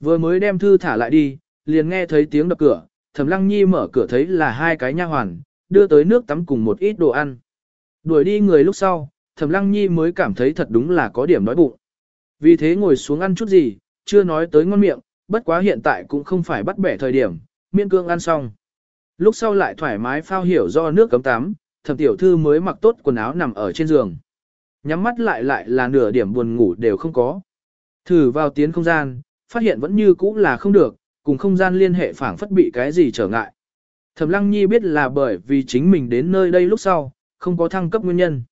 Vừa mới đem thư thả lại đi, liền nghe thấy tiếng đập cửa, Thẩm Lăng Nhi mở cửa thấy là hai cái nha hoàn, đưa tới nước tắm cùng một ít đồ ăn. Đuổi đi người lúc sau, Thẩm Lăng Nhi mới cảm thấy thật đúng là có điểm đói bụng. Vì thế ngồi xuống ăn chút gì, chưa nói tới ngon miệng, bất quá hiện tại cũng không phải bắt bẻ thời điểm, miễn cương ăn xong. Lúc sau lại thoải mái phao hiểu do nước cấm tắm, Thẩm tiểu thư mới mặc tốt quần áo nằm ở trên giường. Nhắm mắt lại lại là nửa điểm buồn ngủ đều không có. Thử vào tiến không gian, phát hiện vẫn như cũ là không được, cùng không gian liên hệ phảng phất bị cái gì trở ngại. Thẩm Lăng Nhi biết là bởi vì chính mình đến nơi đây lúc sau, không có thăng cấp nguyên nhân.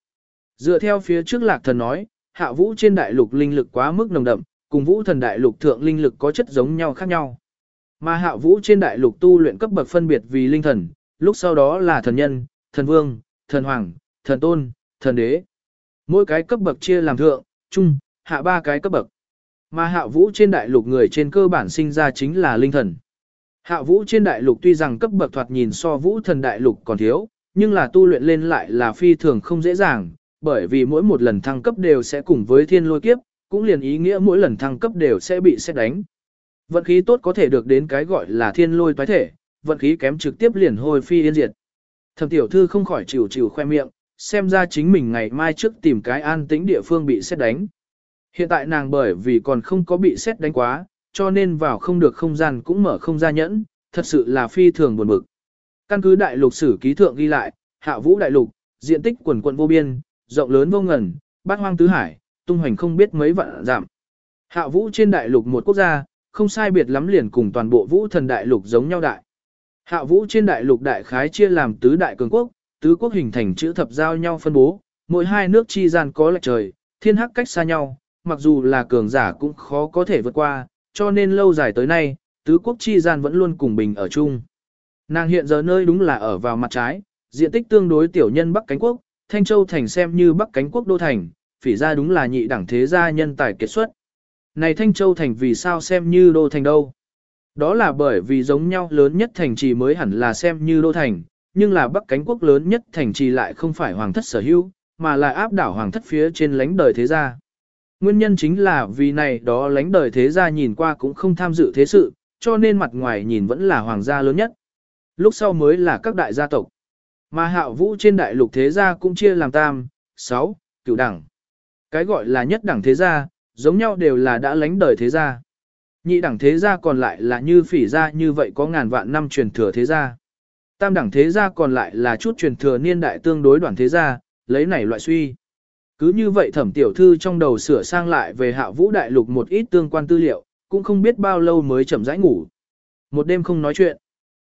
Dựa theo phía trước Lạc Thần nói, hạ vũ trên đại lục linh lực quá mức nồng đậm, cùng vũ thần đại lục thượng linh lực có chất giống nhau khác nhau. Mà hạ vũ trên đại lục tu luyện cấp bậc phân biệt vì linh thần, lúc sau đó là thần nhân, thần vương, thần hoàng, thần tôn, thần đế. Mỗi cái cấp bậc chia làm thượng, trung, hạ ba cái cấp bậc. Mà hạ vũ trên đại lục người trên cơ bản sinh ra chính là linh thần. Hạ vũ trên đại lục tuy rằng cấp bậc thoạt nhìn so vũ thần đại lục còn thiếu, nhưng là tu luyện lên lại là phi thường không dễ dàng, bởi vì mỗi một lần thăng cấp đều sẽ cùng với thiên lôi kiếp, cũng liền ý nghĩa mỗi lần thăng cấp đều sẽ bị xét đánh. Vận khí tốt có thể được đến cái gọi là thiên lôi toái thể, vận khí kém trực tiếp liền hôi phi yên diệt. Thẩm tiểu thư không khỏi chịu chịu khoe miệng, xem ra chính mình ngày mai trước tìm cái an tĩnh địa phương bị xét đánh. Hiện tại nàng bởi vì còn không có bị xét đánh quá, cho nên vào không được không gian cũng mở không ra nhẫn, thật sự là phi thường buồn bực. Căn cứ đại lục sử ký thượng ghi lại, hạ vũ đại lục, diện tích quần quận vô biên, rộng lớn vô ngần, bát hoang tứ hải, tung hoành không biết mấy vạn giảm. Hạ vũ trên đại lục một quốc gia, không sai biệt lắm liền cùng toàn bộ vũ thần đại lục giống nhau đại. Hạ vũ trên đại lục đại khái chia làm tứ đại cường quốc, tứ quốc hình thành chữ thập giao nhau phân bố, mỗi hai nước chi gian có lệch trời, thiên hắc cách xa nhau, mặc dù là cường giả cũng khó có thể vượt qua, cho nên lâu dài tới nay, tứ quốc chi gian vẫn luôn cùng bình ở chung. Nàng hiện giờ nơi đúng là ở vào mặt trái, diện tích tương đối tiểu nhân Bắc Cánh Quốc, Thanh Châu Thành xem như Bắc Cánh Quốc đô thành, phỉ ra đúng là nhị đẳng thế gia nhân tài kết xuất. Này Thanh Châu Thành vì sao xem như đô thành đâu? Đó là bởi vì giống nhau lớn nhất thành trì mới hẳn là xem như đô thành, nhưng là Bắc Cánh Quốc lớn nhất thành trì lại không phải hoàng thất sở hữu, mà là áp đảo hoàng thất phía trên lãnh đời thế gia. Nguyên nhân chính là vì này đó lãnh đời thế gia nhìn qua cũng không tham dự thế sự, cho nên mặt ngoài nhìn vẫn là hoàng gia lớn nhất. Lúc sau mới là các đại gia tộc. Mà hạo vũ trên đại lục thế gia cũng chia làm tam, sáu, cửu đẳng. Cái gọi là nhất đẳng thế gia, giống nhau đều là đã lãnh đời thế gia. Nhị đẳng thế gia còn lại là như phỉ gia như vậy có ngàn vạn năm truyền thừa thế gia. Tam đẳng thế gia còn lại là chút truyền thừa niên đại tương đối đoàn thế gia, lấy này loại suy. Cứ như vậy thẩm tiểu thư trong đầu sửa sang lại về hạ vũ đại lục một ít tương quan tư liệu, cũng không biết bao lâu mới chậm rãi ngủ. Một đêm không nói chuyện.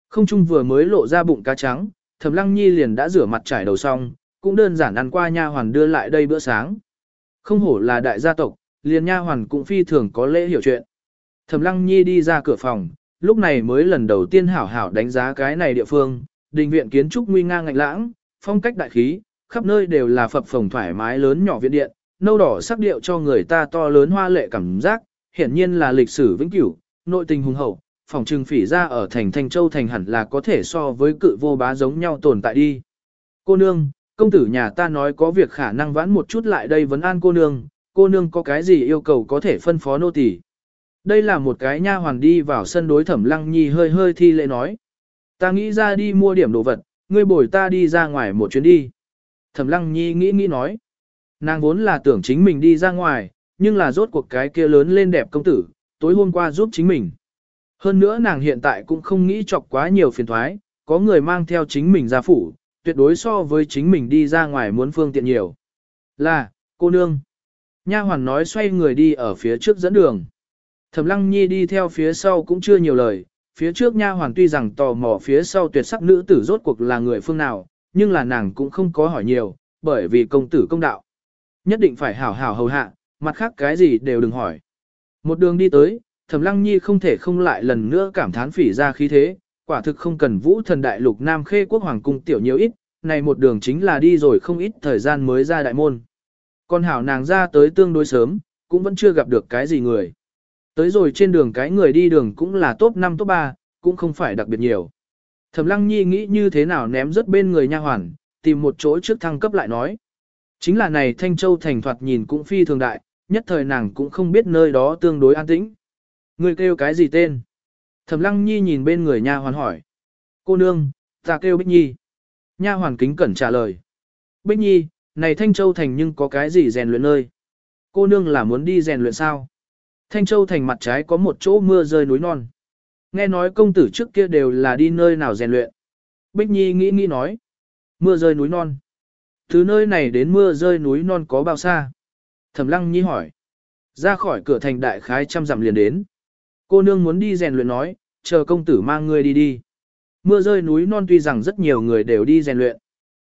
Không chung vừa mới lộ ra bụng cá trắng, thẩm lăng nhi liền đã rửa mặt trải đầu xong, cũng đơn giản ăn qua nha hoàn đưa lại đây bữa sáng. Không hổ là đại gia tộc, liền nha hoàn cũng phi thường có lễ hiểu chuyện. Thẩm lăng nhi đi ra cửa phòng, lúc này mới lần đầu tiên hảo hảo đánh giá cái này địa phương, đình viện kiến trúc nguy nga ngạnh lãng, phong cách đại khí, khắp nơi đều là phập phồng thoải mái lớn nhỏ viện điện, nâu đỏ sắc điệu cho người ta to lớn hoa lệ cảm giác, hiển nhiên là lịch sử vĩnh cửu, nội tình hùng hậu, phòng trừng phỉ ra ở thành Thanh Châu thành hẳn là có thể so với cự vô bá giống nhau tồn tại đi. Cô nương, công tử nhà ta nói có việc khả năng vãn một chút lại đây vấn an cô nương, cô nương có cái gì yêu cầu có thể phân phó nô tỳ. Đây là một cái nha hoàn đi vào sân đối thẩm lăng nhi hơi hơi thi lễ nói. Ta nghĩ ra đi mua điểm đồ vật, ngươi bồi ta đi ra ngoài một chuyến đi. Thẩm lăng nhi nghĩ nghĩ nói. Nàng vốn là tưởng chính mình đi ra ngoài, nhưng là rốt cuộc cái kia lớn lên đẹp công tử, tối hôm qua giúp chính mình. Hơn nữa nàng hiện tại cũng không nghĩ chọc quá nhiều phiền thoái, có người mang theo chính mình ra phủ, tuyệt đối so với chính mình đi ra ngoài muốn phương tiện nhiều. Là, cô nương. Nha hoàn nói xoay người đi ở phía trước dẫn đường. Thẩm lăng nhi đi theo phía sau cũng chưa nhiều lời, phía trước nha hoàn tuy rằng tò mò phía sau tuyệt sắc nữ tử rốt cuộc là người phương nào, nhưng là nàng cũng không có hỏi nhiều, bởi vì công tử công đạo. Nhất định phải hảo hảo hầu hạ, mặt khác cái gì đều đừng hỏi. Một đường đi tới, Thẩm Lăng Nhi không thể không lại lần nữa cảm thán phỉ ra khí thế, quả thực không cần vũ thần đại lục Nam Khê quốc hoàng cung tiểu nhiều ít, này một đường chính là đi rồi không ít thời gian mới ra đại môn. Còn hảo nàng ra tới tương đối sớm, cũng vẫn chưa gặp được cái gì người. Tới rồi trên đường cái người đi đường cũng là top 5 top 3, cũng không phải đặc biệt nhiều. Thẩm Lăng Nhi nghĩ như thế nào ném rất bên người nha hoàn, tìm một chỗ trước thăng cấp lại nói. Chính là này Thanh Châu thành thoạt nhìn cũng phi thường đại, nhất thời nàng cũng không biết nơi đó tương đối an tĩnh. Người kêu cái gì tên? Thẩm Lăng Nhi nhìn bên người nha hoàn hỏi. Cô nương, ta kêu Bích Nhi. Nha hoàn kính cẩn trả lời. Bích Nhi, này Thanh Châu Thành nhưng có cái gì rèn luyện nơi? Cô nương là muốn đi rèn luyện sao? Thanh Châu Thành mặt trái có một chỗ mưa rơi núi non. Nghe nói công tử trước kia đều là đi nơi nào rèn luyện. Bích Nhi nghĩ nghĩ nói. Mưa rơi núi non. Từ nơi này đến mưa rơi núi non có bao xa? Thẩm Lăng Nhi hỏi. Ra khỏi cửa thành đại khái trăm dặm liền đến. Cô nương muốn đi rèn luyện nói, chờ công tử mang ngươi đi đi. Mưa rơi núi non tuy rằng rất nhiều người đều đi rèn luyện,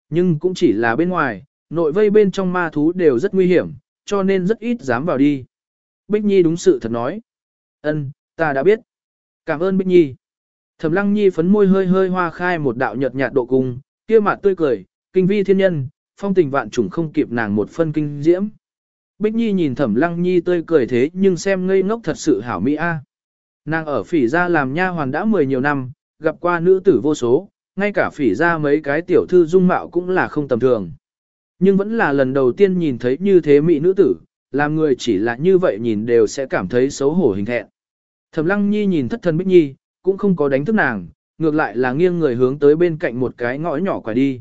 nhưng cũng chỉ là bên ngoài, nội vây bên trong ma thú đều rất nguy hiểm, cho nên rất ít dám vào đi. Bích Nhi đúng sự thật nói. Ân, ta đã biết. Cảm ơn Bích Nhi. Thẩm Lăng Nhi phấn môi hơi hơi hoa khai một đạo nhợt nhạt độ cung, kia mặt tươi cười, kinh vi thiên nhân, phong tình vạn trùng không kịp nàng một phân kinh diễm. Bích Nhi nhìn Thẩm Lăng Nhi tươi cười thế nhưng xem ngây ngốc thật sự hảo mỹ a. Nàng ở phỉ gia làm nha hoàn đã mười nhiều năm, gặp qua nữ tử vô số, ngay cả phỉ gia mấy cái tiểu thư dung mạo cũng là không tầm thường. Nhưng vẫn là lần đầu tiên nhìn thấy như thế mỹ nữ tử, làm người chỉ là như vậy nhìn đều sẽ cảm thấy xấu hổ hình thẹn. Thẩm Lăng Nhi nhìn thất thần Bích Nhi, cũng không có đánh thức nàng, ngược lại là nghiêng người hướng tới bên cạnh một cái ngõ nhỏ quải đi.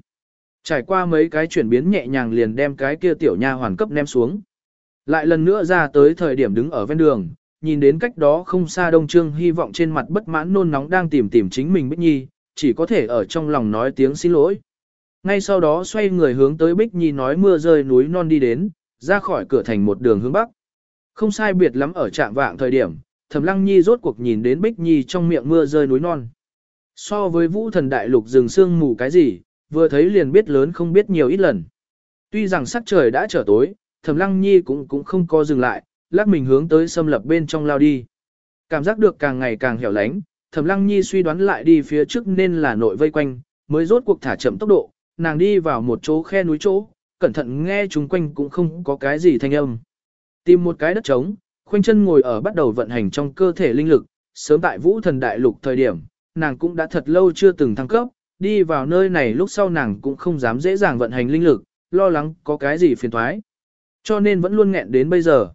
Trải qua mấy cái chuyển biến nhẹ nhàng liền đem cái kia tiểu nha hoàn cấp ném xuống. Lại lần nữa ra tới thời điểm đứng ở ven đường, nhìn đến cách đó không xa Đông Trương hy vọng trên mặt bất mãn nôn nóng đang tìm tìm chính mình Bích Nhi, chỉ có thể ở trong lòng nói tiếng xin lỗi. Ngay sau đó xoay người hướng tới Bích Nhi nói mưa rơi núi non đi đến, ra khỏi cửa thành một đường hướng bắc. Không sai biệt lắm ở trạm vạng thời điểm, Thẩm Lăng Nhi rốt cuộc nhìn đến Bích Nhi trong miệng mưa rơi núi non. So với vũ thần đại lục rừng sương mù cái gì, vừa thấy liền biết lớn không biết nhiều ít lần. Tuy rằng sắc trời đã trở tối, Thẩm Lăng Nhi cũng cũng không có dừng lại, lắc mình hướng tới xâm lập bên trong lao đi. Cảm giác được càng ngày càng hẻo lánh, Thẩm Lăng Nhi suy đoán lại đi phía trước nên là nội vây quanh, mới rốt cuộc thả chậm tốc độ, nàng đi vào một chỗ khe núi chỗ, cẩn thận nghe chúng quanh cũng không có cái gì thanh âm. Tìm một cái đất trống, khoanh chân ngồi ở bắt đầu vận hành trong cơ thể linh lực, sớm tại vũ thần đại lục thời điểm, nàng cũng đã thật lâu chưa từng thăng cấp, đi vào nơi này lúc sau nàng cũng không dám dễ dàng vận hành linh lực, lo lắng có cái gì phiền thoái. Cho nên vẫn luôn nghẹn đến bây giờ.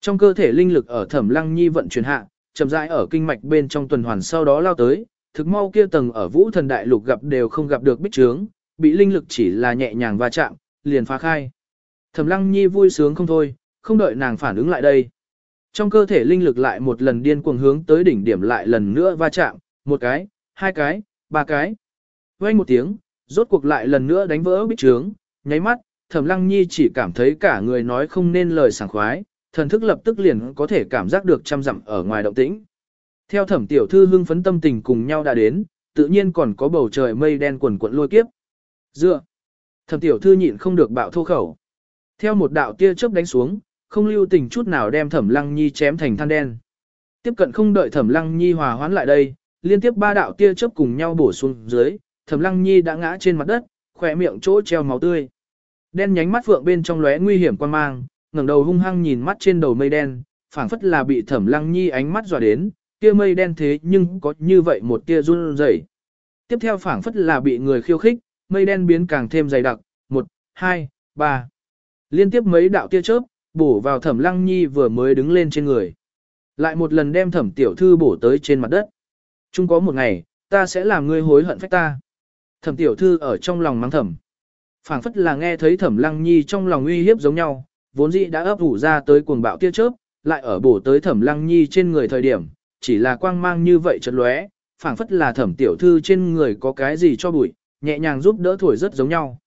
Trong cơ thể linh lực ở thẩm lăng nhi vận chuyển hạ, chậm rãi ở kinh mạch bên trong tuần hoàn sau đó lao tới, thực mau kia tầng ở vũ thần đại lục gặp đều không gặp được bích trướng, bị linh lực chỉ là nhẹ nhàng va chạm, liền phá khai. Thẩm lăng nhi vui sướng không thôi, không đợi nàng phản ứng lại đây. Trong cơ thể linh lực lại một lần điên cuồng hướng tới đỉnh điểm lại lần nữa va chạm, một cái, hai cái, ba cái. Vang một tiếng, rốt cuộc lại lần nữa đánh vỡ bích trướng, nháy mắt, Thẩm Lăng Nhi chỉ cảm thấy cả người nói không nên lời sảng khoái, thần thức lập tức liền có thể cảm giác được trăm dặm ở ngoài động tĩnh. Theo Thẩm tiểu thư hưng phấn tâm tình cùng nhau đã đến, tự nhiên còn có bầu trời mây đen quần quận lôi kiếp. Dựa. Thẩm tiểu thư nhịn không được bạo thô khẩu. Theo một đạo tia chớp đánh xuống, không lưu tình chút nào đem Thẩm Lăng Nhi chém thành than đen. Tiếp cận không đợi Thẩm Lăng Nhi hòa hoãn lại đây, liên tiếp ba đạo tia chớp cùng nhau bổ xuống dưới, Thẩm Lăng Nhi đã ngã trên mặt đất, khỏe miệng chỗ treo máu tươi. Đen nhánh mắt phượng bên trong lóe nguy hiểm quan mang, ngẩng đầu hung hăng nhìn mắt trên đầu mây đen, phảng phất là bị Thẩm Lăng Nhi ánh mắt dọa đến, kia mây đen thế nhưng có như vậy một tia run rẩy. Tiếp theo phảng phất là bị người khiêu khích, mây đen biến càng thêm dày đặc, một, hai, ba. Liên tiếp mấy đạo tia chớp, bổ vào Thẩm Lăng Nhi vừa mới đứng lên trên người. Lại một lần đem Thẩm tiểu thư bổ tới trên mặt đất. Chung có một ngày, ta sẽ làm ngươi hối hận phách ta. Thẩm tiểu thư ở trong lòng mắng thẩm phảng phất là nghe thấy thẩm lăng nhi trong lòng uy hiếp giống nhau, vốn dĩ đã ấp ủ ra tới cuồng bạo tia chớp, lại ở bổ tới thẩm lăng nhi trên người thời điểm, chỉ là quang mang như vậy chật lóe, phảng phất là thẩm tiểu thư trên người có cái gì cho bụi, nhẹ nhàng giúp đỡ thổi rất giống nhau.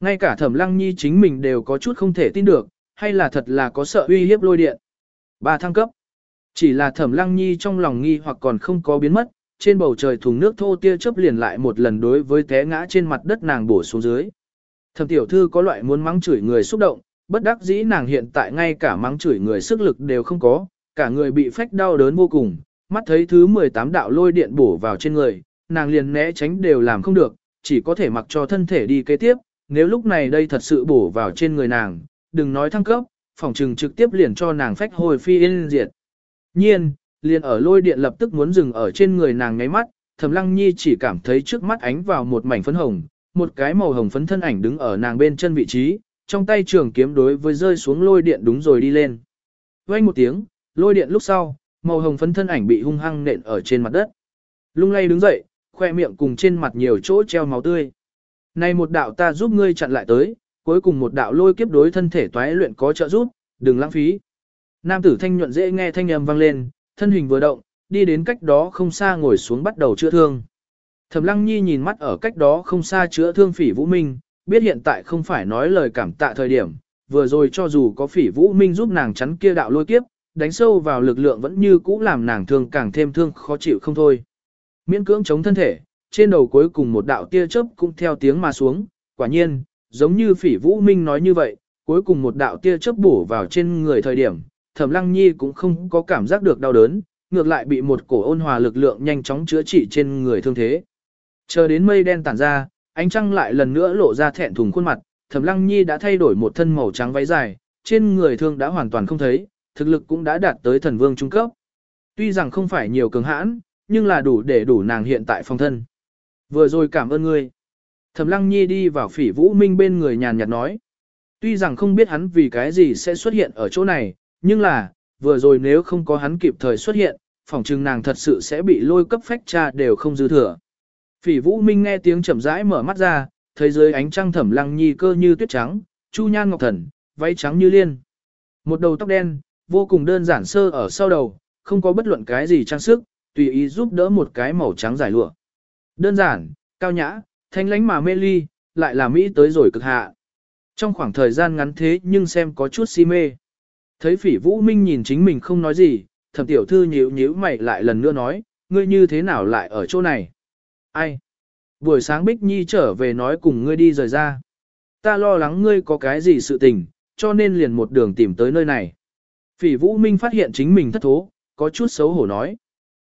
Ngay cả thẩm lăng nhi chính mình đều có chút không thể tin được, hay là thật là có sợ uy hiếp lôi điện. Ba thăng cấp. Chỉ là thẩm lăng nhi trong lòng nghi hoặc còn không có biến mất, trên bầu trời thùng nước thô tia chớp liền lại một lần đối với té ngã trên mặt đất nàng bổ xuống dưới. Thẩm tiểu thư có loại muốn mắng chửi người xúc động, bất đắc dĩ nàng hiện tại ngay cả mắng chửi người sức lực đều không có, cả người bị phách đau đớn vô cùng, mắt thấy thứ 18 đạo lôi điện bổ vào trên người, nàng liền né tránh đều làm không được, chỉ có thể mặc cho thân thể đi kế tiếp, nếu lúc này đây thật sự bổ vào trên người nàng, đừng nói thăng cấp, phòng trừng trực tiếp liền cho nàng phách hồi phi yên diệt. Nhiên, liền ở lôi điện lập tức muốn dừng ở trên người nàng ngáy mắt, Thẩm Lăng Nhi chỉ cảm thấy trước mắt ánh vào một mảnh phấn hồng, một cái màu hồng phấn thân ảnh đứng ở nàng bên chân vị trí, trong tay trường kiếm đối với rơi xuống lôi điện đúng rồi đi lên. Vang một tiếng, lôi điện lúc sau, Màu hồng phấn thân ảnh bị hung hăng nện ở trên mặt đất. Lung lay đứng dậy, khoe miệng cùng trên mặt nhiều chỗ treo máu tươi. Này một đạo ta giúp ngươi chặn lại tới, cuối cùng một đạo lôi kiếp đối thân thể toái luyện có trợ giúp, đừng lãng phí. Nam tử thanh nhuận dễ nghe thanh âm vang lên, thân hình vừa động, đi đến cách đó không xa ngồi xuống bắt đầu chữa thương. Thẩm Lăng Nhi nhìn mắt ở cách đó không xa chữa thương Phỉ Vũ Minh, biết hiện tại không phải nói lời cảm tạ thời điểm, vừa rồi cho dù có Phỉ Vũ Minh giúp nàng chắn kia đạo lôi kiếp, đánh sâu vào lực lượng vẫn như cũ làm nàng thương càng thêm thương khó chịu không thôi. Miễn cưỡng chống thân thể, trên đầu cuối cùng một đạo tia chớp cũng theo tiếng mà xuống, quả nhiên, giống như Phỉ Vũ Minh nói như vậy, cuối cùng một đạo tia chớp bổ vào trên người thời điểm, Thẩm Lăng Nhi cũng không có cảm giác được đau đớn, ngược lại bị một cổ ôn hòa lực lượng nhanh chóng chữa trị trên người thương thế. Chờ đến mây đen tản ra, ánh trăng lại lần nữa lộ ra thẹn thùng khuôn mặt, Thẩm Lăng Nhi đã thay đổi một thân màu trắng váy dài, trên người thương đã hoàn toàn không thấy, thực lực cũng đã đạt tới thần vương trung cấp. Tuy rằng không phải nhiều cường hãn, nhưng là đủ để đủ nàng hiện tại phong thân. Vừa rồi cảm ơn ngươi. Thẩm Lăng Nhi đi vào Phỉ Vũ Minh bên người nhàn nhạt nói. Tuy rằng không biết hắn vì cái gì sẽ xuất hiện ở chỗ này, nhưng là, vừa rồi nếu không có hắn kịp thời xuất hiện, phỏng chừng nàng thật sự sẽ bị lôi cấp phách cha đều không dư thừa. Phỉ Vũ Minh nghe tiếng chậm rãi mở mắt ra, thấy dưới ánh trăng thẩm lăng nhi cơ như tuyết trắng, chu nhan ngọc thần, váy trắng như liên. Một đầu tóc đen, vô cùng đơn giản sơ ở sau đầu, không có bất luận cái gì trang sức, tùy ý giúp đỡ một cái màu trắng dài lụa. Đơn giản, cao nhã, thanh lánh mà mê ly, lại là Mỹ tới rồi cực hạ. Trong khoảng thời gian ngắn thế nhưng xem có chút si mê. Thấy phỉ vũ minh nhìn chính mình không nói gì, thẩm tiểu thư nhíu nhíu mày lại lần nữa nói, ngươi như thế nào lại ở chỗ này? Ai? Buổi sáng Bích Nhi trở về nói cùng ngươi đi rời ra. Ta lo lắng ngươi có cái gì sự tình, cho nên liền một đường tìm tới nơi này. Phỉ Vũ Minh phát hiện chính mình thất thố, có chút xấu hổ nói.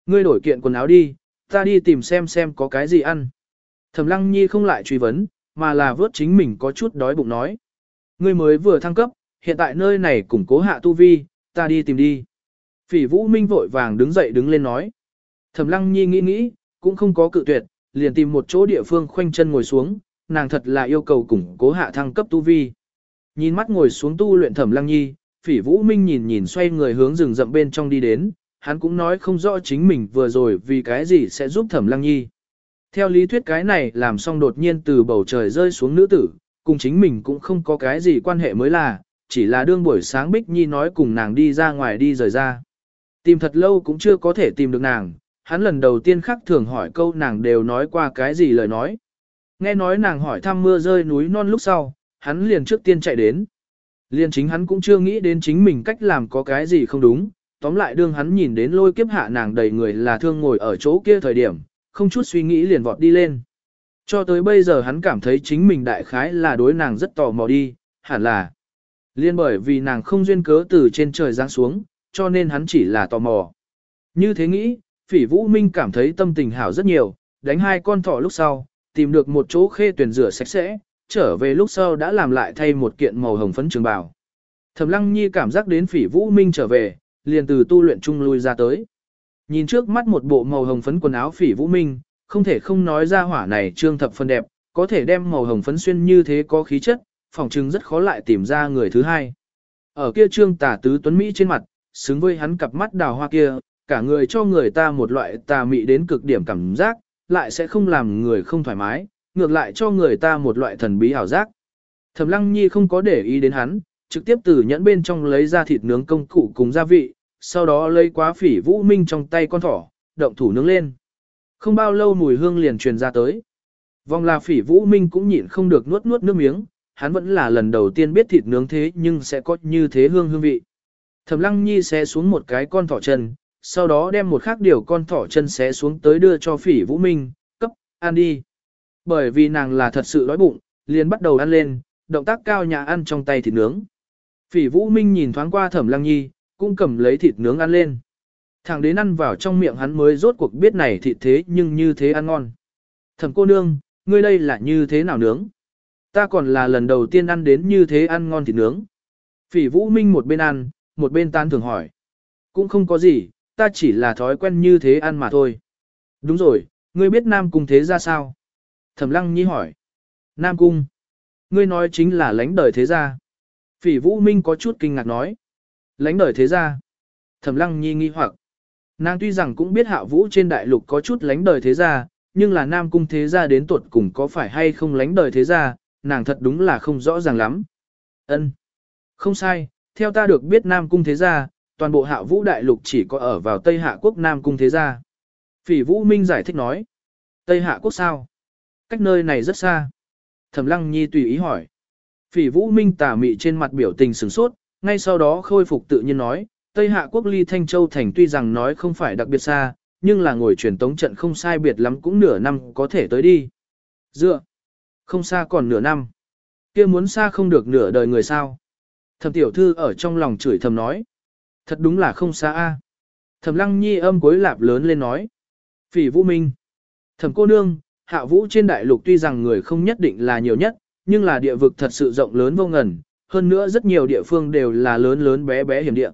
Ngươi đổi kiện quần áo đi, ta đi tìm xem xem có cái gì ăn. Thẩm Lăng Nhi không lại truy vấn, mà là vớt chính mình có chút đói bụng nói. Ngươi mới vừa thăng cấp, hiện tại nơi này củng cố hạ tu vi, ta đi tìm đi. Phỉ Vũ Minh vội vàng đứng dậy đứng lên nói. Thẩm Lăng Nhi nghĩ nghĩ, cũng không có cự tuyệt, liền tìm một chỗ địa phương khoanh chân ngồi xuống, nàng thật là yêu cầu củng cố hạ thăng cấp tu vi. Nhìn mắt ngồi xuống tu luyện Thẩm Lăng Nhi, Phỉ Vũ Minh nhìn nhìn xoay người hướng rừng rậm bên trong đi đến, hắn cũng nói không rõ chính mình vừa rồi vì cái gì sẽ giúp Thẩm Lăng Nhi. Theo lý thuyết cái này làm xong đột nhiên từ bầu trời rơi xuống nữ tử, cùng chính mình cũng không có cái gì quan hệ mới là, chỉ là đương buổi sáng Bích Nhi nói cùng nàng đi ra ngoài đi rời ra. Tìm thật lâu cũng chưa có thể tìm được nàng, hắn lần đầu tiên khắc thường hỏi câu nàng đều nói qua cái gì lời nói. Nghe nói nàng hỏi thăm mưa rơi núi non lúc sau, hắn liền trước tiên chạy đến. Liền chính hắn cũng chưa nghĩ đến chính mình cách làm có cái gì không đúng, tóm lại đương hắn nhìn đến lôi kiếp hạ nàng đầy người là thương ngồi ở chỗ kia thời điểm, không chút suy nghĩ liền vọt đi lên. Cho tới bây giờ hắn cảm thấy chính mình đại khái là đối nàng rất tò mò đi, hẳn là. Liên bởi vì nàng không duyên cớ từ trên trời giáng xuống, cho nên hắn chỉ là tò mò. Như thế nghĩ, phỉ vũ minh cảm thấy tâm tình hảo rất nhiều, đánh hai con thỏ lúc sau, tìm được một chỗ khê tuyển rửa sạch sẽ, trở về lúc sau đã làm lại thay một kiện màu hồng phấn trường bào. Thẩm lăng nhi cảm giác đến phỉ vũ minh trở về, liền từ tu luyện chung lui ra tới. Nhìn trước mắt một bộ màu hồng phấn quần áo phỉ vũ minh, không thể không nói ra hỏa này trương thập phân đẹp, có thể đem màu hồng phấn xuyên như thế có khí chất, phòng trưng rất khó lại tìm ra người thứ hai. Ở kia trương tả tứ tuấn Mỹ trên mặt, xứng với hắn cặp mắt đào hoa kia, cả người cho người ta một loại tà mị đến cực điểm cảm giác, lại sẽ không làm người không thoải mái, ngược lại cho người ta một loại thần bí ảo giác. Thẩm Lăng Nhi không có để ý đến hắn, trực tiếp từ nhẫn bên trong lấy ra thịt nướng công cụ cùng gia vị, sau đó lấy quá phỉ vũ minh trong tay con thỏ, động thủ nướng lên. Không bao lâu mùi hương liền truyền ra tới. Vòng là phỉ vũ minh cũng nhịn không được nuốt nuốt nước miếng, hắn vẫn là lần đầu tiên biết thịt nướng thế nhưng sẽ có như thế hương hương vị. Thẩm lăng nhi xé xuống một cái con thỏ chân, sau đó đem một khác điều con thỏ chân xé xuống tới đưa cho phỉ vũ minh, cấp, ăn đi. Bởi vì nàng là thật sự đói bụng, liền bắt đầu ăn lên, động tác cao nhà ăn trong tay thịt nướng. Phỉ vũ minh nhìn thoáng qua thẩm lăng nhi, cũng cầm lấy thịt nướng ăn lên. Thẳng đến ăn vào trong miệng hắn mới rốt cuộc biết này thịt thế nhưng như thế ăn ngon. Thẩm cô nương, ngươi đây là như thế nào nướng? Ta còn là lần đầu tiên ăn đến như thế ăn ngon thịt nướng. Phỉ Vũ Minh một bên ăn, một bên tan thường hỏi. Cũng không có gì, ta chỉ là thói quen như thế ăn mà thôi. Đúng rồi, ngươi biết Nam Cung thế ra sao? Thẩm Lăng Nhi hỏi. Nam Cung. Ngươi nói chính là lãnh đời thế gia. Phỉ Vũ Minh có chút kinh ngạc nói. Lãnh đời thế gia. Thẩm Lăng Nhi nghi hoặc. Nàng tuy rằng cũng biết hạ vũ trên đại lục có chút lánh đời thế gia, nhưng là nam cung thế gia đến tuột cùng có phải hay không lánh đời thế gia, nàng thật đúng là không rõ ràng lắm. Ân, Không sai, theo ta được biết nam cung thế gia, toàn bộ hạ vũ đại lục chỉ có ở vào Tây Hạ quốc nam cung thế gia. Phỉ vũ minh giải thích nói. Tây Hạ quốc sao? Cách nơi này rất xa. Thẩm lăng nhi tùy ý hỏi. Phỉ vũ minh tà mị trên mặt biểu tình sửng sốt, ngay sau đó khôi phục tự nhiên nói, Tây Hạ quốc ly Thanh Châu thành tuy rằng nói không phải đặc biệt xa, nhưng là ngồi truyền tống trận không sai biệt lắm cũng nửa năm có thể tới đi. Dựa, không xa còn nửa năm. kia muốn xa không được nửa đời người sao. Thẩm tiểu thư ở trong lòng chửi thầm nói. Thật đúng là không xa a. Thẩm lăng nhi âm cuối lạp lớn lên nói. Phỉ vũ minh. Thẩm cô nương, hạ vũ trên đại lục tuy rằng người không nhất định là nhiều nhất, nhưng là địa vực thật sự rộng lớn vô ngần, hơn nữa rất nhiều địa phương đều là lớn lớn bé bé hiểm địa.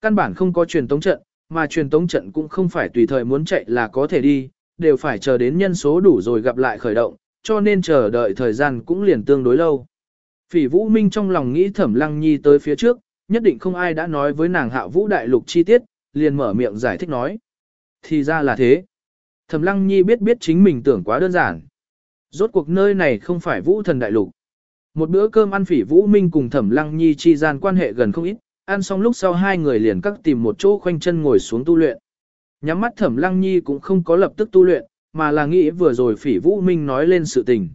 Căn bản không có truyền tống trận, mà truyền tống trận cũng không phải tùy thời muốn chạy là có thể đi, đều phải chờ đến nhân số đủ rồi gặp lại khởi động, cho nên chờ đợi thời gian cũng liền tương đối lâu. Phỉ Vũ Minh trong lòng nghĩ Thẩm Lăng Nhi tới phía trước, nhất định không ai đã nói với nàng Hạ Vũ Đại Lục chi tiết, liền mở miệng giải thích nói. Thì ra là thế. Thẩm Lăng Nhi biết biết chính mình tưởng quá đơn giản. Rốt cuộc nơi này không phải Vũ Thần Đại Lục. Một bữa cơm ăn Phỉ Vũ Minh cùng Thẩm Lăng Nhi chi gian quan hệ gần không ít, ăn xong lúc sau hai người liền cắt tìm một chỗ khoanh chân ngồi xuống tu luyện. Nhắm mắt Thẩm Lăng Nhi cũng không có lập tức tu luyện, mà là nghĩ vừa rồi Phỉ Vũ Minh nói lên sự tình.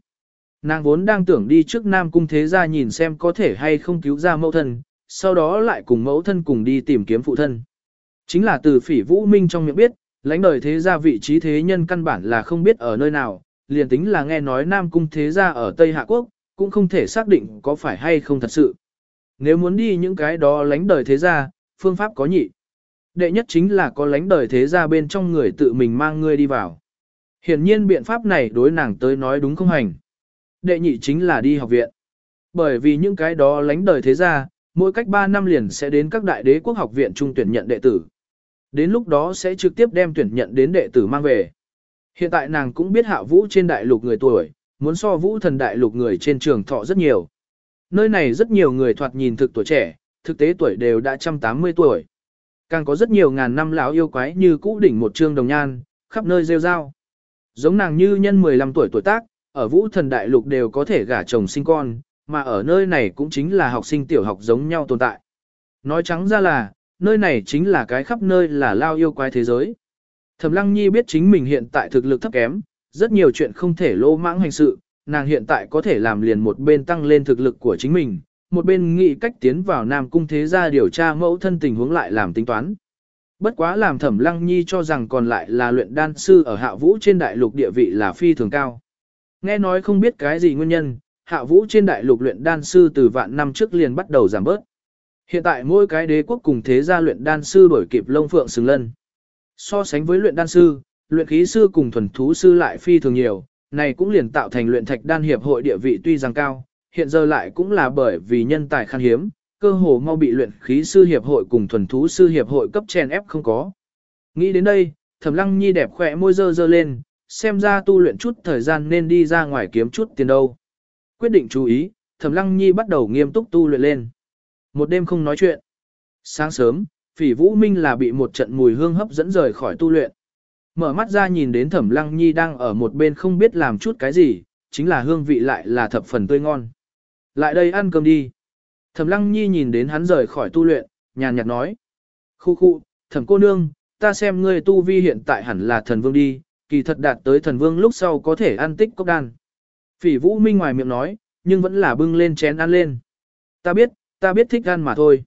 Nàng vốn đang tưởng đi trước Nam Cung Thế Gia nhìn xem có thể hay không cứu ra mẫu thân, sau đó lại cùng mẫu thân cùng đi tìm kiếm phụ thân. Chính là từ Phỉ Vũ Minh trong miệng biết, lãnh đời Thế Gia vị trí thế nhân căn bản là không biết ở nơi nào, liền tính là nghe nói Nam Cung Thế Gia ở Tây Hạ Quốc, cũng không thể xác định có phải hay không thật sự. Nếu muốn đi những cái đó lánh đời thế gia, phương pháp có nhị. Đệ nhất chính là có lánh đời thế gia bên trong người tự mình mang ngươi đi vào. Hiển nhiên biện pháp này đối nàng tới nói đúng không hành. Đệ nhị chính là đi học viện. Bởi vì những cái đó lánh đời thế gia, mỗi cách 3 năm liền sẽ đến các đại đế quốc học viện trung tuyển nhận đệ tử. Đến lúc đó sẽ trực tiếp đem tuyển nhận đến đệ tử mang về. Hiện tại nàng cũng biết hạ vũ trên đại lục người tuổi, muốn so vũ thần đại lục người trên trường thọ rất nhiều. Nơi này rất nhiều người thoạt nhìn thực tuổi trẻ, thực tế tuổi đều đã 180 tuổi. Càng có rất nhiều ngàn năm lão yêu quái như cũ đỉnh một trương đồng nhan, khắp nơi rêu rao. Giống nàng như nhân 15 tuổi tuổi tác, ở vũ thần đại lục đều có thể gả chồng sinh con, mà ở nơi này cũng chính là học sinh tiểu học giống nhau tồn tại. Nói trắng ra là, nơi này chính là cái khắp nơi là lao yêu quái thế giới. Thẩm Lăng Nhi biết chính mình hiện tại thực lực thấp kém, rất nhiều chuyện không thể lô mãng hành sự, nàng hiện tại có thể làm liền một bên tăng lên thực lực của chính mình, một bên nghĩ cách tiến vào Nam Cung Thế Gia điều tra mẫu thân tình huống lại làm tính toán. Bất quá làm thẩm lăng nhi cho rằng còn lại là luyện đan sư ở hạ vũ trên đại lục địa vị là phi thường cao. Nghe nói không biết cái gì nguyên nhân, hạ vũ trên đại lục luyện đan sư từ vạn năm trước liền bắt đầu giảm bớt. Hiện tại mỗi cái đế quốc cùng thế gia luyện đan sư đổi kịp lông phượng xứng lân. So sánh với luyện đan sư, luyện khí sư cùng thuần thú sư lại phi thường nhiều, này cũng liền tạo thành luyện thạch đan hiệp hội địa vị tuy rằng cao, hiện giờ lại cũng là bởi vì nhân tài khan hiếm, cơ hồ mau bị luyện khí sư hiệp hội cùng thuần thú sư hiệp hội cấp chen ép không có. Nghĩ đến đây, Thẩm Lăng Nhi đẹp khỏe môi dơ dơ lên, xem ra tu luyện chút thời gian nên đi ra ngoài kiếm chút tiền đâu. Quyết định chú ý, Thẩm Lăng Nhi bắt đầu nghiêm túc tu luyện lên. Một đêm không nói chuyện. Sáng sớm, Phỉ Vũ Minh là bị một trận mùi hương hấp dẫn rời khỏi tu luyện. Mở mắt ra nhìn đến thẩm lăng nhi đang ở một bên không biết làm chút cái gì, chính là hương vị lại là thập phần tươi ngon. Lại đây ăn cơm đi. Thẩm lăng nhi nhìn đến hắn rời khỏi tu luyện, nhàn nhạt nói. Khu khu, thẩm cô nương, ta xem ngươi tu vi hiện tại hẳn là thần vương đi, kỳ thật đạt tới thần vương lúc sau có thể ăn tích cốc đan. Phỉ vũ minh ngoài miệng nói, nhưng vẫn là bưng lên chén ăn lên. Ta biết, ta biết thích ăn mà thôi.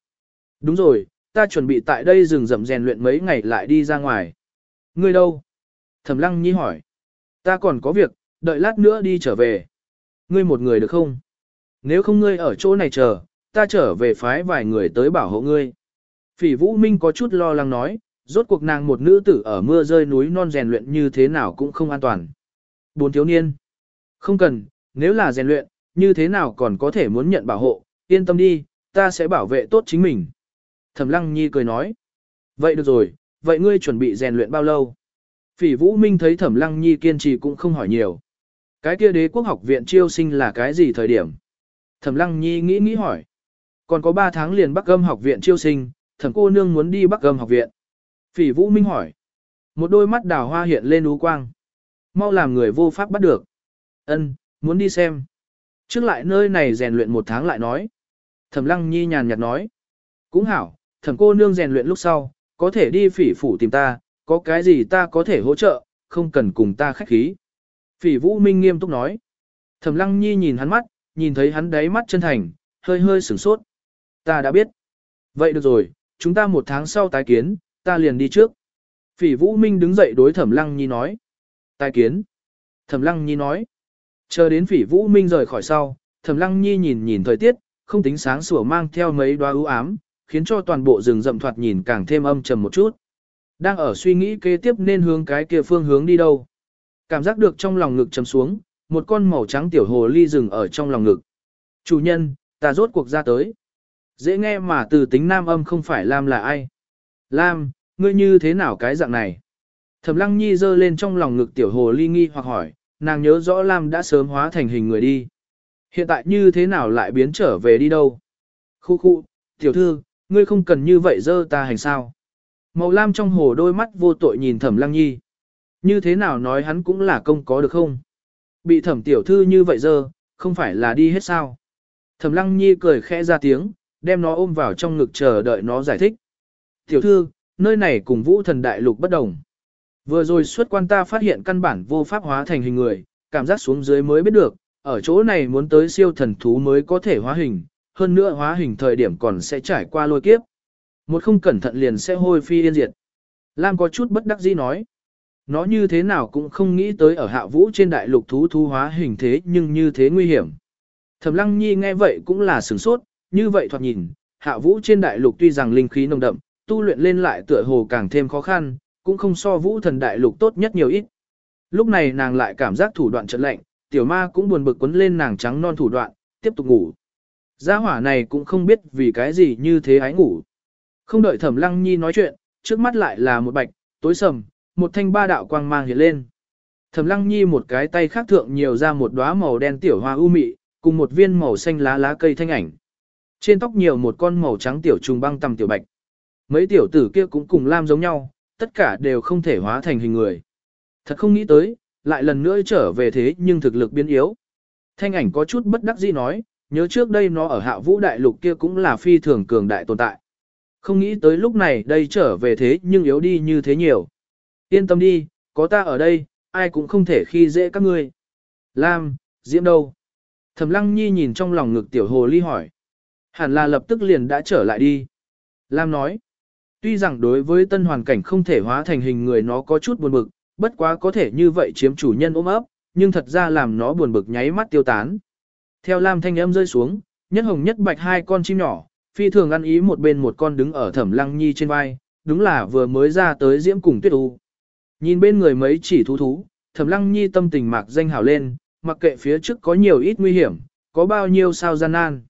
Đúng rồi, ta chuẩn bị tại đây dừng rậm rèn luyện mấy ngày lại đi ra ngoài. Ngươi đâu? Thẩm lăng nhi hỏi. Ta còn có việc, đợi lát nữa đi trở về. Ngươi một người được không? Nếu không ngươi ở chỗ này chờ, ta trở về phái vài người tới bảo hộ ngươi. Phỉ Vũ Minh có chút lo lắng nói, rốt cuộc nàng một nữ tử ở mưa rơi núi non rèn luyện như thế nào cũng không an toàn. Bốn thiếu niên. Không cần, nếu là rèn luyện, như thế nào còn có thể muốn nhận bảo hộ, yên tâm đi, ta sẽ bảo vệ tốt chính mình. Thẩm Lăng Nhi cười nói. Vậy được rồi, vậy ngươi chuẩn bị rèn luyện bao lâu? Phỉ Vũ Minh thấy Thẩm Lăng Nhi kiên trì cũng không hỏi nhiều. Cái kia đế quốc học viện chiêu sinh là cái gì thời điểm? Thẩm Lăng Nhi nghĩ nghĩ hỏi. Còn có 3 tháng liền Bắc Âm học viện chiêu sinh, Thẩm cô nương muốn đi Bắc Âm học viện. Phỉ Vũ Minh hỏi. Một đôi mắt đào hoa hiện lên ú quang. Mau làm người vô pháp bắt được. Ân, muốn đi xem. Trước lại nơi này rèn luyện một tháng lại nói. Thẩm Lăng Nhi nhàn nhạt nói. Cũng hảo, thẩm cô nương rèn luyện lúc sau, có thể đi phỉ phủ tìm ta, có cái gì ta có thể hỗ trợ, không cần cùng ta khách khí. Phỉ Vũ Minh nghiêm túc nói. Thẩm Lăng Nhi nhìn hắn mắt, nhìn thấy hắn đáy mắt chân thành, hơi hơi sửng sốt. Ta đã biết. Vậy được rồi, chúng ta một tháng sau tái kiến, ta liền đi trước. Phỉ Vũ Minh đứng dậy đối Thẩm Lăng Nhi nói. Tái kiến. Thẩm Lăng Nhi nói. Chờ đến Phỉ Vũ Minh rời khỏi sau, Thẩm Lăng Nhi nhìn nhìn thời tiết, không tính sáng sủa mang theo mấy đoá ưu ám, khiến cho toàn bộ rừng rậm thoạt nhìn càng thêm âm trầm một chút. Đang ở suy nghĩ kế tiếp nên hướng cái kia phương hướng đi đâu. Cảm giác được trong lòng ngực trầm xuống, một con màu trắng tiểu hồ ly rừng ở trong lòng ngực. Chủ nhân, ta rốt cuộc ra tới. Dễ nghe mà từ tính nam âm không phải Lam là ai. Lam, ngươi như thế nào cái dạng này? Thẩm lăng nhi giơ lên trong lòng ngực tiểu hồ ly nghi hoặc hỏi, nàng nhớ rõ Lam đã sớm hóa thành hình người đi. Hiện tại như thế nào lại biến trở về đi đâu? Khu khu, tiểu thư, ngươi không cần như vậy dơ ta hành sao? Màu lam trong hồ đôi mắt vô tội nhìn thẩm lăng nhi. Như thế nào nói hắn cũng là công có được không? Bị thẩm tiểu thư như vậy dơ, không phải là đi hết sao? Thẩm lăng nhi cười khẽ ra tiếng, đem nó ôm vào trong ngực chờ đợi nó giải thích. Tiểu thư, nơi này cùng vũ thần đại lục bất đồng. Vừa rồi xuất quan ta phát hiện căn bản vô pháp hóa thành hình người, cảm giác xuống dưới mới biết được, ở chỗ này muốn tới siêu thần thú mới có thể hóa hình, hơn nữa hóa hình thời điểm còn sẽ trải qua lôi kiếp. Một không cẩn thận liền sẽ hôi phi yên diệt. Lam có chút bất đắc dĩ nói. Nó như thế nào cũng không nghĩ tới ở hạ vũ trên đại lục thú thú hóa hình thế nhưng như thế nguy hiểm. Thẩm lăng nhi nghe vậy cũng là sửng sốt, như vậy thoạt nhìn, hạ vũ trên đại lục tuy rằng linh khí nồng đậm, tu luyện lên lại tựa hồ càng thêm khó khăn, cũng không so vũ thần đại lục tốt nhất nhiều ít. Lúc này nàng lại cảm giác thủ đoạn trận lạnh, tiểu ma cũng buồn bực quấn lên nàng trắng non thủ đoạn, tiếp tục ngủ. Gia hỏa này cũng không biết vì cái gì như thế ái ngủ. Không đợi thẩm lăng nhi nói chuyện, trước mắt lại là một bạch, tối sầm, một thanh ba đạo quang mang hiện lên. Thẩm lăng nhi một cái tay khác thượng nhiều ra một đóa màu đen tiểu hoa ưu mị, cùng một viên màu xanh lá lá cây thanh ảnh. Trên tóc nhiều một con màu trắng tiểu trùng băng tầm tiểu bạch. Mấy tiểu tử kia cũng cùng lam giống nhau, tất cả đều không thể hóa thành hình người. Thật không nghĩ tới, lại lần nữa trở về thế nhưng thực lực biến yếu. Thanh ảnh có chút bất đắc dĩ nói, nhớ trước đây nó ở hạ vũ đại lục kia cũng là phi thường cường đại tồn tại. Không nghĩ tới lúc này đây trở về thế nhưng yếu đi như thế nhiều. Yên tâm đi, có ta ở đây, ai cũng không thể khi dễ các ngươi. Lam, Diễm đâu? Thẩm Lăng Nhi nhìn trong lòng ngực tiểu hồ ly hỏi. Hẳn là lập tức liền đã trở lại đi. Lam nói. Tuy rằng đối với tân hoàn cảnh không thể hóa thành hình người nó có chút buồn bực, bất quá có thể như vậy chiếm chủ nhân ôm ấp, nhưng thật ra làm nó buồn bực nháy mắt tiêu tán. Theo Lam thanh âm rơi xuống, nhất hồng nhất bạch hai con chim nhỏ, phi thường ăn ý một bên một con đứng ở thẩm lăng nhi trên vai, đúng là vừa mới ra tới diễm cùng tuyết u. Nhìn bên người mấy chỉ thú thú, thẩm lăng nhi tâm tình mạc danh hảo lên, mặc kệ phía trước có nhiều ít nguy hiểm, có bao nhiêu sao gian nan.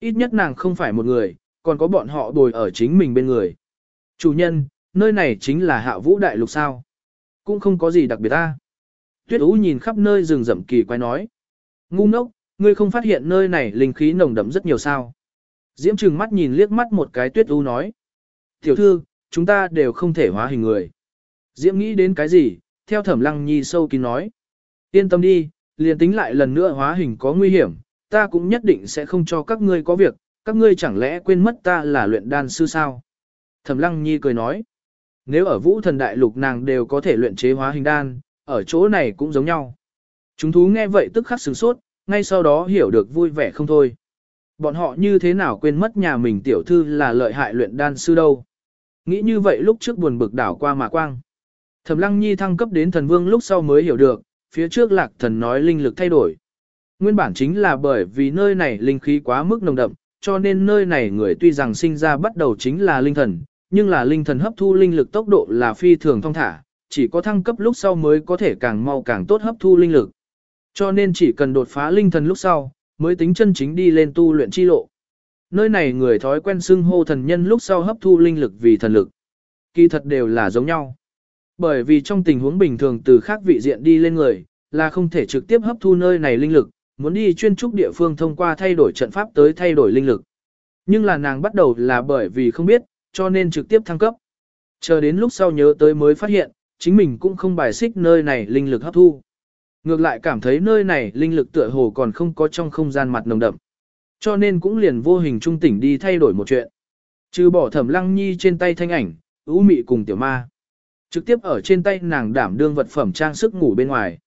Ít nhất nàng không phải một người, còn có bọn họ đồi ở chính mình bên người. Chủ nhân, nơi này chính là hạ vũ đại lục sao. Cũng không có gì đặc biệt ta. Tuyết ú nhìn khắp nơi rừng rậm kỳ quái nói. Ngu ngốc, ngươi không phát hiện nơi này linh khí nồng đậm rất nhiều sao. Diễm trừng mắt nhìn liếc mắt một cái tuyết ưu nói. Tiểu thư, chúng ta đều không thể hóa hình người. Diễm nghĩ đến cái gì, theo thẩm lăng nhi sâu kín nói. Yên tâm đi, liền tính lại lần nữa hóa hình có nguy hiểm, ta cũng nhất định sẽ không cho các ngươi có việc, các ngươi chẳng lẽ quên mất ta là luyện đan sư sao? Thẩm lăng nhi cười nói. Nếu ở vũ thần đại lục nàng đều có thể luyện chế hóa hình đan, ở chỗ này cũng giống nhau. Chúng thú nghe vậy tức khắc sửng sốt, ngay sau đó hiểu được vui vẻ không thôi. Bọn họ như thế nào quên mất nhà mình tiểu thư là lợi hại luyện đan sư đâu. Nghĩ như vậy lúc trước buồn bực đảo qua mà quang. Thẩm lăng nhi thăng cấp đến thần vương lúc sau mới hiểu được, phía trước lạc thần nói linh lực thay đổi. Nguyên bản chính là bởi vì nơi này linh khí quá mức nồng đậm, cho nên nơi này người tuy rằng sinh ra bắt đầu chính là linh thần, nhưng là linh thần hấp thu linh lực tốc độ là phi thường thông thả, chỉ có thăng cấp lúc sau mới có thể càng mau càng tốt hấp thu linh lực. Cho nên chỉ cần đột phá linh thần lúc sau, mới tính chân chính đi lên tu luyện chi lộ. Nơi này người thói quen xưng hô thần nhân lúc sau hấp thu linh lực vì thần lực. Kỳ thật đều là giống nhau. Bởi vì trong tình huống bình thường từ khác vị diện đi lên người, là không thể trực tiếp hấp thu nơi này linh lực, muốn đi chuyên trúc địa phương thông qua thay đổi trận pháp tới thay đổi linh lực. Nhưng là nàng bắt đầu là bởi vì không biết, cho nên trực tiếp thăng cấp. Chờ đến lúc sau nhớ tới mới phát hiện, chính mình cũng không bài xích nơi này linh lực hấp thu. Ngược lại cảm thấy nơi này linh lực tựa hồ còn không có trong không gian mặt nồng đậm. Cho nên cũng liền vô hình trung tỉnh đi thay đổi một chuyện. Trừ bỏ thẩm lăng nhi trên tay thanh ảnh, ưu mị cùng tiểu ma. Trực tiếp ở trên tay nàng đảm đương vật phẩm trang sức ngủ bên ngoài.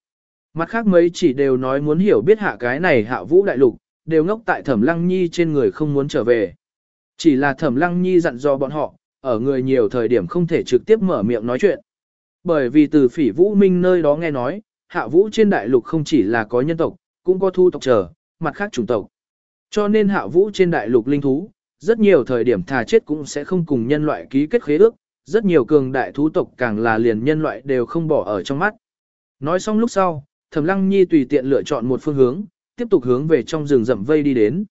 Mặt khác mấy chỉ đều nói muốn hiểu biết hạ cái này hạ vũ đại lục, đều ngốc tại thẩm lăng nhi trên người không muốn trở về. Chỉ là thẩm lăng nhi dặn dò bọn họ, ở người nhiều thời điểm không thể trực tiếp mở miệng nói chuyện. Bởi vì từ phỉ vũ minh nơi đó nghe nói, hạ vũ trên đại lục không chỉ là có nhân tộc, cũng có thu tộc trở, mặt khác chủng tộc. Cho nên hạ vũ trên đại lục linh thú, rất nhiều thời điểm thà chết cũng sẽ không cùng nhân loại ký kết khế ước, rất nhiều cường đại thú tộc càng là liền nhân loại đều không bỏ ở trong mắt. Nói xong lúc sau, Thẩm Lăng Nhi tùy tiện lựa chọn một phương hướng, tiếp tục hướng về trong rừng rậm vây đi đến.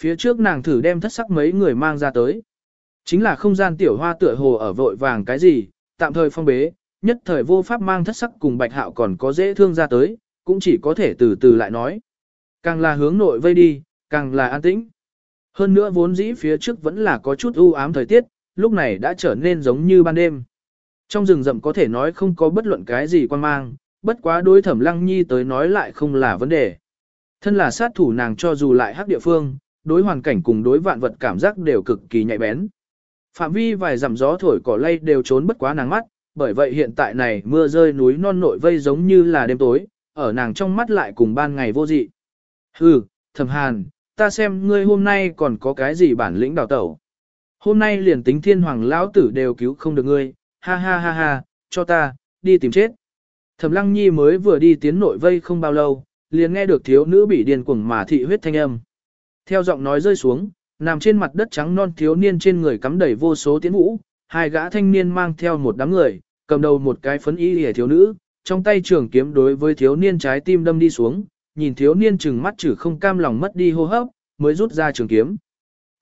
Phía trước nàng thử đem thất sắc mấy người mang ra tới. Chính là không gian tiểu hoa tựa hồ ở vội vàng cái gì, tạm thời phong bế, nhất thời vô pháp mang thất sắc cùng bạch hạo còn có dễ thương ra tới, cũng chỉ có thể từ từ lại nói. Càng là hướng nội vây đi, càng là an tĩnh. Hơn nữa vốn dĩ phía trước vẫn là có chút u ám thời tiết, lúc này đã trở nên giống như ban đêm. Trong rừng rậm có thể nói không có bất luận cái gì quan mang, bất quá đối thẩm lăng nhi tới nói lại không là vấn đề. Thân là sát thủ nàng cho dù lại hắc địa phương, đối hoàn cảnh cùng đối vạn vật cảm giác đều cực kỳ nhạy bén. Phạm vi vài dặm gió thổi cỏ lay đều trốn bất quá nàng mắt, bởi vậy hiện tại này mưa rơi núi non nội vây giống như là đêm tối, ở nàng trong mắt lại cùng ban ngày vô dị. Hừ, thầm hàn, ta xem ngươi hôm nay còn có cái gì bản lĩnh đào tẩu. Hôm nay liền tính thiên hoàng lão tử đều cứu không được ngươi, ha ha ha ha, cho ta, đi tìm chết. Thẩm lăng nhi mới vừa đi tiến nội vây không bao lâu, liền nghe được thiếu nữ bị điên cuồng mà thị huyết thanh âm. Theo giọng nói rơi xuống, nằm trên mặt đất trắng non thiếu niên trên người cắm đầy vô số tiến vũ, hai gã thanh niên mang theo một đám người, cầm đầu một cái phấn y hề thiếu nữ, trong tay trường kiếm đối với thiếu niên trái tim đâm đi xuống, nhìn thiếu niên chừng mắt chử không cam lòng mất đi hô hấp, mới rút ra trường kiếm.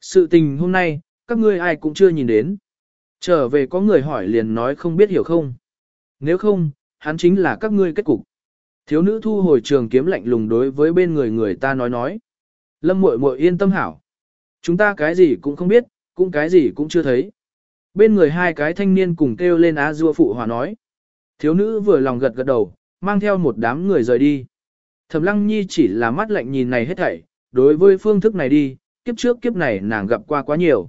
Sự tình hôm nay, các ngươi ai cũng chưa nhìn đến. Trở về có người hỏi liền nói không biết hiểu không. Nếu không, hắn chính là các ngươi kết cục. Thiếu nữ thu hồi trường kiếm lạnh lùng đối với bên người người ta nói nói. Lâm muội muội yên tâm hảo. Chúng ta cái gì cũng không biết, cũng cái gì cũng chưa thấy. Bên người hai cái thanh niên cùng kêu lên á dua phụ hòa nói. Thiếu nữ vừa lòng gật gật đầu, mang theo một đám người rời đi. Thẩm lăng nhi chỉ là mắt lạnh nhìn này hết thảy, đối với phương thức này đi, kiếp trước kiếp này nàng gặp qua quá nhiều.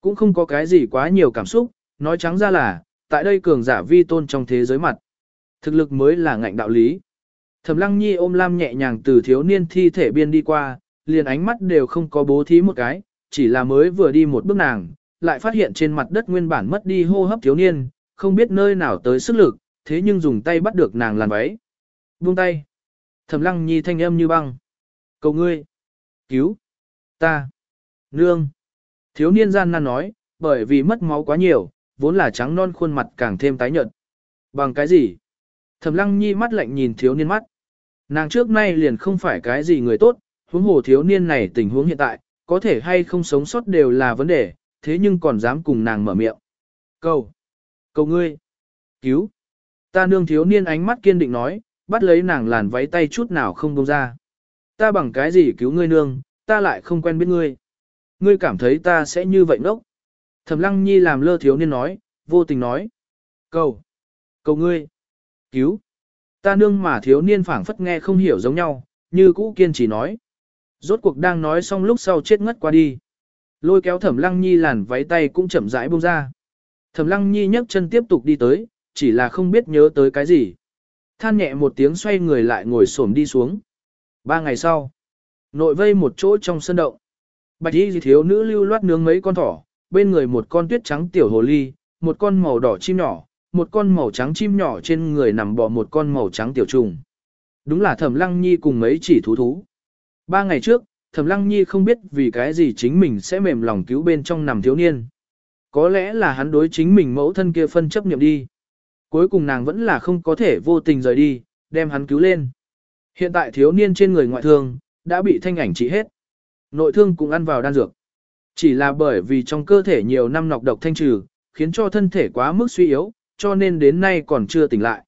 Cũng không có cái gì quá nhiều cảm xúc, nói trắng ra là, tại đây cường giả vi tôn trong thế giới mặt. Thực lực mới là ngạnh đạo lý. Thẩm lăng nhi ôm lam nhẹ nhàng từ thiếu niên thi thể biên đi qua, liền ánh mắt đều không có bố thí một cái, chỉ là mới vừa đi một bước nàng, lại phát hiện trên mặt đất nguyên bản mất đi hô hấp thiếu niên, không biết nơi nào tới sức lực, thế nhưng dùng tay bắt được nàng làn váy. Buông tay. Thẩm lăng nhi thanh âm như băng. Cầu ngươi. Cứu. Ta. Nương. Thiếu niên gian nan nói, bởi vì mất máu quá nhiều, vốn là trắng non khuôn mặt càng thêm tái nhợt. Bằng cái gì? Thẩm lăng nhi mắt lạnh nhìn thiếu niên mắt. Nàng trước nay liền không phải cái gì người tốt, huống hồ thiếu niên này tình huống hiện tại, có thể hay không sống sót đều là vấn đề, thế nhưng còn dám cùng nàng mở miệng. Cầu! Cầu ngươi! Cứu! Ta nương thiếu niên ánh mắt kiên định nói, bắt lấy nàng làn váy tay chút nào không buông ra. Ta bằng cái gì cứu ngươi nương, ta lại không quen biết ngươi. Ngươi cảm thấy ta sẽ như vậy nốc Thẩm lăng nhi làm lơ thiếu niên nói, vô tình nói. Cầu! Cầu ngươi! Cứu! Ta nương mà thiếu niên phảng phất nghe không hiểu giống nhau, như cũ kiên trì nói. Rốt cuộc đang nói xong lúc sau chết ngất qua đi. Lôi kéo thẩm lăng nhi làn váy tay cũng chậm rãi buông ra. Thẩm lăng nhi nhấc chân tiếp tục đi tới, chỉ là không biết nhớ tới cái gì. Than nhẹ một tiếng xoay người lại ngồi xổm đi xuống. Ba ngày sau, nội vây một chỗ trong sân động. Bạch y thiếu nữ lưu loát nướng mấy con thỏ, bên người một con tuyết trắng tiểu hồ ly, một con màu đỏ chim nhỏ, một con màu trắng chim nhỏ trên người nằm bò một con màu trắng tiểu trùng. Đúng là thẩm lăng nhi cùng mấy chỉ thú thú. Ba ngày trước, thẩm lăng nhi không biết vì cái gì chính mình sẽ mềm lòng cứu bên trong nằm thiếu niên. Có lẽ là hắn đối chính mình mẫu thân kia phân chấp niệm đi. Cuối cùng nàng vẫn là không có thể vô tình rời đi, đem hắn cứu lên. Hiện tại thiếu niên trên người ngoại thương, đã bị thanh ảnh trị hết. Nội thương cũng ăn vào đan dược. Chỉ là bởi vì trong cơ thể nhiều năm nọc độc thanh trừ, khiến cho thân thể quá mức suy yếu, cho nên đến nay còn chưa tỉnh lại.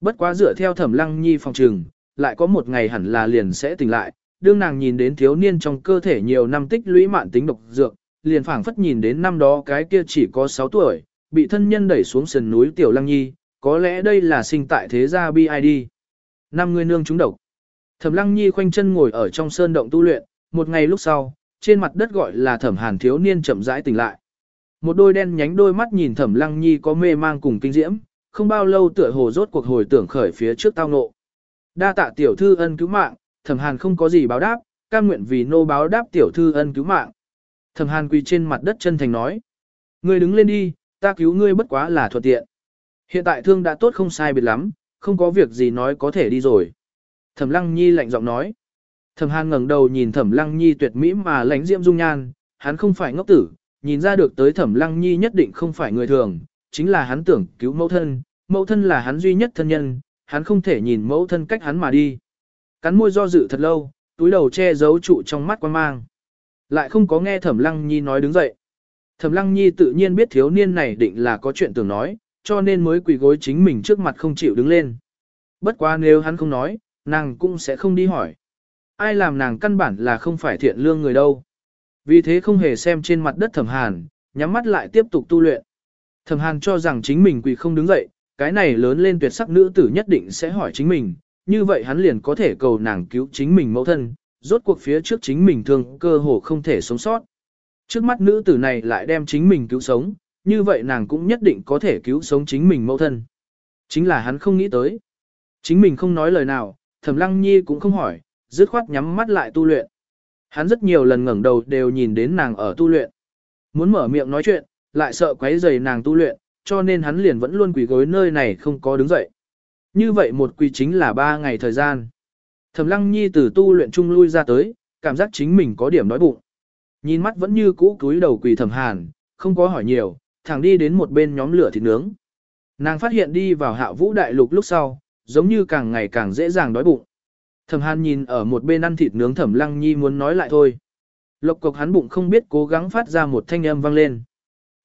Bất quá dựa theo thẩm lăng nhi phòng trừng, lại có một ngày hẳn là liền sẽ tỉnh lại, đương nàng nhìn đến thiếu niên trong cơ thể nhiều năm tích lũy mạn tính độc dược, liền phảng phất nhìn đến năm đó cái kia chỉ có 6 tuổi, bị thân nhân đẩy xuống sườn núi Tiểu Lăng Nhi, có lẽ đây là sinh tại thế gia BID. Năm người nương trúng độc. Thẩm Lăng Nhi khoanh chân ngồi ở trong sơn động tu luyện, một ngày lúc sau, trên mặt đất gọi là Thẩm Hàn thiếu niên chậm rãi tỉnh lại. Một đôi đen nhánh đôi mắt nhìn Thẩm Lăng Nhi có mê mang cùng kinh diễm, không bao lâu tựa hồ rốt cuộc hồi tưởng khởi phía trước tao ngộ. Đa tạ tiểu thư ân cứu mạng, Thẩm Hàn không có gì báo đáp, cam nguyện vì nô báo đáp tiểu thư ân cứu mạng. Thẩm Hàn quỳ trên mặt đất chân thành nói: "Ngươi đứng lên đi, ta cứu ngươi bất quá là thuận tiện. Hiện tại thương đã tốt không sai biệt lắm, không có việc gì nói có thể đi rồi." Thẩm Lăng Nhi lạnh giọng nói. Thẩm Hàn ngẩng đầu nhìn Thẩm Lăng Nhi tuyệt mỹ mà lãnh diễm dung nhan, hắn không phải ngốc tử, nhìn ra được tới Thẩm Lăng Nhi nhất định không phải người thường, chính là hắn tưởng cứu mẫu thân, mẫu thân là hắn duy nhất thân nhân, hắn không thể nhìn mẫu thân cách hắn mà đi. Cắn môi do dự thật lâu, túi đầu che giấu trụ trong mắt quan mang. Lại không có nghe Thẩm Lăng Nhi nói đứng dậy. Thẩm Lăng Nhi tự nhiên biết thiếu niên này định là có chuyện tưởng nói, cho nên mới quỳ gối chính mình trước mặt không chịu đứng lên. Bất quá nếu hắn không nói, nàng cũng sẽ không đi hỏi. Ai làm nàng căn bản là không phải thiện lương người đâu. Vì thế không hề xem trên mặt đất thẩm hàn, nhắm mắt lại tiếp tục tu luyện. Thẩm hàn cho rằng chính mình quỳ không đứng dậy, cái này lớn lên tuyệt sắc nữ tử nhất định sẽ hỏi chính mình, như vậy hắn liền có thể cầu nàng cứu chính mình mẫu thân, rốt cuộc phía trước chính mình thường cơ hồ không thể sống sót. Trước mắt nữ tử này lại đem chính mình cứu sống, như vậy nàng cũng nhất định có thể cứu sống chính mình mẫu thân. Chính là hắn không nghĩ tới. Chính mình không nói lời nào, Thẩm Lăng Nhi cũng không hỏi, dứt khoát nhắm mắt lại tu luyện. Hắn rất nhiều lần ngẩng đầu đều nhìn đến nàng ở tu luyện. Muốn mở miệng nói chuyện, lại sợ quấy rầy nàng tu luyện, cho nên hắn liền vẫn luôn quỳ gối nơi này không có đứng dậy. Như vậy một quỳ chính là ba ngày thời gian. Thẩm Lăng Nhi từ tu luyện trung lui ra tới, cảm giác chính mình có điểm đói bụng. Nhìn mắt vẫn như cũ cúi đầu quỳ Thẩm Hàn, không có hỏi nhiều, thẳng đi đến một bên nhóm lửa thịt nướng. Nàng phát hiện đi vào hạ vũ đại lục lúc sau, giống như càng ngày càng dễ dàng đói bụng. Thẩm Hàn nhìn ở một bên ăn thịt nướng Thẩm Lăng Nhi muốn nói lại thôi. Lộc cục hắn bụng không biết cố gắng phát ra một thanh âm vang lên.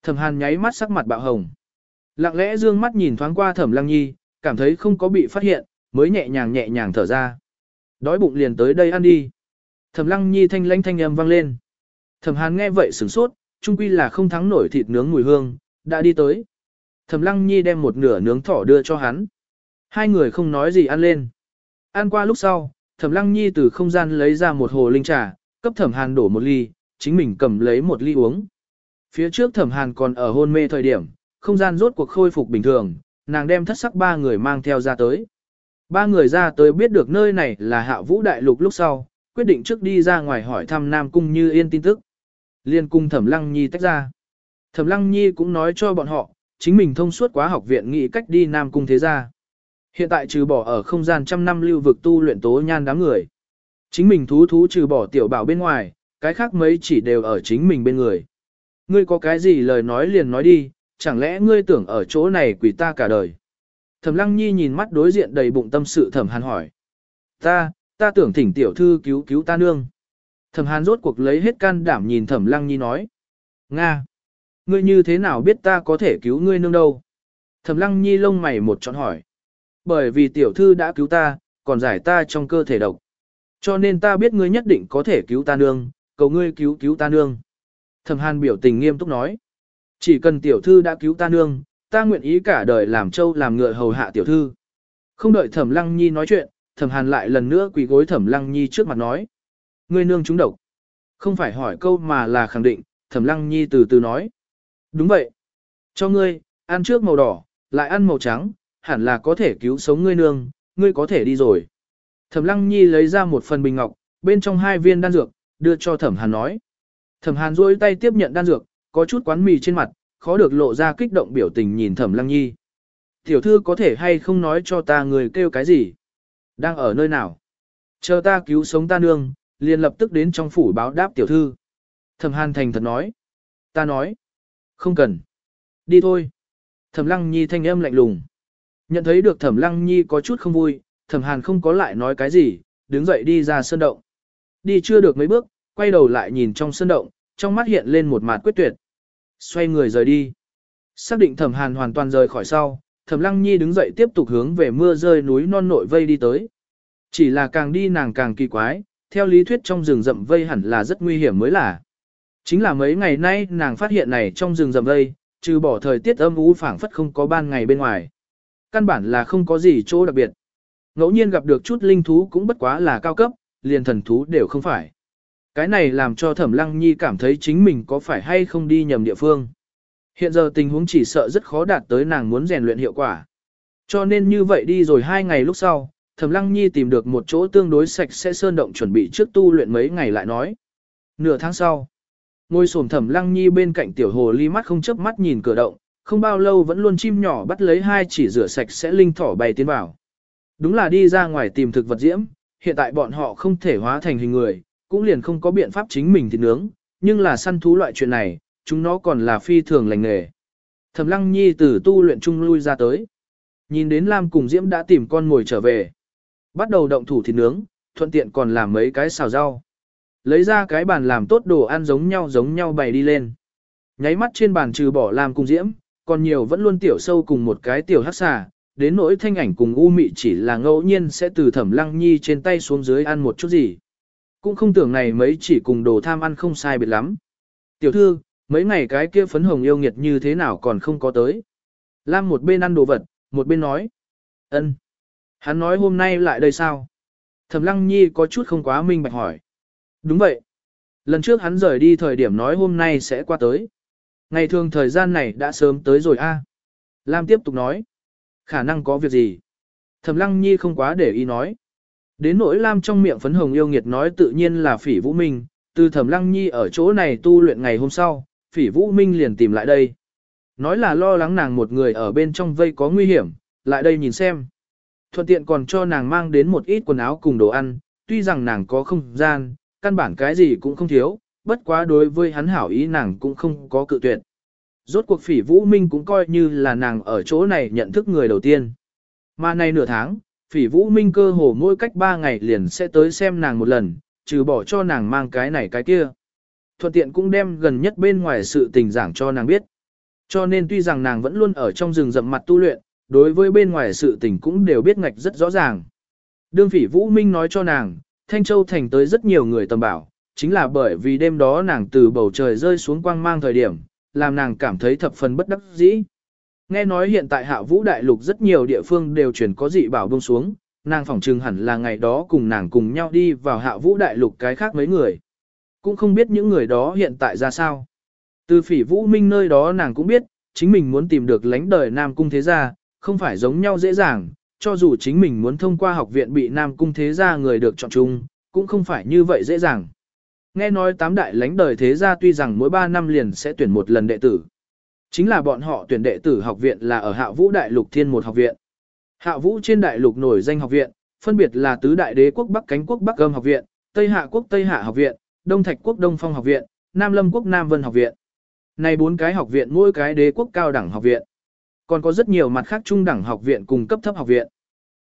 Thẩm Hàn nháy mắt sắc mặt bạo hồng. Lặng lẽ dương mắt nhìn thoáng qua Thẩm Lăng Nhi, cảm thấy không có bị phát hiện, mới nhẹ nhàng nhẹ nhàng thở ra. Đói bụng liền tới đây ăn đi. Thẩm Lăng Nhi thanh lãnh thanh âm vang lên. Thẩm Hàn nghe vậy sửng sốt, trung quy là không thắng nổi thịt nướng mùi hương, đã đi tới. Thẩm Lăng Nhi đem một nửa nướng thỏ đưa cho hắn. Hai người không nói gì ăn lên. Ăn qua lúc sau, Thẩm Lăng Nhi từ không gian lấy ra một hồ linh trà, cấp Thẩm Hàn đổ một ly, chính mình cầm lấy một ly uống. Phía trước Thẩm Hàn còn ở hôn mê thời điểm, không gian rốt cuộc khôi phục bình thường, nàng đem thất sắc ba người mang theo ra tới. Ba người ra tới biết được nơi này là hạ vũ đại lục lúc sau, quyết định trước đi ra ngoài hỏi thăm Nam Cung Như Yên tin tức. Liên cung Thẩm Lăng Nhi tách ra. Thẩm Lăng Nhi cũng nói cho bọn họ, chính mình thông suốt quá học viện nghĩ cách đi Nam Cung thế gia. Hiện tại trừ bỏ ở không gian trăm năm lưu vực tu luyện tố nhan đám người. Chính mình thú thú trừ bỏ tiểu bảo bên ngoài, cái khác mấy chỉ đều ở chính mình bên người. Ngươi có cái gì lời nói liền nói đi, chẳng lẽ ngươi tưởng ở chỗ này quỷ ta cả đời. Thẩm lăng nhi nhìn mắt đối diện đầy bụng tâm sự thẩm hàn hỏi. Ta, ta tưởng thỉnh tiểu thư cứu cứu ta nương. Thẩm hàn rốt cuộc lấy hết can đảm nhìn thẩm lăng nhi nói. Nga! Ngươi như thế nào biết ta có thể cứu ngươi nương đâu? Thẩm lăng nhi lông mày một trọn hỏi bởi vì tiểu thư đã cứu ta, còn giải ta trong cơ thể độc. Cho nên ta biết ngươi nhất định có thể cứu ta nương, cầu ngươi cứu cứu ta nương. Thẩm Hàn biểu tình nghiêm túc nói. Chỉ cần tiểu thư đã cứu ta nương, ta nguyện ý cả đời làm trâu làm ngựa hầu hạ tiểu thư. Không đợi Thẩm Lăng Nhi nói chuyện, Thẩm Hàn lại lần nữa quỳ gối Thẩm Lăng Nhi trước mặt nói. Ngươi nương trúng độc. Không phải hỏi câu mà là khẳng định, Thẩm Lăng Nhi từ từ nói. Đúng vậy. Cho ngươi, ăn trước màu đỏ, lại ăn màu trắng, hẳn là có thể cứu sống ngươi nương, ngươi có thể đi rồi. Thẩm Lăng Nhi lấy ra một phần bình ngọc, bên trong hai viên đan dược, đưa cho Thẩm Hàn nói. Thẩm Hàn duỗi tay tiếp nhận đan dược, có chút quán mì trên mặt, khó được lộ ra kích động biểu tình nhìn Thẩm Lăng Nhi. Tiểu thư có thể hay không nói cho ta người kêu cái gì? Đang ở nơi nào? Chờ ta cứu sống ta nương, liền lập tức đến trong phủ báo đáp tiểu thư. Thẩm Hàn thành thật nói. Ta nói. Không cần. Đi thôi. Thẩm Lăng Nhi thanh âm lạnh lùng. Nhận thấy được thẩm lăng nhi có chút không vui, thẩm hàn không có lại nói cái gì, đứng dậy đi ra sơn động. Đi chưa được mấy bước, quay đầu lại nhìn trong sơn động, trong mắt hiện lên một mặt quyết tuyệt. Xoay người rời đi. Xác định thẩm hàn hoàn toàn rời khỏi sau, thẩm lăng nhi đứng dậy tiếp tục hướng về mưa rơi núi non nội vây đi tới. Chỉ là càng đi nàng càng kỳ quái, theo lý thuyết trong rừng rậm vây hẳn là rất nguy hiểm mới là. Chính là mấy ngày nay nàng phát hiện này trong rừng rậm vây, trừ bỏ thời tiết âm u phảng phất không có ban ngày bên ngoài. Căn bản là không có gì chỗ đặc biệt. Ngẫu nhiên gặp được chút linh thú cũng bất quá là cao cấp, liền thần thú đều không phải. Cái này làm cho Thẩm Lăng Nhi cảm thấy chính mình có phải hay không đi nhầm địa phương. Hiện giờ tình huống chỉ sợ rất khó đạt tới nàng muốn rèn luyện hiệu quả. Cho nên như vậy đi rồi hai ngày lúc sau, Thẩm Lăng Nhi tìm được một chỗ tương đối sạch sẽ sơn động chuẩn bị trước tu luyện mấy ngày lại nói. Nửa tháng sau, ngôi sổm Thẩm Lăng Nhi bên cạnh tiểu hồ ly mắt không chớp mắt nhìn cửa động, không bao lâu vẫn luôn chim nhỏ bắt lấy hai chỉ rửa sạch sẽ linh thỏ bay tiến vào. Đúng là đi ra ngoài tìm thực vật diễm, hiện tại bọn họ không thể hóa thành hình người, cũng liền không có biện pháp chính mình thịt nướng, nhưng là săn thú loại chuyện này, chúng nó còn là phi thường lành nghề. Thẩm Lăng Nhi từ tu luyện trung lui ra tới. Nhìn đến Lam cùng Diễm đã tìm con ngồi trở về. Bắt đầu động thủ thịt nướng, thuận tiện còn làm mấy cái xào rau. Lấy ra cái bàn làm tốt đồ ăn giống nhau giống nhau bày đi lên. Nháy mắt trên bàn trừ bỏ Lam cùng Diễm, còn nhiều vẫn luôn tiểu sâu cùng một cái tiểu hắc xà, đến nỗi thanh ảnh cùng u mị chỉ là ngẫu nhiên sẽ từ thẩm lăng nhi trên tay xuống dưới ăn một chút gì. Cũng không tưởng này mấy chỉ cùng đồ tham ăn không sai biệt lắm. Tiểu thư, mấy ngày cái kia phấn hồng yêu nghiệt như thế nào còn không có tới. Lam một bên ăn đồ vật, một bên nói. ân Hắn nói hôm nay lại đây sao? Thẩm lăng nhi có chút không quá minh bạch hỏi. Đúng vậy. Lần trước hắn rời đi thời điểm nói hôm nay sẽ qua tới. Ngày thường thời gian này đã sớm tới rồi a. Lam tiếp tục nói. Khả năng có việc gì? Thẩm lăng nhi không quá để ý nói. Đến nỗi Lam trong miệng phấn hồng yêu nghiệt nói tự nhiên là phỉ vũ minh, từ thẩm lăng nhi ở chỗ này tu luyện ngày hôm sau, phỉ vũ minh liền tìm lại đây. Nói là lo lắng nàng một người ở bên trong vây có nguy hiểm, lại đây nhìn xem. Thuận tiện còn cho nàng mang đến một ít quần áo cùng đồ ăn, tuy rằng nàng có không gian, căn bản cái gì cũng không thiếu, bất quá đối với hắn hảo ý nàng cũng không có cự tuyệt. Rốt cuộc phỉ vũ minh cũng coi như là nàng ở chỗ này nhận thức người đầu tiên. Mà nay nửa tháng, phỉ vũ minh cơ hồ mỗi cách ba ngày liền sẽ tới xem nàng một lần, trừ bỏ cho nàng mang cái này cái kia. Thuận tiện cũng đem gần nhất bên ngoài sự tình giảng cho nàng biết. Cho nên tuy rằng nàng vẫn luôn ở trong rừng rậm mặt tu luyện, đối với bên ngoài sự tình cũng đều biết ngạch rất rõ ràng. Đương phỉ Vũ Minh nói cho nàng, Thanh Châu thành tới rất nhiều người tầm bảo, chính là bởi vì đêm đó nàng từ bầu trời rơi xuống quang mang thời điểm, làm nàng cảm thấy thập phần bất đắc dĩ. Nghe nói hiện tại hạ vũ đại lục rất nhiều địa phương đều chuyển có dị bảo buông xuống, nàng phỏng trừng hẳn là ngày đó cùng nàng cùng nhau đi vào hạ vũ đại lục cái khác mấy người. Cũng không biết những người đó hiện tại ra sao. Từ phỉ vũ minh nơi đó nàng cũng biết, chính mình muốn tìm được lãnh đời Nam Cung Thế Gia, không phải giống nhau dễ dàng, cho dù chính mình muốn thông qua học viện bị Nam Cung Thế Gia người được chọn chung, cũng không phải như vậy dễ dàng. Nghe nói tám đại lãnh đời Thế Gia tuy rằng mỗi 3 năm liền sẽ tuyển một lần đệ tử. Chính là bọn họ tuyển đệ tử học viện là ở Hạ Vũ Đại Lục Thiên một học viện. Hạ Vũ trên đại lục nổi danh học viện, phân biệt là tứ đại đế quốc Bắc Cánh quốc Bắc Âm học viện, Tây Hạ quốc Tây Hạ học viện, Đông Thạch quốc Đông Phong học viện, Nam Lâm quốc Nam Vân học viện. Này bốn cái học viện mỗi cái đế quốc cao đẳng học viện. Còn có rất nhiều mặt khác trung đẳng học viện cùng cấp thấp học viện.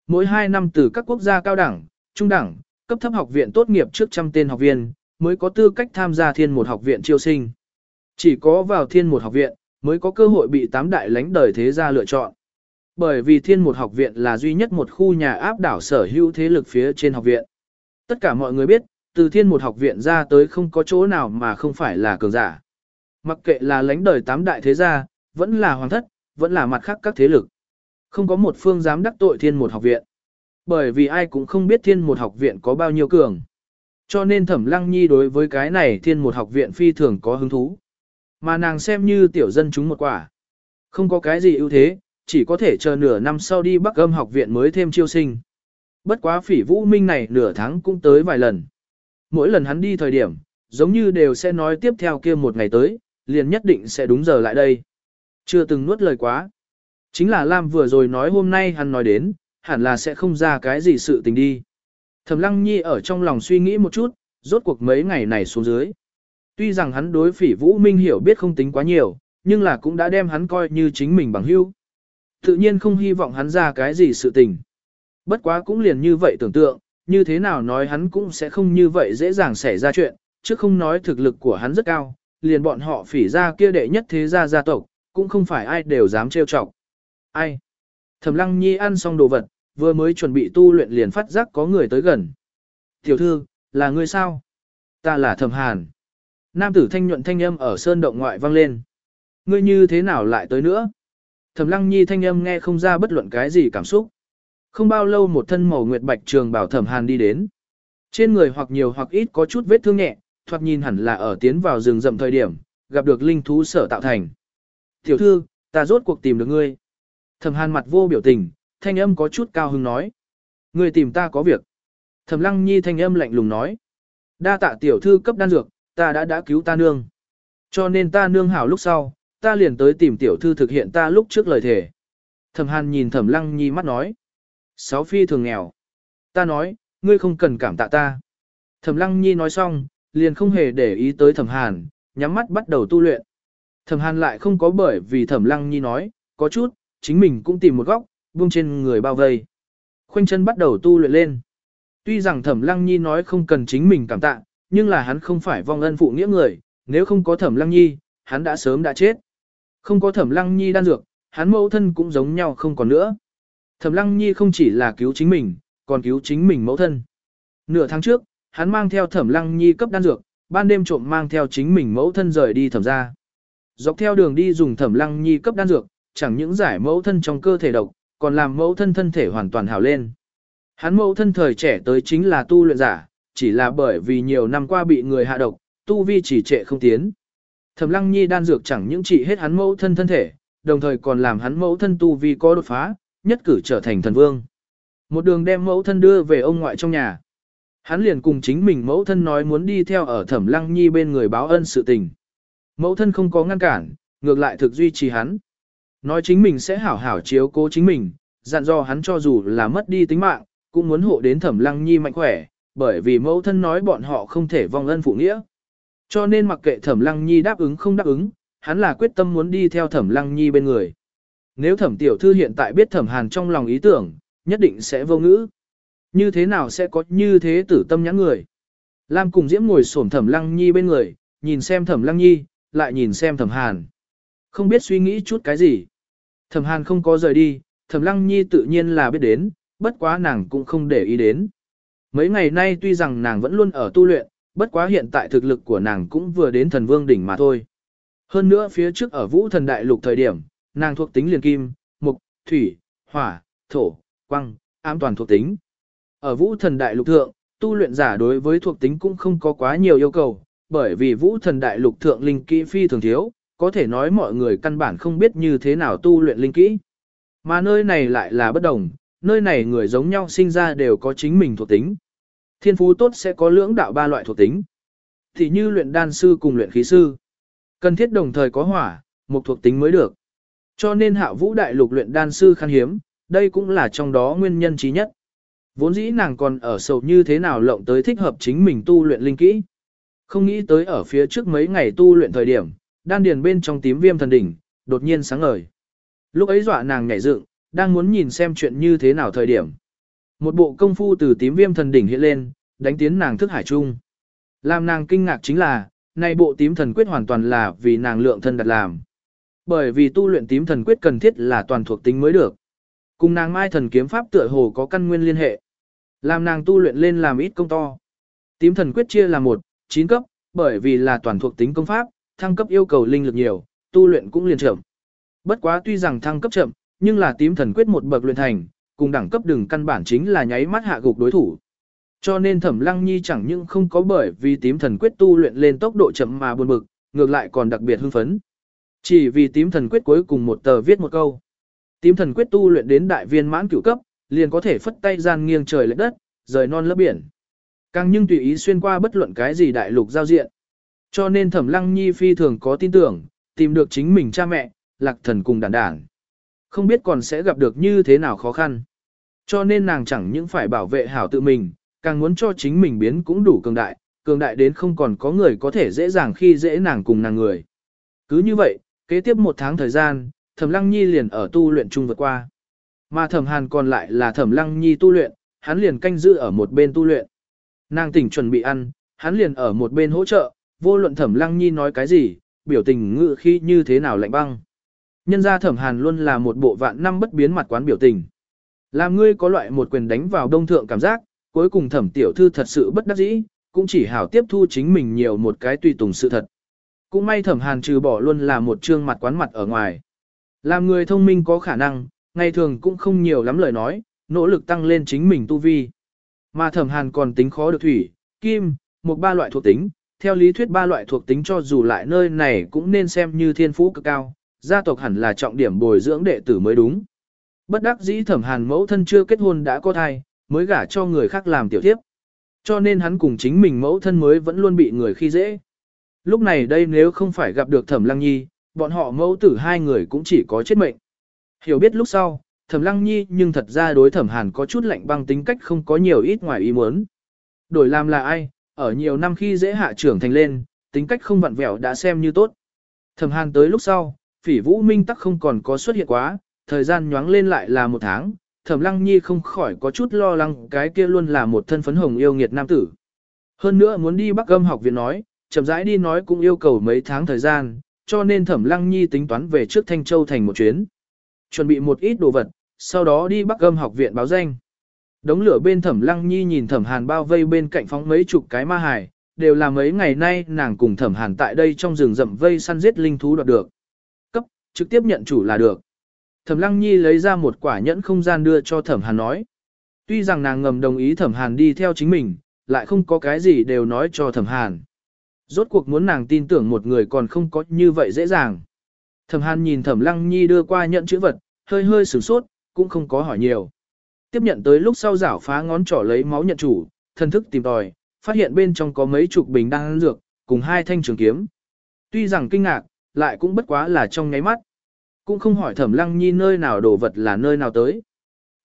Mỗi 2 năm từ các quốc gia cao đẳng, trung đẳng, cấp thấp học viện tốt nghiệp trước trăm tên học viên, mới có tư cách tham gia thiên một học viện chiêu sinh. Chỉ có vào thiên một học viện, mới có cơ hội bị tám đại lãnh đời thế gia lựa chọn. Bởi vì thiên một học viện là duy nhất một khu nhà áp đảo sở hữu thế lực phía trên học viện. Tất cả mọi người biết, từ thiên một học viện ra tới không có chỗ nào mà không phải là cường giả. Mặc kệ là lãnh đời tám đại thế gia, vẫn là hoàng thất, vẫn là mặt khác các thế lực. Không có một phương dám đắc tội thiên một học viện. Bởi vì ai cũng không biết thiên một học viện có bao nhiêu cường. Cho nên thẩm lăng nhi đối với cái này thiên một học viện phi thường có hứng thú. Mà nàng xem như tiểu dân chúng một quả. Không có cái gì ưu thế, chỉ có thể chờ nửa năm sau đi Bắc âm học viện mới thêm chiêu sinh. Bất quá phỉ vũ minh này nửa tháng cũng tới vài lần. Mỗi lần hắn đi thời điểm, giống như đều sẽ nói tiếp theo kia một ngày tới, liền nhất định sẽ đúng giờ lại đây. Chưa từng nuốt lời quá. Chính là Lam vừa rồi nói hôm nay hắn nói đến, hẳn là sẽ không ra cái gì sự tình đi. Thẩm Lăng Nhi ở trong lòng suy nghĩ một chút, rốt cuộc mấy ngày này xuống dưới. Tuy rằng hắn đối phỉ Vũ Minh hiểu biết không tính quá nhiều, nhưng là cũng đã đem hắn coi như chính mình bằng hữu. Tự nhiên không hy vọng hắn ra cái gì sự tình. Bất quá cũng liền như vậy tưởng tượng, như thế nào nói hắn cũng sẽ không như vậy dễ dàng xảy ra chuyện, chứ không nói thực lực của hắn rất cao, liền bọn họ phỉ ra kia đệ nhất thế gia gia tộc, cũng không phải ai đều dám trêu chọc. Ai? Thẩm Lăng Nhi ăn xong đồ vật, vừa mới chuẩn bị tu luyện liền phát giác có người tới gần. Tiểu thư, là người sao? Ta là Thẩm Hàn. Nam tử thanh nhuận thanh âm ở sơn động ngoại vang lên. ngươi như thế nào lại tới nữa? Thẩm lăng nhi thanh âm nghe không ra bất luận cái gì cảm xúc. Không bao lâu một thân màu nguyệt bạch trường bảo thẩm hàn đi đến. Trên người hoặc nhiều hoặc ít có chút vết thương nhẹ, thoạt nhìn hẳn là ở tiến vào rừng rậm thời điểm, gặp được linh thú sở tạo thành. Tiểu thư, ta rốt cuộc tìm được ngươi. Thẩm hàn mặt vô biểu tình, thanh âm có chút cao hứng nói. Ngươi tìm ta có việc. Thẩm lăng nhi thanh âm lạnh lùng nói. Đa tạ tiểu thư cấp đan dược, ta đã đã cứu ta nương. Cho nên ta nương hảo lúc sau, ta liền tới tìm tiểu thư thực hiện ta lúc trước lời thề. Thẩm hàn nhìn thẩm lăng nhi mắt nói. Sáu phi thường nghèo. Ta nói, ngươi không cần cảm tạ ta. Thẩm lăng nhi nói xong, liền không hề để ý tới thẩm hàn, nhắm mắt bắt đầu tu luyện. Thẩm hàn lại không có bởi vì thẩm lăng nhi nói, có chút, chính mình cũng tìm một góc, buông trên người bao vây. Khoanh chân bắt đầu tu luyện lên. Tuy rằng thẩm lăng nhi nói không cần chính mình cảm tạ, nhưng là hắn không phải vong ân phụ nghĩa người, nếu không có thẩm lăng nhi, hắn đã sớm đã chết. Không có thẩm lăng nhi đan dược, hắn mẫu thân cũng giống nhau không còn nữa. Thẩm lăng nhi không chỉ là cứu chính mình, còn cứu chính mình mẫu thân. Nửa tháng trước, hắn mang theo thẩm lăng nhi cấp đan dược, ban đêm trộm mang theo chính mình mẫu thân rời đi thẩm ra. Dọc theo đường đi dùng thẩm lăng nhi cấp đan dược, chẳng những giải mẫu thân trong cơ thể độc, còn làm mẫu thân thân thể hoàn toàn hảo lên. Hắn mẫu thân thời trẻ tới chính là tu luyện giả, chỉ là bởi vì nhiều năm qua bị người hạ độc, tu vi chỉ trệ không tiến. Thẩm Lăng Nhi đan dược chẳng những trị hết hắn mẫu thân thân thể, đồng thời còn làm hắn mẫu thân tu vi có đột phá, nhất cử trở thành thần vương. Một đường đem mẫu thân đưa về ông ngoại trong nhà. Hắn liền cùng chính mình mẫu thân nói muốn đi theo ở Thẩm Lăng Nhi bên người báo ân sự tình. Mẫu thân không có ngăn cản, ngược lại thực duy trì hắn. Nói chính mình sẽ hảo hảo chiếu cố chính mình, dặn dò hắn cho dù là mất đi tính mạng, cũng muốn hộ đến Thẩm Lăng Nhi mạnh khỏe, bởi vì mẫu thân nói bọn họ không thể vong ân phụ nghĩa. Cho nên mặc kệ Thẩm Lăng Nhi đáp ứng không đáp ứng, hắn là quyết tâm muốn đi theo Thẩm Lăng Nhi bên người. Nếu Thẩm tiểu thư hiện tại biết Thẩm Hàn trong lòng ý tưởng, nhất định sẽ vô ngữ. Như thế nào sẽ có như thế tử tâm nhãn người? Lam cùng Diễm ngồi xổm Thẩm Lăng Nhi bên người, nhìn xem Thẩm Lăng Nhi, lại nhìn xem Thẩm Hàn. Không biết suy nghĩ chút cái gì. Thẩm Hàn không có rời đi, Thẩm Lăng Nhi tự nhiên là biết đến, bất quá nàng cũng không để ý đến. Mấy ngày nay tuy rằng nàng vẫn luôn ở tu luyện, bất quá hiện tại thực lực của nàng cũng vừa đến thần vương đỉnh mà thôi. Hơn nữa phía trước ở vũ thần đại lục thời điểm, nàng thuộc tính liền kim, mục, thủy, hỏa, thổ, quăng, ám toàn thuộc tính. Ở vũ thần đại lục thượng, tu luyện giả đối với thuộc tính cũng không có quá nhiều yêu cầu, bởi vì vũ thần đại lục thượng linh kỹ phi thường thiếu, có thể nói mọi người căn bản không biết như thế nào tu luyện linh kỹ. Mà nơi này lại là bất đồng, nơi này người giống nhau sinh ra đều có chính mình thuộc tính. Thiên phú tốt sẽ có lưỡng đạo ba loại thuộc tính. Thì như luyện đan sư cùng luyện khí sư. Cần thiết đồng thời có hỏa, một thuộc tính mới được. Cho nên hạ vũ đại lục luyện đan sư khan hiếm, đây cũng là trong đó nguyên nhân trí nhất. Vốn dĩ nàng còn ở sầu như thế nào lộng tới thích hợp chính mình tu luyện linh kỹ. Không nghĩ tới ở phía trước mấy ngày tu luyện thời điểm, đan điền bên trong tím viêm thần đỉnh, đột nhiên sáng ngời. Lúc ấy dọa nàng nhảy dựng, đang muốn nhìn xem chuyện như thế nào thời điểm. Một bộ công phu từ tím viêm thần đỉnh hiện lên, đánh tiến nàng thức hải trung. Làm nàng kinh ngạc chính là, này bộ tím thần quyết hoàn toàn là vì nàng lượng thân đặt làm. Bởi vì tu luyện tím thần quyết cần thiết là toàn thuộc tính mới được. Cùng nàng mai thần kiếm pháp tựa hồ có căn nguyên liên hệ. Làm nàng tu luyện lên làm ít công to. Tím thần quyết chia là một, chín cấp, bởi vì là toàn thuộc tính công pháp, thăng cấp yêu cầu linh lực nhiều, tu luyện cũng liền chậm. Bất quá tuy rằng thăng cấp chậm, nhưng là tím thần quyết một bậc luyện thành, cùng đẳng cấp đường căn bản chính là nháy mắt hạ gục đối thủ. Cho nên Thẩm Lăng Nhi chẳng những không có bởi vì tím thần quyết tu luyện lên tốc độ chậm mà buồn bực, ngược lại còn đặc biệt hưng phấn. Chỉ vì tím thần quyết cuối cùng một tờ viết một câu. Tím thần quyết tu luyện đến đại viên mãn cửu cấp, liền có thể phất tay gian nghiêng trời lệch đất, rời non lấp biển. Càng nhưng tùy ý xuyên qua bất luận cái gì đại lục giao diện. Cho nên Thẩm Lăng Nhi phi thường có tin tưởng, tìm được chính mình cha mẹ, lạc thần cùng đàn đảng. Không biết còn sẽ gặp được như thế nào khó khăn. Cho nên nàng chẳng những phải bảo vệ hảo tự mình, càng muốn cho chính mình biến cũng đủ cường đại, cường đại đến không còn có người có thể dễ dàng khi dễ nàng cùng nàng người. Cứ như vậy, kế tiếp một tháng thời gian, Thẩm Lăng Nhi liền ở tu luyện chung vượt qua. Mà Thẩm Hàn còn lại là Thẩm Lăng Nhi tu luyện, hắn liền canh giữ ở một bên tu luyện. Nàng tỉnh chuẩn bị ăn, hắn liền ở một bên hỗ trợ, vô luận Thẩm Lăng Nhi nói cái gì, biểu tình ngự khi như thế nào lạnh băng. Nhân gia Thẩm Hàn luôn là một bộ vạn năm bất biến mặt quán biểu tình. Làm ngươi có loại một quyền đánh vào đông thượng cảm giác, cuối cùng thẩm tiểu thư thật sự bất đắc dĩ, cũng chỉ hảo tiếp thu chính mình nhiều một cái tùy tùng sự thật. Cũng may thẩm hàn trừ bỏ luôn là một trương mặt quán mặt ở ngoài. Làm người thông minh có khả năng, ngày thường cũng không nhiều lắm lời nói, nỗ lực tăng lên chính mình tu vi. Mà thẩm hàn còn tính khó được thủy, kim, một ba loại thuộc tính, theo lý thuyết ba loại thuộc tính cho dù lại nơi này cũng nên xem như thiên phú cực cao, gia tộc hẳn là trọng điểm bồi dưỡng đệ tử mới đúng. Bất đắc dĩ thẩm hàn mẫu thân chưa kết hôn đã có thai, mới gả cho người khác làm tiểu tiếp. Cho nên hắn cùng chính mình mẫu thân mới vẫn luôn bị người khi dễ. Lúc này đây nếu không phải gặp được thẩm lăng nhi, bọn họ mẫu tử hai người cũng chỉ có chết mệnh. Hiểu biết lúc sau, thẩm lăng nhi nhưng thật ra đối thẩm hàn có chút lạnh băng tính cách không có nhiều ít ngoài ý muốn. Đổi làm là ai, ở nhiều năm khi dễ hạ trưởng thành lên, tính cách không vặn vẹo đã xem như tốt. Thẩm hàn tới lúc sau, phỉ vũ minh tắc không còn có xuất hiện quá, thời gian nhoáng lên lại là một tháng, thẩm lăng nhi không khỏi có chút lo lắng cái kia luôn là một thân phấn hồng yêu nghiệt nam tử. Hơn nữa muốn đi Bắc Âm học viện nói, chậm rãi đi nói cũng yêu cầu mấy tháng thời gian, cho nên thẩm lăng nhi tính toán về trước Thanh Châu thành một chuyến. Chuẩn bị một ít đồ vật, sau đó đi Bắc Âm học viện báo danh. Đống lửa bên thẩm lăng nhi nhìn thẩm hàn bao vây bên cạnh phóng mấy chục cái ma hải, đều là mấy ngày nay nàng cùng thẩm hàn tại đây trong rừng rậm vây săn giết linh thú đoạt được. Trực tiếp nhận chủ là được. Thẩm lăng nhi lấy ra một quả nhẫn không gian đưa cho thẩm hàn nói. Tuy rằng nàng ngầm đồng ý thẩm hàn đi theo chính mình, lại không có cái gì đều nói cho thẩm hàn. Rốt cuộc muốn nàng tin tưởng một người còn không có như vậy dễ dàng. Thẩm hàn nhìn thẩm lăng nhi đưa qua nhẫn chữ vật, hơi hơi sửng sốt, cũng không có hỏi nhiều. Tiếp nhận tới lúc sau rảo phá ngón trỏ lấy máu nhận chủ, thân thức tìm tòi, phát hiện bên trong có mấy chục bình đang dược, cùng hai thanh trường kiếm. Tuy rằng kinh ngạc, lại cũng bất quá là trong nháy mắt. Cũng không hỏi thẩm lăng nhi nơi nào đồ vật là nơi nào tới.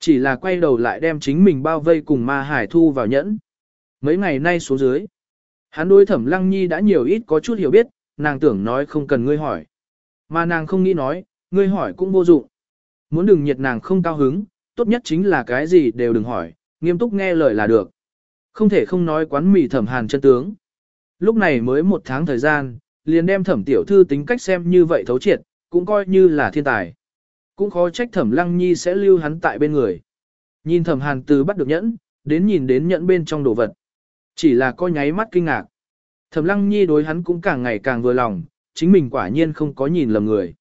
Chỉ là quay đầu lại đem chính mình bao vây cùng ma hải thu vào nhẫn. Mấy ngày nay xuống dưới. Hắn đối thẩm lăng nhi đã nhiều ít có chút hiểu biết, nàng tưởng nói không cần ngươi hỏi. Mà nàng không nghĩ nói, ngươi hỏi cũng vô dụng. Muốn đừng nhiệt nàng không cao hứng, tốt nhất chính là cái gì đều đừng hỏi, nghiêm túc nghe lời là được. Không thể không nói quán mì thẩm hàn chân tướng. Lúc này mới một tháng thời gian, liền đem thẩm tiểu thư tính cách xem như vậy thấu triệt, cũng coi như là thiên tài. Cũng khó trách thẩm lăng nhi sẽ lưu hắn tại bên người. Nhìn thẩm hàn từ bắt được nhẫn, đến nhìn đến nhẫn bên trong đồ vật. Chỉ là có nháy mắt kinh ngạc. Thẩm lăng nhi đối hắn cũng càng ngày càng vừa lòng, chính mình quả nhiên không có nhìn lầm người.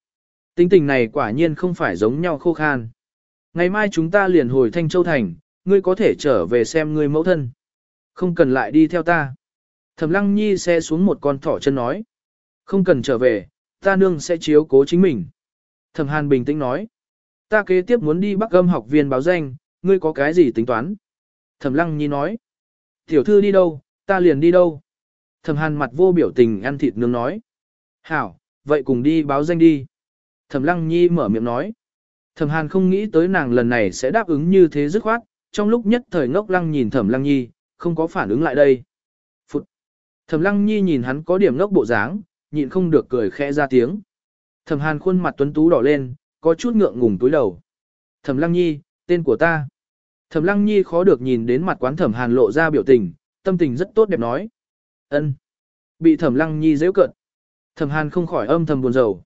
Tính tình này quả nhiên không phải giống nhau khô khan. Ngày mai chúng ta liền hồi Thanh Châu Thành, ngươi có thể trở về xem ngươi mẫu thân. Không cần lại đi theo ta. Thẩm lăng nhi xe xuống một con thỏ chân nói. Không cần trở về, ta nương sẽ chiếu cố chính mình. Thẩm hàn bình tĩnh nói. Ta kế tiếp muốn đi bắc âm học viên báo danh, ngươi có cái gì tính toán? Thẩm lăng nhi nói. Tiểu thư đi đâu, ta liền đi đâu. Thẩm hàn mặt vô biểu tình ăn thịt nướng nói. Hảo, vậy cùng đi báo danh đi. Thẩm lăng nhi mở miệng nói. Thẩm hàn không nghĩ tới nàng lần này sẽ đáp ứng như thế dứt khoát, trong lúc nhất thời ngốc lăng nhìn thẩm lăng nhi, không có phản ứng lại đây. Phụt! Thẩm lăng nhi nhìn hắn có điểm ngốc bộ dáng, nhịn không được cười khẽ ra tiếng. Thẩm hàn khuôn mặt tuấn tú đỏ lên, có chút ngượng ngùng túi đầu. Thẩm lăng nhi, tên của ta. Thẩm lăng nhi khó được nhìn đến mặt quán thẩm hàn lộ ra biểu tình, tâm tình rất tốt đẹp nói. ân Bị thẩm lăng nhi dễ cận. Thẩm hàn không khỏi âm thầm buồn rầu.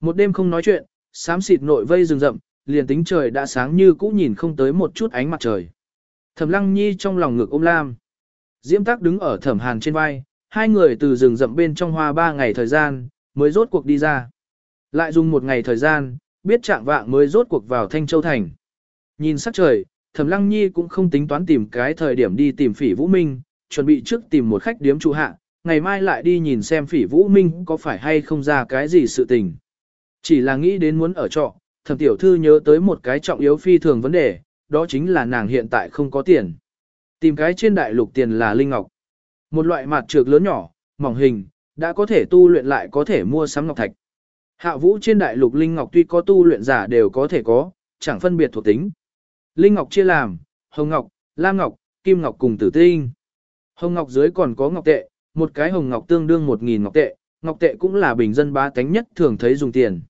Một đêm không nói chuyện, xám xịt nội vây rừng rậm, liền tính trời đã sáng như cũ nhìn không tới một chút ánh mặt trời. Thẩm lăng nhi trong lòng ngực ôm lam. Diễm tắc đứng ở thẩm hàn trên vai, hai người từ rừng rậm bên trong hoa ba ngày thời gian, mới rốt cuộc đi ra. Lại dùng một ngày thời gian, biết trạng vạng mới rốt cuộc vào Thanh Châu Thành. Nhìn sắc trời, Thẩm Lăng Nhi cũng không tính toán tìm cái thời điểm đi tìm Phỉ Vũ Minh, chuẩn bị trước tìm một khách điếm trụ hạ, ngày mai lại đi nhìn xem Phỉ Vũ Minh có phải hay không ra cái gì sự tình. Chỉ là nghĩ đến muốn ở trọ, Thẩm tiểu thư nhớ tới một cái trọng yếu phi thường vấn đề, đó chính là nàng hiện tại không có tiền. Tìm cái trên đại lục tiền là linh ngọc. Một loại mặt trược lớn nhỏ, mỏng hình, đã có thể tu luyện lại có thể mua sắm ngọc thạch. Hạ vũ trên đại lục linh ngọc tuy có tu luyện giả đều có thể có, chẳng phân biệt thuộc tính. Linh ngọc chia làm, hồng ngọc, lam ngọc, kim ngọc cùng tử tinh. Hồng ngọc dưới còn có ngọc tệ, một cái hồng ngọc tương đương 1.000 ngọc tệ, ngọc tệ cũng là bình dân bá tánh nhất thường thấy dùng tiền.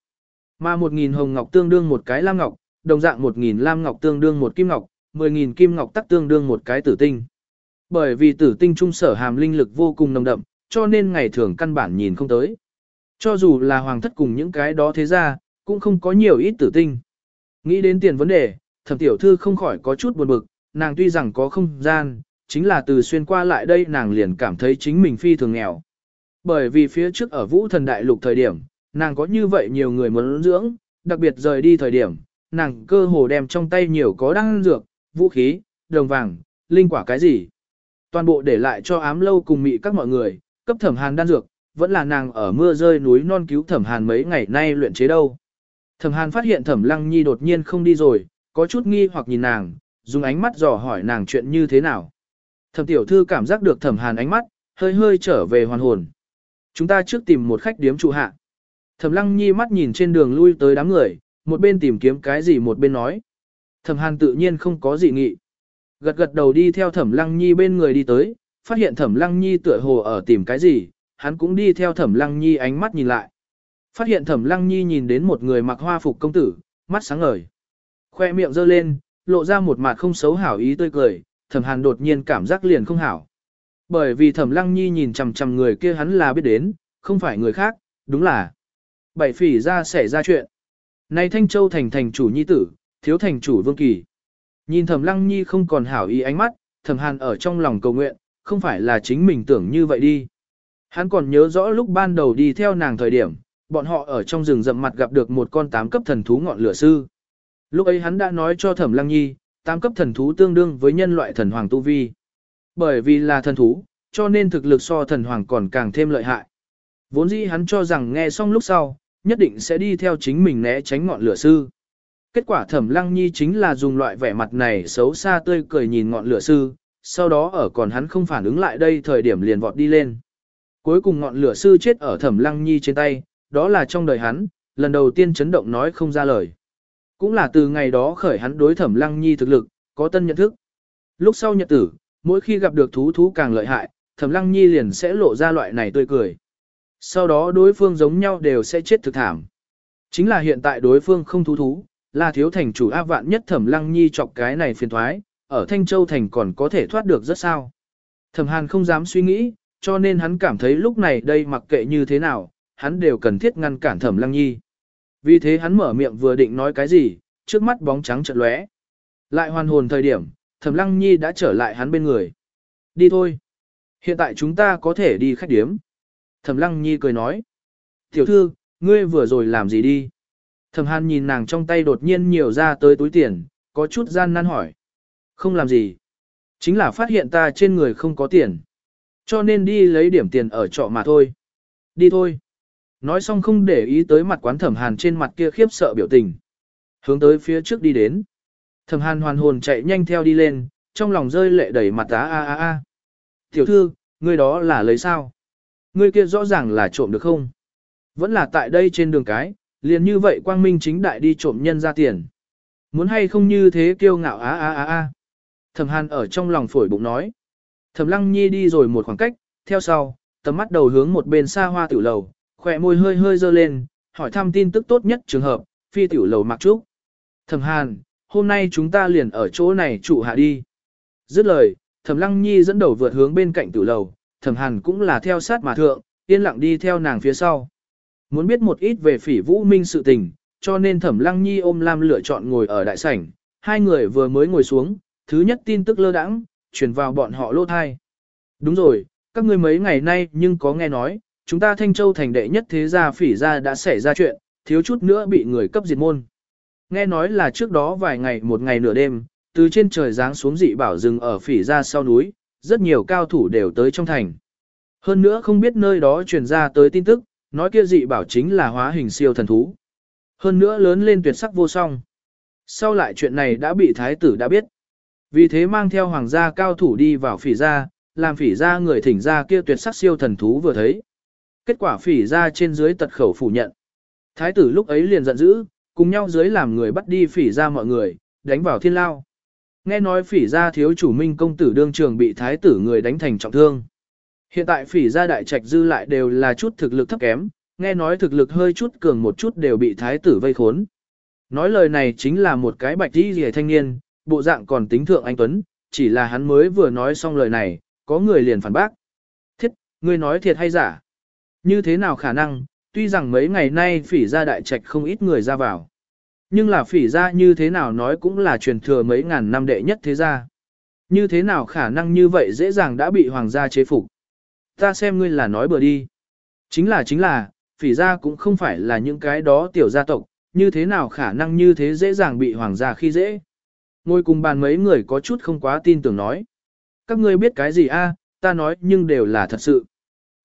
Mà 1.000 hồng ngọc tương đương một cái lam ngọc, đồng dạng 1.000 lam ngọc tương đương một kim ngọc, 10.000 kim ngọc tắc tương đương một cái tử tinh. Bởi vì tử tinh trung sở hàm linh lực vô cùng nồng đậm, cho nên ngày thường căn bản nhìn không tới. Cho dù là hoàng thất cùng những cái đó thế ra, cũng không có nhiều ít tử tinh. Nghĩ đến tiền vấn đề, thẩm tiểu thư không khỏi có chút buồn bực, nàng tuy rằng có không gian, chính là từ xuyên qua lại đây nàng liền cảm thấy chính mình phi thường nghèo. Bởi vì phía trước ở vũ thần đại lục thời điểm, nàng có như vậy nhiều người muốn dưỡng, đặc biệt rời đi thời điểm, nàng cơ hồ đem trong tay nhiều có đăng dược, vũ khí, đồng vàng, linh quả cái gì. Toàn bộ để lại cho ám lâu cùng mị các mọi người, cấp thẩm hàn đan dược, vẫn là nàng ở mưa rơi núi non cứu thẩm hàn mấy ngày nay luyện chế đâu. Thẩm hàn phát hiện thẩm lăng nhi đột nhiên không đi rồi, có chút nghi hoặc nhìn nàng, dùng ánh mắt dò hỏi nàng chuyện như thế nào. Thẩm tiểu thư cảm giác được thẩm hàn ánh mắt, hơi hơi trở về hoàn hồn. Chúng ta trước tìm một khách điếm trụ hạ. Thẩm lăng nhi mắt nhìn trên đường lui tới đám người, một bên tìm kiếm cái gì một bên nói. Thẩm hàn tự nhiên không có gì nghị. Gật gật đầu đi theo thẩm lăng nhi bên người đi tới, phát hiện thẩm lăng nhi tựa hồ ở tìm cái gì, hắn cũng đi theo thẩm lăng nhi ánh mắt nhìn lại. Phát hiện thẩm lăng nhi nhìn đến một người mặc hoa phục công tử, mắt sáng ngời. Khoe miệng giơ lên, lộ ra một mặt không xấu hảo ý tươi cười, thẩm hàn đột nhiên cảm giác liền không hảo. Bởi vì thẩm lăng nhi nhìn chằm chằm người kia hắn là biết đến, không phải người khác, đúng là. Bảy phỉ ra xảy ra chuyện. Này Thanh Châu thành thành chủ nhi tử, thiếu thành chủ vương kỳ. Nhìn thẩm lăng nhi không còn hảo ý ánh mắt, thẩm hàn ở trong lòng cầu nguyện, không phải là chính mình tưởng như vậy đi. Hắn còn nhớ rõ lúc ban đầu đi theo nàng thời điểm, bọn họ ở trong rừng rậm mặt gặp được một con tám cấp thần thú ngọn lửa sư. Lúc ấy hắn đã nói cho thẩm lăng nhi, tám cấp thần thú tương đương với nhân loại thần hoàng tu vi. Bởi vì là thần thú, cho nên thực lực so thần hoàng còn càng thêm lợi hại. Vốn dĩ hắn cho rằng nghe xong lúc sau, nhất định sẽ đi theo chính mình né tránh ngọn lửa sư. Kết quả thẩm lăng nhi chính là dùng loại vẻ mặt này xấu xa tươi cười nhìn ngọn lửa sư, sau đó ở còn hắn không phản ứng lại đây thời điểm liền vọt đi lên. Cuối cùng ngọn lửa sư chết ở thẩm lăng nhi trên tay, đó là trong đời hắn, lần đầu tiên chấn động nói không ra lời. Cũng là từ ngày đó khởi hắn đối thẩm lăng nhi thực lực, có tân nhận thức. Lúc sau nhật tử, mỗi khi gặp được thú thú càng lợi hại, thẩm lăng nhi liền sẽ lộ ra loại này tươi cười. Sau đó đối phương giống nhau đều sẽ chết thực thảm. Chính là hiện tại đối phương không thú thú, là thiếu thành chủ áp vạn nhất thẩm lăng nhi chọc cái này phiền thoái, ở Thanh Châu Thành còn có thể thoát được rất sao. Thẩm Hàn không dám suy nghĩ, cho nên hắn cảm thấy lúc này đây mặc kệ như thế nào, hắn đều cần thiết ngăn cản Thẩm Lăng Nhi. Vì thế hắn mở miệng vừa định nói cái gì, trước mắt bóng trắng chợt lóe. Lại hoàn hồn thời điểm, Thẩm Lăng Nhi đã trở lại hắn bên người. Đi thôi. Hiện tại chúng ta có thể đi khách điếm. Thẩm Lăng Nhi cười nói. Tiểu thư, ngươi vừa rồi làm gì đi? Thẩm Hàn nhìn nàng trong tay đột nhiên nhiều ra tới túi tiền, có chút gian nan hỏi. Không làm gì. Chính là phát hiện ta trên người không có tiền. Cho nên đi lấy điểm tiền ở trọ mà thôi. Đi thôi. Nói xong không để ý tới mặt quán thẩm hàn trên mặt kia khiếp sợ biểu tình. Hướng tới phía trước đi đến. Thẩm hàn hoàn hồn chạy nhanh theo đi lên, trong lòng rơi lệ đẩy mặt á a a a. Tiểu thư, người đó là lấy sao? Người kia rõ ràng là trộm được không? Vẫn là tại đây trên đường cái, liền như vậy quang minh chính đại đi trộm nhân ra tiền. Muốn hay không như thế kiêu ngạo á á á a. Thẩm Hàn ở trong lòng phổi bụng nói. Thẩm Lăng Nhi đi rồi một khoảng cách, theo sau, tầm mắt đầu hướng một bên xa hoa tiểu lầu, khỏe môi hơi hơi dơ lên, hỏi thăm tin tức tốt nhất trường hợp, phi tiểu lầu mặc trúc. Thẩm Hàn, hôm nay chúng ta liền ở chỗ này trụ hạ đi. Dứt lời, Thẩm Lăng Nhi dẫn đầu vượt hướng bên cạnh tiểu lầu, Thẩm Hàn cũng là theo sát mà thượng, yên lặng đi theo nàng phía sau. Muốn biết một ít về phỉ vũ minh sự tình, cho nên Thẩm Lăng Nhi ôm Lam lựa chọn ngồi ở đại sảnh, hai người vừa mới ngồi xuống, thứ nhất tin tức lơ đãng, truyền vào bọn họ lô thai. Đúng rồi, các ngươi mấy ngày nay nhưng có nghe nói, chúng ta Thanh Châu thành đệ nhất thế gia phỉ gia đã xảy ra chuyện, thiếu chút nữa bị người cấp diệt môn. Nghe nói là trước đó vài ngày một ngày nửa đêm, từ trên trời giáng xuống dị bảo rừng ở phỉ gia sau núi, rất nhiều cao thủ đều tới trong thành. Hơn nữa không biết nơi đó truyền ra tới tin tức, nói kia dị bảo chính là hóa hình siêu thần thú. Hơn nữa lớn lên tuyệt sắc vô song. Sau lại chuyện này đã bị thái tử đã biết. Vì thế mang theo hoàng gia cao thủ đi vào phỉ gia, làm phỉ gia người thỉnh ra kia tuyệt sắc siêu thần thú vừa thấy. Kết quả phỉ gia trên dưới tật khẩu phủ nhận. Thái tử lúc ấy liền giận dữ, cùng nhau dưới làm người bắt đi phỉ gia mọi người, đánh vào thiên lao. Nghe nói phỉ gia thiếu chủ minh công tử đương trường bị thái tử người đánh thành trọng thương. Hiện tại phỉ gia đại trạch dư lại đều là chút thực lực thấp kém, nghe nói thực lực hơi chút cường một chút đều bị thái tử vây khốn. Nói lời này chính là một cái bạch đi rìa thanh niên, bộ dạng còn tính thượng anh Tuấn, chỉ là hắn mới vừa nói xong lời này, có người liền phản bác. Thiết, ngươi nói thiệt hay giả? Như thế nào khả năng, tuy rằng mấy ngày nay phỉ gia đại trạch không ít người ra vào. Nhưng là phỉ gia như thế nào nói cũng là truyền thừa mấy ngàn năm đệ nhất thế gia. Như thế nào khả năng như vậy dễ dàng đã bị hoàng gia chế phục. Ta xem ngươi là nói bừa đi. Chính là chính là, phỉ gia cũng không phải là những cái đó tiểu gia tộc, như thế nào khả năng như thế dễ dàng bị hoàng gia khi dễ. Ngồi cùng bàn mấy người có chút không quá tin tưởng nói. Các ngươi biết cái gì a? À, ta nói nhưng đều là thật sự.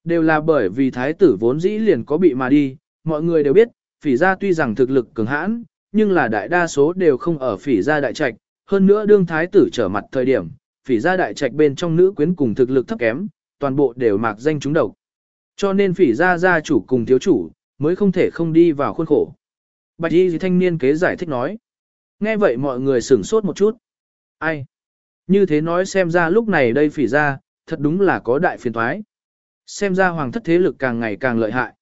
Đều là bởi vì thái tử vốn dĩ liền có bị mà đi, mọi người đều biết, phỉ gia tuy rằng thực lực cường hãn, nhưng là đại đa số đều không ở phỉ gia đại trạch, hơn nữa đương thái tử trở mặt thời điểm, phỉ gia đại trạch bên trong nữ quyến cùng thực lực thấp kém, toàn bộ đều mạc danh chúng độc. Cho nên phỉ gia gia chủ cùng thiếu chủ, mới không thể không đi vào khuôn khổ. Bạch y thanh niên kế giải thích nói. Nghe vậy mọi người sửng sốt một chút. Ai? Như thế nói xem ra lúc này đây phỉ gia, thật đúng là có đại phiền thoái. Xem ra hoàng thất thế lực càng ngày càng lợi hại.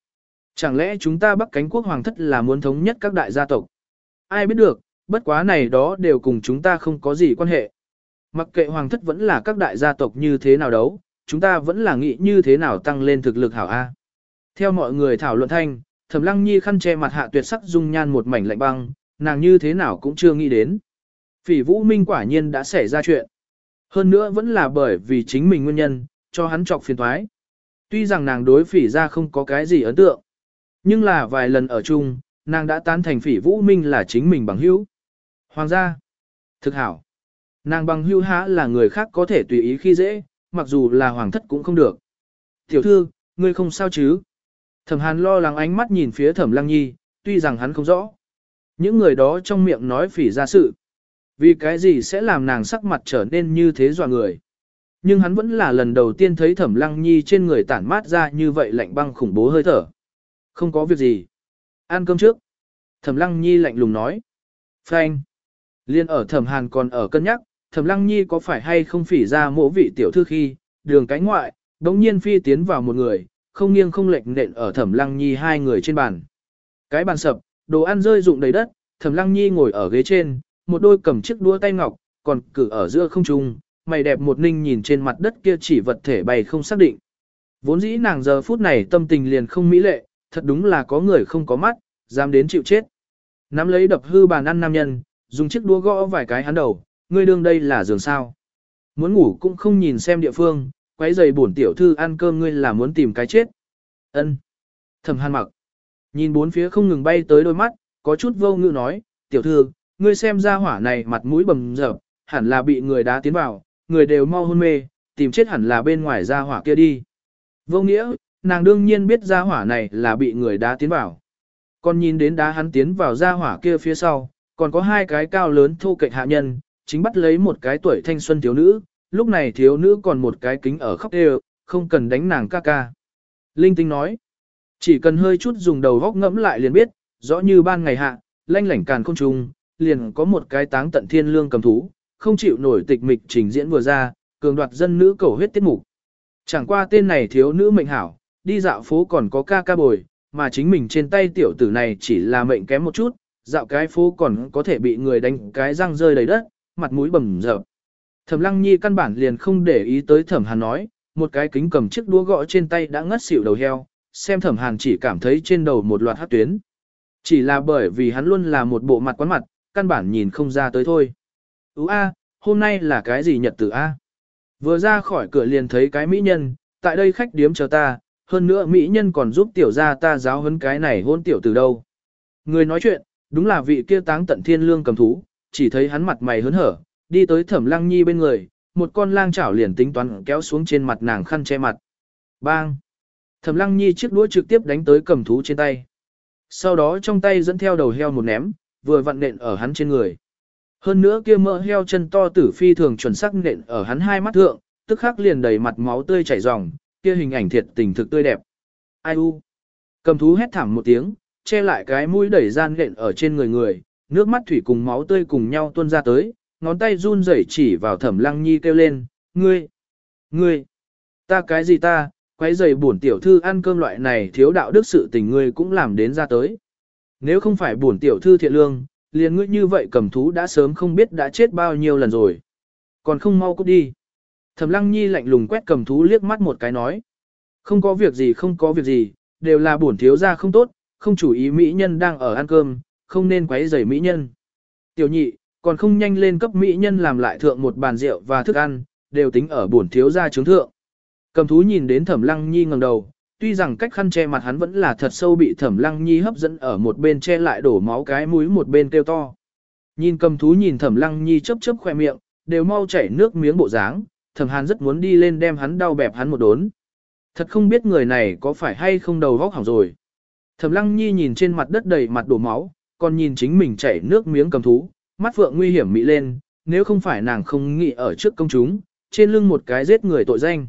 Chẳng lẽ chúng ta bắc cánh quốc hoàng thất là muốn thống nhất các đại gia tộc? Ai biết được, bất quá này đó đều cùng chúng ta không có gì quan hệ. Mặc kệ hoàng thất vẫn là các đại gia tộc như thế nào đâu chúng ta vẫn là nghĩ như thế nào tăng lên thực lực hảo A. Theo mọi người thảo luận thanh, Thẩm Lăng Nhi khăn che mặt hạ tuyệt sắc dung nhan một mảnh lạnh băng, nàng như thế nào cũng chưa nghĩ đến. Phỉ Vũ Minh quả nhiên đã xảy ra chuyện. Hơn nữa vẫn là bởi vì chính mình nguyên nhân, cho hắn trọc phiền toái. Tuy rằng nàng đối phỉ ra không có cái gì ấn tượng, nhưng là vài lần ở chung, nàng đã tán thành phỉ Vũ Minh là chính mình bằng hữu. Hoàng gia, thực hảo. Nàng bằng hữu há là người khác có thể tùy ý khi dễ, mặc dù là hoàng thất cũng không được. Tiểu thư, ngươi không sao chứ? Thẩm hàn lo lắng ánh mắt nhìn phía thẩm lăng nhi, tuy rằng hắn không rõ. Những người đó trong miệng nói phỉ ra sự. Vì cái gì sẽ làm nàng sắc mặt trở nên như thế dọa người. Nhưng hắn vẫn là lần đầu tiên thấy thẩm lăng nhi trên người tản mát ra như vậy lạnh băng khủng bố hơi thở. Không có việc gì. Ăn cơm trước. Thẩm lăng nhi lạnh lùng nói. Frank. Liên ở thẩm hàn còn ở cân nhắc, thẩm lăng nhi có phải hay không phỉ ra mỗ vị tiểu thư khi, đường cánh ngoại, đống nhiên phi tiến vào một người, không nghiêng không lệch nện ở thẩm lăng nhi hai người trên bàn. Cái bàn sập, đồ ăn rơi rụng đầy đất, thẩm lăng nhi ngồi ở ghế trên, một đôi cầm chiếc đũa tay ngọc, còn cử ở giữa không trung, mày đẹp một ninh nhìn trên mặt đất kia chỉ vật thể bày không xác định. Vốn dĩ nàng giờ phút này tâm tình liền không mỹ lệ, thật đúng là có người không có mắt, dám đến chịu chết. Nắm lấy đập hư bàn ăn nam nhân, dùng chiếc đũa gõ vài cái hắn đầu, ngươi đương đây là giường sao. Muốn ngủ cũng không nhìn xem địa phương, quấy giày bổn tiểu thư ăn cơm ngươi là muốn tìm cái chết. Ân. Thẩm Hàn mặc. Nhìn bốn phía không ngừng bay tới đôi mắt, có chút vô ngữ nói, tiểu thư, ngươi xem ra hỏa này mặt mũi bầm dập, hẳn là bị người đá tiến vào, người đều mau hôn mê, tìm chết hẳn là bên ngoài ra hỏa kia đi. Vô nghĩa, nàng đương nhiên biết ra hỏa này là bị người đá tiến vào. Còn nhìn đến đá hắn tiến vào ra hỏa kia phía sau, còn có hai cái cao lớn thô kệch hạ nhân, chính bắt lấy một cái tuổi thanh xuân thiếu nữ, lúc này thiếu nữ còn một cái kính ở khóc đều, không cần đánh nàng ca ca. Linh tinh nói, chỉ cần hơi chút dùng đầu góc ngẫm lại liền biết, rõ như ban ngày hạ, lanh lảnh càn không trùng, liền có một cái táng tận thiên lương cầm thú, không chịu nổi tịch mịch trình diễn vừa ra, cường đoạt dân nữ cầu huyết tiết mục. Chẳng qua tên này thiếu nữ mệnh hảo, đi dạo phố còn có ca ca bồi, mà chính mình trên tay tiểu tử này chỉ là mệnh kém một chút, dạo cái phố còn có thể bị người đánh cái răng rơi đầy đất, mặt mũi bầm dập. Thẩm Lăng Nhi căn bản liền không để ý tới Thẩm Hàn nói, một cái kính cầm chiếc đũa gõ trên tay đã ngất xỉu đầu heo, xem Thẩm Hàn chỉ cảm thấy trên đầu một loạt hát tuyến. Chỉ là bởi vì hắn luôn là một bộ mặt quán mặt, căn bản nhìn không ra tới thôi. Ú a, hôm nay là cái gì nhật tử a? Vừa ra khỏi cửa liền thấy cái mỹ nhân, tại đây khách điếm chờ ta, hơn nữa mỹ nhân còn giúp tiểu gia ta giáo huấn cái này hôn tiểu từ đâu. Người nói chuyện, đúng là vị kia táng tận thiên lương cầm thú, chỉ thấy hắn mặt mày hớn hở, đi tới thẩm lăng nhi bên người, một con lang chảo liền tính toán kéo xuống trên mặt nàng khăn che mặt. Bang! Thẩm lăng nhi chiếc đũa trực tiếp đánh tới cầm thú trên tay. Sau đó trong tay dẫn theo đầu heo một ném, vừa vặn nện ở hắn trên người. Hơn nữa kia mỡ heo chân to tử phi thường chuẩn xác nện ở hắn hai mắt thượng, tức khắc liền đầy mặt máu tươi chảy ròng, kia hình ảnh thiệt tình thực tươi đẹp. Ai u? Cầm thú hét thảm một tiếng, che lại cái mũi đẩy gian nện ở trên người người, nước mắt thủy cùng máu tươi cùng nhau tuôn ra tới, ngón tay run rẩy chỉ vào thẩm lăng nhi kêu lên, ngươi, ngươi, ta cái gì ta, quấy giày bổn tiểu thư ăn cơm loại này thiếu đạo đức sự tình ngươi cũng làm đến ra tới. Nếu không phải bổn tiểu thư thiện lương, liền ngươi như vậy cầm thú đã sớm không biết đã chết bao nhiêu lần rồi. Còn không mau cút đi. Thẩm lăng nhi lạnh lùng quét cầm thú liếc mắt một cái nói. Không có việc gì không có việc gì, đều là bổn thiếu gia không tốt, không chủ ý mỹ nhân đang ở ăn cơm, không nên quấy rầy mỹ nhân. Tiểu nhị, còn không nhanh lên cấp mỹ nhân làm lại thượng một bàn rượu và thức ăn, đều tính ở bổn thiếu gia trướng thượng. Cầm thú nhìn đến thẩm lăng nhi ngẩng đầu, Tuy rằng cách khăn che mặt hắn vẫn là thật sâu bị thẩm lăng nhi hấp dẫn ở một bên che lại đổ máu cái mũi một bên kêu to. Nhìn cầm thú nhìn thẩm lăng nhi chớp chớp khoe miệng, đều mau chảy nước miếng bộ dáng, thẩm hàn rất muốn đi lên đem hắn đau bẹp hắn một đốn. Thật không biết người này có phải hay không đầu vóc hỏng rồi. Thẩm lăng nhi nhìn trên mặt đất đầy mặt đổ máu, còn nhìn chính mình chảy nước miếng cầm thú, mắt phượng nguy hiểm mị lên, nếu không phải nàng không nghĩ ở trước công chúng, trên lưng một cái giết người tội danh.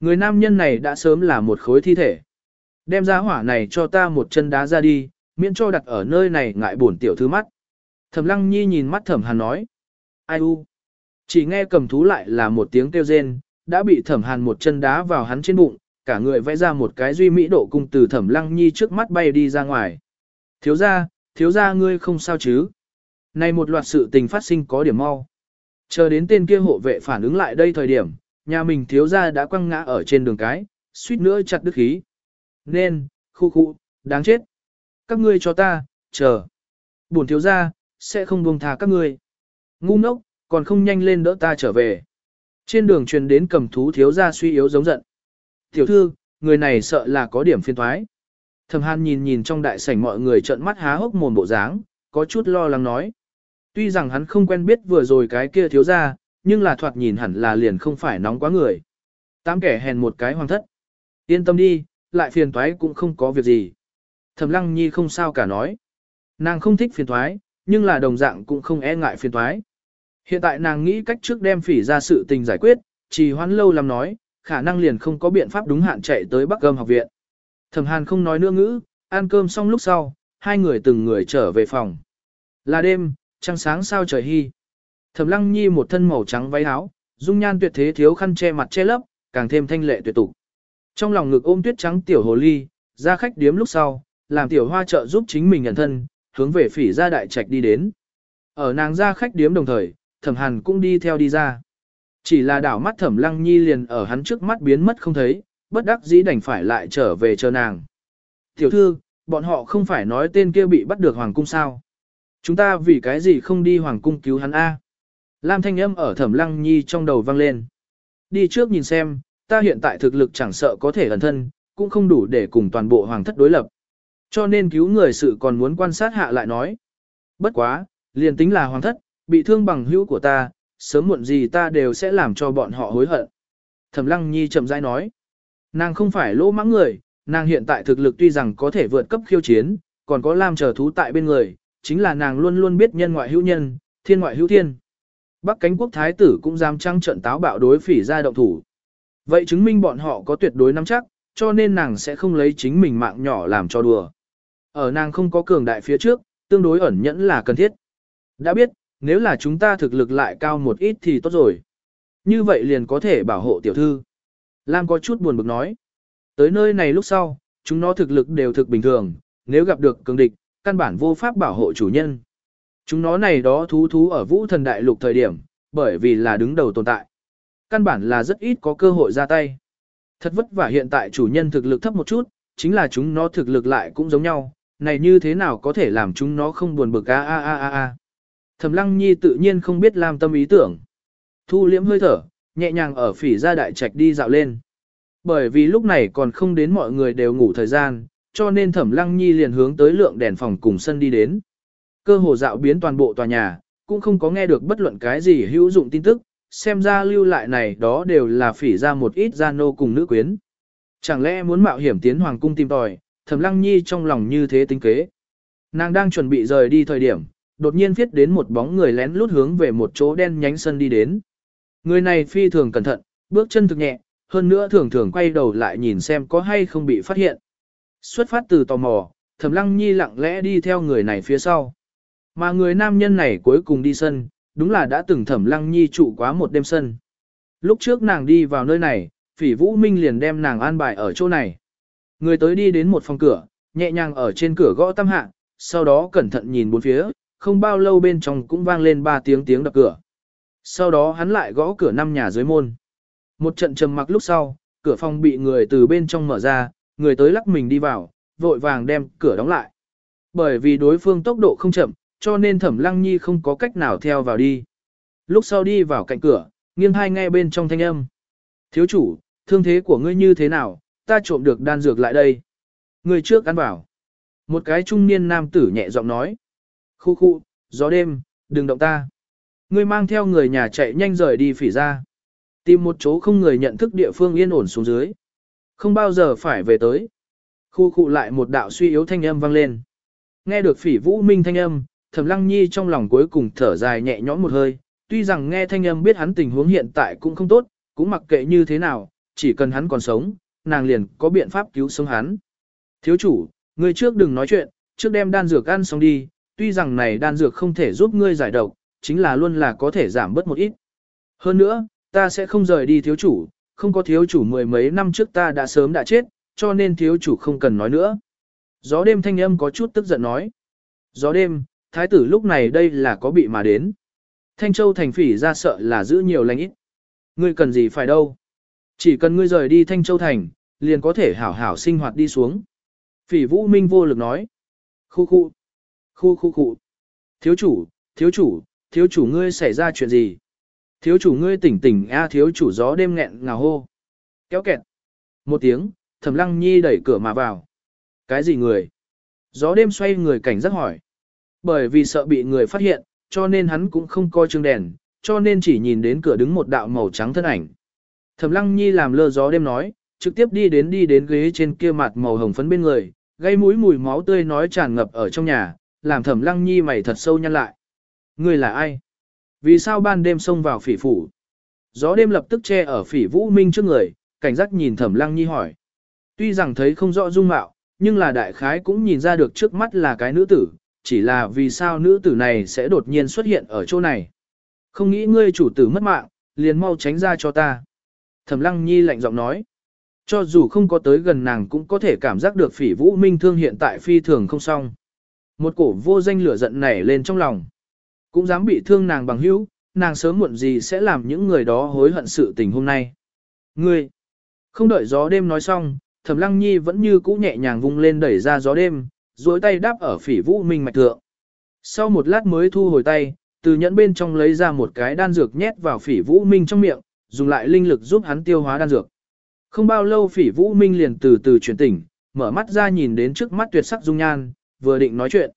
Người nam nhân này đã sớm là một khối thi thể. Đem ra hỏa này cho ta một chân đá ra đi, miễn cho đặt ở nơi này ngại buồn tiểu thư mắt. Thẩm lăng nhi nhìn mắt thẩm hàn nói. Ai u? Chỉ nghe cầm thú lại là một tiếng kêu rên, đã bị thẩm hàn một chân đá vào hắn trên bụng, cả người vẽ ra một cái duy mỹ độ cung từ thẩm lăng nhi trước mắt bay đi ra ngoài. Thiếu ra, thiếu ra ngươi không sao chứ? Này một loạt sự tình phát sinh có điểm mau. Chờ đến tên kia hộ vệ phản ứng lại đây thời điểm, nhà mình thiếu ra đã quăng ngã ở trên đường cái, suýt nữa chặt đứt khí. Nên, khu khu, đáng chết. Các ngươi cho ta, chờ. Buồn thiếu ra, sẽ không buông tha các ngươi. Ngu ngốc, còn không nhanh lên đỡ ta trở về. Trên đường truyền đến cầm thú thiếu ra suy yếu giống giận. Tiểu thư, người này sợ là có điểm phiên thoái. Thẩm Hàn nhìn nhìn trong đại sảnh mọi người trợn mắt há hốc mồm bộ dáng, có chút lo lắng nói. Tuy rằng hắn không quen biết vừa rồi cái kia thiếu ra, nhưng là thoạt nhìn hẳn là liền không phải nóng quá người. Tám kẻ hèn một cái hoàng thất. Yên tâm đi, lại phiền toái cũng không có việc gì. Thẩm Lăng Nhi không sao cả nói. Nàng không thích phiền toái, nhưng là đồng dạng cũng không e ngại phiền toái. Hiện tại nàng nghĩ cách trước đem phỉ ra sự tình giải quyết, chỉ hoãn lâu làm nói, khả năng liền không có biện pháp đúng hạn chạy tới Bắc Gâm học viện. Thẩm Hàn không nói nữa ngữ, ăn cơm xong lúc sau, hai người từng người trở về phòng. Là đêm, trăng sáng sao trời hy. Thẩm Lăng Nhi một thân màu trắng váy áo, dung nhan tuyệt thế thiếu khăn che mặt che lấp, càng thêm thanh lệ tuyệt tục. Trong lòng ngực ôm tuyết trắng tiểu hồ ly, ra khách điếm lúc sau, làm tiểu hoa trợ giúp chính mình nhận thân, hướng về phỉ gia đại trạch đi đến. Ở nàng ra khách điếm đồng thời, thẩm hàn cũng đi theo đi ra. Chỉ là đảo mắt thẩm lăng nhi liền ở hắn trước mắt biến mất không thấy, bất đắc dĩ đành phải lại trở về chờ nàng. Tiểu thư, bọn họ không phải nói tên kia bị bắt được hoàng cung sao. Chúng ta vì cái gì không đi hoàng cung cứu hắn A. Lam thanh âm ở thẩm lăng nhi trong đầu vang lên. Đi trước nhìn xem, ta hiện tại thực lực chẳng sợ có thể ẩn thân, cũng không đủ để cùng toàn bộ hoàng thất đối lập. Cho nên cứu người sự còn muốn quan sát hạ lại nói. Bất quá, liền tính là hoàng thất, bị thương bằng hữu của ta, sớm muộn gì ta đều sẽ làm cho bọn họ hối hận. Thẩm Lăng Nhi chậm rãi nói, nàng không phải lỗ mãng người, nàng hiện tại thực lực tuy rằng có thể vượt cấp khiêu chiến, còn có lam chờ thú tại bên người, chính là nàng luôn luôn biết nhân ngoại hữu nhân, thiên ngoại hữu thiên. Bắc cánh quốc thái tử cũng dám trăng trận táo bạo đối phỉ ra động thủ. Vậy chứng minh bọn họ có tuyệt đối nắm chắc, cho nên nàng sẽ không lấy chính mình mạng nhỏ làm cho đùa. Ở nàng không có cường đại phía trước, tương đối ẩn nhẫn là cần thiết. Đã biết, nếu là chúng ta thực lực lại cao một ít thì tốt rồi. Như vậy liền có thể bảo hộ tiểu thư. Lam có chút buồn bực nói. Tới nơi này lúc sau, chúng nó thực lực đều thực bình thường, nếu gặp được cường địch, căn bản vô pháp bảo hộ chủ nhân. Chúng nó này đó thú thú ở vũ thần đại lục thời điểm, bởi vì là đứng đầu tồn tại. Căn bản là rất ít có cơ hội ra tay. Thật vất vả hiện tại chủ nhân thực lực thấp một chút, chính là chúng nó thực lực lại cũng giống nhau, này như thế nào có thể làm chúng nó không buồn bực a a a a a. Thẩm Lăng Nhi tự nhiên không biết làm tâm ý tưởng. Thu liễm hơi thở, nhẹ nhàng ở phỉ ra đại trạch đi dạo lên. Bởi vì lúc này còn không đến mọi người đều ngủ thời gian, cho nên Thẩm Lăng Nhi liền hướng tới lượng đèn phòng cùng sân đi đến. Cơ hồ dạo biến toàn bộ tòa nhà, cũng không có nghe được bất luận cái gì hữu dụng tin tức, xem ra lưu lại này đó đều là phỉ ra một ít gia nô cùng nữ quyến. Chẳng lẽ muốn mạo hiểm tiến hoàng cung tìm tòi, Thẩm Lăng Nhi trong lòng như thế tính kế. Nàng đang chuẩn bị rời đi thời điểm, đột nhiên viết đến một bóng người lén lút hướng về một chỗ đen nhánh sân đi đến. Người này phi thường cẩn thận, bước chân thực nhẹ, hơn nữa thường thường quay đầu lại nhìn xem có hay không bị phát hiện. Xuất phát từ tò mò, Thẩm Lăng Nhi lặng lẽ đi theo người này phía sau. Mà người nam nhân này cuối cùng đi sân, đúng là đã từng Thẩm Lăng Nhi trụ quá một đêm sân. Lúc trước nàng đi vào nơi này, Phỉ Vũ Minh liền đem nàng an bài ở chỗ này. Người tới đi đến một phòng cửa, nhẹ nhàng ở trên cửa gõ tam hạ, sau đó cẩn thận nhìn bốn phía, không bao lâu bên trong cũng vang lên ba tiếng tiếng đập cửa. Sau đó hắn lại gõ cửa năm nhà dưới môn. Một trận trầm mặc lúc sau, cửa phòng bị người từ bên trong mở ra, người tới lắc mình đi vào, vội vàng đem cửa đóng lại. Bởi vì đối phương tốc độ không chậm, cho nên thẩm lăng nhi không có cách nào theo vào đi. Lúc sau đi vào cạnh cửa, nghiêng hai nghe bên trong thanh âm. Thiếu chủ, thương thế của ngươi như thế nào, ta trộm được đan dược lại đây. Người trước ăn bảo. Một cái trung niên nam tử nhẹ giọng nói. Khu khu, gió đêm, đừng động ta. Ngươi mang theo người nhà chạy nhanh rời đi phỉ ra. Tìm một chỗ không người nhận thức địa phương yên ổn xuống dưới. Không bao giờ phải về tới. Khu khu lại một đạo suy yếu thanh âm vang lên. Nghe được phỉ vũ minh thanh âm, thẩm lăng nhi trong lòng cuối cùng thở dài nhẹ nhõm một hơi. Tuy rằng nghe thanh âm biết hắn tình huống hiện tại cũng không tốt, cũng mặc kệ như thế nào, chỉ cần hắn còn sống, nàng liền có biện pháp cứu sống hắn. Thiếu chủ, ngươi trước đừng nói chuyện, trước đem đan dược ăn xong đi, tuy rằng này đan dược không thể giúp ngươi giải độc, chính là luôn là có thể giảm bớt một ít. Hơn nữa, ta sẽ không rời đi thiếu chủ, không có thiếu chủ mười mấy năm trước ta đã sớm đã chết, cho nên thiếu chủ không cần nói nữa. Gió đêm thanh âm có chút tức giận nói. Gió đêm, thái tử lúc này đây là có bị mà đến. Thanh Châu thành phỉ ra sợ là giữ nhiều lành ít. Ngươi cần gì phải đâu. Chỉ cần ngươi rời đi Thanh Châu thành, liền có thể hảo hảo sinh hoạt đi xuống. Phỉ vũ minh vô lực nói. Khu khu. Khu khu khu. Thiếu chủ, thiếu chủ, thiếu chủ ngươi xảy ra chuyện gì? Thiếu chủ ngươi tỉnh tỉnh a thiếu chủ gió đêm nghẹn ngào hô. Kéo kẹt. Một tiếng, thẩm lăng nhi đẩy cửa mà vào. Cái gì người? Gió đêm xoay người cảnh giác hỏi. Bởi vì sợ bị người phát hiện, cho nên hắn cũng không coi chương đèn, cho nên chỉ nhìn đến cửa đứng một đạo màu trắng thân ảnh. Thẩm lăng nhi làm lơ gió đêm nói, trực tiếp đi đến đi đến ghế trên kia mặt màu hồng phấn bên người, gây mũi mùi máu tươi nói tràn ngập ở trong nhà, làm thẩm lăng nhi mày thật sâu nhăn lại. Ngươi là ai? Vì sao ban đêm xông vào phỉ phủ? Gió đêm lập tức che ở phỉ vũ minh trước người, cảnh giác nhìn thẩm lăng nhi hỏi. Tuy rằng thấy không rõ dung mạo, nhưng là đại khái cũng nhìn ra được trước mắt là cái nữ tử, chỉ là vì sao nữ tử này sẽ đột nhiên xuất hiện ở chỗ này. Không nghĩ ngươi chủ tử mất mạng, liền mau tránh ra cho ta. Thẩm lăng nhi lạnh giọng nói. Cho dù không có tới gần nàng cũng có thể cảm giác được phỉ vũ minh thương hiện tại phi thường không xong. Một cổ vô danh lửa giận nảy lên trong lòng. Cũng dám bị thương nàng bằng hữu, nàng sớm muộn gì sẽ làm những người đó hối hận sự tình hôm nay. Ngươi, không đợi gió đêm nói xong, thẩm lăng nhi vẫn như cũ nhẹ nhàng vung lên đẩy ra gió đêm, duỗi tay đáp ở phỉ vũ minh mạch thượng. Sau một lát mới thu hồi tay, từ nhẫn bên trong lấy ra một cái đan dược nhét vào phỉ vũ minh trong miệng, dùng lại linh lực giúp hắn tiêu hóa đan dược. Không bao lâu phỉ vũ minh liền từ từ chuyển tỉnh, mở mắt ra nhìn đến trước mắt tuyệt sắc dung nhan, vừa định nói chuyện.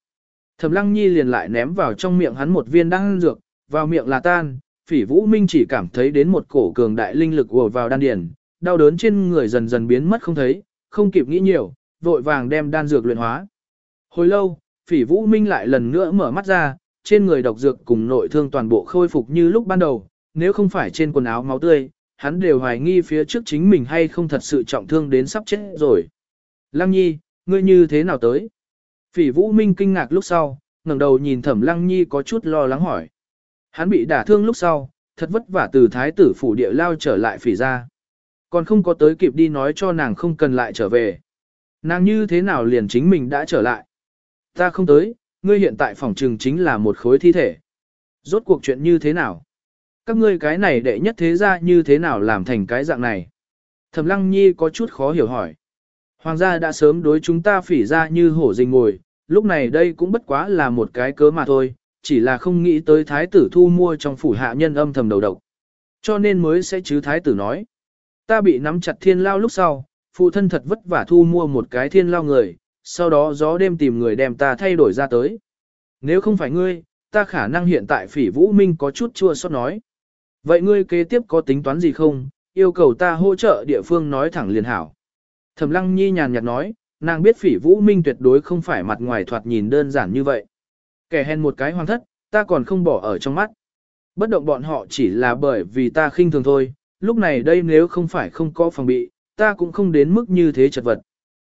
Thẩm lăng nhi liền lại ném vào trong miệng hắn một viên đan dược, vào miệng là tan, phỉ vũ minh chỉ cảm thấy đến một cổ cường đại linh lực ùa vào đan điền, đau đớn trên người dần dần biến mất không thấy, không kịp nghĩ nhiều, vội vàng đem đan dược luyện hóa. Hồi lâu, phỉ vũ minh lại lần nữa mở mắt ra, trên người độc dược cùng nội thương toàn bộ khôi phục như lúc ban đầu, nếu không phải trên quần áo máu tươi, hắn đều hoài nghi phía trước chính mình hay không thật sự trọng thương đến sắp chết rồi. Lăng nhi, ngươi như thế nào tới? Phỉ Vũ Minh kinh ngạc lúc sau, ngẩng đầu nhìn Thẩm Lăng Nhi có chút lo lắng hỏi. Hắn bị đả thương lúc sau, thật vất vả từ thái tử phủ địa lao trở lại phỉ ra. Còn không có tới kịp đi nói cho nàng không cần lại trở về. Nàng như thế nào liền chính mình đã trở lại. Ta không tới, ngươi hiện tại phòng trừng chính là một khối thi thể. Rốt cuộc chuyện như thế nào? Các ngươi cái này đệ nhất thế ra như thế nào làm thành cái dạng này? Thẩm Lăng Nhi có chút khó hiểu hỏi. Hoàng gia đã sớm đối chúng ta phỉ ra như hổ rình ngồi, lúc này đây cũng bất quá là một cái cớ mà thôi, chỉ là không nghĩ tới thái tử thu mua trong phủ hạ nhân âm thầm đầu độc. Cho nên mới sẽ chứ thái tử nói. Ta bị nắm chặt thiên lao lúc sau, phụ thân thật vất vả thu mua một cái thiên lao người, sau đó gió đêm tìm người đem ta thay đổi ra tới. Nếu không phải ngươi, ta khả năng hiện tại phỉ vũ minh có chút chua xót nói. Vậy ngươi kế tiếp có tính toán gì không, yêu cầu ta hỗ trợ địa phương nói thẳng liền hảo. Thẩm Lăng Nhi nhàn nhạt nói, nàng biết Phỉ Vũ Minh tuyệt đối không phải mặt ngoài thoạt nhìn đơn giản như vậy. Kẻ hèn một cái hoang thất, ta còn không bỏ ở trong mắt. Bất động bọn họ chỉ là bởi vì ta khinh thường thôi, lúc này đây nếu không phải không có phòng bị, ta cũng không đến mức như thế chật vật.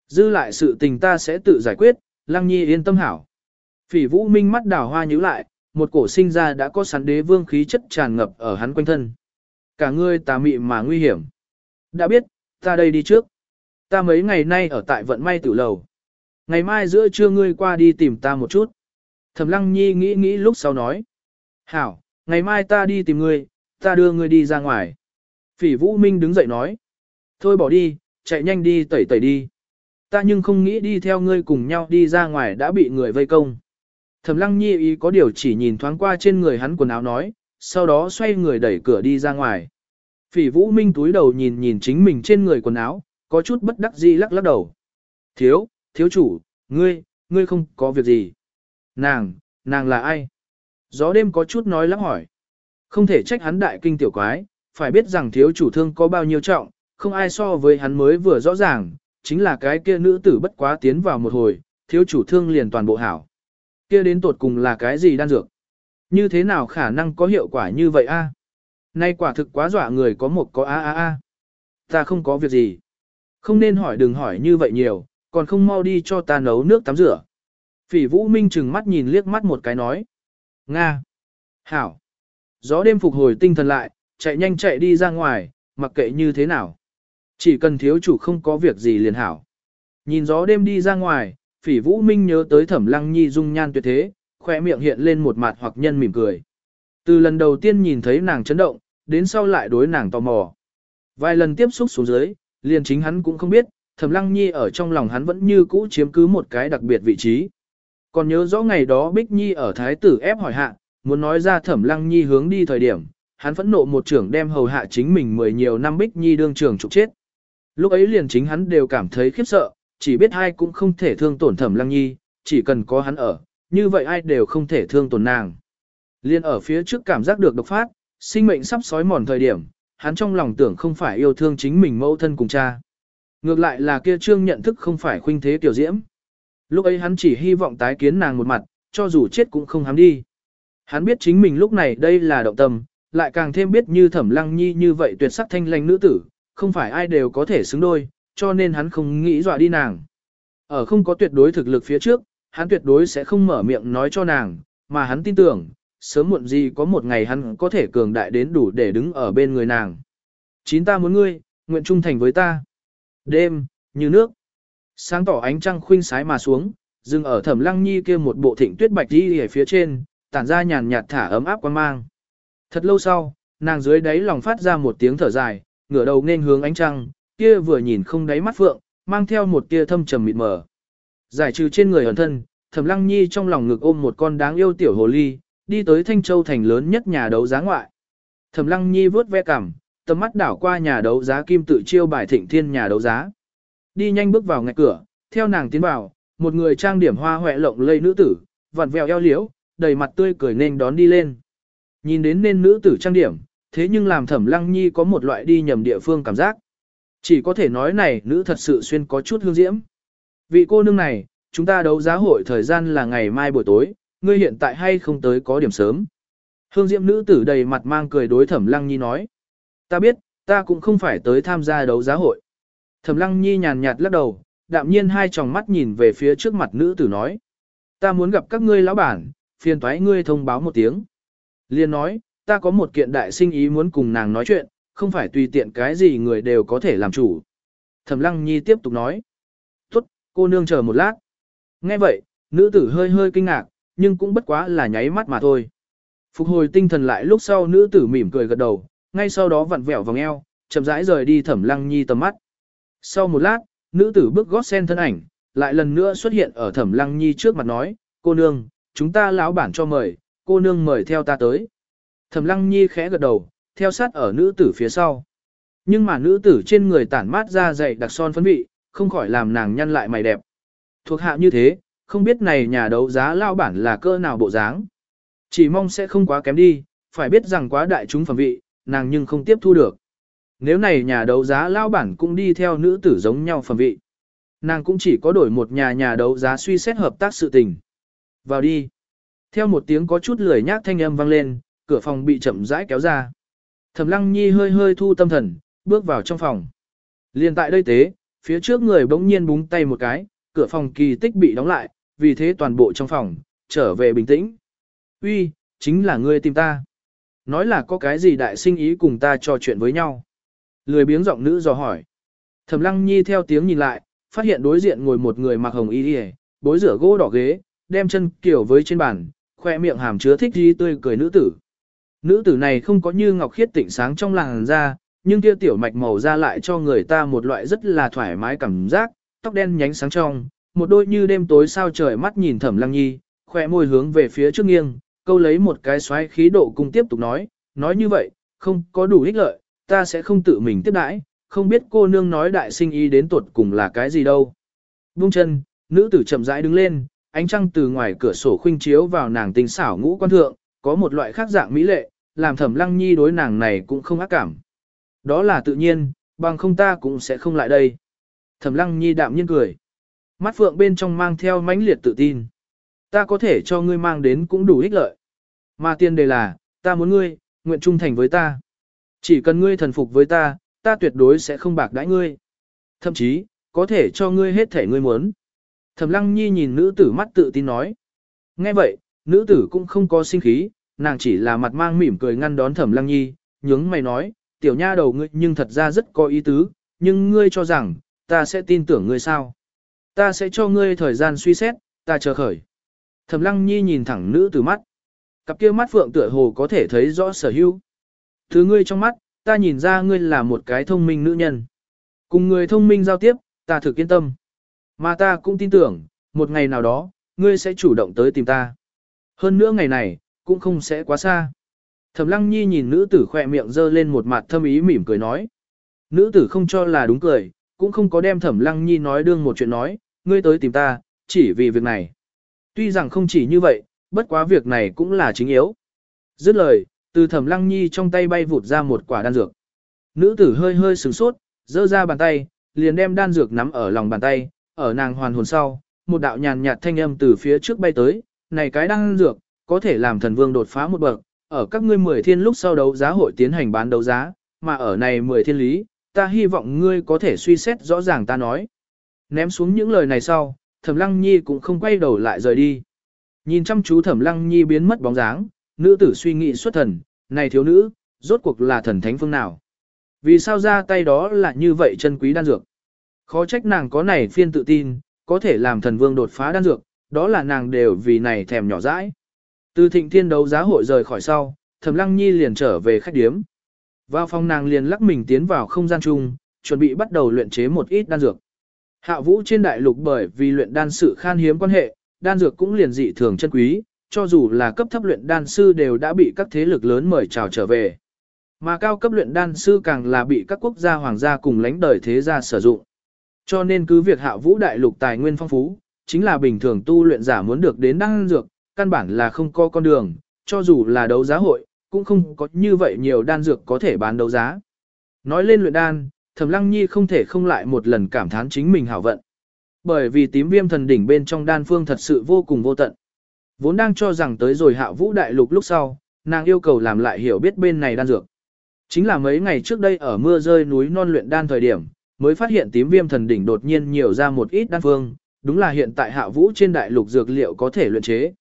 Dư lại sự tình ta sẽ tự giải quyết, Lăng Nhi yên tâm hảo. Phỉ Vũ Minh mắt đảo hoa nhíu lại, một cổ sinh ra đã có sắn đế vương khí chất tràn ngập ở hắn quanh thân. Cả ngươi tà mị mà nguy hiểm. Đã biết, ta đây đi trước. Ta mấy ngày nay ở tại vận may tử lầu. Ngày mai giữa trưa ngươi qua đi tìm ta một chút. Thẩm lăng nhi nghĩ nghĩ lúc sau nói. Hảo, ngày mai ta đi tìm ngươi, ta đưa ngươi đi ra ngoài. Phỉ Vũ Minh đứng dậy nói. Thôi bỏ đi, chạy nhanh đi tẩy tẩy đi. Ta nhưng không nghĩ đi theo ngươi cùng nhau đi ra ngoài đã bị người vây công. Thẩm lăng nhi ý có điều chỉ nhìn thoáng qua trên người hắn quần áo nói, sau đó xoay người đẩy cửa đi ra ngoài. Phỉ Vũ Minh túi đầu nhìn nhìn chính mình trên người quần áo, có chút bất đắc dĩ lắc lắc đầu. Thiếu, thiếu chủ, ngươi, ngươi không có việc gì. Nàng, nàng là ai? Gió đêm có chút nói lắp hỏi. Không thể trách hắn đại kinh tiểu quái, phải biết rằng thiếu chủ thương có bao nhiêu trọng, không ai so với hắn mới vừa rõ ràng, chính là cái kia nữ tử bất quá tiến vào một hồi, thiếu chủ thương liền toàn bộ hảo. Kia đến tột cùng là cái gì đan dược? Như thế nào khả năng có hiệu quả như vậy a? Nay quả thực quá dọa người có một có a a a. Ta không có việc gì. Không nên hỏi đừng hỏi như vậy nhiều, còn không mau đi cho ta nấu nước tắm rửa. Phỉ vũ minh chừng mắt nhìn liếc mắt một cái nói. Nga. Hảo. Gió đêm phục hồi tinh thần lại, chạy nhanh chạy đi ra ngoài, mặc kệ như thế nào. Chỉ cần thiếu chủ không có việc gì liền hảo. Nhìn gió đêm đi ra ngoài, phỉ vũ minh nhớ tới thẩm lăng nhi dung nhan tuyệt thế, khoe miệng hiện lên một mặt hoặc nhân mỉm cười. Từ lần đầu tiên nhìn thấy nàng chấn động, đến sau lại đối nàng tò mò. Vài lần tiếp xúc xuống dưới, liền chính hắn cũng không biết, thẩm lăng nhi ở trong lòng hắn vẫn như cũ chiếm cứ một cái đặc biệt vị trí. Còn nhớ rõ ngày đó Bích Nhi ở Thái tử ép hỏi hạ, muốn nói ra thẩm lăng nhi hướng đi thời điểm, hắn phẫn nộ một trưởng đem hầu hạ chính mình mười nhiều năm Bích Nhi đương trưởng trục chết. Lúc ấy liền chính hắn đều cảm thấy khiếp sợ, chỉ biết ai cũng không thể thương tổn thẩm lăng nhi, chỉ cần có hắn ở, như vậy ai đều không thể thương tổn nàng. Liên ở phía trước cảm giác được độc phát, sinh mệnh sắp sói mòn thời điểm, hắn trong lòng tưởng không phải yêu thương chính mình mẫu thân cùng cha. Ngược lại là kia trương nhận thức không phải khuynh thế tiểu diễm. Lúc ấy hắn chỉ hy vọng tái kiến nàng một mặt, cho dù chết cũng không hám đi. Hắn biết chính mình lúc này đây là động tâm, lại càng thêm biết như thẩm lăng nhi như vậy tuyệt sắc thanh lành nữ tử, không phải ai đều có thể xứng đôi, cho nên hắn không nghĩ dọa đi nàng. Ở không có tuyệt đối thực lực phía trước, hắn tuyệt đối sẽ không mở miệng nói cho nàng, mà hắn tin tưởng, sớm muộn gì có một ngày hắn có thể cường đại đến đủ để đứng ở bên người nàng. Chín ta muốn ngươi, nguyện trung thành với ta. Đêm, như nước. Sáng tỏ ánh trăng khuynh sái mà xuống, dừng ở thẩm lăng nhi kia một bộ thịnh tuyết bạch đi ở phía trên, tản ra nhàn nhạt thả ấm áp quan mang. Thật lâu sau, nàng dưới đáy lòng phát ra một tiếng thở dài, ngửa đầu nên hướng ánh trăng, kia vừa nhìn không đáy mắt phượng, mang theo một tia thâm trầm mịt mờ. Giải trừ trên người ẩn thân, Thẩm Lăng Nhi trong lòng ngực ôm một con đáng yêu tiểu hồ ly, đi tới Thanh Châu thành lớn nhất nhà đấu giá ngoại. Thẩm Lăng Nhi vớt ve cằm, tầm mắt đảo qua nhà đấu giá kim tự chiêu bài thịnh thiên nhà đấu giá. Đi nhanh bước vào ngạch cửa, theo nàng tiến vào, một người trang điểm hoa hoẹ lộng lây nữ tử, vặn vẹo eo liễu, đầy mặt tươi cười nên đón đi lên. Nhìn đến nên nữ tử trang điểm, thế nhưng làm Thẩm Lăng Nhi có một loại đi nhầm địa phương cảm giác. Chỉ có thể nói này nữ thật sự xuyên có chút hương diễm. Vị cô nương này, chúng ta đấu giá hội thời gian là ngày mai buổi tối, ngươi hiện tại hay không tới có điểm sớm. Hương diệm nữ tử đầy mặt mang cười đối thẩm lăng nhi nói. Ta biết, ta cũng không phải tới tham gia đấu giá hội. Thẩm lăng nhi nhàn nhạt lắc đầu, đạm nhiên hai tròng mắt nhìn về phía trước mặt nữ tử nói. Ta muốn gặp các ngươi lão bản, phiền toái ngươi thông báo một tiếng. Liên nói, ta có một kiện đại sinh ý muốn cùng nàng nói chuyện, không phải tùy tiện cái gì người đều có thể làm chủ. Thẩm lăng nhi tiếp tục nói. Tốt, cô nương chờ một lát. Nghe vậy, nữ tử hơi hơi kinh ngạc, nhưng cũng bất quá là nháy mắt mà thôi. Phục hồi tinh thần lại lúc sau nữ tử mỉm cười gật đầu, ngay sau đó vặn vẹo vòng eo, chậm rãi rời đi thẩm lăng nhi tầm mắt. Sau một lát, nữ tử bước gót sen thân ảnh, lại lần nữa xuất hiện ở thẩm lăng nhi trước mặt nói, cô nương, chúng ta lão bản cho mời, cô nương mời theo ta tới. Thẩm lăng nhi khẽ gật đầu, theo sát ở nữ tử phía sau. Nhưng mà nữ tử trên người tản mát ra dày đặc son phấn vị, không khỏi làm nàng nhăn lại mày đẹp. Thuộc hạ như thế, không biết này nhà đấu giá lao bản là cơ nào bộ dáng. Chỉ mong sẽ không quá kém đi, phải biết rằng quá đại chúng phẩm vị, nàng nhưng không tiếp thu được. Nếu này nhà đấu giá lao bản cũng đi theo nữ tử giống nhau phẩm vị. Nàng cũng chỉ có đổi một nhà nhà đấu giá suy xét hợp tác sự tình. Vào đi. Theo một tiếng có chút lười nhác thanh âm vang lên, cửa phòng bị chậm rãi kéo ra. Thẩm Lăng Nhi hơi hơi thu tâm thần, bước vào trong phòng. Liên tại đây tế, phía trước người bỗng nhiên búng tay một cái, cửa phòng kỳ tích bị đóng lại, vì thế toàn bộ trong phòng, trở về bình tĩnh. Uy, chính là ngươi tìm ta. Nói là có cái gì đại sinh ý cùng ta trò chuyện với nhau. Lười biếng giọng nữ dò hỏi. Thẩm Lăng Nhi theo tiếng nhìn lại, phát hiện đối diện ngồi một người mặc hồng y y, bối rửa gỗ đỏ ghế, đem chân kiểu với trên bàn, khoe miệng hàm chứa thích gì tươi cười nữ tử. Nữ tử này không có như ngọc khiết tịnh sáng trong làng da, nhưng kia tiểu mạch màu da lại cho người ta một loại rất là thoải mái cảm giác, tóc đen nhánh sáng trong, một đôi như đêm tối sao trời mắt nhìn Thẩm Lăng Nhi, khỏe môi hướng về phía trước nghiêng, câu lấy một cái xoáy khí độ cùng tiếp tục nói, nói như vậy, không có đủ ích lợi, ta sẽ không tự mình tiếp đãi, không biết cô nương nói đại sinh ý đến tuột cùng là cái gì đâu. Vung chân, nữ tử chậm rãi đứng lên, ánh trăng từ ngoài cửa sổ khuynh chiếu vào nàng tinh xảo ngũ quan thượng, có một loại khác dạng mỹ lệ, làm thẩm lăng nhi đối nàng này cũng không ác cảm. Đó là tự nhiên, bằng không ta cũng sẽ không lại đây. Thẩm lăng nhi đạm nhiên cười. Mắt phượng bên trong mang theo mãnh liệt tự tin. Ta có thể cho ngươi mang đến cũng đủ ích lợi. Mà tiên đề là, ta muốn ngươi, nguyện trung thành với ta. Chỉ cần ngươi thần phục với ta, ta tuyệt đối sẽ không bạc đãi ngươi. Thậm chí, có thể cho ngươi hết thể ngươi muốn. Thẩm lăng nhi nhìn nữ tử mắt tự tin nói. Nghe vậy, nữ tử cũng không có sinh khí, nàng chỉ là mặt mang mỉm cười ngăn đón thẩm lăng nhi, nhướng mày nói, tiểu nha đầu ngươi nhưng thật ra rất có ý tứ, nhưng ngươi cho rằng, ta sẽ tin tưởng ngươi sao. Ta sẽ cho ngươi thời gian suy xét, ta chờ khởi. Thẩm lăng nhi nhìn thẳng nữ tử mắt. Cặp kia mắt phượng tựa hồ có thể thấy rõ sở hữu. Thứ ngươi trong mắt, ta nhìn ra ngươi là một cái thông minh nữ nhân. Cùng người thông minh giao tiếp, ta thực yên tâm. Mà ta cũng tin tưởng, một ngày nào đó, ngươi sẽ chủ động tới tìm ta. Hơn nữa ngày này, cũng không sẽ quá xa. Thẩm lăng nhi nhìn nữ tử khỏe miệng dơ lên một mặt thâm ý mỉm cười nói. Nữ tử không cho là đúng cười, cũng không có đem thẩm lăng nhi nói đương một chuyện nói, ngươi tới tìm ta, chỉ vì việc này. Tuy rằng không chỉ như vậy, bất quá việc này cũng là chính yếu. Dứt lời, từ thẩm lăng nhi trong tay bay vụt ra một quả đan dược. Nữ tử hơi hơi sửng sốt, giơ ra bàn tay, liền đem đan dược nắm ở lòng bàn tay, ở nàng hoàn hồn sau, một đạo nhàn nhạt thanh âm từ phía trước bay tới, này cái đan dược, có thể làm thần vương đột phá một bậc, ở các ngươi mười thiên lúc sau đấu giá hội tiến hành bán đấu giá, mà ở này mười thiên lý, ta hy vọng ngươi có thể suy xét rõ ràng ta nói. Ném xuống những lời này sau, Thẩm Lăng Nhi cũng không quay đầu lại rời đi. Nhìn chăm chú Thẩm Lăng Nhi biến mất bóng dáng, nữ tử suy nghĩ xuất thần, này thiếu nữ, rốt cuộc là thần thánh phương nào? Vì sao ra tay đó là như vậy chân quý đan dược? Khó trách nàng có này phiên tự tin, có thể làm thần vương đột phá đan dược, đó là nàng đều vì này thèm nhỏ dãi. Từ thịnh thiên đấu giá hội rời khỏi sau, Thẩm Lăng Nhi liền trở về khách điếm. Vào phòng nàng liền lắc mình tiến vào không gian chung, chuẩn bị bắt đầu luyện chế một ít đan dược. Hạ vũ trên đại lục bởi vì luyện đan sự khan hiếm quan hệ, đan dược cũng liền dị thường chân quý, cho dù là cấp thấp luyện đan sư đều đã bị các thế lực lớn mời chào trở về. Mà cao cấp luyện đan sư càng là bị các quốc gia hoàng gia cùng lãnh đời thế gia sử dụng. Cho nên cứ việc hạ vũ đại lục tài nguyên phong phú, chính là bình thường tu luyện giả muốn được đến đan dược, căn bản là không có con đường, cho dù là đấu giá hội, cũng không có như vậy nhiều đan dược có thể bán đấu giá. Nói lên luyện đan, Thẩm Lăng Nhi không thể không lại một lần cảm thán chính mình hảo vận. Bởi vì tím viêm thần đỉnh bên trong đan phương thật sự vô cùng vô tận. Vốn đang cho rằng tới rồi hạ vũ đại lục lúc sau, nàng yêu cầu làm lại hiểu biết bên này đan dược. Chính là mấy ngày trước đây ở mưa rơi núi non luyện đan thời điểm, mới phát hiện tím viêm thần đỉnh đột nhiên nhiều ra một ít đan phương, đúng là hiện tại hạ vũ trên đại lục dược liệu có thể luyện chế.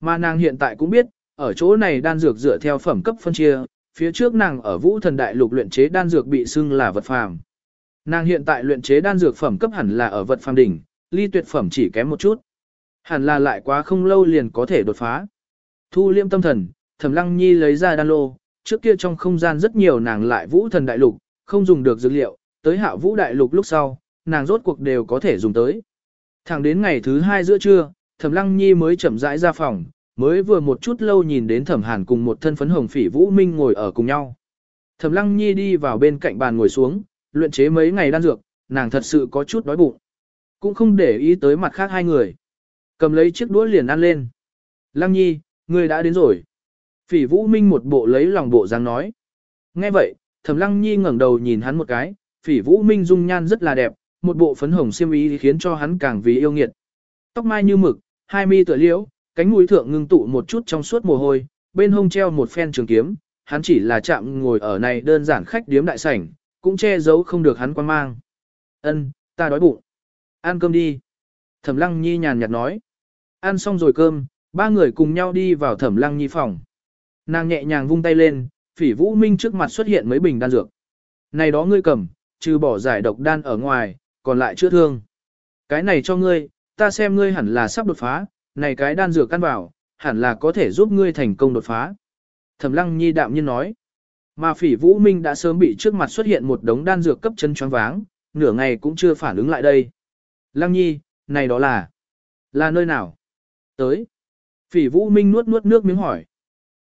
Mà nàng hiện tại cũng biết, ở chỗ này đan dược dựa theo phẩm cấp phân chia, phía trước nàng ở vũ thần đại lục luyện chế đan dược bị xưng là vật phàm. Nàng hiện tại luyện chế đan dược phẩm cấp hẳn là ở vật phàm đỉnh, ly tuyệt phẩm chỉ kém một chút. Hẳn là lại quá không lâu liền có thể đột phá. Thu liêm tâm thần, thẩm lăng nhi lấy ra đan lô, trước kia trong không gian rất nhiều nàng lại vũ thần đại lục, không dùng được dữ liệu, tới hạ vũ đại lục lúc sau, nàng rốt cuộc đều có thể dùng tới. Thẳng đến ngày thứ hai giữa trưa, thẩm lăng nhi mới chậm rãi ra phòng, mới vừa một chút lâu nhìn đến thẩm hàn cùng một thân phấn hồng phỉ vũ minh ngồi ở cùng nhau. Thẩm lăng nhi đi vào bên cạnh bàn ngồi xuống, luyện chế mấy ngày đan dược, nàng thật sự có chút đói bụng. Cũng không để ý tới mặt khác hai người. Cầm lấy chiếc đũa liền ăn lên. Lăng nhi, ngươi đã đến rồi. Phỉ vũ minh một bộ lấy lòng bộ dáng nói. Nghe vậy, thẩm lăng nhi ngẩng đầu nhìn hắn một cái, phỉ vũ minh dung nhan rất là đẹp, một bộ phấn hồng xiêm y khiến cho hắn càng vì yêu nghiệt. Tóc mai như mực, hai mi tựa liễu, cánh mũi thượng ngưng tụ một chút trong suốt mồ hôi, bên hông treo một phen trường kiếm, hắn chỉ là chạm ngồi ở này đơn giản khách điếm đại sảnh, cũng che giấu không được hắn quan mang. Ân, ta đói bụng. Ăn cơm đi. Thẩm Lăng Nhi nhàn nhạt nói. Ăn xong rồi cơm, ba người cùng nhau đi vào Thẩm Lăng Nhi phòng. Nàng nhẹ nhàng vung tay lên, Phỉ Vũ Minh trước mặt xuất hiện mấy bình đan dược. Này đó ngươi cầm, trừ bỏ giải độc đan ở ngoài, còn lại chữa thương. Cái này cho ngươi, ta xem ngươi hẳn là sắp đột phá, này cái đan dược căn vào, hẳn là có thể giúp ngươi thành công đột phá. Thẩm Lăng Nhi đạm nhiên nói. Mà Phỉ Vũ Minh đã sớm bị trước mặt xuất hiện một đống đan dược cấp chân choáng váng, nửa ngày cũng chưa phản ứng lại đây. Lăng Nhi, này đó là... Là nơi nào? Tới. Phỉ Vũ Minh nuốt nuốt nước miếng hỏi.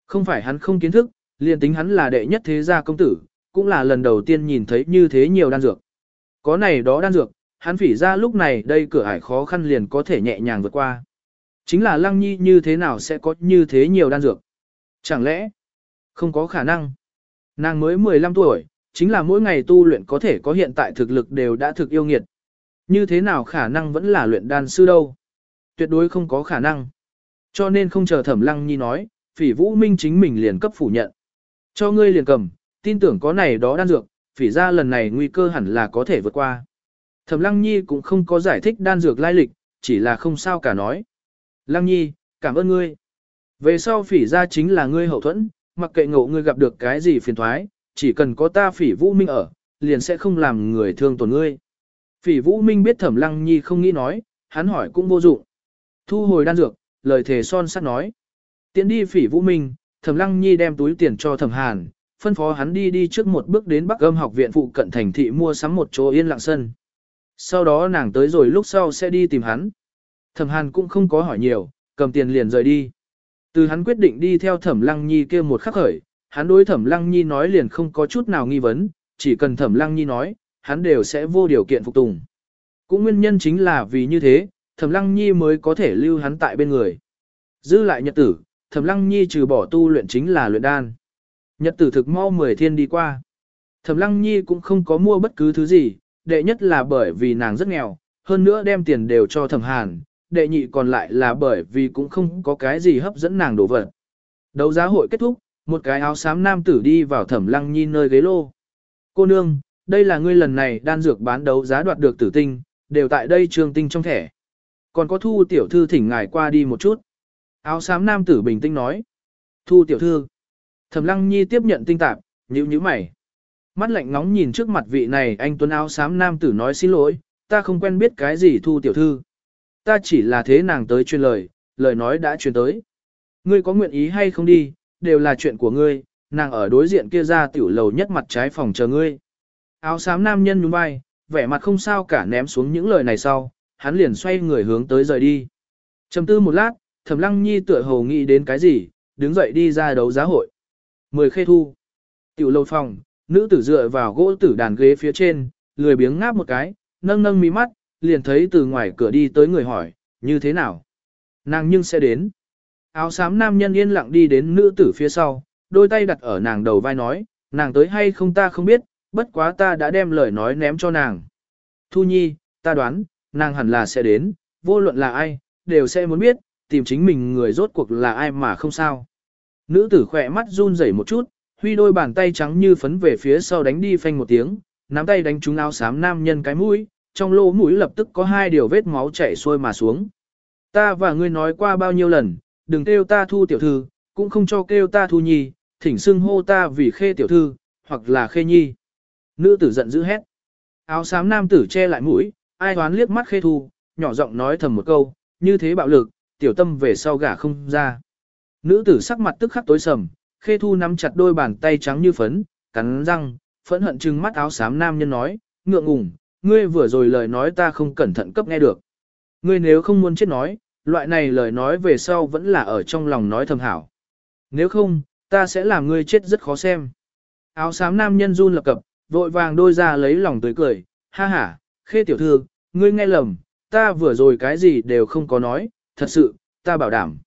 Không phải hắn không kiến thức, liền tính hắn là đệ nhất thế gia công tử, cũng là lần đầu tiên nhìn thấy như thế nhiều đan dược. Có này đó đan dược, hắn phỉ ra lúc này đây cửa ải khó khăn liền có thể nhẹ nhàng vượt qua. Chính là lăng nhi như thế nào sẽ có như thế nhiều đan dược? Chẳng lẽ, không có khả năng. Nàng mới 15 tuổi, chính là mỗi ngày tu luyện có thể có hiện tại thực lực đều đã thực yêu nghiệt. Như thế nào khả năng vẫn là luyện đan sư đâu? Tuyệt đối không có khả năng. Cho nên không chờ thẩm lăng nhi nói, phỉ vũ minh chính mình liền cấp phủ nhận. Cho ngươi liền cầm, tin tưởng có này đó đan dược, phỉ ra lần này nguy cơ hẳn là có thể vượt qua. Thẩm lăng nhi cũng không có giải thích đan dược lai lịch, chỉ là không sao cả nói. Lăng nhi, cảm ơn ngươi. Về sau phỉ ra chính là ngươi hậu thuẫn, mặc kệ ngộ ngươi gặp được cái gì phiền thoái, chỉ cần có ta phỉ vũ minh ở, liền sẽ không làm người thương tổn ngươi. Phỉ vũ minh biết thẩm lăng nhi không nghĩ nói, hắn hỏi cũng vô dụng. Thu hồi đan dược, lời thề son sắt nói. Tiến đi phỉ vũ minh, thẩm lăng nhi đem túi tiền cho thẩm hàn, phân phó hắn đi đi trước một bước đến Bắc Âm học viện phụ cận thành thị mua sắm một chỗ yên lặng sân. Sau đó nàng tới rồi lúc sau sẽ đi tìm hắn. Thẩm hàn cũng không có hỏi nhiều, cầm tiền liền rời đi. Từ hắn quyết định đi theo thẩm lăng nhi kia một khắc khởi, hắn đối thẩm lăng nhi nói liền không có chút nào nghi vấn, chỉ cần thẩm lăng nhi nói, hắn đều sẽ vô điều kiện phục tùng. Cũng nguyên nhân chính là vì như thế, thẩm lăng nhi mới có thể lưu hắn tại bên người. Dư lại nhật tử, thẩm lăng nhi trừ bỏ tu luyện chính là luyện đan. Nhật tử thực mau mười thiên đi qua. Thẩm lăng nhi cũng không có mua bất cứ thứ gì, đệ nhất là bởi vì nàng rất nghèo, hơn nữa đem tiền đều cho thẩm hàn, đệ nhị còn lại là bởi vì cũng không có cái gì hấp dẫn nàng đổ vật. Đấu giá hội kết thúc, một cái áo xám nam tử đi vào thẩm lăng nhi nơi ghế lô. Cô nương, đây là ngươi lần này đan dược bán đấu giá đoạt được tử tinh, đều tại đây trường tinh trong thẻ. Còn có thu tiểu thư thỉnh ngài qua đi một chút. Áo xám nam tử bình tĩnh nói. Thu tiểu thư. Thẩm lăng nhi tiếp nhận tinh tạp, nhíu nhíu mày. Mắt lạnh nóng nhìn trước mặt vị này anh tuấn áo xám nam tử nói xin lỗi, ta không quen biết cái gì thu tiểu thư. Ta chỉ là thế nàng tới truyền lời, lời nói đã truyền tới. Ngươi có nguyện ý hay không đi, đều là chuyện của ngươi, nàng ở đối diện kia ra tiểu lầu nhất mặt trái phòng chờ ngươi. Áo xám nam nhân nhún vai, vẻ mặt không sao cả ném xuống những lời này sau, hắn liền xoay người hướng tới rời đi. Trầm tư một lát, Thẩm Lăng Nhi tựa hồ nghĩ đến cái gì, đứng dậy đi ra đấu giá hội. Mười khê thu. Tiểu lầu phòng, nữ tử dựa vào gỗ tử đàn ghế phía trên, lười biếng ngáp một cái, nâng nâng mí mắt, liền thấy từ ngoài cửa đi tới người hỏi, như thế nào? Nàng nhưng sẽ đến. Áo xám nam nhân yên lặng đi đến nữ tử phía sau, đôi tay đặt ở nàng đầu vai nói, nàng tới hay không ta không biết, bất quá ta đã đem lời nói ném cho nàng. Thu nhi, ta đoán, nàng hẳn là sẽ đến, vô luận là ai, đều sẽ muốn biết, tìm chính mình người rốt cuộc là ai mà không sao. Nữ tử khỏe mắt run rẩy một chút, huy đôi bàn tay trắng như phấn về phía sau đánh đi phanh một tiếng, nắm tay đánh trúng áo xám nam nhân cái mũi, trong lỗ mũi lập tức có hai điều vết máu chảy xuôi mà xuống. Ta và ngươi nói qua bao nhiêu lần, đừng kêu ta thu tiểu thư, cũng không cho kêu ta thu nhi, thỉnh xưng hô ta vì khê tiểu thư, hoặc là khê nhi. Nữ tử giận dữ hét. Áo xám nam tử che lại mũi, ai đoán liếc mắt khê thu, nhỏ giọng nói thầm một câu, như thế bạo lực, tiểu tâm về sau gả không ra. Nữ tử sắc mặt tức khắc tối sầm, khê thu nắm chặt đôi bàn tay trắng như phấn, cắn răng, phẫn hận trừng mắt áo xám nam nhân nói, ngượng ngùng, ngươi vừa rồi lời nói ta không cẩn thận cấp nghe được. Ngươi nếu không muốn chết nói, loại này lời nói về sau vẫn là ở trong lòng nói thầm hảo. Nếu không, ta sẽ làm ngươi chết rất khó xem. Áo xám nam nhân run lập cập, vội vàng đôi ra lấy lòng tươi cười, ha ha, khê tiểu thư, ngươi nghe lầm, ta vừa rồi cái gì đều không có nói, thật sự, ta bảo đảm.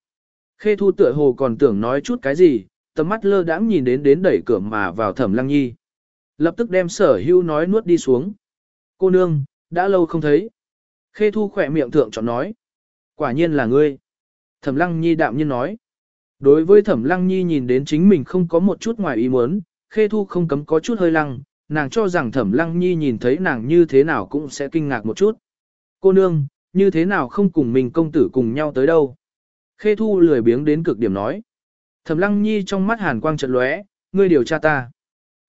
Khê thu tựa hồ còn tưởng nói chút cái gì, tầm mắt lơ đãng nhìn đến đến đẩy cửa mà vào thẩm lăng nhi. Lập tức đem sở hưu nói nuốt đi xuống. Cô nương, đã lâu không thấy. Khê thu khỏe miệng thượng chọn nói. Quả nhiên là ngươi. Thẩm lăng nhi đạm nhiên nói. Đối với thẩm lăng nhi nhìn đến chính mình không có một chút ngoài ý muốn, khê thu không cấm có chút hơi lăng, nàng cho rằng thẩm lăng nhi nhìn thấy nàng như thế nào cũng sẽ kinh ngạc một chút. Cô nương, như thế nào không cùng mình công tử cùng nhau tới đâu. Khê thu lười biếng đến cực điểm nói. Thẩm lăng nhi trong mắt hàn quang trận lóe, ngươi điều tra ta.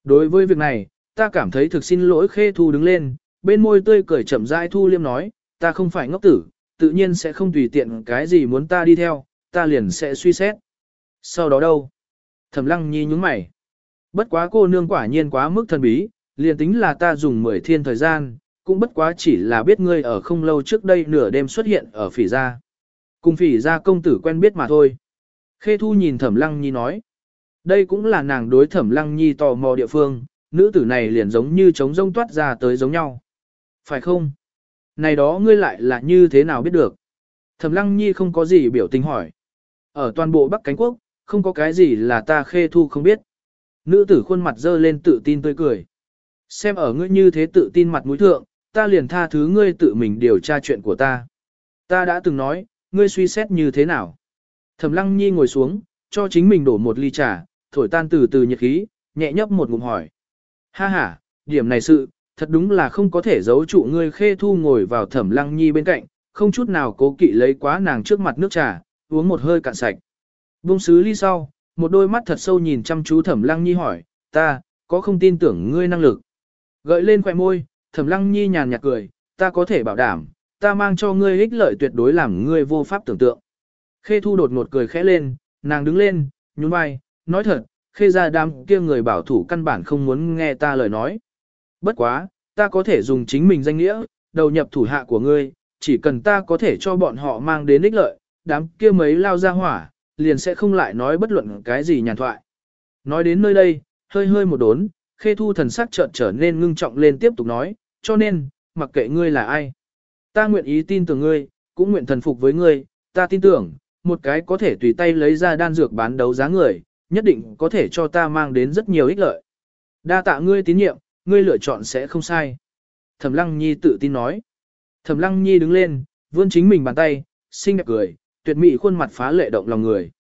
Đối với việc này, ta cảm thấy thực xin lỗi khê thu đứng lên, bên môi tươi cười chậm rãi thu liêm nói, ta không phải ngốc tử, tự nhiên sẽ không tùy tiện cái gì muốn ta đi theo, ta liền sẽ suy xét. Sau đó đâu? Thẩm lăng nhi nhúng mày. Bất quá cô nương quả nhiên quá mức thần bí, liền tính là ta dùng 10 thiên thời gian, cũng bất quá chỉ là biết ngươi ở không lâu trước đây nửa đêm xuất hiện ở phỉ gia. Cùng phỉ gia công tử quen biết mà thôi. Khê Thu nhìn Thẩm Lăng Nhi nói. Đây cũng là nàng đối Thẩm Lăng Nhi tò mò địa phương, nữ tử này liền giống như trống rông toát ra tới giống nhau. Phải không? Này đó ngươi lại là như thế nào biết được? Thẩm Lăng Nhi không có gì biểu tình hỏi. Ở toàn bộ Bắc Cánh Quốc, không có cái gì là ta khê thu không biết. Nữ tử khuôn mặt dơ lên tự tin tươi cười. Xem ở ngươi như thế tự tin mặt mũi thượng, ta liền tha thứ ngươi tự mình điều tra chuyện của ta. Ta đã từng nói, ngươi suy xét như thế nào? Thẩm Lăng Nhi ngồi xuống, cho chính mình đổ một ly trà, thổi tan từ từ nhiệt khí, nhẹ nhấp một ngụm hỏi. Ha ha, điểm này sự, thật đúng là không có thể giấu trụ ngươi khê thu ngồi vào Thẩm Lăng Nhi bên cạnh, không chút nào cố kỵ lấy quá nàng trước mặt nước trà, uống một hơi cạn sạch. Buông sứ ly sau, một đôi mắt thật sâu nhìn chăm chú Thẩm Lăng Nhi hỏi, ta, có không tin tưởng ngươi năng lực? Gợi lên khỏe môi, Thẩm Lăng Nhi nhàn nhạt cười, ta có thể bảo đảm, ta mang cho ngươi ích lợi tuyệt đối làm ngươi vô pháp tưởng tượng. Khê Thu đột ngột cười khẽ lên, nàng đứng lên, nhún vai, nói thật, Khê ra đám kia người bảo thủ căn bản không muốn nghe ta lời nói. Bất quá, ta có thể dùng chính mình danh nghĩa, đầu nhập thủ hạ của ngươi, chỉ cần ta có thể cho bọn họ mang đến ích lợi, đám kia mấy lao ra hỏa, liền sẽ không lại nói bất luận cái gì nhàn thoại. Nói đến nơi đây, hơi hơi một đốn, khê thu thần sắc chợt trở nên ngưng trọng lên tiếp tục nói, cho nên, mặc kệ ngươi là ai. Ta nguyện ý tin tưởng ngươi, cũng nguyện thần phục với ngươi, ta tin tưởng, một cái có thể tùy tay lấy ra đan dược bán đấu giá người, nhất định có thể cho ta mang đến rất nhiều ích lợi. Đa tạ ngươi tín nhiệm, ngươi lựa chọn sẽ không sai. Thẩm Lăng Nhi tự tin nói. Thẩm Lăng Nhi đứng lên, vươn chính mình bàn tay, xinh đẹp cười, tuyệt mỹ khuôn mặt phá lệ động lòng người.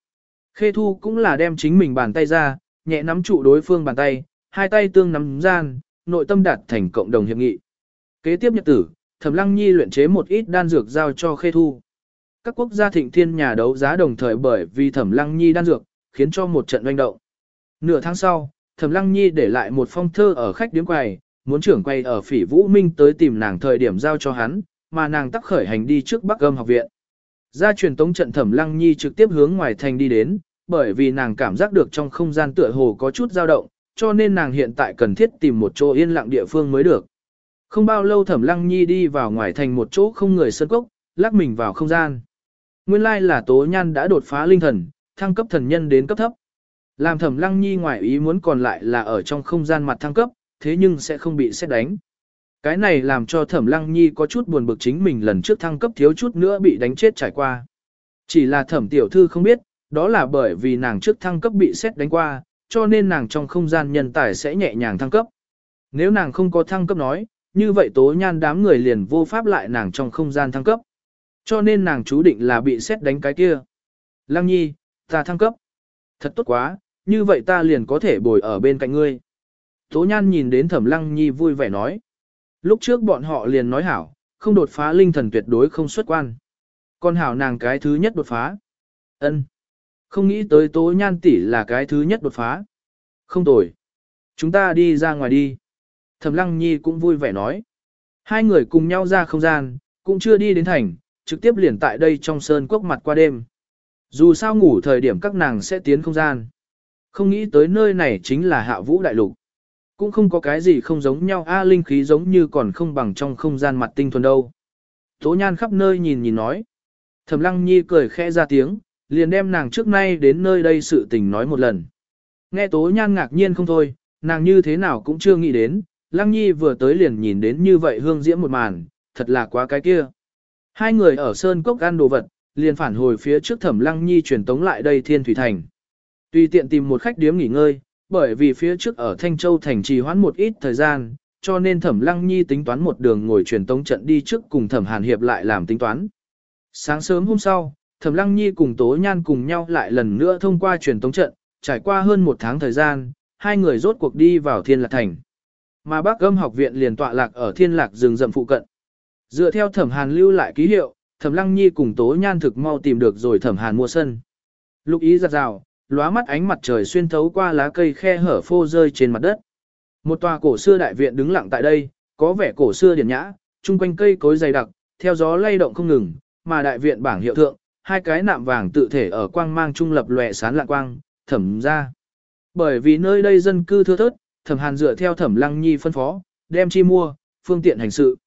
Khê Thu cũng là đem chính mình bàn tay ra, nhẹ nắm trụ đối phương bàn tay, hai tay tương nắm gian, nội tâm đạt thành cộng đồng hiệp nghị. Kế tiếp nhật tử, Thẩm Lăng Nhi luyện chế một ít đan dược giao cho Khê Thu. Các quốc gia thịnh thiên nhà đấu giá đồng thời bởi vì Thẩm Lăng Nhi đan dược, khiến cho một trận doanh động. Nửa tháng sau, Thẩm Lăng Nhi để lại một phong thơ ở khách điếm quầy, muốn trưởng quay ở Phỉ Vũ Minh tới tìm nàng thời điểm giao cho hắn, mà nàng tắc khởi hành đi trước Bắc Gâm học viện. Ra truyền tống trận Thẩm Lăng Nhi trực tiếp hướng ngoài thành đi đến, bởi vì nàng cảm giác được trong không gian tựa hồ có chút dao động, cho nên nàng hiện tại cần thiết tìm một chỗ yên lặng địa phương mới được. Không bao lâu Thẩm Lăng Nhi đi vào ngoài thành một chỗ không người sân cốc, lắc mình vào không gian. Nguyên lai là Tố Nhan đã đột phá linh thần, thăng cấp thần nhân đến cấp thấp. Làm Thẩm Lăng Nhi ngoài ý muốn còn lại là ở trong không gian mặt thăng cấp, thế nhưng sẽ không bị xét đánh. Cái này làm cho Thẩm Lăng Nhi có chút buồn bực chính mình lần trước thăng cấp thiếu chút nữa bị đánh chết trải qua. Chỉ là Thẩm tiểu thư không biết, đó là bởi vì nàng trước thăng cấp bị xét đánh qua, cho nên nàng trong không gian nhân tài sẽ nhẹ nhàng thăng cấp. Nếu nàng không có thăng cấp nói, như vậy tố nhan đám người liền vô pháp lại nàng trong không gian thăng cấp. Cho nên nàng chú định là bị xét đánh cái kia. Lăng nhi, ta thăng cấp. Thật tốt quá, như vậy ta liền có thể bồi ở bên cạnh ngươi. Tố nhan nhìn đến thẩm lăng nhi vui vẻ nói. Lúc trước bọn họ liền nói hảo, không đột phá linh thần tuyệt đối không xuất quan. Còn hảo nàng cái thứ nhất đột phá. ân Không nghĩ tới tố nhan tỷ là cái thứ nhất đột phá. Không tồi. Chúng ta đi ra ngoài đi. Thẩm lăng nhi cũng vui vẻ nói. Hai người cùng nhau ra không gian, cũng chưa đi đến thành, trực tiếp liền tại đây trong sơn quốc mặt qua đêm. Dù sao ngủ thời điểm các nàng sẽ tiến không gian. Không nghĩ tới nơi này chính là hạ vũ đại lục. Cũng không có cái gì không giống nhau a linh khí giống như còn không bằng trong không gian mặt tinh thuần đâu. Tố nhan khắp nơi nhìn nhìn nói. Thẩm lăng nhi cười khẽ ra tiếng, liền đem nàng trước nay đến nơi đây sự tình nói một lần. Nghe tố nhan ngạc nhiên không thôi, nàng như thế nào cũng chưa nghĩ đến, lăng nhi vừa tới liền nhìn đến như vậy hương diễm một màn, thật là quá cái kia. Hai người ở sơn cốc ăn đồ vật, liền phản hồi phía trước thẩm lăng nhi truyền tống lại đây thiên thủy thành. Tùy tiện tìm một khách điếm nghỉ ngơi, bởi vì phía trước ở Thanh Châu thành trì hoãn một ít thời gian, cho nên thẩm lăng nhi tính toán một đường ngồi truyền tống trận đi trước cùng thẩm hàn hiệp lại làm tính toán. Sáng sớm hôm sau, thẩm lăng nhi cùng tố nhan cùng nhau lại lần nữa thông qua truyền tống trận, trải qua hơn một tháng thời gian, hai người rốt cuộc đi vào thiên lạc thành. Mà bác gâm học viện liền tọa lạc ở thiên lạc rừng rậm phụ cận. Dựa theo thẩm hàn lưu lại ký hiệu, thẩm lăng nhi cùng tố nhan thực mau tìm được rồi thẩm hàn mua sân. Lúc ý giặt rào, lóa mắt ánh mặt trời xuyên thấu qua lá cây khe hở phô rơi trên mặt đất. Một tòa cổ xưa đại viện đứng lặng tại đây, có vẻ cổ xưa điển nhã, chung quanh cây cối dày đặc, theo gió lay động không ngừng, mà đại viện bảng hiệu thượng, hai cái nạm vàng tự thể ở quang mang trung lập lòe sáng lạ quang, thẩm ra. Bởi vì nơi đây dân cư thưa thớt, thẩm hàn dựa theo thẩm lăng nhi phân phó, đem chi mua, phương tiện hành sự.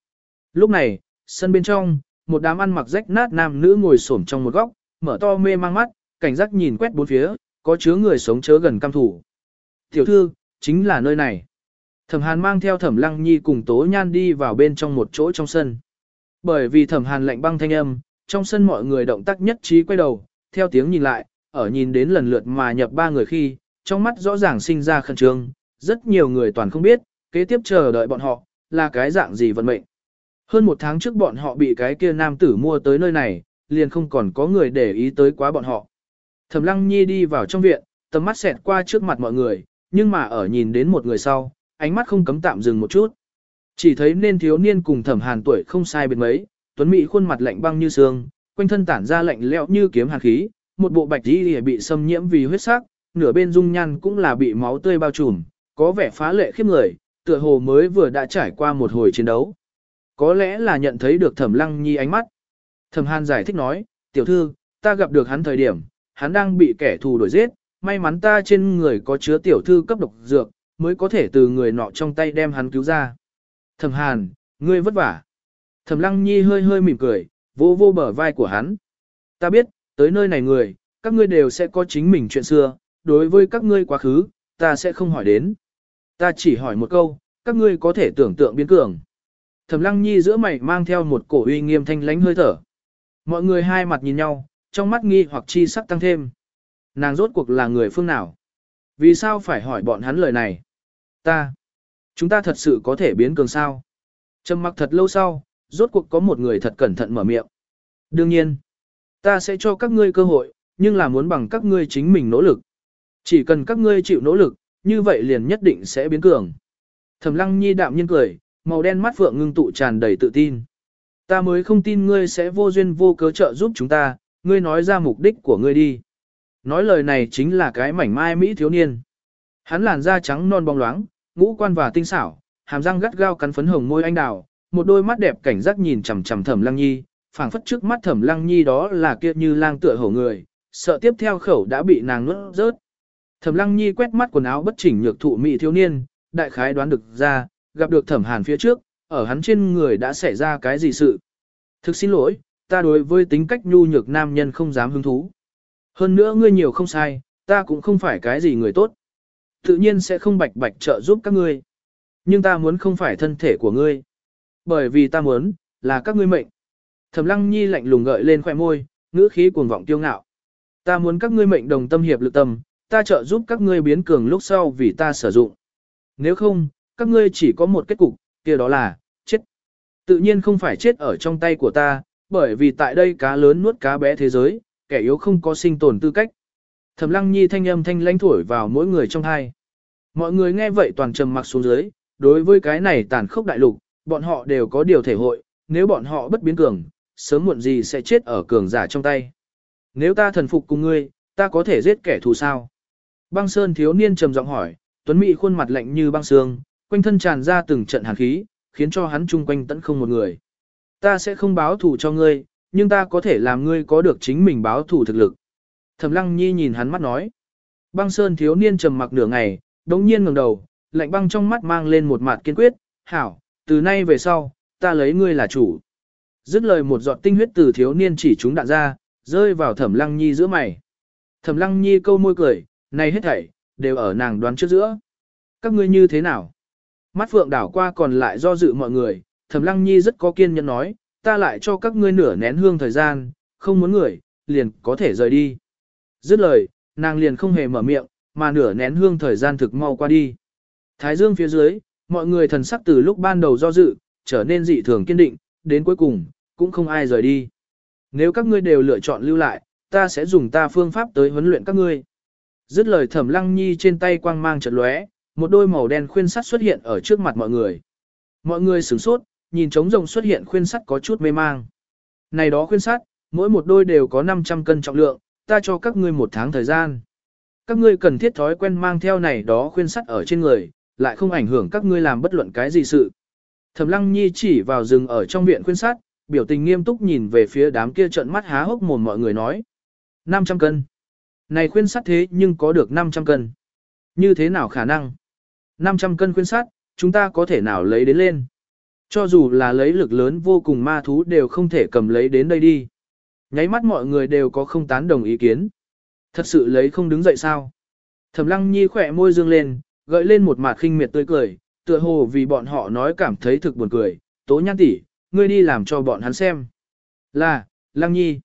Lúc này, sân bên trong, một đám ăn mặc rách nát nam nữ ngồi xổm trong một góc, mở to mê mang mắt, cảnh giác nhìn quét bốn phía, có chứa người sống chớ gần cam thủ. Tiểu thư, chính là nơi này. Thẩm Hàn mang theo Thẩm Lăng Nhi cùng Tố Nhan đi vào bên trong một chỗ trong sân. Bởi vì Thẩm Hàn lạnh băng thanh âm, trong sân mọi người động tác nhất trí quay đầu, theo tiếng nhìn lại, ở nhìn đến lần lượt mà nhập ba người khi, trong mắt rõ ràng sinh ra khẩn trương, rất nhiều người toàn không biết, kế tiếp chờ đợi bọn họ, là cái dạng gì vận mệnh. Hơn một tháng trước bọn họ bị cái kia nam tử mua tới nơi này, liền không còn có người để ý tới quá bọn họ. Thẩm Lăng Nhi đi vào trong viện, tầm mắt xẹt qua trước mặt mọi người, nhưng mà ở nhìn đến một người sau, ánh mắt không cấm tạm dừng một chút. Chỉ thấy nên thiếu niên cùng Thẩm Hàn tuổi không sai biệt mấy, tuấn mỹ khuôn mặt lạnh băng như sương, quanh thân tản ra lạnh lẽo như kiếm hàn khí, một bộ bạch y bị xâm nhiễm vì huyết sắc, nửa bên dung nhan cũng là bị máu tươi bao trùm, có vẻ phá lệ khiếp người, tựa hồ mới vừa đã trải qua một hồi chiến đấu. Có lẽ là nhận thấy được Thẩm Lăng Nhi ánh mắt. Thẩm Hàn giải thích nói, tiểu thư, ta gặp được hắn thời điểm, hắn đang bị kẻ thù đuổi giết, may mắn ta trên người có chứa tiểu thư cấp độc dược, mới có thể từ người nọ trong tay đem hắn cứu ra. Thẩm Hàn, ngươi vất vả. Thẩm Lăng Nhi hơi hơi mỉm cười, vô vô bờ vai của hắn. Ta biết, tới nơi này người, các ngươi đều sẽ có chính mình chuyện xưa, đối với các ngươi quá khứ, ta sẽ không hỏi đến. Ta chỉ hỏi một câu, các ngươi có thể tưởng tượng biến cường. Thẩm Lăng Nhi giữa mày mang theo một cổ uy nghiêm thanh lãnh hơi thở. Mọi người hai mặt nhìn nhau, trong mắt nghi hoặc chi sắc tăng thêm. Nàng rốt cuộc là người phương nào? Vì sao phải hỏi bọn hắn lời này? Ta. Chúng ta thật sự có thể biến cường sao? Trầm mặc thật lâu sau, rốt cuộc có một người thật cẩn thận mở miệng. Đương nhiên, ta sẽ cho các ngươi cơ hội, nhưng là muốn bằng các ngươi chính mình nỗ lực. Chỉ cần các ngươi chịu nỗ lực, như vậy liền nhất định sẽ biến cường. Thẩm lăng nhi đạm nhiên cười, màu đen mắt phượng ngưng tụ tràn đầy tự tin. Ta mới không tin ngươi sẽ vô duyên vô cớ trợ giúp chúng ta, ngươi nói ra mục đích của ngươi đi. Nói lời này chính là cái mảnh mai Mỹ thiếu niên. Hắn làn da trắng non bóng loáng, ngũ quan và tinh xảo, hàm răng gắt gao cắn phấn hồng môi anh đào, một đôi mắt đẹp cảnh giác nhìn chằm chằm Thẩm Lăng Nhi, phảng phất trước mắt Thẩm Lăng Nhi đó là kia như lang tựa hổ người, sợ tiếp theo khẩu đã bị nàng nuốt rớt. Thẩm Lăng Nhi quét mắt quần áo bất chỉnh nhược thụ mỹ thiếu niên, đại khái đoán được ra, gặp được Thẩm Hàn phía trước, ở hắn trên người đã xảy ra cái gì sự. Thực xin lỗi, ta đối với tính cách nhu nhược nam nhân không dám hứng thú. Hơn nữa ngươi nhiều không sai, ta cũng không phải cái gì người tốt. Tự nhiên sẽ không bạch bạch trợ giúp các ngươi. Nhưng ta muốn không phải thân thể của ngươi. Bởi vì ta muốn, là các ngươi mệnh. Thẩm lăng nhi lạnh lùng gợi lên khoẻ môi, ngữ khí cuồng vọng tiêu ngạo. Ta muốn các ngươi mệnh đồng tâm hiệp lực tâm, ta trợ giúp các ngươi biến cường lúc sau vì ta sử dụng. Nếu không, các ngươi chỉ có một kết cục, kia đó là, chết. Tự nhiên không phải chết ở trong tay của ta, bởi vì tại đây cá lớn nuốt cá bé thế giới, kẻ yếu không có sinh tồn tư cách. Thẩm lăng nhi thanh âm thanh lãnh thổi vào mỗi người trong hai. Mọi người nghe vậy toàn trầm mặc xuống dưới, đối với cái này tàn khốc đại lục, bọn họ đều có điều thể hội, nếu bọn họ bất biến cường, sớm muộn gì sẽ chết ở cường giả trong tay. Nếu ta thần phục cùng ngươi, ta có thể giết kẻ thù sao? Băng Sơn thiếu niên trầm giọng hỏi, Tuấn Mỹ khuôn mặt lạnh như băng sương, quanh thân tràn ra từng trận hàn khí, khiến cho hắn chung quanh tận không một người. Ta sẽ không báo thù cho ngươi, nhưng ta có thể làm ngươi có được chính mình báo thù thực lực. Thẩm Lăng Nhi nhìn hắn mắt nói. Băng Sơn thiếu niên trầm mặc nửa ngày, đống nhiên ngẩng đầu, lạnh băng trong mắt mang lên một mặt kiên quyết, hảo, từ nay về sau, ta lấy ngươi là chủ. Dứt lời một giọt tinh huyết từ thiếu niên chỉ chúng đạn ra, rơi vào Thẩm Lăng Nhi giữa mày. Thẩm Lăng Nhi câu môi cười, này hết thảy, đều ở nàng đoán trước giữa. Các ngươi như thế nào? Mắt phượng đảo qua còn lại do dự mọi người, Thẩm Lăng Nhi rất có kiên nhẫn nói, ta lại cho các ngươi nửa nén hương thời gian, không muốn người, liền có thể rời đi. Dứt lời, nàng liền không hề mở miệng, mà nửa nén hương thời gian thực mau qua đi. Thái dương phía dưới, mọi người thần sắc từ lúc ban đầu do dự, trở nên dị thường kiên định, đến cuối cùng, cũng không ai rời đi. Nếu các ngươi đều lựa chọn lưu lại, ta sẽ dùng ta phương pháp tới huấn luyện các ngươi. Dứt lời thẩm lăng nhi trên tay quang mang chợt lóe, một đôi màu đen khuyên sắt xuất hiện ở trước mặt mọi người. Mọi người sửng sốt, nhìn trống rồng xuất hiện khuyên sắt có chút mê mang. Này đó khuyên sắt, mỗi một đôi đều có 500 cân trọng lượng, ta cho các ngươi một tháng thời gian. Các ngươi cần thiết thói quen mang theo này đó khuyên sắt ở trên người, lại không ảnh hưởng các ngươi làm bất luận cái gì sự. Thẩm Lăng Nhi chỉ vào rừng ở trong viện khuyên sắt, biểu tình nghiêm túc nhìn về phía đám kia trợn mắt há hốc mồm mọi người nói. 500 cân. Này khuyên sắt thế nhưng có được 500 cân. Như thế nào khả năng? 500 cân khuyên sắt, chúng ta có thể nào lấy đến lên? Cho dù là lấy lực lớn vô cùng ma thú đều không thể cầm lấy đến đây đi. Nháy mắt mọi người đều có không tán đồng ý kiến. Thật sự lấy không đứng dậy sao? Thẩm lăng nhi khỏe môi dương lên, gợi lên một mặt khinh miệt tươi cười, tựa hồ vì bọn họ nói cảm thấy thực buồn cười, tố nhan tỷ, ngươi đi làm cho bọn hắn xem. Là, Lăng Nhi.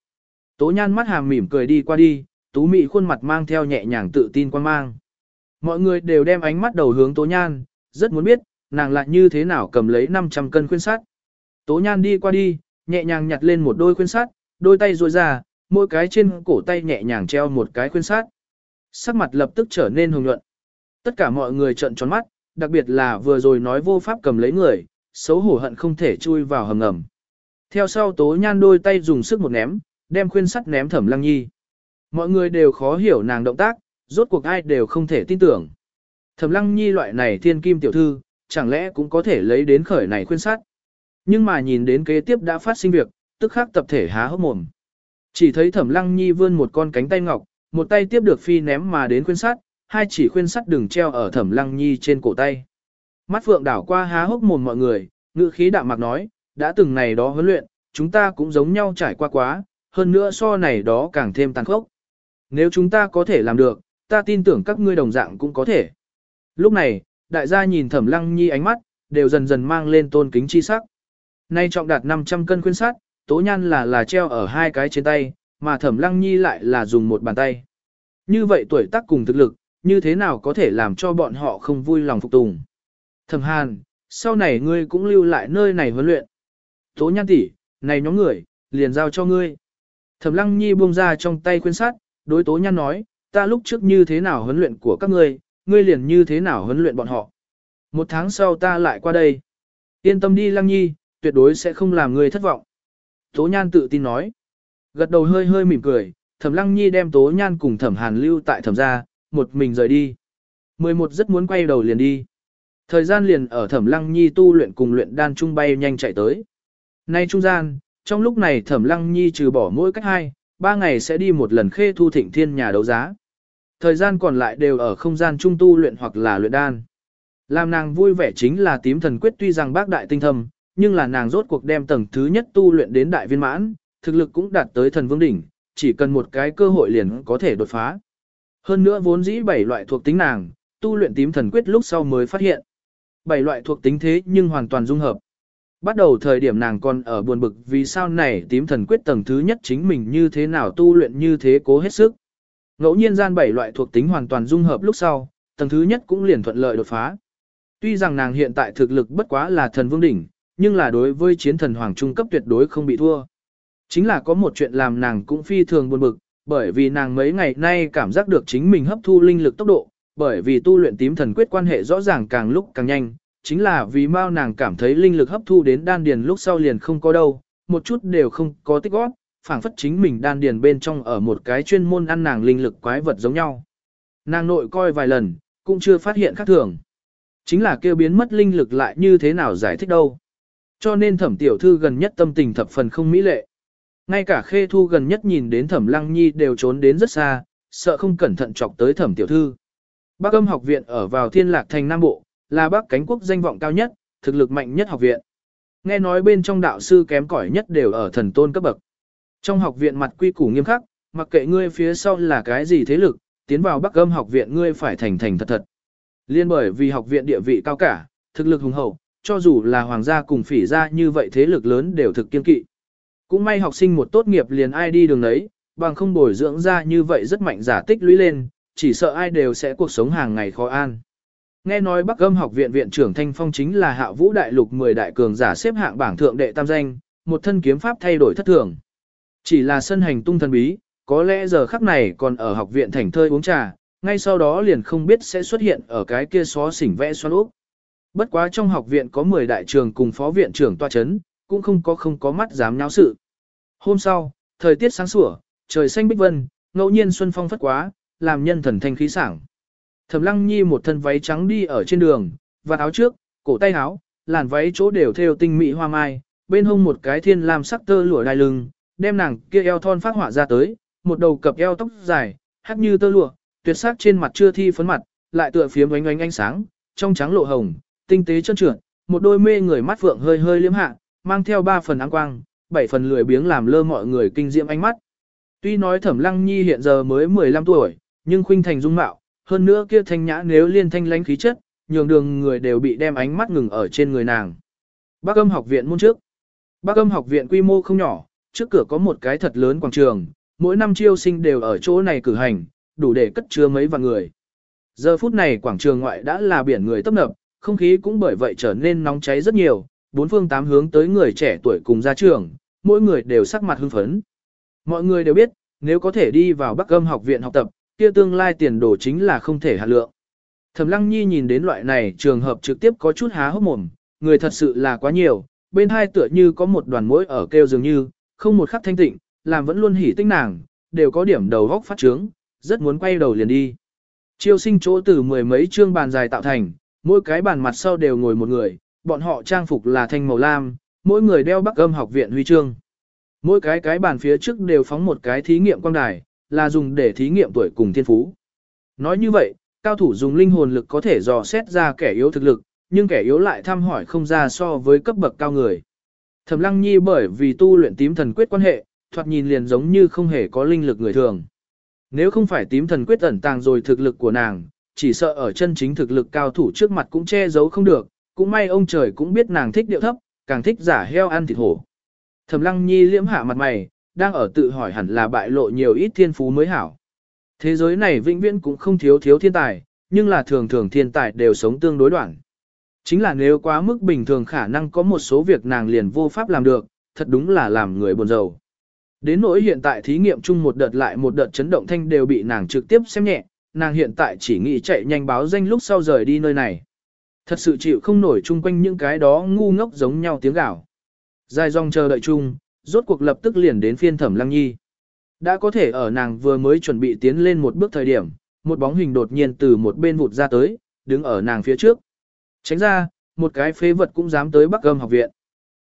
Tố nhan mắt hàm mỉm cười đi qua đi, tú mị khuôn mặt mang theo nhẹ nhàng tự tin quan mang. Mọi người đều đem ánh mắt đầu hướng tố nhan, rất muốn biết, nàng lại như thế nào cầm lấy 500 cân khuyên sắt. Tố nhan đi qua đi, nhẹ nhàng nhặt lên một đôi khuyên sắt, đôi tay ruôi ra, mỗi cái trên cổ tay nhẹ nhàng treo một cái khuyên sắt. Sắc mặt lập tức trở nên hồng nhuận. Tất cả mọi người trợn tròn mắt, đặc biệt là vừa rồi nói vô pháp cầm lấy người, xấu hổ hận không thể chui vào hầm ngầm. Theo sau tố nhan đôi tay dùng sức một ném, đem khuyên sắt ném thẩm lăng nhi. Mọi người đều khó hiểu nàng động tác, rốt cuộc ai đều không thể tin tưởng. Thẩm lăng nhi loại này thiên kim tiểu thư, chẳng lẽ cũng có thể lấy đến khởi này khuyên sắt. Nhưng mà nhìn đến kế tiếp đã phát sinh việc, tức khắc tập thể há hốc mồm. Chỉ thấy thẩm lăng nhi vươn một con cánh tay ngọc, một tay tiếp được phi ném mà đến khuyên sắt, hai chỉ khuyên sắt đừng treo ở thẩm lăng nhi trên cổ tay. Mắt phượng đảo qua há hốc mồm mọi người, ngữ khí đạm mạc nói, đã từng này đó huấn luyện, chúng ta cũng giống nhau trải qua quá, hơn nữa so này đó càng thêm tàn khốc. Nếu chúng ta có thể làm được, ta tin tưởng các ngươi đồng dạng cũng có thể. Lúc này, đại gia nhìn thẩm lăng nhi ánh mắt, đều dần dần mang lên tôn kính chi sắc. Nay trọng đạt 500 cân khuyên sắt, tố nhan là là treo ở hai cái trên tay, mà thẩm lăng nhi lại là dùng một bàn tay. Như vậy tuổi tác cùng thực lực, như thế nào có thể làm cho bọn họ không vui lòng phục tùng. Thẩm hàn, sau này ngươi cũng lưu lại nơi này huấn luyện. Tố nhan tỷ, này nhóm người, liền giao cho ngươi. Thẩm lăng nhi buông ra trong tay khuyên sát, đối tố nhan nói, ta lúc trước như thế nào huấn luyện của các ngươi, ngươi liền như thế nào huấn luyện bọn họ. Một tháng sau ta lại qua đây. Yên tâm đi lăng nhi, tuyệt đối sẽ không làm ngươi thất vọng. Tố nhan tự tin nói. Gật đầu hơi hơi mỉm cười, thẩm lăng nhi đem tố nhan cùng thẩm hàn lưu tại thẩm gia, một mình rời đi. 11 rất muốn quay đầu liền đi. Thời gian liền ở thẩm lăng nhi tu luyện cùng luyện đan trung bay nhanh chạy tới. Nay trung gian, trong lúc này thẩm lăng nhi trừ bỏ mỗi cách hai, ba ngày sẽ đi một lần khê thu thịnh thiên nhà đấu giá. Thời gian còn lại đều ở không gian trung tu luyện hoặc là luyện đan. Làm nàng vui vẻ chính là tím thần quyết tuy rằng bác đại tinh thâm, nhưng là nàng rốt cuộc đem tầng thứ nhất tu luyện đến đại viên mãn, thực lực cũng đạt tới thần vương đỉnh, chỉ cần một cái cơ hội liền có thể đột phá. Hơn nữa vốn dĩ bảy loại thuộc tính nàng, tu luyện tím thần quyết lúc sau mới phát hiện. Bảy loại thuộc tính thế nhưng hoàn toàn dung hợp. Bắt đầu thời điểm nàng còn ở buồn bực vì sao này tím thần quyết tầng thứ nhất chính mình như thế nào tu luyện như thế cố hết sức. Ngẫu nhiên gian bảy loại thuộc tính hoàn toàn dung hợp lúc sau, tầng thứ nhất cũng liền thuận lợi đột phá. Tuy rằng nàng hiện tại thực lực bất quá là thần vương đỉnh, nhưng là đối với chiến thần hoàng trung cấp tuyệt đối không bị thua. Chính là có một chuyện làm nàng cũng phi thường buồn bực, bởi vì nàng mấy ngày nay cảm giác được chính mình hấp thu linh lực tốc độ, bởi vì tu luyện tím thần quyết quan hệ rõ ràng càng lúc càng nhanh, chính là vì mau nàng cảm thấy linh lực hấp thu đến đan điền lúc sau liền không có đâu, một chút đều không có tích góp, phảng phất chính mình đan điền bên trong ở một cái chuyên môn ăn nàng linh lực quái vật giống nhau. Nàng nội coi vài lần, cũng chưa phát hiện khác thường. Chính là kêu biến mất linh lực lại như thế nào giải thích đâu. Cho nên thẩm tiểu thư gần nhất tâm tình thập phần không mỹ lệ. Ngay cả khê thu gần nhất nhìn đến thẩm lăng nhi đều trốn đến rất xa, sợ không cẩn thận chọc tới thẩm tiểu thư. Bắc âm học viện ở vào thiên lạc thành Nam Bộ, là bắc cánh quốc danh vọng cao nhất, thực lực mạnh nhất học viện. Nghe nói bên trong đạo sư kém cỏi nhất đều ở thần tôn cấp bậc. Trong học viện mặt quy củ nghiêm khắc, mặc kệ ngươi phía sau là cái gì thế lực, tiến vào bắc âm học viện ngươi phải thành thành thật thật. Liên bởi vì học viện địa vị cao cả, thực lực hùng hậu, cho dù là hoàng gia cùng phỉ gia như vậy thế lực lớn đều thực kiên kỵ. Cũng may học sinh một tốt nghiệp liền ai đi đường đấy, bằng không bồi dưỡng ra như vậy rất mạnh giả tích lũy lên, chỉ sợ ai đều sẽ cuộc sống hàng ngày khó an. Nghe nói Bắc Âm học viện viện trưởng Thanh Phong chính là hạ vũ đại lục 10 đại cường giả xếp hạng bảng thượng đệ tam danh, một thân kiếm pháp thay đổi thất thường. Chỉ là sân hành tung thần bí, có lẽ giờ khắc này còn ở học viện thành thơi uống trà, ngay sau đó liền không biết sẽ xuất hiện ở cái kia xó xỉnh vẽ xoan úp. Bất quá trong học viện có 10 đại trường cùng phó viện trưởng toa chấn, cũng không có không có mắt dám nháo sự. Hôm sau, thời tiết sáng sủa, trời xanh bích vân, ngẫu nhiên xuân phong phất quá, làm nhân thần thanh khí sảng. Thẩm Lăng Nhi một thân váy trắng đi ở trên đường, và áo trước, cổ tay áo, làn váy chỗ đều theo tinh mỹ hoa mai, bên hông một cái thiên lam sắc tơ lụa đai lưng, đem nàng kia eo thon phát họa ra tới, một đầu cặp eo tóc dài, hát như tơ lụa, tuyệt sắc trên mặt chưa thi phấn mặt, lại tựa phiếm ánh ánh ánh sáng, trong trắng lộ hồng, tinh tế chân trượt, một đôi mê người mắt phượng hơi hơi liếm hạ, mang theo ba phần áng quang, bảy phần lười biếng làm lơ mọi người kinh diễm ánh mắt. Tuy nói Thẩm Lăng Nhi hiện giờ mới 15 tuổi, nhưng khuynh thành dung mạo, hơn nữa kia thanh nhã nếu liên thanh lãnh khí chất, nhường đường người đều bị đem ánh mắt ngừng ở trên người nàng. Bác âm học viện môn trước. Bác âm học viện quy mô không nhỏ, trước cửa có một cái thật lớn quảng trường, mỗi năm chiêu sinh đều ở chỗ này cử hành, đủ để cất chứa mấy vạn người. Giờ phút này quảng trường ngoại đã là biển người tấp nập, không khí cũng bởi vậy trở nên nóng cháy rất nhiều, bốn phương tám hướng tới người trẻ tuổi cùng ra trường, mỗi người đều sắc mặt hưng phấn. Mọi người đều biết, nếu có thể đi vào Bắc Âm học viện học tập, kia tương lai tiền đồ chính là không thể hạt lượng. Thẩm Lăng Nhi nhìn đến loại này trường hợp trực tiếp có chút há hốc mồm, người thật sự là quá nhiều, bên hai tựa như có một đoàn mũi ở kêu dường như, không một khắc thanh tịnh, làm vẫn luôn hỉ tinh nàng, đều có điểm đầu góc phát trướng, rất muốn quay đầu liền đi. Chiêu sinh chỗ từ mười mấy trương bàn dài tạo thành, mỗi cái bàn mặt sau đều ngồi một người, bọn họ trang phục là thanh màu lam, mỗi người đeo bắc âm học viện huy chương. Mỗi cái cái bàn phía trước đều phóng một cái thí nghiệm quang đài, là dùng để thí nghiệm tuổi cùng thiên phú. Nói như vậy, cao thủ dùng linh hồn lực có thể dò xét ra kẻ yếu thực lực, nhưng kẻ yếu lại thăm hỏi không ra so với cấp bậc cao người. Thẩm Lăng Nhi bởi vì tu luyện tím thần quyết quan hệ, thoạt nhìn liền giống như không hề có linh lực người thường. Nếu không phải tím thần quyết ẩn tàng rồi thực lực của nàng, chỉ sợ ở chân chính thực lực cao thủ trước mặt cũng che giấu không được, cũng may ông trời cũng biết nàng thích điệu thấp, càng thích giả heo ăn thịt hổ. Thẩm Lăng Nhi liễm hạ mặt mày, đang ở tự hỏi hẳn là bại lộ nhiều ít thiên phú mới hảo. Thế giới này vĩnh viễn cũng không thiếu thiếu thiên tài, nhưng là thường thường thiên tài đều sống tương đối đoạn. Chính là nếu quá mức bình thường khả năng có một số việc nàng liền vô pháp làm được, thật đúng là làm người buồn rầu. Đến nỗi hiện tại thí nghiệm chung một đợt lại một đợt chấn động thanh đều bị nàng trực tiếp xem nhẹ, nàng hiện tại chỉ nghĩ chạy nhanh báo danh lúc sau rời đi nơi này. Thật sự chịu không nổi chung quanh những cái đó ngu ngốc giống nhau tiếng gạo. Dài dòng chờ đợi chung, rốt cuộc lập tức liền đến phiên thẩm lăng nhi. Đã có thể ở nàng vừa mới chuẩn bị tiến lên một bước thời điểm, một bóng hình đột nhiên từ một bên vụt ra tới, đứng ở nàng phía trước. Tránh ra, một cái phế vật cũng dám tới Bắc Âm học viện.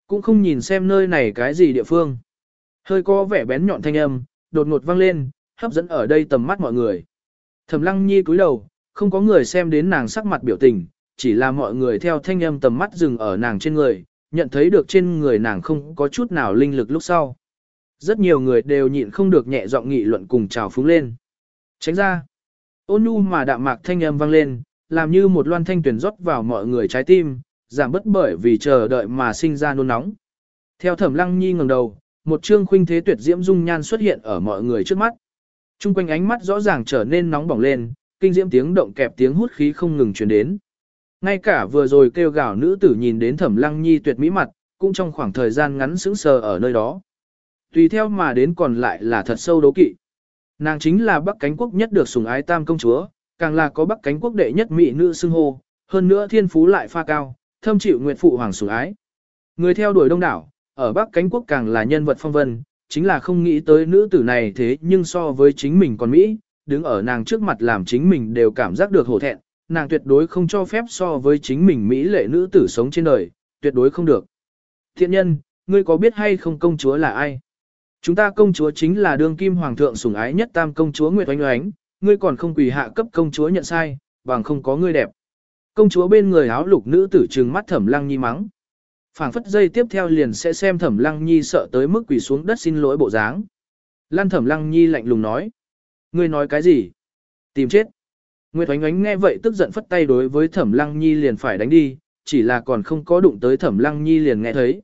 Cũng không nhìn xem nơi này cái gì địa phương. Hơi có vẻ bén nhọn thanh âm, đột ngột vang lên, hấp dẫn ở đây tầm mắt mọi người. Thẩm Lăng Nhi cúi đầu, không có người xem đến nàng sắc mặt biểu tình, chỉ là mọi người theo thanh âm tầm mắt dừng ở nàng trên người, nhận thấy được trên người nàng không có chút nào linh lực lúc sau. Rất nhiều người đều nhịn không được nhẹ giọng nghị luận cùng chào phúng lên. Tránh ra. Ôn nhu mà đạm mạc thanh âm vang lên, làm như một loan thanh tuyển rót vào mọi người trái tim, giảm bất bởi vì chờ đợi mà sinh ra nôn nóng. Theo thẩm lăng nhi ngẩng đầu, một trương khuynh thế tuyệt diễm dung nhan xuất hiện ở mọi người trước mắt. Trung quanh ánh mắt rõ ràng trở nên nóng bỏng lên, kinh diễm tiếng động kẹp tiếng hút khí không ngừng truyền đến. Ngay cả vừa rồi kêu gào nữ tử nhìn đến thẩm lăng nhi tuyệt mỹ mặt, cũng trong khoảng thời gian ngắn sững sờ ở nơi đó. Tùy theo mà đến còn lại là thật sâu đố kỵ. Nàng chính là Bắc Cánh Quốc nhất được sủng ái tam công chúa, càng là có Bắc Cánh Quốc đệ nhất mỹ nữ xưng hô, hơn nữa thiên phú lại pha cao, thâm chịu nguyệt phụ hoàng sủng ái. Người theo đuổi đông đảo, ở Bắc Cánh Quốc càng là nhân vật phong vân, chính là không nghĩ tới nữ tử này thế nhưng so với chính mình còn Mỹ, đứng ở nàng trước mặt làm chính mình đều cảm giác được hổ thẹn, nàng tuyệt đối không cho phép so với chính mình Mỹ lệ nữ tử sống trên đời, tuyệt đối không được. Thiện nhân, ngươi có biết hay không công chúa là ai? Chúng ta công chúa chính là đương kim hoàng thượng sủng ái nhất tam công chúa Nguyệt Oanh Oánh, ngươi còn không quỳ hạ cấp công chúa nhận sai, bằng không có ngươi đẹp. Công chúa bên người áo lục nữ tử trừng mắt thẩm lăng nhi mắng. phảng phất dây tiếp theo liền sẽ xem thẩm lăng nhi sợ tới mức quỳ xuống đất xin lỗi bộ dáng. Lan thẩm lăng nhi lạnh lùng nói. Ngươi nói cái gì? Tìm chết. Nguyệt Oánh Oánh nghe vậy tức giận phất tay đối với Thẩm Lăng Nhi liền phải đánh đi, chỉ là còn không có đụng tới Thẩm Lăng Nhi liền nghe thấy.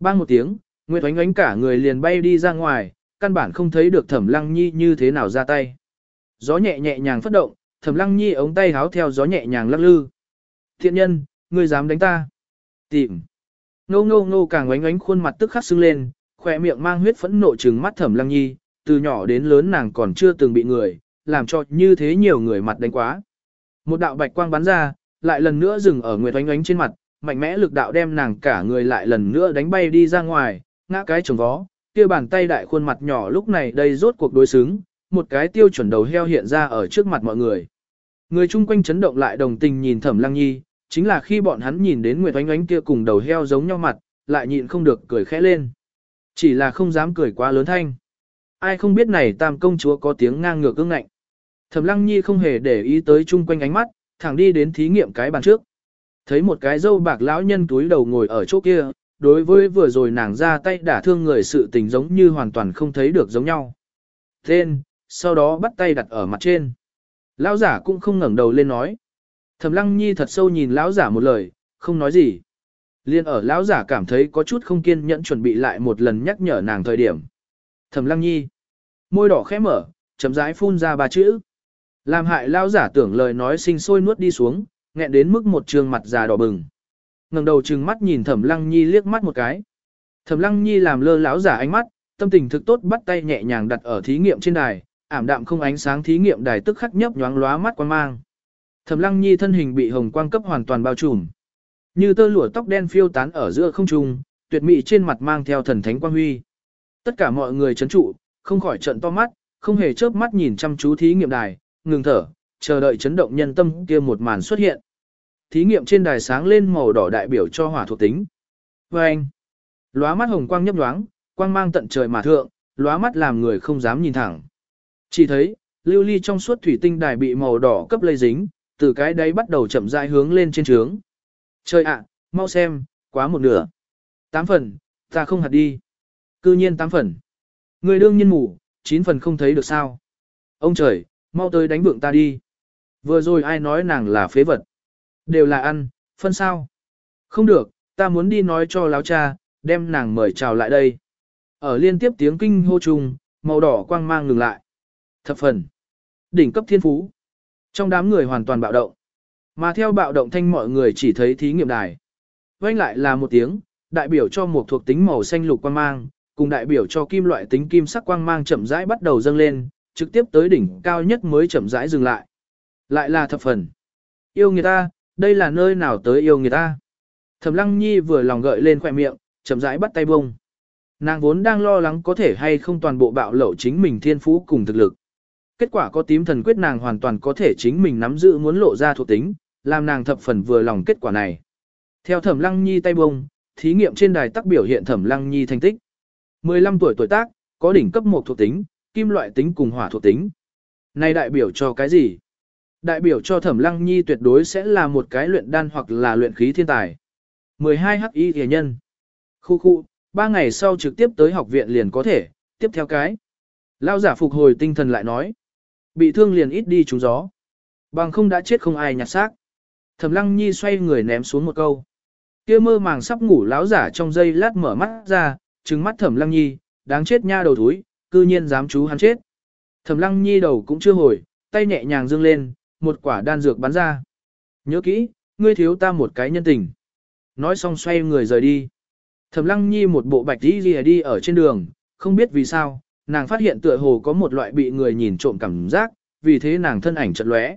Bang một tiếng, Nguyệt Oánh Oánh cả người liền bay đi ra ngoài, căn bản không thấy được Thẩm Lăng Nhi như thế nào ra tay. Gió nhẹ nhẹ nhàng phất động, Thẩm Lăng Nhi ống tay háo theo gió nhẹ nhàng lắc lư. Thiện nhân, ngươi dám đánh ta? Tìm. Ngô ngô ngô càng oánh oánh khuôn mặt tức khắc sưng lên, khỏe miệng mang huyết phẫn nộ trừng mắt Thẩm Lăng Nhi, từ nhỏ đến lớn nàng còn chưa từng bị người, làm cho như thế nhiều người mặt đánh quá. Một đạo bạch quang bắn ra, lại lần nữa dừng ở Nguyệt Oánh Oánh trên mặt, mạnh mẽ lực đạo đem nàng cả người lại lần nữa đánh bay đi ra ngoài, ngã cái chồng vó, kia bàn tay đại khuôn mặt nhỏ lúc này đây rốt cuộc đối xứng, một cái tiêu chuẩn đầu heo hiện ra ở trước mặt mọi người. Người chung quanh chấn động lại đồng tình nhìn Thẩm Lăng Nhi, chính là khi bọn hắn nhìn đến Nguyệt Oánh Oánh kia cùng đầu heo giống nhau mặt, lại nhịn không được cười khẽ lên. Chỉ là không dám cười quá lớn thanh. Ai không biết này tam công chúa có tiếng ngang ngược ương ngạnh. Thẩm Lăng Nhi không hề để ý tới chung quanh ánh mắt, thẳng đi đến thí nghiệm cái bàn trước. Thấy một cái dâu bạc lão nhân túi đầu ngồi ở chỗ kia, đối với vừa rồi nàng ra tay đả thương người sự tình giống như hoàn toàn không thấy được giống nhau. Tên, sau đó bắt tay đặt ở mặt trên. Lão giả cũng không ngẩng đầu lên nói. Thẩm Lăng Nhi thật sâu nhìn lão giả một lời, không nói gì. Liên ở lão giả cảm thấy có chút không kiên nhẫn chuẩn bị lại một lần nhắc nhở nàng thời điểm. Thẩm Lăng Nhi, môi đỏ khẽ mở, chấm rãi phun ra ba chữ. Làm hại lão giả tưởng lời nói sinh sôi nuốt đi xuống, nghẹn đến mức một trường mặt già đỏ bừng. Ngẩng đầu trừng mắt nhìn Thẩm Lăng Nhi liếc mắt một cái. Thẩm Lăng Nhi làm lơ lão giả ánh mắt, tâm tình thực tốt bắt tay nhẹ nhàng đặt ở thí nghiệm trên đài, ảm đạm không ánh sáng thí nghiệm đài tức khắc nhấp nhoáng lóa mắt quan mang. Thẩm Lăng Nhi thân hình bị hồng quang cấp hoàn toàn bao trùm. Như tơ lụa tóc đen phiêu tán ở giữa không trung, tuyệt mỹ trên mặt mang theo thần thánh quang huy. Tất cả mọi người chấn trụ, không khỏi trợn to mắt, không hề chớp mắt nhìn chăm chú thí nghiệm đài, ngừng thở, chờ đợi chấn động nhân tâm kia một màn xuất hiện. Thí nghiệm trên đài sáng lên màu đỏ đại biểu cho hỏa thuộc tính. Và anh, lóa mắt hồng quang nhấp nhoáng, quang mang tận trời mà thượng, lóa mắt làm người không dám nhìn thẳng. Chỉ thấy, lưu ly trong suốt thủy tinh đài bị màu đỏ cấp lây dính, từ cái đáy bắt đầu chậm rãi hướng lên trên trướng. Trời ạ, mau xem, quá một nửa. Tám phần, ta không hạt đi. Cư nhiên tám phần. Người đương nhiên mù chín phần không thấy được sao. Ông trời, mau tới đánh vượng ta đi. Vừa rồi ai nói nàng là phế vật. Đều là ăn, phân sao. Không được, ta muốn đi nói cho láo cha, đem nàng mời chào lại đây. Ở liên tiếp tiếng kinh hô trùng, màu đỏ quang mang ngừng lại. Thập phần. Đỉnh cấp thiên phú. Trong đám người hoàn toàn bạo động. Mà theo bạo động thanh mọi người chỉ thấy thí nghiệm đài. vang lại là một tiếng, đại biểu cho một thuộc tính màu xanh lục quang mang, cùng đại biểu cho kim loại tính kim sắc quang mang chậm rãi bắt đầu dâng lên, trực tiếp tới đỉnh cao nhất mới chậm rãi dừng lại. Lại là thập phần. Yêu người ta, đây là nơi nào tới yêu người ta. Thẩm Lăng Nhi vừa lòng gợi lên khỏe miệng, chậm rãi bắt tay bông. Nàng vốn đang lo lắng có thể hay không toàn bộ bạo lộ chính mình thiên phú cùng thực lực. Kết quả có tím thần quyết nàng hoàn toàn có thể chính mình nắm giữ muốn lộ ra thuộc tính, làm nàng thập phần vừa lòng kết quả này. Theo Thẩm Lăng Nhi tay bông, thí nghiệm trên đài tác biểu hiện Thẩm Lăng Nhi thành tích. 15 tuổi tuổi tác, có đỉnh cấp một thuộc tính, kim loại tính cùng hỏa thuộc tính. Này đại biểu cho cái gì? Đại biểu cho Thẩm Lăng Nhi tuyệt đối sẽ là một cái luyện đan hoặc là luyện khí thiên tài. 12 hắc y thể nhân. Khu khu, ba ngày sau trực tiếp tới học viện liền có thể, tiếp theo cái. Lao giả phục hồi tinh thần lại nói. Bị thương liền ít đi trúng gió. Bằng không đã chết không ai nhặt xác. Thẩm lăng nhi xoay người ném xuống một câu. kia mơ màng sắp ngủ lão giả trong giây lát mở mắt ra, trừng mắt thẩm lăng nhi, đáng chết nha đầu thúi, cư nhiên dám chú hắn chết. Thẩm lăng nhi đầu cũng chưa hồi, tay nhẹ nhàng dương lên, một quả đan dược bắn ra. Nhớ kỹ, ngươi thiếu ta một cái nhân tình. Nói xong xoay người rời đi. Thẩm lăng nhi một bộ bạch đi đi đi ở trên đường, không biết vì sao, nàng phát hiện tựa hồ có một loại bị người nhìn trộm cảm giác, vì thế nàng thân ảnh chợt lóe.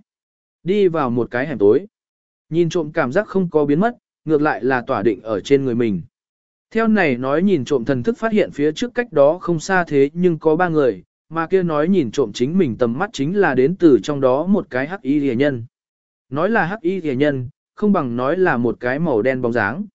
Đi vào một cái hẻm tối. Nhìn trộm cảm giác không có biến mất, ngược lại là tỏa định ở trên người mình. Theo này nói nhìn trộm thần thức phát hiện phía trước cách đó không xa thế nhưng có ba người, mà kia nói nhìn trộm chính mình tầm mắt chính là đến từ trong đó một cái hắc y rìa nhân. Nói là hắc y rìa nhân, không bằng nói là một cái màu đen bóng dáng.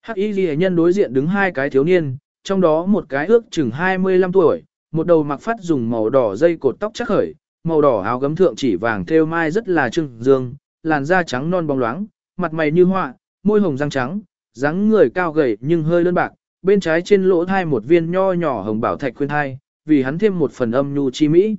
Hắc y rìa nhân đối diện đứng hai cái thiếu niên, trong đó một cái ước chừng 25 tuổi, một đầu mặc phát dùng màu đỏ dây cột tóc chắc khởi, màu đỏ áo gấm thượng chỉ vàng thêu mai rất là trưng dương, làn da trắng non bóng loáng, mặt mày như họa, môi hồng răng trắng, dáng người cao gầy nhưng hơi đơn bạc, bên trái trên lỗ thai một viên nho nhỏ hồng bảo thạch khuyên thai, vì hắn thêm một phần âm nhu chi mỹ.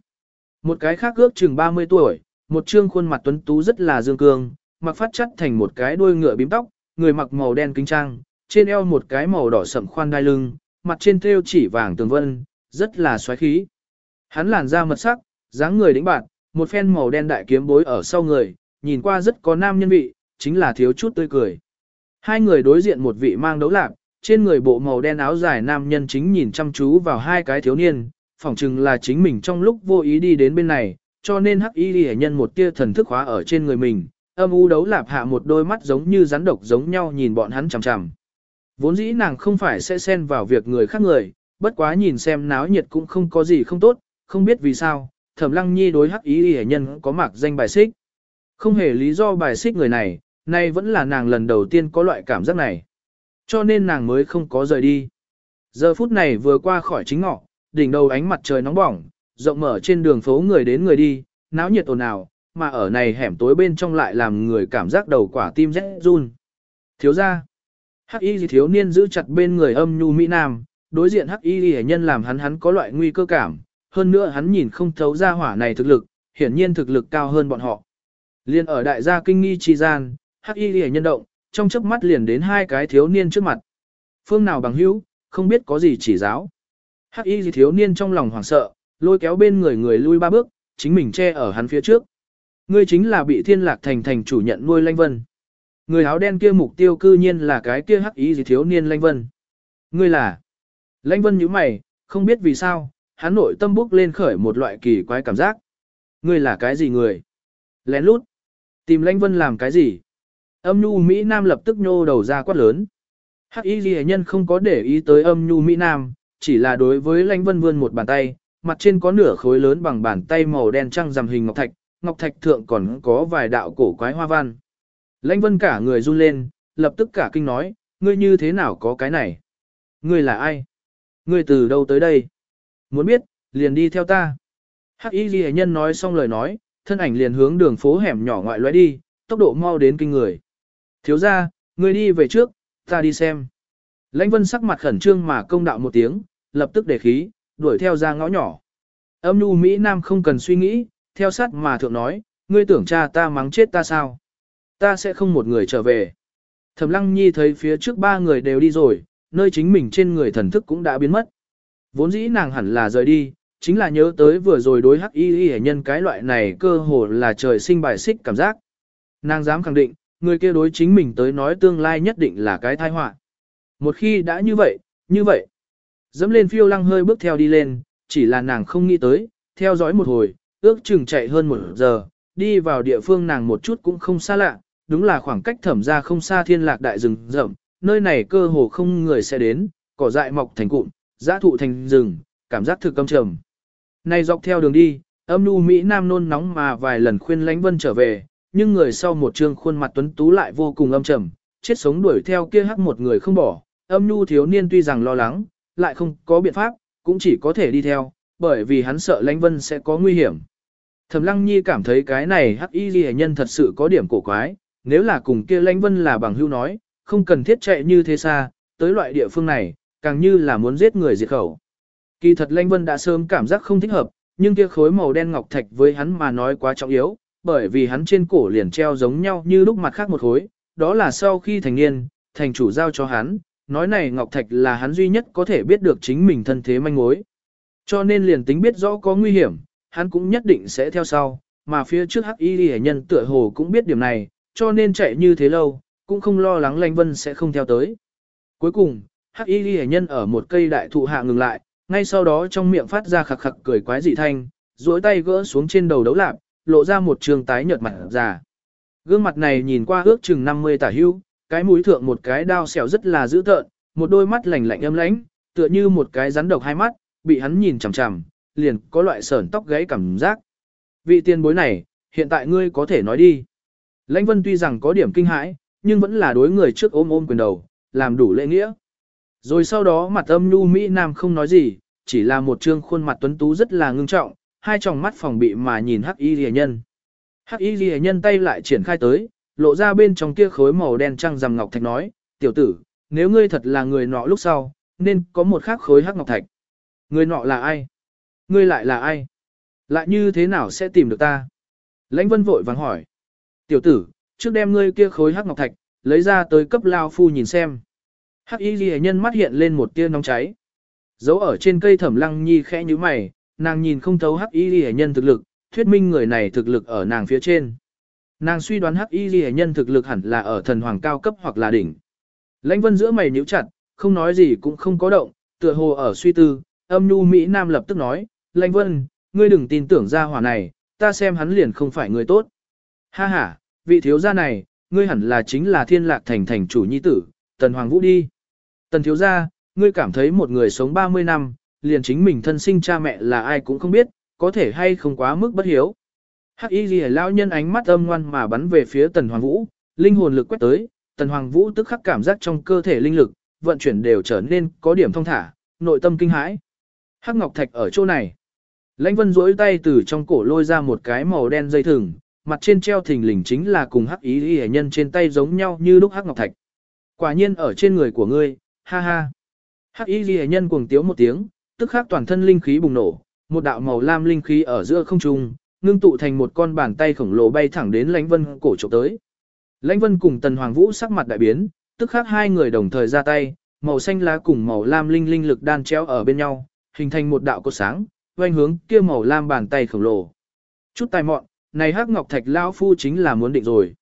Một cái khác ước chừng 30 tuổi, một trương khuôn mặt tuấn tú rất là dương cương, mặc phát chất thành một cái đuôi ngựa bím tóc, người mặc màu đen kính trang, trên eo một cái màu đỏ sậm khoan đai lưng, mặt trên thêu chỉ vàng tường vân, rất là xoáy khí. Hắn làn da mật sắc, dáng người đĩnh bạn, một phen màu đen đại kiếm bối ở sau người, nhìn qua rất có nam nhân vị, chính là thiếu chút tươi cười. Hai người đối diện một vị mang đấu lạc, trên người bộ màu đen áo dài nam nhân chính nhìn chăm chú vào hai cái thiếu niên, phỏng chừng là chính mình trong lúc vô ý đi đến bên này, cho nên hắc y hệ nhân một tia thần thức hóa ở trên người mình, âm u đấu lạp hạ một đôi mắt giống như rắn độc giống nhau nhìn bọn hắn chằm chằm. Vốn dĩ nàng không phải sẽ xen vào việc người khác người, bất quá nhìn xem náo nhiệt cũng không có gì không tốt, không biết vì sao, thẩm lăng nhi đối hắc ý hệ nhân có mặc danh bài xích. Không hề lý do bài xích người này, nay vẫn là nàng lần đầu tiên có loại cảm giác này. Cho nên nàng mới không có rời đi. Giờ phút này vừa qua khỏi chính ngọ, đỉnh đầu ánh mặt trời nóng bỏng, rộng mở trên đường phố người đến người đi, náo nhiệt ồn ào, mà ở này hẻm tối bên trong lại làm người cảm giác đầu quả tim rét run. Thiếu ra, hắc y thiếu niên giữ chặt bên người âm nhu Mỹ Nam, đối diện hắc y hệ nhân làm hắn hắn có loại nguy cơ cảm, hơn nữa hắn nhìn không thấu ra hỏa này thực lực, hiển nhiên thực lực cao hơn bọn họ. Liền ở đại gia kinh nghi chi gian, hắc y lìa nhân động, trong chớp mắt liền đến hai cái thiếu niên trước mặt. Phương nào bằng hữu, không biết có gì chỉ giáo. Hắc y thiếu niên trong lòng hoảng sợ, lôi kéo bên người người lui ba bước, chính mình che ở hắn phía trước. Ngươi chính là bị thiên lạc thành thành chủ nhận nuôi lanh vân. Người áo đen kia mục tiêu cư nhiên là cái kia hắc y gì thiếu niên lanh vân. Ngươi là. Lãnh vân như mày, không biết vì sao, hắn nội tâm bốc lên khởi một loại kỳ quái cảm giác. Ngươi là cái gì người? Lén lút. Tìm lãnh vân làm cái gì? Âm nhu Mỹ Nam lập tức nhô đầu ra quát lớn. Hắc y ghi nhân không có để ý tới âm nhu Mỹ Nam, chỉ là đối với lãnh vân vươn một bàn tay, mặt trên có nửa khối lớn bằng bàn tay màu đen trăng rằm hình ngọc thạch, ngọc thạch thượng còn có vài đạo cổ quái hoa văn. Lãnh vân cả người run lên, lập tức cả kinh nói, ngươi như thế nào có cái này? Ngươi là ai? Ngươi từ đâu tới đây? Muốn biết, liền đi theo ta. Hắc y ghi nhân nói xong lời nói, thân ảnh liền hướng đường phố hẻm nhỏ ngoại lóe đi, tốc độ mau đến kinh người. Thiếu ra, ngươi đi về trước, ta đi xem. Lãnh vân sắc mặt khẩn trương mà công đạo một tiếng, lập tức để khí, đuổi theo ra ngõ nhỏ. Âm nhu Mỹ Nam không cần suy nghĩ, theo sát mà thượng nói, ngươi tưởng cha ta mắng chết ta sao? Ta sẽ không một người trở về. Thẩm Lăng Nhi thấy phía trước ba người đều đi rồi, nơi chính mình trên người thần thức cũng đã biến mất. Vốn dĩ nàng hẳn là rời đi, chính là nhớ tới vừa rồi đối hắc y y nhân cái loại này cơ hồ là trời sinh bài xích cảm giác. Nàng dám khẳng định, người kia đối chính mình tới nói tương lai nhất định là cái tai họa. Một khi đã như vậy, như vậy. Dẫm lên phiêu lăng hơi bước theo đi lên, chỉ là nàng không nghĩ tới, theo dõi một hồi, ước chừng chạy hơn một giờ, đi vào địa phương nàng một chút cũng không xa lạ, đúng là khoảng cách thẩm ra không xa thiên lạc đại rừng rậm, nơi này cơ hồ không người sẽ đến, cỏ dại mọc thành cụm, giã thụ thành rừng, cảm giác thực âm trầm. Này dọc theo đường đi, âm nu Mỹ Nam nôn nóng mà vài lần khuyên lánh vân trở về, nhưng người sau một trương khuôn mặt tuấn tú lại vô cùng âm trầm, chết sống đuổi theo kia hắc một người không bỏ. Âm nu thiếu niên tuy rằng lo lắng, lại không có biện pháp, cũng chỉ có thể đi theo, bởi vì hắn sợ lánh vân sẽ có nguy hiểm. Thẩm Lăng Nhi cảm thấy cái này hắc y ghi nhân thật sự có điểm cổ quái, nếu là cùng kia lánh vân là bằng hưu nói, không cần thiết chạy như thế xa, tới loại địa phương này, càng như là muốn giết người diệt khẩu. Kỳ thật Lanh Vân đã sớm cảm giác không thích hợp, nhưng kia khối màu đen ngọc thạch với hắn mà nói quá trọng yếu, bởi vì hắn trên cổ liền treo giống nhau như lúc mặt khác một khối, đó là sau khi thành niên, thành chủ giao cho hắn, nói này ngọc thạch là hắn duy nhất có thể biết được chính mình thân thế manh mối. Cho nên liền tính biết rõ có nguy hiểm, hắn cũng nhất định sẽ theo sau, mà phía trước hắc y hệ nhân tựa hồ cũng biết điểm này, cho nên chạy như thế lâu, cũng không lo lắng Lanh Vân sẽ không theo tới. Cuối cùng, hắc y hệ nhân ở một cây đại thụ hạ ngừng lại, ngay sau đó trong miệng phát ra khặc khặc cười quái dị thanh, duỗi tay gỡ xuống trên đầu đấu lạp, lộ ra một trường tái nhợt mặt già. Gương mặt này nhìn qua ước chừng 50 tả hưu, cái mũi thượng một cái đao xẻo rất là dữ tợn, một đôi mắt lạnh lạnh âm lãnh, tựa như một cái rắn độc hai mắt, bị hắn nhìn chằm chằm, liền có loại sởn tóc gáy cảm giác. Vị tiền bối này, hiện tại ngươi có thể nói đi. Lãnh Vân tuy rằng có điểm kinh hãi, nhưng vẫn là đối người trước ôm ôm quyền đầu, làm đủ lễ nghĩa. Rồi sau đó mặt âm nhu Mỹ Nam không nói gì, chỉ là một trương khuôn mặt tuấn tú rất là ngưng trọng, hai tròng mắt phòng bị mà nhìn hắc y rìa nhân. Hắc y rìa nhân tay lại triển khai tới, lộ ra bên trong kia khối màu đen trăng rằm ngọc thạch nói, tiểu tử, nếu ngươi thật là người nọ lúc sau, nên có một khác khối hắc ngọc thạch. Người nọ là ai? Ngươi lại là ai? Lại như thế nào sẽ tìm được ta? Lãnh vân vội vàng hỏi. Tiểu tử, trước đem ngươi kia khối hắc ngọc thạch, lấy ra tới cấp lao phu nhìn xem. Hắc y ghi nhân mắt hiện lên một tia nóng cháy. Giấu ở trên cây thẩm lăng nhi khẽ như mày, nàng nhìn không thấu hắc y ghi nhân thực lực, thuyết minh người này thực lực ở nàng phía trên. Nàng suy đoán hắc y ghi nhân thực lực hẳn là ở thần hoàng cao cấp hoặc là đỉnh. Lãnh vân giữa mày nhíu chặt, không nói gì cũng không có động, tựa hồ ở suy tư, âm nhu Mỹ Nam lập tức nói, Lãnh vân, ngươi đừng tin tưởng ra hỏa này, ta xem hắn liền không phải người tốt. Ha ha, vị thiếu gia này, ngươi hẳn là chính là thiên lạc thành thành chủ nhi tử, tần hoàng vũ đi. Tần thiếu gia, ngươi cảm thấy một người sống 30 năm, liền chính mình thân sinh cha mẹ là ai cũng không biết, có thể hay không quá mức bất hiếu. Hắc y ghi lão nhân ánh mắt âm ngoan mà bắn về phía tần hoàng vũ, linh hồn lực quét tới, tần hoàng vũ tức khắc cảm giác trong cơ thể linh lực, vận chuyển đều trở nên có điểm thông thả, nội tâm kinh hãi. Hắc ngọc thạch ở chỗ này. Lãnh vân duỗi tay từ trong cổ lôi ra một cái màu đen dây thừng, mặt trên treo thình lình chính là cùng hắc ý ghi nhân trên tay giống nhau như lúc hắc ngọc thạch. Quả nhiên ở trên người của ngươi, ha ha. Hắc y ghi nhân cuồng tiếu một tiếng, tức khắc toàn thân linh khí bùng nổ, một đạo màu lam linh khí ở giữa không trung, ngưng tụ thành một con bàn tay khổng lồ bay thẳng đến Lãnh Vân cổ chụp tới. Lãnh Vân cùng Tần Hoàng Vũ sắc mặt đại biến, tức khắc hai người đồng thời ra tay, màu xanh lá cùng màu lam linh linh lực đan chéo ở bên nhau, hình thành một đạo cột sáng, quanh hướng kia màu lam bàn tay khổng lồ. Chút tài mọn, này hắc ngọc thạch lão phu chính là muốn định rồi.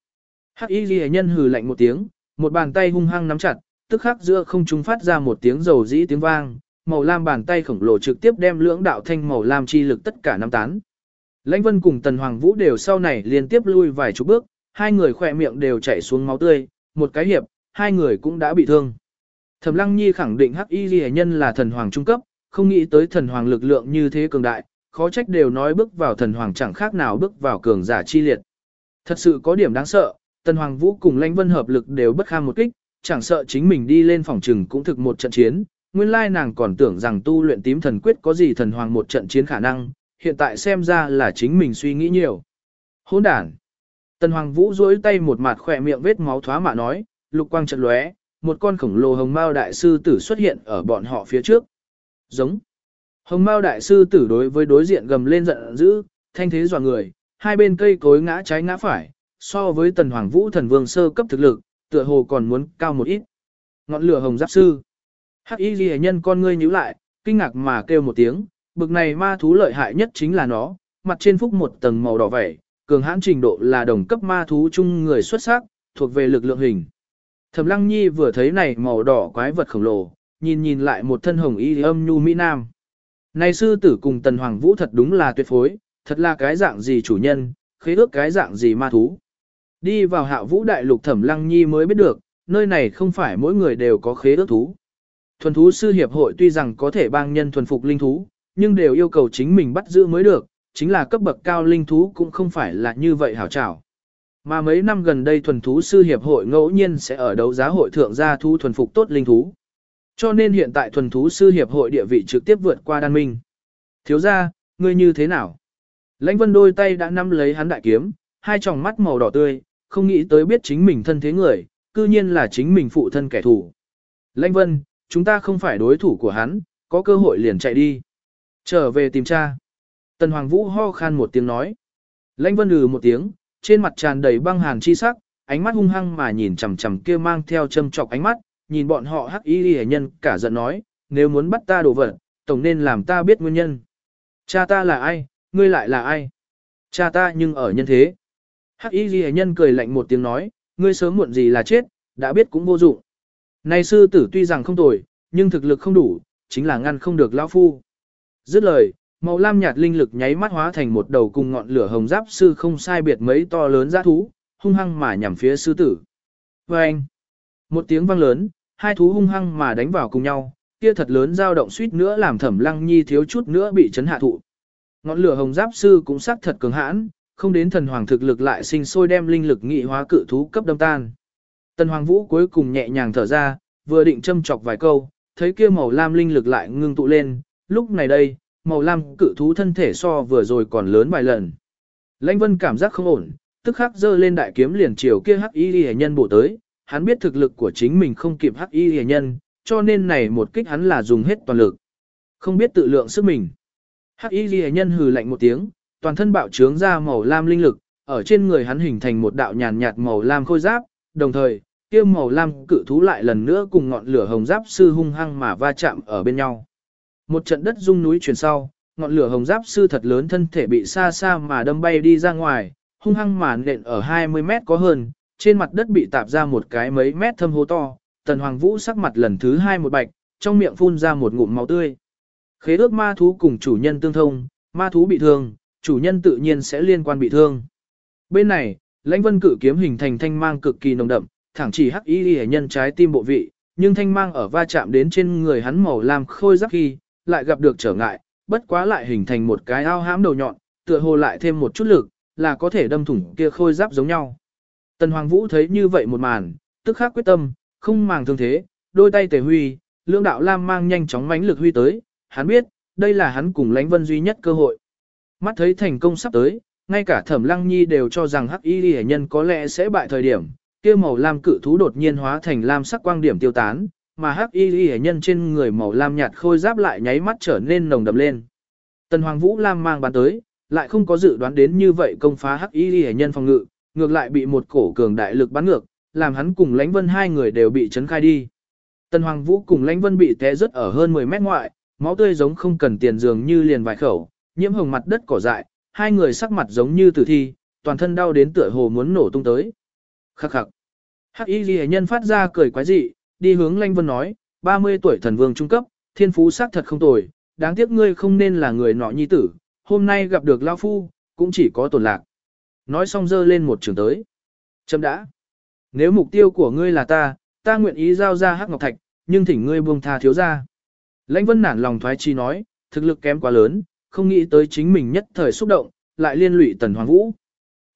Hắc y ghi nhân hừ lạnh một tiếng, một bàn tay hung hăng nắm chặt, tức khắc giữa không trung phát ra một tiếng dầu dĩ tiếng vang, màu lam bàn tay khổng lồ trực tiếp đem lưỡng đạo thanh màu lam chi lực tất cả năm tán. Lãnh Vân cùng Tần Hoàng Vũ đều sau này liên tiếp lui vài chục bước, hai người khỏe miệng đều chảy xuống máu tươi, một cái hiệp, hai người cũng đã bị thương. Thẩm Lăng Nhi khẳng định Hắc Y Liễu nhân là thần hoàng trung cấp, không nghĩ tới thần hoàng lực lượng như thế cường đại, khó trách đều nói bước vào thần hoàng chẳng khác nào bước vào cường giả chi liệt. Thật sự có điểm đáng sợ, Tần Hoàng Vũ cùng Lãnh Vân hợp lực đều bất kham một kích, chẳng sợ chính mình đi lên phòng trừng cũng thực một trận chiến, nguyên lai nàng còn tưởng rằng tu luyện tím thần quyết có gì thần hoàng một trận chiến khả năng, hiện tại xem ra là chính mình suy nghĩ nhiều. Hỗn đản. Tần Hoàng Vũ duỗi tay một mặt khỏe miệng vết máu thoá mạ nói, lục quang trận lóe, một con khổng lồ hồng mao đại sư tử xuất hiện ở bọn họ phía trước. Giống. Hồng mao đại sư tử đối với đối diện gầm lên giận dữ, thanh thế dọa người, hai bên cây cối ngã trái ngã phải, so với tần hoàng vũ thần vương sơ cấp thực lực, tựa hồ còn muốn cao một ít. Ngọn lửa hồng giáp sư. Hắc y ghi nhân con ngươi nhíu lại, kinh ngạc mà kêu một tiếng, bực này ma thú lợi hại nhất chính là nó, mặt trên phúc một tầng màu đỏ vẻ, cường hãn trình độ là đồng cấp ma thú chung người xuất sắc, thuộc về lực lượng hình. Thẩm Lăng Nhi vừa thấy này màu đỏ quái vật khổng lồ, nhìn nhìn lại một thân hồng y âm nhu mỹ nam. Này sư tử cùng Tần Hoàng Vũ thật đúng là tuyệt phối, thật là cái dạng gì chủ nhân, khế ước cái dạng gì ma thú. Đi vào hạ vũ đại lục Thẩm Lăng Nhi mới biết được, nơi này không phải mỗi người đều có khế ước thú. Thuần thú sư hiệp hội tuy rằng có thể bang nhân thuần phục linh thú, nhưng đều yêu cầu chính mình bắt giữ mới được, chính là cấp bậc cao linh thú cũng không phải là như vậy hảo trảo. Mà mấy năm gần đây thuần thú sư hiệp hội ngẫu nhiên sẽ ở đấu giá hội thượng gia thu thuần phục tốt linh thú. Cho nên hiện tại thuần thú sư hiệp hội địa vị trực tiếp vượt qua đan minh. Thiếu ra, ngươi như thế nào? Lãnh vân đôi tay đã nắm lấy hắn đại kiếm, hai tròng mắt màu đỏ tươi, không nghĩ tới biết chính mình thân thế người, cư nhiên là chính mình phụ thân kẻ thù. Lãnh vân, chúng ta không phải đối thủ của hắn, có cơ hội liền chạy đi. Trở về tìm cha. Tần Hoàng Vũ ho khan một tiếng nói. Lãnh vân ừ một tiếng, trên mặt tràn đầy băng hàn chi sắc, ánh mắt hung hăng mà nhìn chằm chằm kia mang theo châm chọc ánh mắt, nhìn bọn họ hắc y hệ nhân cả giận nói, nếu muốn bắt ta đổ vật, tổng nên làm ta biết nguyên nhân. Cha ta là ai, ngươi lại là ai? Cha ta nhưng ở nhân thế. Hắc y hệ nhân cười lạnh một tiếng nói, ngươi sớm muộn gì là chết, đã biết cũng vô dụng. Này sư tử tuy rằng không tồi, nhưng thực lực không đủ, chính là ngăn không được lão phu. Dứt lời, màu lam nhạt linh lực nháy mắt hóa thành một đầu cùng ngọn lửa hồng giáp sư không sai biệt mấy to lớn giã thú, hung hăng mà nhằm phía sư tử. Và anh, một tiếng vang lớn, hai thú hung hăng mà đánh vào cùng nhau, kia thật lớn dao động suýt nữa làm thẩm lăng nhi thiếu chút nữa bị chấn hạ thụ. Ngọn lửa hồng giáp sư cũng sắc thật cứng hãn, không đến thần hoàng thực lực lại sinh sôi đem linh lực nghị hóa cự thú cấp đâm tan. Tần hoàng vũ cuối cùng nhẹ nhàng thở ra, vừa định châm chọc vài câu, thấy kia màu lam linh lực lại ngưng tụ lên, lúc này đây, màu lam cự thú thân thể so vừa rồi còn lớn vài lần. Lãnh vân cảm giác không ổn, tức khắc giơ lên đại kiếm liền chiều kia hắc y hề nhân bổ tới, hắn biết thực lực của chính mình không kịp hắc y hề nhân, cho nên này một kích hắn là dùng hết toàn lực. Không biết tự lượng sức mình. Hắc y hề nhân hừ lạnh một tiếng, toàn thân bạo trướng ra màu lam linh lực, ở trên người hắn hình thành một đạo nhàn nhạt màu lam khôi giáp, đồng thời, kia màu lam cự thú lại lần nữa cùng ngọn lửa hồng giáp sư hung hăng mà va chạm ở bên nhau. Một trận đất rung núi chuyển sau, ngọn lửa hồng giáp sư thật lớn thân thể bị xa xa mà đâm bay đi ra ngoài, hung hăng mà nện ở 20 mét có hơn, trên mặt đất bị tạp ra một cái mấy mét thâm hố to, tần hoàng vũ sắc mặt lần thứ hai một bạch, trong miệng phun ra một ngụm máu tươi. Khế ước ma thú cùng chủ nhân tương thông, ma thú bị thương, chủ nhân tự nhiên sẽ liên quan bị thương. Bên này, lãnh vân cử kiếm hình thành thanh mang cực kỳ nồng đậm, thẳng chỉ hắc y hệ nhân trái tim bộ vị, nhưng thanh mang ở va chạm đến trên người hắn màu lam khôi giáp khi, lại gặp được trở ngại, bất quá lại hình thành một cái ao hãm đầu nhọn, tựa hồ lại thêm một chút lực, là có thể đâm thủng kia khôi giáp giống nhau. Tần Hoàng Vũ thấy như vậy một màn, tức khắc quyết tâm, không màng thương thế, đôi tay tề huy, lưỡng đạo lam mang nhanh chóng mãnh lực huy tới, hắn biết, đây là hắn cùng lãnh vân duy nhất cơ hội. Mắt thấy thành công sắp tới, ngay cả thẩm lăng nhi đều cho rằng hắc y Lệ nhân có lẽ sẽ bại thời điểm, kia màu lam cự thú đột nhiên hóa thành lam sắc quang điểm tiêu tán, mà hắc y Lệ nhân trên người màu lam nhạt khôi giáp lại nháy mắt trở nên nồng đậm lên. Tần Hoàng Vũ lam mang bắn tới, lại không có dự đoán đến như vậy công phá hắc y Lệ nhân phòng ngự, ngược lại bị một cổ cường đại lực bắn ngược, làm hắn cùng lãnh vân hai người đều bị chấn khai đi. Tần Hoàng Vũ cùng lãnh vân bị té rớt ở hơn 10 mét ngoại, máu tươi giống không cần tiền dường như liền vài khẩu, nhiễm hồng mặt đất cỏ dại, hai người sắc mặt giống như tử thi, toàn thân đau đến tựa hồ muốn nổ tung tới. Khắc khắc. Hắc y Liễu nhân phát ra cười quái dị, đi hướng lãnh vân nói, 30 tuổi thần vương trung cấp, thiên phú xác thật không tồi, đáng tiếc ngươi không nên là người nọ nhi tử, hôm nay gặp được Lão Phu, cũng chỉ có tổn lạc. Nói xong dơ lên một trường tới. Chấm đã. Nếu mục tiêu của ngươi là ta, ta nguyện ý giao ra hắc ngọc thạch, nhưng thỉnh ngươi buông tha thiếu ra. Lãnh vân nản lòng thoái chi nói, thực lực kém quá lớn, không nghĩ tới chính mình nhất thời xúc động, lại liên lụy Tần Hoàng Vũ.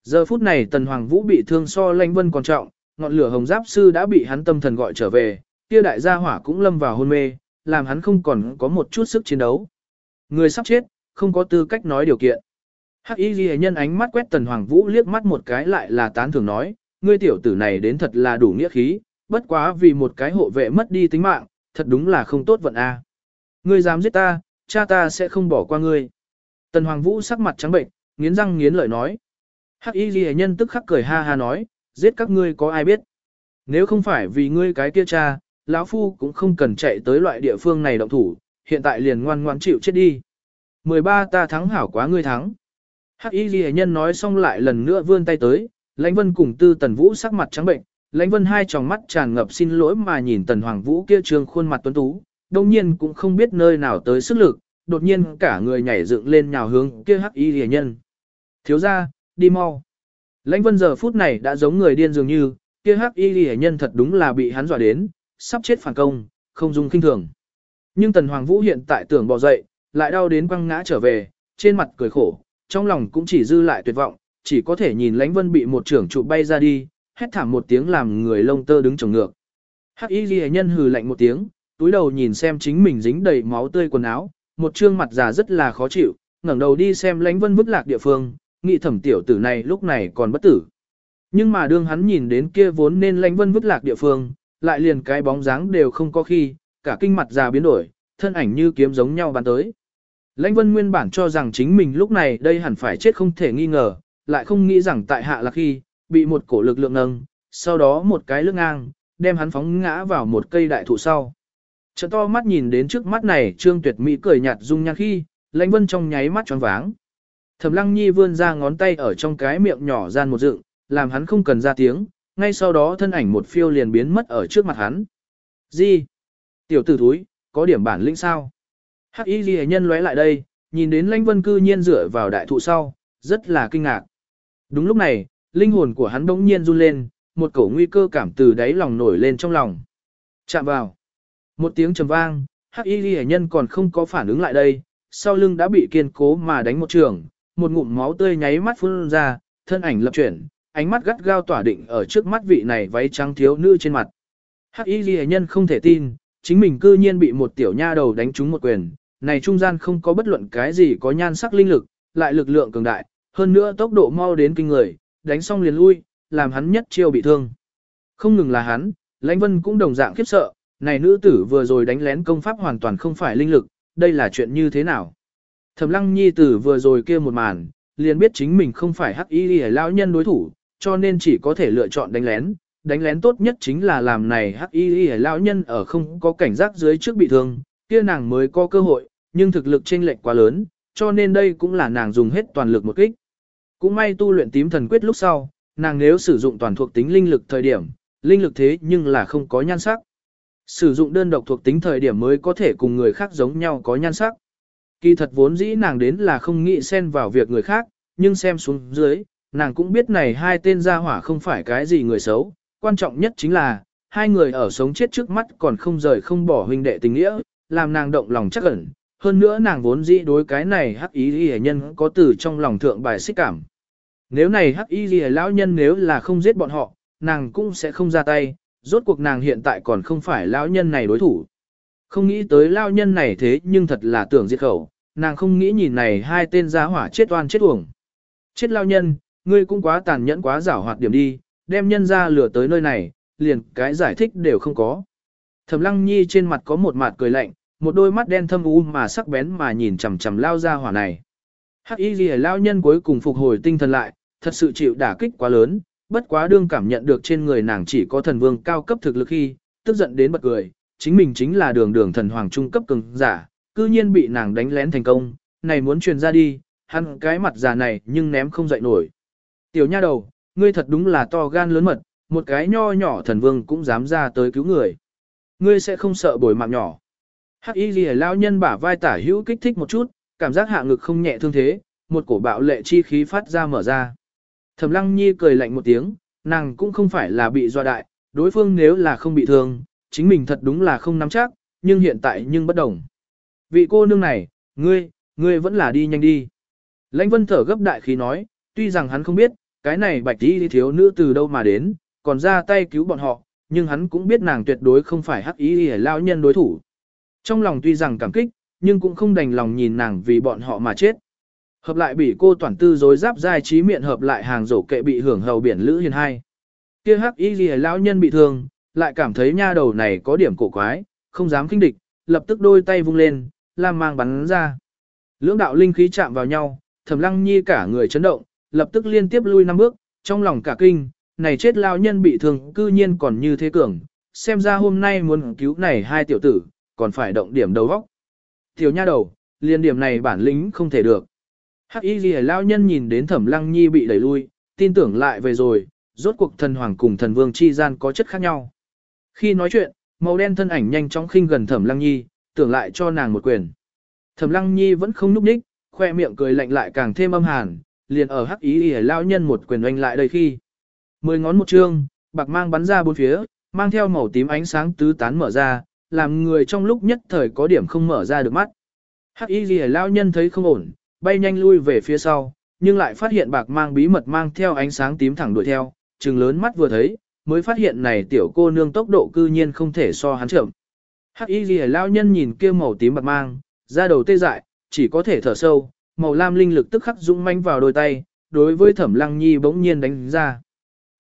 Giờ phút này Tần Hoàng Vũ bị thương so Lãnh vân còn trọng, ngọn lửa hồng giáp sư đã bị hắn tâm thần gọi trở về, kia đại gia hỏa cũng lâm vào hôn mê, làm hắn không còn có một chút sức chiến đấu. Người sắp chết, không có tư cách nói điều kiện. Hắc Y Ghi nhân ánh mắt quét Tần Hoàng Vũ liếc mắt một cái lại là tán thưởng nói, ngươi tiểu tử này đến thật là đủ nghĩa khí, bất quá vì một cái hộ vệ mất đi tính mạng, thật đúng là không tốt vận a. Ngươi dám giết ta, cha ta sẽ không bỏ qua ngươi. Tần Hoàng Vũ sắc mặt trắng bệnh, nghiến răng nghiến lợi nói. Hắc Y Ghi nhân tức khắc cười ha ha nói, giết các ngươi có ai biết. Nếu không phải vì ngươi cái kia cha, lão phu cũng không cần chạy tới loại địa phương này động thủ, hiện tại liền ngoan ngoãn chịu chết đi. 13 ta thắng hảo quá ngươi thắng. Hắc Y Ghi nhân nói xong lại lần nữa vươn tay tới, Lãnh Vân cùng Tư Tần Vũ sắc mặt trắng bệnh, Lãnh Vân hai tròng mắt tràn ngập xin lỗi mà nhìn Tần Hoàng Vũ kia trương khuôn mặt tuấn tú, đồng nhiên cũng không biết nơi nào tới sức lực, đột nhiên cả người nhảy dựng lên nhào hướng kia Hắc Y Ghi nhân. Thiếu gia, đi mau. Lãnh Vân giờ phút này đã giống người điên dường như, kia Hắc Y Ghi nhân thật đúng là bị hắn dọa đến, sắp chết phản công, không dung kinh thường. Nhưng Tần Hoàng Vũ hiện tại tưởng bỏ dậy, lại đau đến quăng ngã trở về, trên mặt cười khổ, trong lòng cũng chỉ dư lại tuyệt vọng, chỉ có thể nhìn Lãnh Vân bị một trưởng trụ bay ra đi, hét thảm một tiếng làm người lông tơ đứng trồng ngược. Hắc Y Ghi nhân hừ lạnh một tiếng, túi đầu nhìn xem chính mình dính đầy máu tươi quần áo, một trương mặt già rất là khó chịu, ngẩng đầu đi xem Lãnh Vân vứt lạc địa phương, nghĩ thẩm tiểu tử này lúc này còn bất tử. Nhưng mà đương hắn nhìn đến kia vốn nên Lãnh Vân vứt lạc địa phương, lại liền cái bóng dáng đều không có khi, cả kinh mặt già biến đổi, thân ảnh như kiếm giống nhau bắn tới. Lãnh Vân nguyên bản cho rằng chính mình lúc này đây hẳn phải chết không thể nghi ngờ, lại không nghĩ rằng tại hạ là khi, bị một cổ lực lượng nâng, sau đó một cái lưng ngang, đem hắn phóng ngã vào một cây đại thụ sau. Trận to mắt nhìn đến trước mắt này trương tuyệt mỹ cười nhạt dung nhan khi, Lãnh Vân trong nháy mắt tròn váng. Thẩm Lăng Nhi vươn ra ngón tay ở trong cái miệng nhỏ gian một dựng, làm hắn không cần ra tiếng, ngay sau đó thân ảnh một phiêu liền biến mất ở trước mặt hắn. Gì? Tiểu tử thúi, có điểm bản lĩnh sao? Hắc y Lệ nhân lóe lại đây, nhìn đến lãnh vân cư nhiên dựa vào đại thụ sau, rất là kinh ngạc. Đúng lúc này, linh hồn của hắn bỗng nhiên run lên, một cổ nguy cơ cảm từ đáy lòng nổi lên trong lòng. Chạm vào. Một tiếng trầm vang, hắc y Lệ nhân còn không có phản ứng lại đây, sau lưng đã bị kiên cố mà đánh một trường, một ngụm máu tươi nháy mắt phun ra, thân ảnh lập chuyển, ánh mắt gắt gao tỏa định ở trước mắt vị này váy trắng thiếu nữ trên mặt. Hắc y Lệ nhân không thể tin, chính mình cư nhiên bị một tiểu nha đầu đánh trúng một quyền, này trung gian không có bất luận cái gì có nhan sắc linh lực, lại lực lượng cường đại, hơn nữa tốc độ mau đến kinh người, đánh xong liền lui, làm hắn nhất chiêu bị thương. Không ngừng là hắn, Lãnh Vân cũng đồng dạng khiếp sợ, này nữ tử vừa rồi đánh lén công pháp hoàn toàn không phải linh lực, đây là chuyện như thế nào? Thẩm Lăng Nhi tử vừa rồi kia một màn, liền biết chính mình không phải hắc y lão nhân đối thủ, cho nên chỉ có thể lựa chọn đánh lén. Đánh lén tốt nhất chính là làm này hắc y lão nhân ở không có cảnh giác dưới trước bị thương, kia nàng mới có cơ hội, nhưng thực lực chênh lệch quá lớn, cho nên đây cũng là nàng dùng hết toàn lực một kích. Cũng may tu luyện tím thần quyết lúc sau, nàng nếu sử dụng toàn thuộc tính linh lực thời điểm, linh lực thế nhưng là không có nhan sắc. Sử dụng đơn độc thuộc tính thời điểm mới có thể cùng người khác giống nhau có nhan sắc. Kỳ thật vốn dĩ nàng đến là không nghĩ xen vào việc người khác, nhưng xem xuống dưới, nàng cũng biết này hai tên gia hỏa không phải cái gì người xấu, quan trọng nhất chính là, hai người ở sống chết trước mắt còn không rời không bỏ huynh đệ tình nghĩa, làm nàng động lòng chắc ẩn, hơn nữa nàng vốn dĩ đối cái này hắc ý ghi nhân có từ trong lòng thượng bài xích cảm. Nếu này hắc ý ghi lão nhân nếu là không giết bọn họ, nàng cũng sẽ không ra tay, rốt cuộc nàng hiện tại còn không phải lão nhân này đối thủ. Không nghĩ tới lão nhân này thế nhưng thật là tưởng diệt khẩu, nàng không nghĩ nhìn này hai tên giá hỏa chết oan chết uổng. Chết lão nhân, ngươi cũng quá tàn nhẫn quá giảo hoạt điểm đi, đem nhân ra lừa tới nơi này, liền cái giải thích đều không có. Thẩm Lăng Nhi trên mặt có một mặt cười lạnh, một đôi mắt đen thâm u mà sắc bén mà nhìn chằm chằm lao ra hỏa này. Hắc y Lìa lao nhân cuối cùng phục hồi tinh thần lại, thật sự chịu đả kích quá lớn, bất quá đương cảm nhận được trên người nàng chỉ có thần vương cao cấp thực lực khi, tức giận đến bật cười, chính mình chính là đường đường thần hoàng trung cấp cường giả, cư nhiên bị nàng đánh lén thành công, này muốn truyền ra đi, hắn cái mặt già này nhưng ném không dậy nổi. Tiểu nha đầu, ngươi thật đúng là to gan lớn mật, một cái nho nhỏ thần vương cũng dám ra tới cứu người. Ngươi sẽ không sợ bồi mạng nhỏ. Hắc y ghi lao nhân bả vai tả hữu kích thích một chút, cảm giác hạ ngực không nhẹ thương thế, một cổ bạo lệ chi khí phát ra mở ra. Thẩm lăng nhi cười lạnh một tiếng, nàng cũng không phải là bị doa đại, đối phương nếu là không bị thương, chính mình thật đúng là không nắm chắc, nhưng hiện tại nhưng bất đồng. Vị cô nương này, ngươi, ngươi vẫn là đi nhanh đi. Lãnh vân thở gấp đại khí nói, tuy rằng hắn không biết, cái này bạch tí thiếu nữ từ đâu mà đến, còn ra tay cứu bọn họ, nhưng hắn cũng biết nàng tuyệt đối không phải hắc ý hề lao nhân đối thủ. Trong lòng tuy rằng cảm kích, nhưng cũng không đành lòng nhìn nàng vì bọn họ mà chết. Hợp lại bị cô toàn tư dối giáp giai trí miệng hợp lại hàng rổ kệ bị hưởng hầu biển lữ hiền hai. Kia hắc ý gì lão nhân bị thương, lại cảm thấy nha đầu này có điểm cổ quái, không dám kinh địch, lập tức đôi tay vung lên, làm mang bắn ra. Lưỡng đạo linh khí chạm vào nhau, thẩm lăng nhi cả người chấn động, lập tức liên tiếp lui năm bước, trong lòng cả kinh, này chết lao nhân bị thương cư nhiên còn như thế cường, xem ra hôm nay muốn cứu này hai tiểu tử, còn phải động điểm đầu vóc. Tiểu nha đầu, liên điểm này bản lĩnh không thể được. Hắc y ghi lao nhân nhìn đến thẩm lăng nhi bị đẩy lui, tin tưởng lại về rồi, rốt cuộc thần hoàng cùng thần vương chi gian có chất khác nhau. Khi nói chuyện, màu đen thân ảnh nhanh chóng khinh gần thẩm lăng nhi, tưởng lại cho nàng một quyền. Thẩm lăng nhi vẫn không núp ních, khoe miệng cười lạnh lại càng thêm âm hàn, liền ở hắc ý ỉa lao nhân một quyền oanh lại đây khi. Mười ngón một chương, bạc mang bắn ra bốn phía, mang theo màu tím ánh sáng tứ tán mở ra, làm người trong lúc nhất thời có điểm không mở ra được mắt. Hắc y Lìa lão nhân thấy không ổn, bay nhanh lui về phía sau, nhưng lại phát hiện bạc mang bí mật mang theo ánh sáng tím thẳng đuổi theo, trừng lớn mắt vừa thấy, mới phát hiện này tiểu cô nương tốc độ cư nhiên không thể so hắn chậm. Hắc y Lìa lão nhân nhìn kia màu tím bạc mang, ra đầu tê dại, chỉ có thể thở sâu, màu lam linh lực tức khắc dũng manh vào đôi tay, đối với thẩm lăng nhi bỗng nhiên đánh ra.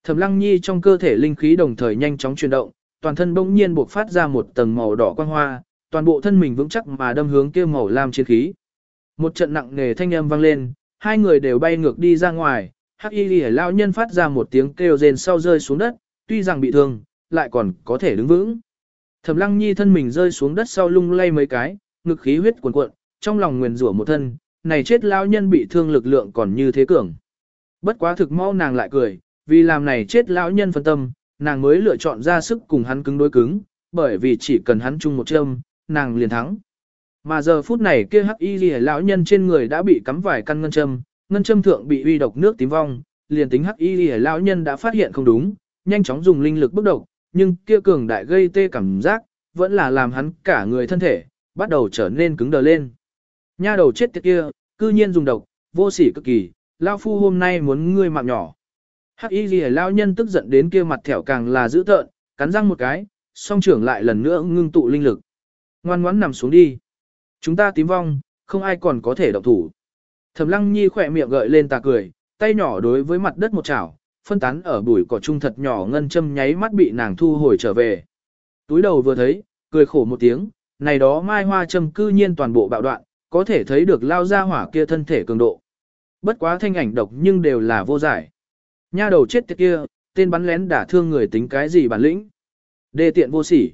Thẩm lăng nhi trong cơ thể linh khí đồng thời nhanh chóng chuyển động, toàn thân bỗng nhiên bộc phát ra một tầng màu đỏ quang hoa, toàn bộ thân mình vững chắc mà đâm hướng kia màu lam chiến khí. Một trận nặng nề thanh âm vang lên, hai người đều bay ngược đi ra ngoài, hắc y Liễu lao nhân phát ra một tiếng kêu rên sau rơi xuống đất, tuy rằng bị thương, lại còn có thể đứng vững. Thẩm Lăng Nhi thân mình rơi xuống đất sau lung lay mấy cái, ngực khí huyết cuồn cuộn, trong lòng nguyền rủa một thân, này chết lão nhân bị thương lực lượng còn như thế cường. Bất quá thực mau nàng lại cười, vì làm này chết lão nhân phân tâm, nàng mới lựa chọn ra sức cùng hắn cứng đối cứng, bởi vì chỉ cần hắn chung một châm, nàng liền thắng. Mà giờ phút này kia hắc y lìa lão nhân trên người đã bị cắm vài căn ngân châm, ngân châm thượng bị uy độc nước tím vong, liền tính hắc y lìa lão nhân đã phát hiện không đúng, nhanh chóng dùng linh lực bức độc, nhưng kia cường đại gây tê cảm giác, vẫn là làm hắn cả người thân thể, bắt đầu trở nên cứng đờ lên. Nha đầu chết tiệt kia, cư nhiên dùng độc, vô sỉ cực kỳ, lão phu hôm nay muốn ngươi mạng nhỏ. Hắc y ghi lao nhân tức giận đến kia mặt thẻo càng là dữ tợn, cắn răng một cái, song trưởng lại lần nữa ngưng tụ linh lực. Ngoan ngoãn nằm xuống đi. Chúng ta tím vong, không ai còn có thể động thủ. Thẩm lăng nhi khỏe miệng gợi lên tà cười, tay nhỏ đối với mặt đất một chảo, phân tán ở bụi cỏ trung thật nhỏ ngân châm nháy mắt bị nàng thu hồi trở về. Túi đầu vừa thấy, cười khổ một tiếng, này đó mai hoa châm cư nhiên toàn bộ bạo đoạn, có thể thấy được lao ra hỏa kia thân thể cường độ. Bất quá thanh ảnh độc nhưng đều là vô giải. Nha đầu chết tiệt kia, tên bắn lén đả thương người tính cái gì bản lĩnh. Đề tiện vô sỉ.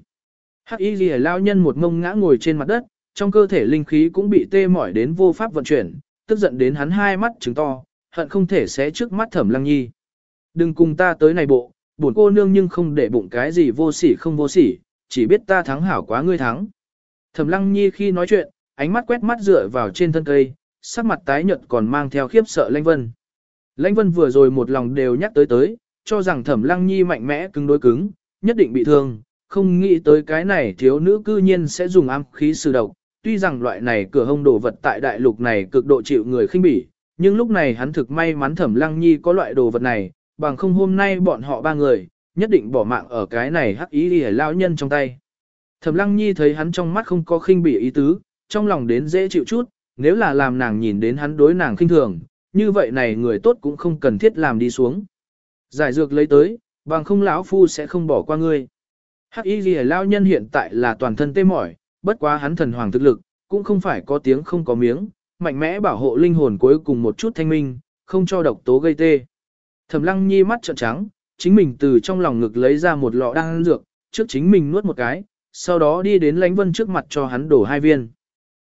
Hắc y ghi lao nhân một ngông ngã ngồi trên mặt đất, trong cơ thể linh khí cũng bị tê mỏi đến vô pháp vận chuyển, tức giận đến hắn hai mắt trứng to, hận không thể xé trước mắt thẩm lăng nhi. Đừng cùng ta tới này bộ, buồn cô nương nhưng không để bụng cái gì vô sỉ không vô sỉ, chỉ biết ta thắng hảo quá ngươi thắng. Thẩm lăng nhi khi nói chuyện, ánh mắt quét mắt dựa vào trên thân cây, sắc mặt tái nhợt còn mang theo khiếp sợ lanh vân. Lãnh vân vừa rồi một lòng đều nhắc tới tới, cho rằng thẩm lăng nhi mạnh mẽ cứng đối cứng, nhất định bị thương, không nghĩ tới cái này thiếu nữ cư nhiên sẽ dùng am khí sử độc. Tuy rằng loại này cửa hông đồ vật tại đại lục này cực độ chịu người khinh bỉ, nhưng lúc này hắn thực may mắn thẩm lăng nhi có loại đồ vật này, bằng không hôm nay bọn họ ba người, nhất định bỏ mạng ở cái này hắc ý đi lao nhân trong tay. Thẩm lăng nhi thấy hắn trong mắt không có khinh bỉ ý tứ, trong lòng đến dễ chịu chút, nếu là làm nàng nhìn đến hắn đối nàng khinh thường, như vậy này người tốt cũng không cần thiết làm đi xuống. Giải dược lấy tới, bằng không lão phu sẽ không bỏ qua ngươi. Hắc y Lìa lao nhân hiện tại là toàn thân tê mỏi, bất quá hắn thần hoàng thực lực, cũng không phải có tiếng không có miếng, mạnh mẽ bảo hộ linh hồn cuối cùng một chút thanh minh, không cho độc tố gây tê. Thẩm Lăng Nhi mắt trợn trắng, chính mình từ trong lòng ngực lấy ra một lọ đan dược, trước chính mình nuốt một cái, sau đó đi đến Lãnh Vân trước mặt cho hắn đổ hai viên.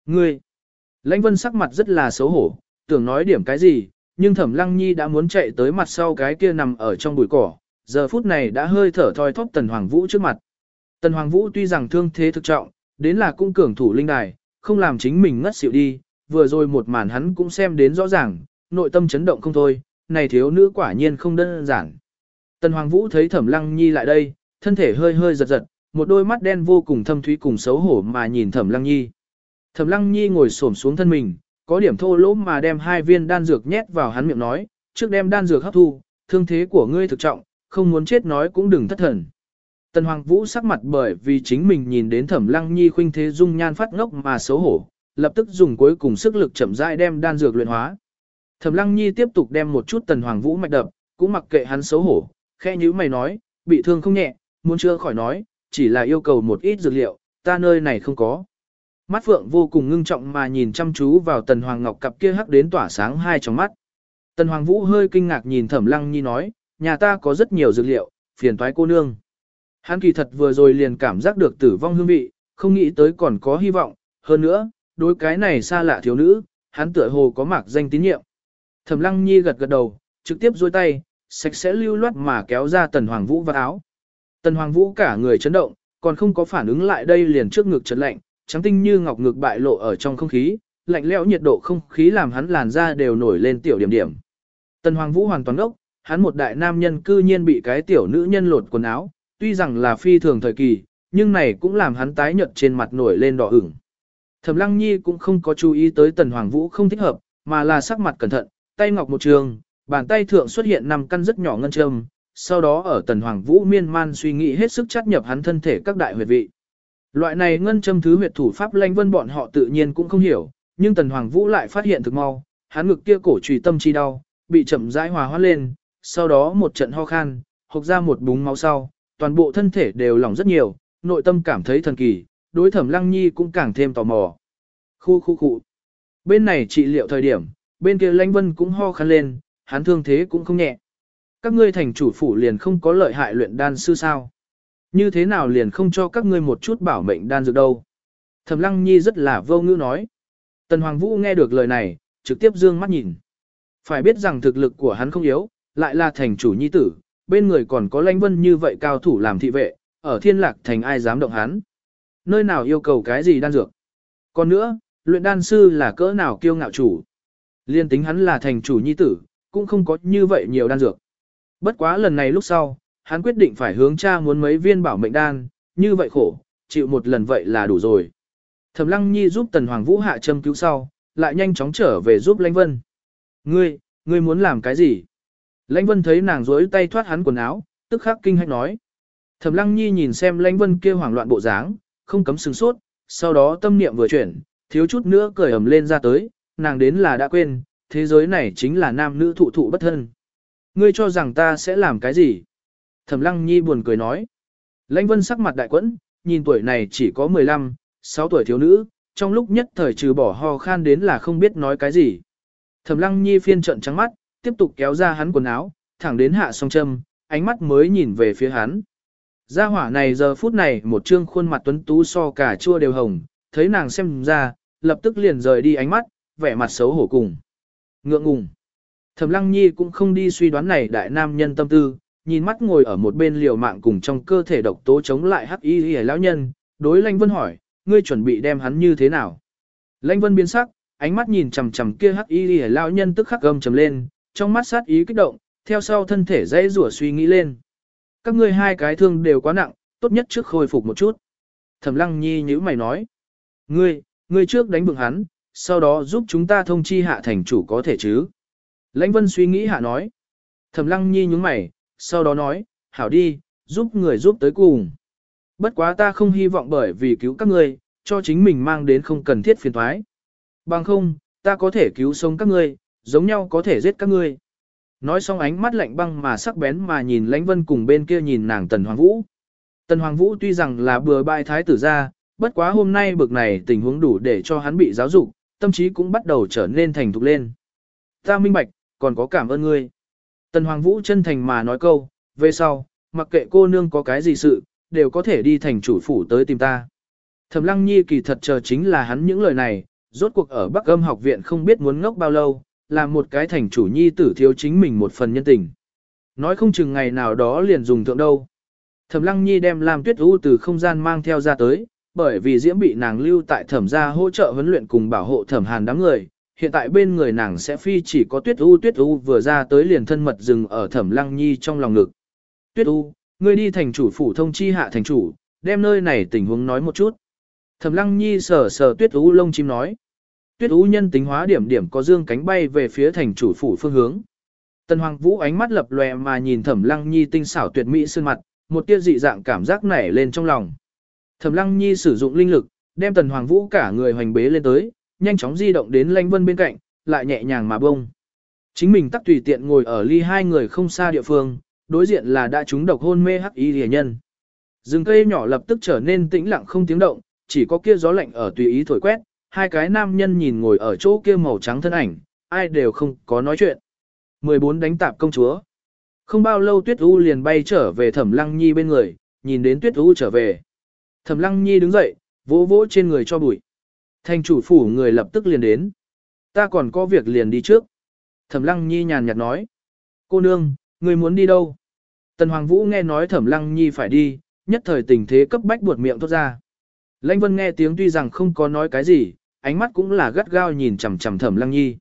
Ngươi! Lãnh Vân sắc mặt rất là xấu hổ, tưởng nói điểm cái gì, nhưng Thẩm Lăng Nhi đã muốn chạy tới mặt sau cái kia nằm ở trong bụi cỏ, giờ phút này đã hơi thở thoi thóp Tần Hoàng Vũ trước mặt. Tần Hoàng Vũ tuy rằng thương thế thực trọng, đến là cung cường thủ linh đài, không làm chính mình ngất xỉu đi, vừa rồi một màn hắn cũng xem đến rõ ràng, nội tâm chấn động không thôi, này thiếu nữ quả nhiên không đơn giản. Tần Hoàng Vũ thấy Thẩm Lăng Nhi lại đây, thân thể hơi hơi giật giật, một đôi mắt đen vô cùng thâm thúy cùng xấu hổ mà nhìn Thẩm Lăng Nhi. Thẩm Lăng Nhi ngồi xổm xuống thân mình, có điểm thô lỗ mà đem hai viên đan dược nhét vào hắn miệng nói, trước đem đan dược hấp thu, thương thế của ngươi thực trọng, không muốn chết nói cũng đừng thất thần. Tần Hoàng Vũ sắc mặt bởi vì chính mình nhìn đến Thẩm Lăng Nhi khuynh thế dung nhan phát ngốc mà xấu hổ, lập tức dùng cuối cùng sức lực chậm rãi đem đan dược luyện hóa. Thẩm Lăng Nhi tiếp tục đem một chút Tần Hoàng Vũ mạch đập, cũng mặc kệ hắn xấu hổ, khẽ nhíu mày nói, bị thương không nhẹ, muốn chữa khỏi nói, chỉ là yêu cầu một ít dược liệu, ta nơi này không có. Mắt Phượng vô cùng ngưng trọng mà nhìn chăm chú vào Tần Hoàng Ngọc cặp kia hắc đến tỏa sáng hai trong mắt. Tần Hoàng Vũ hơi kinh ngạc nhìn Thẩm Lăng Nhi nói, nhà ta có rất nhiều dược liệu, phiền toái cô nương. Hắn kỳ thật vừa rồi liền cảm giác được tử vong hương vị, không nghĩ tới còn có hy vọng, hơn nữa, đối cái này xa lạ thiếu nữ, hắn tựa hồ có mạc danh tín nhiệm. Thẩm Lăng Nhi gật gật đầu, trực tiếp duỗi tay, sạch sẽ lưu loát mà kéo ra Tần Hoàng Vũ vào áo. Tần Hoàng Vũ cả người chấn động, còn không có phản ứng lại đây liền trước ngực chấn lạnh, trắng tinh như ngọc ngực bại lộ ở trong không khí, lạnh lẽo nhiệt độ không khí làm hắn làn da đều nổi lên tiểu điểm điểm. Tần Hoàng Vũ hoàn toàn ốc, hắn một đại nam nhân cư nhiên bị cái tiểu nữ nhân lột quần áo, tuy rằng là phi thường thời kỳ, nhưng này cũng làm hắn tái nhợt trên mặt nổi lên đỏ ửng. Thẩm Lăng Nhi cũng không có chú ý tới Tần Hoàng Vũ không thích hợp, mà là sắc mặt cẩn thận, tay ngọc một trường, bàn tay thượng xuất hiện năm căn rất nhỏ ngân châm, sau đó ở Tần Hoàng Vũ miên man suy nghĩ hết sức chắt nhập hắn thân thể các đại huyệt vị. Loại này ngân châm thứ huyệt thủ pháp lanh vân bọn họ tự nhiên cũng không hiểu, nhưng Tần Hoàng Vũ lại phát hiện thực mau, hắn ngực kia cổ trùy tâm chi đau, bị chậm rãi hòa hóa lên, sau đó một trận ho khan, hộc ra một búng máu sau, toàn bộ thân thể đều lỏng rất nhiều, nội tâm cảm thấy thần kỳ, đối thẩm lăng nhi cũng càng thêm tò mò. Khu khu khu. Bên này trị liệu thời điểm, bên kia lãnh vân cũng ho khăn lên, hắn thương thế cũng không nhẹ. Các ngươi thành chủ phủ liền không có lợi hại luyện đan sư sao. Như thế nào liền không cho các ngươi một chút bảo mệnh đan dược đâu. Thẩm lăng nhi rất là vô ngữ nói. Tần Hoàng Vũ nghe được lời này, trực tiếp dương mắt nhìn. Phải biết rằng thực lực của hắn không yếu, lại là thành chủ nhi tử, bên người còn có lãnh vân như vậy cao thủ làm thị vệ, ở thiên lạc thành ai dám động hắn. Nơi nào yêu cầu cái gì đan dược. Còn nữa, luyện đan sư là cỡ nào kiêu ngạo chủ. Liên tính hắn là thành chủ nhi tử, cũng không có như vậy nhiều đan dược. Bất quá lần này lúc sau, hắn quyết định phải hướng cha muốn mấy viên bảo mệnh đan, như vậy khổ, chịu một lần vậy là đủ rồi. Thẩm Lăng Nhi giúp Tần Hoàng Vũ hạ châm cứu sau, lại nhanh chóng trở về giúp Lãnh Vân. Ngươi, ngươi muốn làm cái gì? Lãnh Vân thấy nàng rối tay thoát hắn quần áo, tức khắc kinh hãi nói. Thẩm Lăng Nhi nhìn xem Lãnh Vân kia hoảng loạn bộ dáng, không cấm sừng sốt, sau đó tâm niệm vừa chuyển, thiếu chút nữa cười ầm lên ra tới, nàng đến là đã quên, thế giới này chính là nam nữ thụ thụ bất thân. Ngươi cho rằng ta sẽ làm cái gì? Thẩm Lăng Nhi buồn cười nói. Lãnh Vân sắc mặt đại quẫn, nhìn tuổi này chỉ có 15, 6 tuổi thiếu nữ, trong lúc nhất thời trừ bỏ ho khan đến là không biết nói cái gì. Thẩm Lăng Nhi phiên trận trắng mắt, tiếp tục kéo ra hắn quần áo, thẳng đến hạ song châm, ánh mắt mới nhìn về phía hắn. Gia hỏa này giờ phút này một trương khuôn mặt tuấn tú so cả chua đều hồng, thấy nàng xem ra, lập tức liền rời đi ánh mắt, vẻ mặt xấu hổ cùng. Ngượng ngùng. Thẩm Lăng Nhi cũng không đi suy đoán này đại nam nhân tâm tư, nhìn mắt ngồi ở một bên liều mạng cùng trong cơ thể độc tố chống lại hắc y y lão nhân, đối Lãnh Vân hỏi, ngươi chuẩn bị đem hắn như thế nào? Lãnh Vân biến sắc, ánh mắt nhìn chằm chằm kia hắc y y lão nhân tức khắc gầm trầm lên, trong mắt sát ý kích động, theo sau thân thể dãy rủa suy nghĩ lên. Các ngươi hai cái thương đều quá nặng, tốt nhất trước khôi phục một chút. Thẩm Lăng Nhi nhíu mày nói, ngươi, ngươi trước đánh bừng hắn, sau đó giúp chúng ta thông chi hạ thành chủ có thể chứ? Lãnh Vân suy nghĩ hạ nói. Thẩm Lăng Nhi nhướng mày, sau đó nói, hảo đi, giúp người giúp tới cùng. Bất quá ta không hy vọng bởi vì cứu các ngươi, cho chính mình mang đến không cần thiết phiền toái. Bằng không, ta có thể cứu sống các ngươi, giống nhau có thể giết các ngươi. Nói xong ánh mắt lạnh băng mà sắc bén mà nhìn lãnh vân cùng bên kia nhìn nàng Tần Hoàng Vũ. Tần Hoàng Vũ tuy rằng là bừa bãi thái tử ra, bất quá hôm nay bực này tình huống đủ để cho hắn bị giáo dục, tâm trí cũng bắt đầu trở nên thành thục lên. Ta minh bạch, còn có cảm ơn ngươi. Tần Hoàng Vũ chân thành mà nói câu, về sau, mặc kệ cô nương có cái gì sự, đều có thể đi thành chủ phủ tới tìm ta. Thẩm Lăng Nhi kỳ thật chờ chính là hắn những lời này, rốt cuộc ở Bắc Âm học viện không biết muốn ngốc bao lâu, làm một cái thành chủ nhi tử thiếu chính mình một phần nhân tình. Nói không chừng ngày nào đó liền dùng thượng đâu. Thẩm Lăng Nhi đem Lam Tuyết U từ không gian mang theo ra tới, bởi vì Diễm bị nàng lưu tại thẩm gia hỗ trợ huấn luyện cùng bảo hộ thẩm hàn đám người. Hiện tại bên người nàng sẽ phi chỉ có Tuyết U Tuyết U vừa ra tới liền thân mật dừng ở thẩm Lăng Nhi trong lòng ngực. Tuyết U, ngươi đi thành chủ phủ thông chi hạ thành chủ, đem nơi này tình huống nói một chút. Thẩm Lăng Nhi sờ sờ Tuyết U lông chim nói. Tuyết U nhân tính hóa điểm điểm có dương cánh bay về phía thành chủ phủ phương hướng. Tần Hoàng Vũ ánh mắt lập lòe mà nhìn Thẩm Lăng Nhi tinh xảo tuyệt mỹ sơn mặt, một tia dị dạng cảm giác nảy lên trong lòng. Thẩm Lăng Nhi sử dụng linh lực, đem Tần Hoàng Vũ cả người hoành bế lên tới, nhanh chóng di động đến Lãnh Vân bên cạnh, lại nhẹ nhàng mà bông. Chính mình tắc tùy tiện ngồi ở ly hai người không xa địa phương, đối diện là đã trúng độc hôn mê hắc y rìa nhân. Rừng cây nhỏ lập tức trở nên tĩnh lặng không tiếng động, chỉ có kia gió lạnh ở tùy ý thổi quét, hai cái nam nhân nhìn ngồi ở chỗ kia màu trắng thân ảnh, ai đều không có nói chuyện. 14 đánh tạp công chúa. Không bao lâu Tuyết U liền bay trở về Thẩm Lăng Nhi bên người, nhìn đến Tuyết U trở về. Thẩm Lăng Nhi đứng dậy, vỗ vỗ trên người cho bụi. Thành chủ phủ người lập tức liền đến. Ta còn có việc liền đi trước. Thẩm Lăng Nhi nhàn nhạt nói. Cô nương, người muốn đi đâu? Tần Hoàng Vũ nghe nói Thẩm Lăng Nhi phải đi, nhất thời tình thế cấp bách buột miệng thốt ra. Lãnh Vân nghe tiếng tuy rằng không có nói cái gì, ánh mắt cũng là gắt gao nhìn chằm chằm Thẩm Lăng Nhi.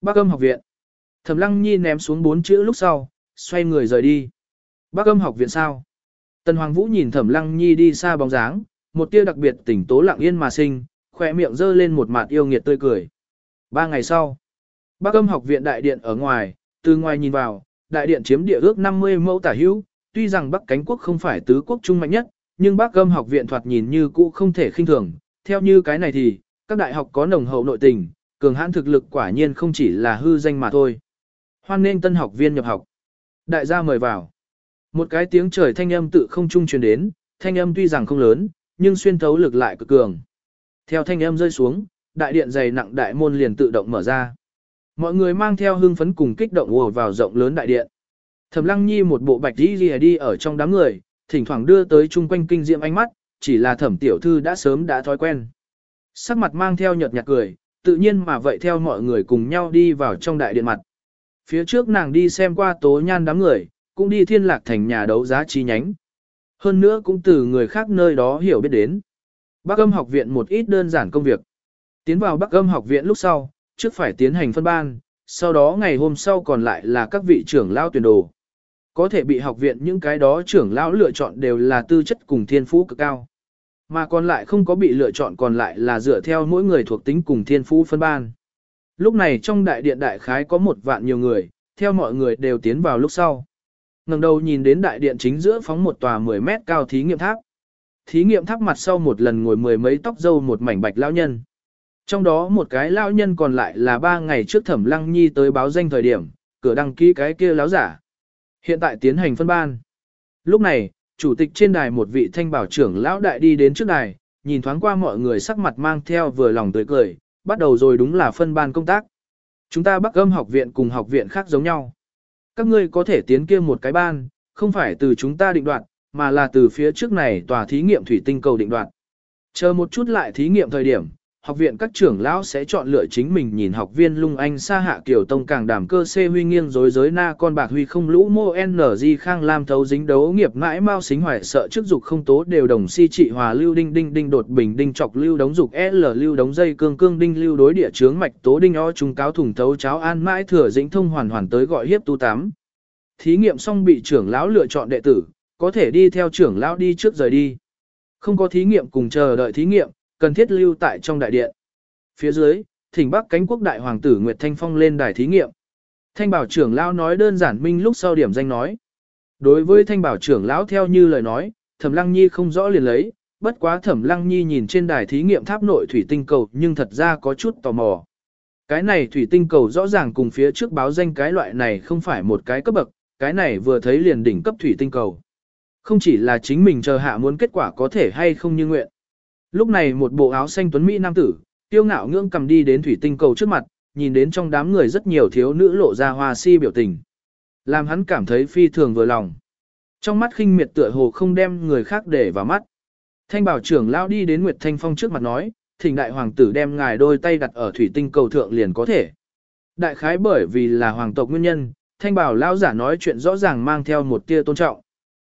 Bác âm học viện. Thẩm Lăng Nhi ném xuống bốn chữ lúc sau, xoay người rời đi. Bác âm học viện sao? Tần Hoàng Vũ nhìn Thẩm Lăng Nhi đi xa bóng dáng, một tia đặc biệt tỉnh tố lặng yên mà sinh, khỏe miệng dơ lên một mặt yêu nghiệt tươi cười. Ba ngày sau, Bác âm học viện đại điện ở ngoài, từ ngoài nhìn vào, đại điện chiếm địa ước 50 mẫu tả hữu, tuy rằng Bắc Cánh Quốc không phải tứ quốc trung mạnh nhất, nhưng Bắc âm học viện thoạt nhìn như cũ không thể khinh thường. Theo như cái này thì, các đại học có nồng hậu nội tình, cường hãn thực lực quả nhiên không chỉ là hư danh mà thôi. Hoan nên tân học viên nhập học. Đại gia mời vào. Một cái tiếng trời thanh âm tự không trung truyền đến, thanh âm tuy rằng không lớn, nhưng xuyên thấu lực lại cực cường. Theo thanh âm rơi xuống, đại điện dày nặng đại môn liền tự động mở ra. Mọi người mang theo hưng phấn cùng kích động ùa vào rộng lớn đại điện. Thẩm Lăng Nhi một bộ bạch đi lìa đi ở trong đám người, thỉnh thoảng đưa tới chung quanh kinh diệm ánh mắt, chỉ là Thẩm tiểu thư đã sớm đã thói quen. Sắc mặt mang theo nhợt nhạt cười, tự nhiên mà vậy theo mọi người cùng nhau đi vào trong đại điện mặt. Phía trước nàng đi xem qua tố nhan đám người, cũng đi thiên lạc thành nhà đấu giá chi nhánh. Hơn nữa cũng từ người khác nơi đó hiểu biết đến. Bắc âm học viện một ít đơn giản công việc. Tiến vào Bắc âm học viện lúc sau, trước phải tiến hành phân ban, sau đó ngày hôm sau còn lại là các vị trưởng lao tuyển đồ. Có thể bị học viện những cái đó trưởng lão lựa chọn đều là tư chất cùng thiên phú cực cao. Mà còn lại không có bị lựa chọn còn lại là dựa theo mỗi người thuộc tính cùng thiên phú phân ban. Lúc này trong đại điện đại khái có một vạn nhiều người, theo mọi người đều tiến vào lúc sau. ngẩng đầu nhìn đến đại điện chính giữa phóng một tòa 10 mét cao thí nghiệm tháp. Thí nghiệm tháp mặt sau một lần ngồi mười mấy tóc dâu một mảnh bạch lão nhân. Trong đó một cái lão nhân còn lại là ba ngày trước thẩm lăng nhi tới báo danh thời điểm, cửa đăng ký cái kia lão giả. Hiện tại tiến hành phân ban. Lúc này, chủ tịch trên đài một vị thanh bảo trưởng lão đại đi đến trước đài, nhìn thoáng qua mọi người sắc mặt mang theo vừa lòng tươi cười, bắt đầu rồi đúng là phân ban công tác. Chúng ta Bắc Âm học viện cùng học viện khác giống nhau. Các ngươi có thể tiến kia một cái ban, không phải từ chúng ta định đoạt, mà là từ phía trước này tòa thí nghiệm thủy tinh cầu định đoạt. Chờ một chút lại thí nghiệm thời điểm, học viện các trưởng lão sẽ chọn lựa chính mình nhìn học viên lung anh xa hạ kiểu tông càng đảm cơ c huy nghiêng dối giới na con bạc huy không lũ mô ng khang lam thấu dính đấu nghiệp mãi mau xính hoài sợ trước dục không tố đều đồng si trị hòa lưu đinh đinh đinh đột bình đinh chọc lưu đống dục l lưu đống dây cương cương đinh lưu đối địa chướng mạch tố đinh o trung cáo thùng thấu cháo an mãi thừa dĩnh thông hoàn hoàn tới gọi hiếp tu tám thí nghiệm xong bị trưởng lão lựa chọn đệ tử có thể đi theo trưởng lão đi trước rời đi không có thí nghiệm cùng chờ đợi thí nghiệm cần thiết lưu tại trong đại điện. Phía dưới, thỉnh bắc cánh quốc đại hoàng tử Nguyệt Thanh Phong lên đài thí nghiệm. Thanh bảo trưởng lão nói đơn giản minh lúc sau điểm danh nói. Đối với thanh bảo trưởng lão theo như lời nói, thẩm lăng nhi không rõ liền lấy, bất quá thẩm lăng nhi nhìn trên đài thí nghiệm tháp nội thủy tinh cầu nhưng thật ra có chút tò mò. Cái này thủy tinh cầu rõ ràng cùng phía trước báo danh cái loại này không phải một cái cấp bậc, cái này vừa thấy liền đỉnh cấp thủy tinh cầu. Không chỉ là chính mình chờ hạ muốn kết quả có thể hay không như nguyện. Lúc này một bộ áo xanh tuấn Mỹ nam tử, Tiêu ngạo ngưỡng cầm đi đến thủy tinh cầu trước mặt, nhìn đến trong đám người rất nhiều thiếu nữ lộ ra hoa si biểu tình. Làm hắn cảm thấy phi thường vừa lòng. Trong mắt khinh miệt tựa hồ không đem người khác để vào mắt. Thanh bảo trưởng lao đi đến Nguyệt Thanh Phong trước mặt nói, thỉnh đại hoàng tử đem ngài đôi tay đặt ở thủy tinh cầu thượng liền có thể. Đại khái bởi vì là hoàng tộc nguyên nhân, thanh bảo lao giả nói chuyện rõ ràng mang theo một tia tôn trọng.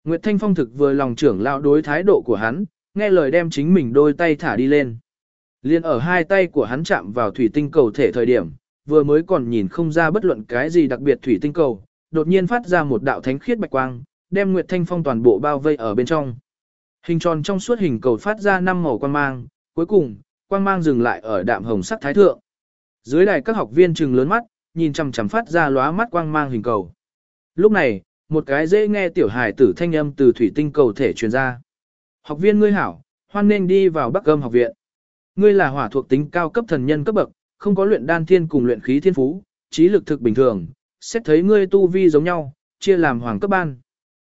Nguyệt Thanh Phong thực vừa lòng trưởng lao đối thái độ của hắn, nghe lời đem chính mình đôi tay thả đi lên. Liên ở hai tay của hắn chạm vào thủy tinh cầu thể thời điểm, vừa mới còn nhìn không ra bất luận cái gì đặc biệt thủy tinh cầu, đột nhiên phát ra một đạo thánh khiết bạch quang, đem Nguyệt Thanh Phong toàn bộ bao vây ở bên trong. Hình tròn trong suốt hình cầu phát ra năm màu quang mang, cuối cùng, quang mang dừng lại ở đạm hồng sắc thái thượng. Dưới đài các học viên trừng lớn mắt, nhìn chằm chằm phát ra lóa mắt quang mang hình cầu. Lúc này, một cái dễ nghe tiểu hài tử thanh âm từ thủy tinh cầu thể truyền ra. Học viên ngươi hảo, hoan nên đi vào Bắc Âm học viện. Ngươi là hỏa thuộc tính cao cấp thần nhân cấp bậc, không có luyện đan thiên cùng luyện khí thiên phú, trí lực thực bình thường, xét thấy ngươi tu vi giống nhau, chia làm hoàng cấp ban.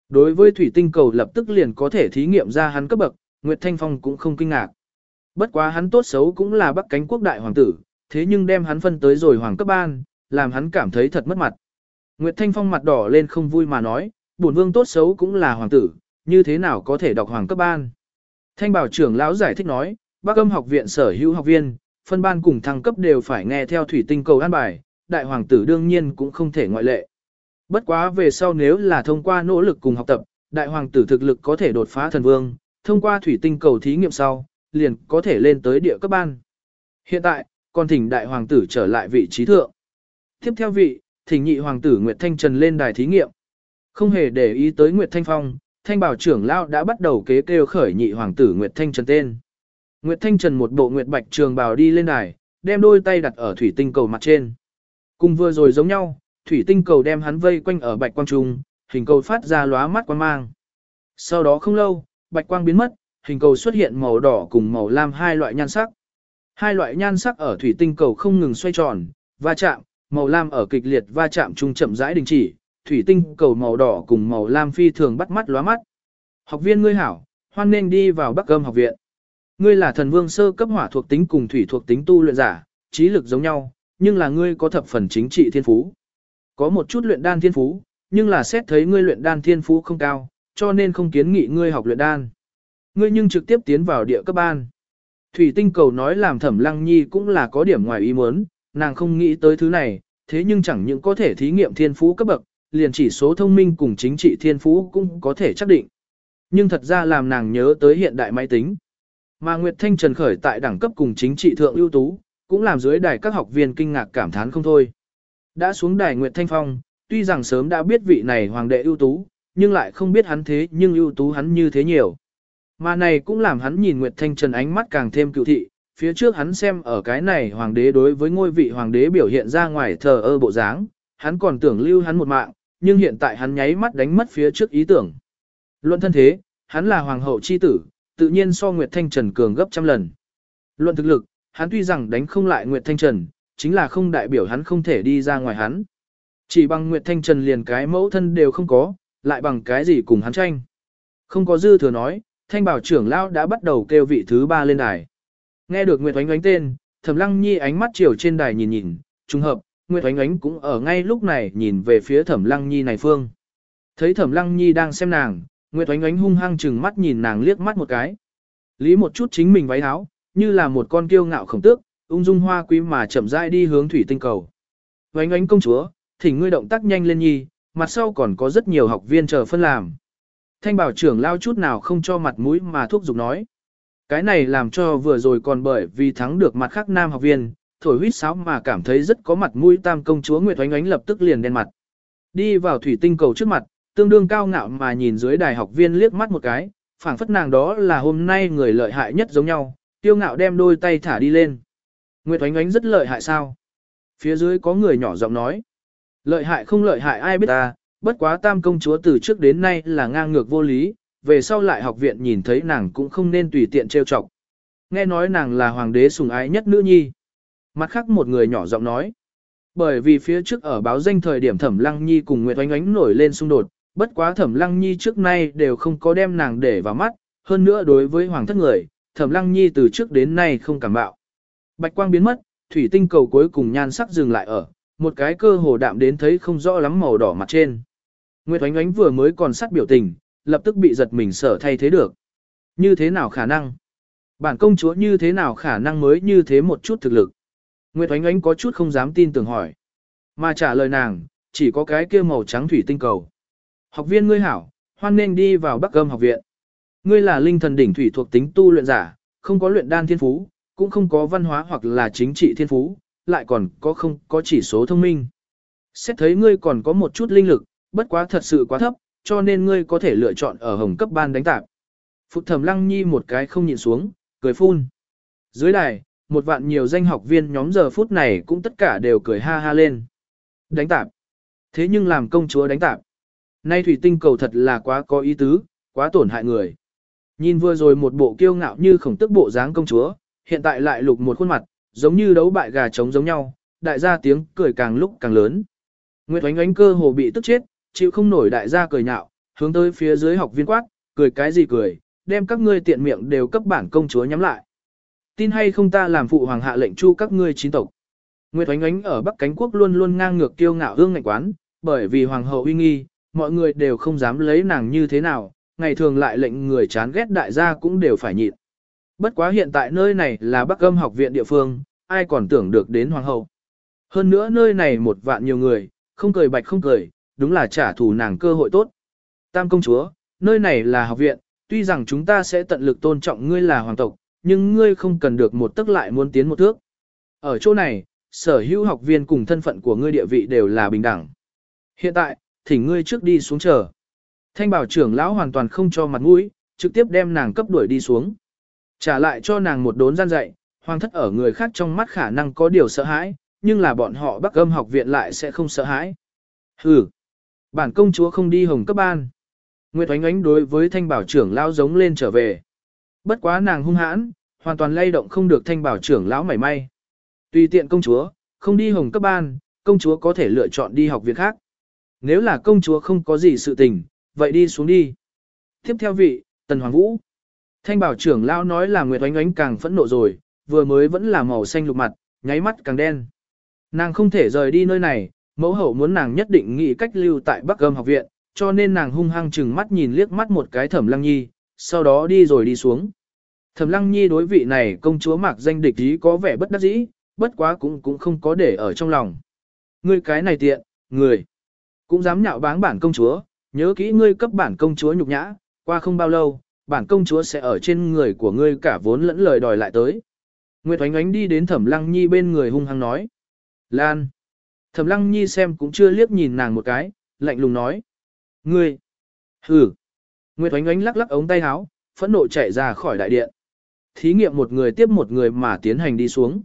Đối với thủy tinh cầu lập tức liền có thể thí nghiệm ra hắn cấp bậc, Nguyệt Thanh Phong cũng không kinh ngạc. Bất quá hắn tốt xấu cũng là bắc cánh quốc đại hoàng tử, thế nhưng đem hắn phân tới rồi hoàng cấp ban, làm hắn cảm thấy thật mất mặt. Nguyệt Thanh Phong mặt đỏ lên không vui mà nói, bổn vương tốt xấu cũng là hoàng tử, như thế nào có thể đọc hoàng cấp ban. Thanh bảo trưởng lão giải thích nói, Bắc âm học viện sở hữu học viên, phân ban cùng thăng cấp đều phải nghe theo thủy tinh cầu an bài, đại hoàng tử đương nhiên cũng không thể ngoại lệ. Bất quá về sau nếu là thông qua nỗ lực cùng học tập, đại hoàng tử thực lực có thể đột phá thần vương, thông qua thủy tinh cầu thí nghiệm sau, liền có thể lên tới địa cấp ban. Hiện tại, còn thỉnh đại hoàng tử trở lại vị trí thượng. Tiếp theo vị, thỉnh nhị hoàng tử Nguyệt Thanh Trần lên đài thí nghiệm. Không hề để ý tới Nguyệt Thanh Phong, thanh bảo trưởng lão đã bắt đầu kế kêu khởi nhị hoàng tử Nguyệt Thanh Trần tên. Nguyệt Thanh Trần một bộ Nguyệt Bạch trường bào đi lên đài, đem đôi tay đặt ở thủy tinh cầu mặt trên. Cùng vừa rồi giống nhau, thủy tinh cầu đem hắn vây quanh ở bạch quang trung, hình cầu phát ra lóa mắt quang mang. Sau đó không lâu, bạch quang biến mất, hình cầu xuất hiện màu đỏ cùng màu lam hai loại nhan sắc. Hai loại nhan sắc ở thủy tinh cầu không ngừng xoay tròn, va chạm, màu lam ở kịch liệt va chạm trung chậm rãi đình chỉ, thủy tinh cầu màu đỏ cùng màu lam phi thường bắt mắt lóa mắt. Học viên ngươi hảo, hoan nên đi vào Bắc Âm học viện. Ngươi là thần vương sơ cấp hỏa thuộc tính cùng thủy thuộc tính tu luyện giả, trí lực giống nhau, nhưng là ngươi có thập phần chính trị thiên phú. Có một chút luyện đan thiên phú, nhưng là xét thấy ngươi luyện đan thiên phú không cao, cho nên không kiến nghị ngươi học luyện đan. Ngươi nhưng trực tiếp tiến vào địa cấp ban. Thủy tinh cầu nói làm thẩm lăng nhi cũng là có điểm ngoài ý muốn, nàng không nghĩ tới thứ này, thế nhưng chẳng những có thể thí nghiệm thiên phú cấp bậc, liền chỉ số thông minh cùng chính trị thiên phú cũng có thể xác định. Nhưng thật ra làm nàng nhớ tới hiện đại máy tính. Mà Nguyệt Thanh Trần khởi tại đẳng cấp cùng chính trị thượng ưu tú, cũng làm dưới đài các học viên kinh ngạc cảm thán không thôi. Đã xuống đài Nguyệt Thanh Phong, tuy rằng sớm đã biết vị này hoàng đệ ưu tú, nhưng lại không biết hắn thế nhưng ưu tú hắn như thế nhiều. Mà này cũng làm hắn nhìn Nguyệt Thanh Trần ánh mắt càng thêm cựu thị, phía trước hắn xem ở cái này hoàng đế đối với ngôi vị hoàng đế biểu hiện ra ngoài thờ ơ bộ dáng, hắn còn tưởng lưu hắn một mạng, nhưng hiện tại hắn nháy mắt đánh mất phía trước ý tưởng. Luận thân thế, hắn là hoàng hậu chi tử, tự nhiên so Nguyệt Thanh Trần cường gấp trăm lần. Luận thực lực, hắn tuy rằng đánh không lại Nguyệt Thanh Trần, chính là không đại biểu hắn không thể đi ra ngoài hắn. Chỉ bằng Nguyệt Thanh Trần liền cái mẫu thân đều không có, lại bằng cái gì cùng hắn tranh. Không có dư thừa nói, Thanh Bảo trưởng lão đã bắt đầu kêu vị thứ ba lên đài. Nghe được Nguyệt Oánh Oánh tên, Thẩm Lăng Nhi ánh mắt chiều trên đài nhìn nhìn, trùng hợp, Nguyệt Oánh Oánh cũng ở ngay lúc này nhìn về phía Thẩm Lăng Nhi này phương. Thấy Thẩm Lăng Nhi đang xem nàng, Nguyệt Oánh Oánh hung hăng chừng mắt nhìn nàng liếc mắt một cái. Lý một chút chính mình váy áo, như là một con kiêu ngạo khổng tước, ung dung hoa quý mà chậm rãi đi hướng thủy tinh cầu. Oánh Oánh công chúa, thỉnh ngươi động tác nhanh lên nhi, mặt sau còn có rất nhiều học viên chờ phân làm. Thanh bảo trưởng lao chút nào không cho mặt mũi mà thúc giục nói. Cái này làm cho vừa rồi còn bởi vì thắng được mặt khác nam học viên, thổi huýt sáo mà cảm thấy rất có mặt mũi tam công chúa Nguyệt Oánh Oánh lập tức liền đen mặt. Đi vào thủy tinh cầu trước mặt, tương đương cao ngạo mà nhìn dưới đài học viên liếc mắt một cái, phảng phất nàng đó là hôm nay người lợi hại nhất giống nhau, tiêu ngạo đem đôi tay thả đi lên. Nguyệt Oánh Oánh rất lợi hại sao? Phía dưới có người nhỏ giọng nói. Lợi hại không lợi hại ai biết ta, bất quá tam công chúa từ trước đến nay là ngang ngược vô lý, về sau lại học viện nhìn thấy nàng cũng không nên tùy tiện trêu chọc. Nghe nói nàng là hoàng đế sùng ái nhất nữ nhi. Mặt khác một người nhỏ giọng nói. Bởi vì phía trước ở báo danh thời điểm Thẩm Lăng Nhi cùng Nguyệt Oánh Oánh nổi lên xung đột, bất quá Thẩm Lăng Nhi trước nay đều không có đem nàng để vào mắt, hơn nữa đối với hoàng thất người, Thẩm Lăng Nhi từ trước đến nay không cảm bạo. Bạch quang biến mất, thủy tinh cầu cuối cùng nhan sắc dừng lại ở, một cái cơ hồ đạm đến thấy không rõ lắm màu đỏ mặt trên. Nguyệt Oánh Oánh vừa mới còn sắt biểu tình, lập tức bị giật mình sở thay thế được. Như thế nào khả năng? Bản công chúa như thế nào khả năng mới như thế một chút thực lực? Nguyệt Oánh Oánh có chút không dám tin tưởng hỏi. Mà trả lời nàng, chỉ có cái kia màu trắng thủy tinh cầu. Học viên ngươi hảo, hoan nên đi vào Bắc Âm học viện. Ngươi là linh thần đỉnh thủy thuộc tính tu luyện giả, không có luyện đan thiên phú, cũng không có văn hóa hoặc là chính trị thiên phú, lại còn có không có chỉ số thông minh. Xét thấy ngươi còn có một chút linh lực, bất quá thật sự quá thấp, cho nên ngươi có thể lựa chọn ở hồng cấp ban đánh tạp. Phục thẩm lăng nhi một cái không nhìn xuống, cười phun. Dưới đài, một vạn nhiều danh học viên nhóm giờ phút này cũng tất cả đều cười ha ha lên. Đánh tạp. Thế nhưng làm công chúa đánh tạp. Nay thủy tinh cầu thật là quá có ý tứ, quá tổn hại người. Nhìn vừa rồi một bộ kiêu ngạo như khổng tức bộ dáng công chúa, hiện tại lại lục một khuôn mặt, giống như đấu bại gà trống giống nhau, đại gia tiếng cười càng lúc càng lớn. Nguyệt oánh oánh cơ hồ bị tức chết, chịu không nổi đại gia cười nhạo, hướng tới phía dưới học viên quát, cười cái gì cười, đem các ngươi tiện miệng đều cấp bản công chúa nhắm lại. Tin hay không ta làm phụ hoàng hạ lệnh chu các ngươi chín tộc. Nguyệt oánh oánh ở Bắc Cánh Quốc luôn luôn ngang ngược kiêu ngạo hương ngạnh quán, bởi vì hoàng hậu uy nghi, mọi người đều không dám lấy nàng như thế nào, ngày thường lại lệnh người chán ghét đại gia cũng đều phải nhịn. Bất quá hiện tại nơi này là Bắc Âm học viện địa phương, ai còn tưởng được đến hoàng hậu. Hơn nữa nơi này một vạn nhiều người, không cười bạch không cười, đúng là trả thù nàng cơ hội tốt. Tam công chúa, nơi này là học viện, tuy rằng chúng ta sẽ tận lực tôn trọng ngươi là hoàng tộc, nhưng ngươi không cần được một tức lại muốn tiến một thước. Ở chỗ này, sở hữu học viên cùng thân phận của ngươi địa vị đều là bình đẳng. Hiện tại, thỉnh ngươi trước đi xuống chờ. Thanh bảo trưởng lão hoàn toàn không cho mặt mũi, trực tiếp đem nàng cấp đuổi đi xuống. Trả lại cho nàng một đốn gian dạy, hoàng thất ở người khác trong mắt khả năng có điều sợ hãi, nhưng là bọn họ bắc âm học viện lại sẽ không sợ hãi. Hừ, bản công chúa không đi hồng cấp ban. Nguyệt oánh oánh đối với thanh bảo trưởng lão giống lên trở về. Bất quá nàng hung hãn, hoàn toàn lay động không được thanh bảo trưởng lão mảy may. Tùy tiện công chúa, không đi hồng cấp ban, công chúa có thể lựa chọn đi học việc khác. Nếu là công chúa không có gì sự tình, vậy đi xuống đi. Tiếp theo vị, Tần Hoàng Vũ. Thanh bảo trưởng lão nói là Nguyệt oánh oánh càng phẫn nộ rồi, vừa mới vẫn là màu xanh lục mặt, nháy mắt càng đen. Nàng không thể rời đi nơi này, mẫu hậu muốn nàng nhất định nghĩ cách lưu tại Bắc Gâm học viện, cho nên nàng hung hăng chừng mắt nhìn liếc mắt một cái Thẩm Lăng Nhi, sau đó đi rồi đi xuống. Thẩm Lăng Nhi đối vị này công chúa mạc danh địch ý có vẻ bất đắc dĩ, bất quá cũng cũng không có để ở trong lòng. Ngươi cái này tiện, người cũng dám nhạo báng bản công chúa, nhớ kỹ ngươi cấp bản công chúa nhục nhã, qua không bao lâu, bản công chúa sẽ ở trên người của ngươi cả vốn lẫn lời đòi lại tới. Nguyệt Oánh Oánh đi đến Thẩm Lăng Nhi bên người hung hăng nói. Lan. Thẩm Lăng Nhi xem cũng chưa liếc nhìn nàng một cái, lạnh lùng nói. Ngươi. Hừ. Nguyệt Oánh Oánh lắc lắc ống tay áo, phẫn nộ chạy ra khỏi đại điện. Thí nghiệm một người tiếp một người mà tiến hành đi xuống.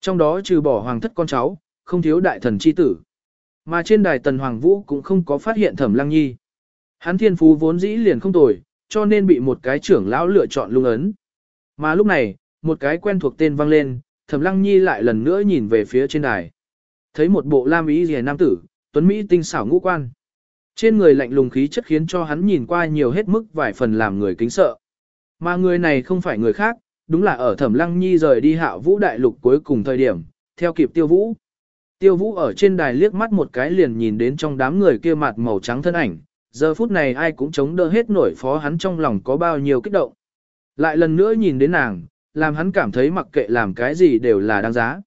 Trong đó trừ bỏ hoàng thất con cháu, không thiếu đại thần chi tử. Mà trên đài tần hoàng vũ cũng không có phát hiện Thẩm Lăng Nhi. Hắn thiên phú vốn dĩ liền không tồi, cho nên bị một cái trưởng lão lựa chọn lung ấn. Mà lúc này, một cái quen thuộc tên vang lên, Thẩm Lăng Nhi lại lần nữa nhìn về phía trên đài. Thấy một bộ lam ý rìa nam tử, tuấn Mỹ tinh xảo ngũ quan. Trên người lạnh lùng khí chất khiến cho hắn nhìn qua nhiều hết mức vài phần làm người kính sợ. Mà người này không phải người khác, đúng là ở Thẩm Lăng Nhi rời đi hạ vũ đại lục cuối cùng thời điểm, theo kịp tiêu vũ. Tiêu vũ ở trên đài liếc mắt một cái liền nhìn đến trong đám người kia mặt màu trắng thân ảnh, giờ phút này ai cũng chống đỡ hết nổi phó hắn trong lòng có bao nhiêu kích động. Lại lần nữa nhìn đến nàng, làm hắn cảm thấy mặc kệ làm cái gì đều là đáng giá.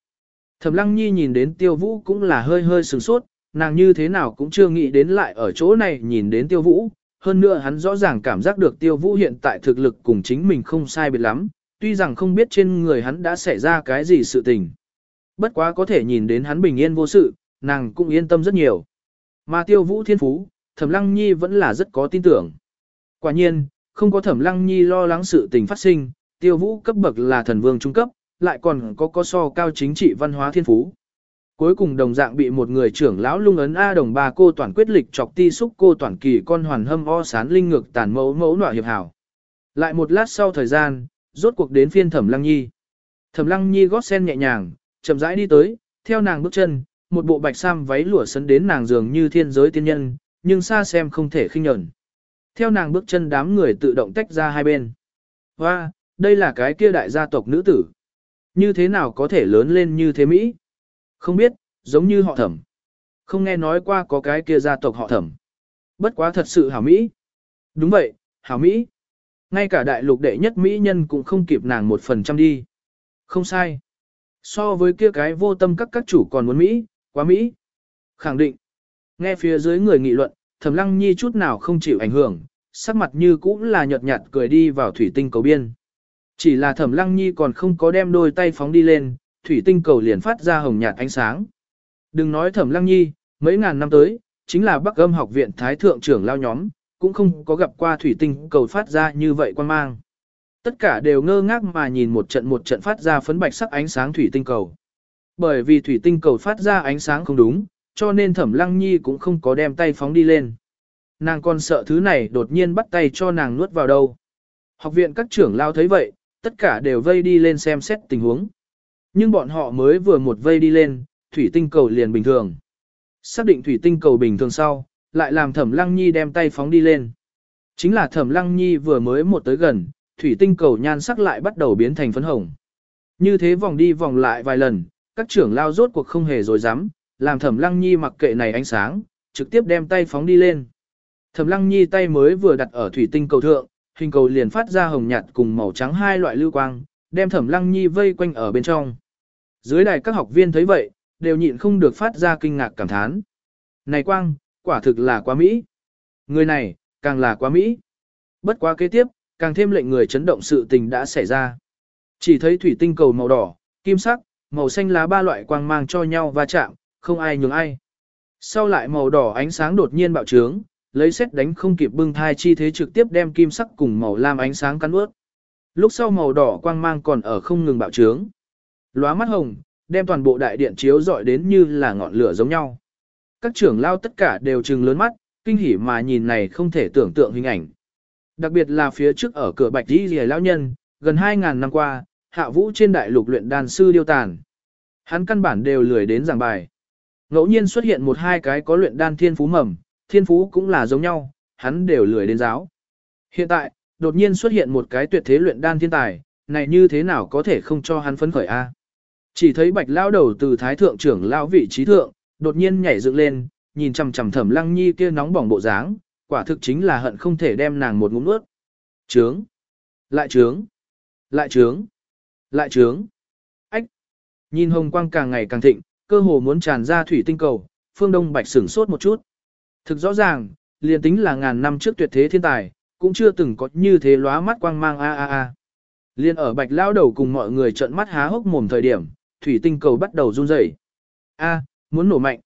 Thẩm Lăng Nhi nhìn đến Tiêu Vũ cũng là hơi hơi sửng sốt, nàng như thế nào cũng chưa nghĩ đến lại ở chỗ này nhìn đến Tiêu Vũ, hơn nữa hắn rõ ràng cảm giác được Tiêu Vũ hiện tại thực lực cùng chính mình không sai biệt lắm, tuy rằng không biết trên người hắn đã xảy ra cái gì sự tình. Bất quá có thể nhìn đến hắn bình yên vô sự, nàng cũng yên tâm rất nhiều. Mà Tiêu Vũ thiên phú, Thẩm Lăng Nhi vẫn là rất có tin tưởng. Quả nhiên, không có Thẩm Lăng Nhi lo lắng sự tình phát sinh, Tiêu Vũ cấp bậc là thần vương trung cấp, lại còn có có so cao chính trị văn hóa thiên phú. Cuối cùng đồng dạng bị một người trưởng lão lung ấn A đồng ba cô toàn quyết lịch chọc ti xúc cô toàn kỳ con hoàn hâm o sán linh ngược tàn mẫu mẫu nọa hiệp hảo. Lại một lát sau thời gian, rốt cuộc đến phiên thẩm lăng nhi. Thẩm lăng nhi gót sen nhẹ nhàng, chậm rãi đi tới, theo nàng bước chân, một bộ bạch sam váy lụa sấn đến nàng dường như thiên giới tiên nhân, nhưng xa xem không thể khinh nhẫn. Theo nàng bước chân đám người tự động tách ra hai bên. và đây là cái kia đại gia tộc nữ tử. Như thế nào có thể lớn lên như thế Mỹ? Không biết, giống như họ thẩm. Không nghe nói qua có cái kia gia tộc họ thẩm. Bất quá thật sự hảo Mỹ. Đúng vậy, hảo Mỹ. Ngay cả đại lục đệ nhất Mỹ nhân cũng không kịp nàng một phần trăm đi. Không sai. So với kia cái vô tâm các các chủ còn muốn Mỹ, quá Mỹ. Khẳng định. Nghe phía dưới người nghị luận, thẩm lăng nhi chút nào không chịu ảnh hưởng, sắc mặt như cũng là nhợt nhạt cười đi vào thủy tinh cầu biên. Chỉ là thẩm lăng nhi còn không có đem đôi tay phóng đi lên, thủy tinh cầu liền phát ra hồng nhạt ánh sáng. Đừng nói thẩm lăng nhi, mấy ngàn năm tới, chính là Bắc âm học viện Thái Thượng trưởng lao nhóm, cũng không có gặp qua thủy tinh cầu phát ra như vậy quan mang. Tất cả đều ngơ ngác mà nhìn một trận một trận phát ra phấn bạch sắc ánh sáng thủy tinh cầu. Bởi vì thủy tinh cầu phát ra ánh sáng không đúng, cho nên thẩm lăng nhi cũng không có đem tay phóng đi lên. Nàng còn sợ thứ này đột nhiên bắt tay cho nàng nuốt vào đâu. Học viện các trưởng lao thấy vậy, tất cả đều vây đi lên xem xét tình huống. Nhưng bọn họ mới vừa một vây đi lên, thủy tinh cầu liền bình thường. Xác định thủy tinh cầu bình thường sau, lại làm thẩm lăng nhi đem tay phóng đi lên. Chính là thẩm lăng nhi vừa mới một tới gần, thủy tinh cầu nhan sắc lại bắt đầu biến thành phấn hồng. Như thế vòng đi vòng lại vài lần, các trưởng lao rốt cuộc không hề dối dám, làm thẩm lăng nhi mặc kệ này ánh sáng, trực tiếp đem tay phóng đi lên. Thẩm lăng nhi tay mới vừa đặt ở thủy tinh cầu thượng, hình cầu liền phát ra hồng nhạt cùng màu trắng hai loại lưu quang, đem thẩm lăng nhi vây quanh ở bên trong. Dưới đài các học viên thấy vậy, đều nhịn không được phát ra kinh ngạc cảm thán. Này quang, quả thực là quá Mỹ. Người này, càng là quá Mỹ. Bất quá kế tiếp, càng thêm lệnh người chấn động sự tình đã xảy ra. Chỉ thấy thủy tinh cầu màu đỏ, kim sắc, màu xanh lá ba loại quang mang cho nhau va chạm, không ai nhường ai. Sau lại màu đỏ ánh sáng đột nhiên bạo trướng, lấy xét đánh không kịp bưng thai chi thế trực tiếp đem kim sắc cùng màu lam ánh sáng cắn ướt. Lúc sau màu đỏ quang mang còn ở không ngừng bạo trướng. Lóa mắt hồng, đem toàn bộ đại điện chiếu rọi đến như là ngọn lửa giống nhau. Các trưởng lao tất cả đều trừng lớn mắt, kinh hỉ mà nhìn này không thể tưởng tượng hình ảnh. Đặc biệt là phía trước ở cửa bạch đi rìa lão nhân, gần 2.000 năm qua, hạ vũ trên đại lục luyện đàn sư điêu tàn. Hắn căn bản đều lười đến giảng bài. Ngẫu nhiên xuất hiện một hai cái có luyện đan thiên phú mầm, thiên phú cũng là giống nhau, hắn đều lười đến giáo. Hiện tại, đột nhiên xuất hiện một cái tuyệt thế luyện đan thiên tài, này như thế nào có thể không cho hắn phấn khởi a? Chỉ thấy bạch lao đầu từ thái thượng trưởng lao vị trí thượng, đột nhiên nhảy dựng lên, nhìn chằm chằm thẩm lăng nhi kia nóng bỏng bộ dáng, quả thực chính là hận không thể đem nàng một ngụm nuốt. Trướng, lại trướng, lại trướng, lại trướng. Ách, nhìn hồng quang càng ngày càng thịnh, cơ hồ muốn tràn ra thủy tinh cầu, phương đông bạch sửng sốt một chút. Thực rõ ràng, liền tính là ngàn năm trước tuyệt thế thiên tài, cũng chưa từng có như thế lóa mắt quang mang a a a. Liên ở bạch lao đầu cùng mọi người trợn mắt há hốc mồm thời điểm, thủy tinh cầu bắt đầu run rẩy. A, muốn nổ mạnh.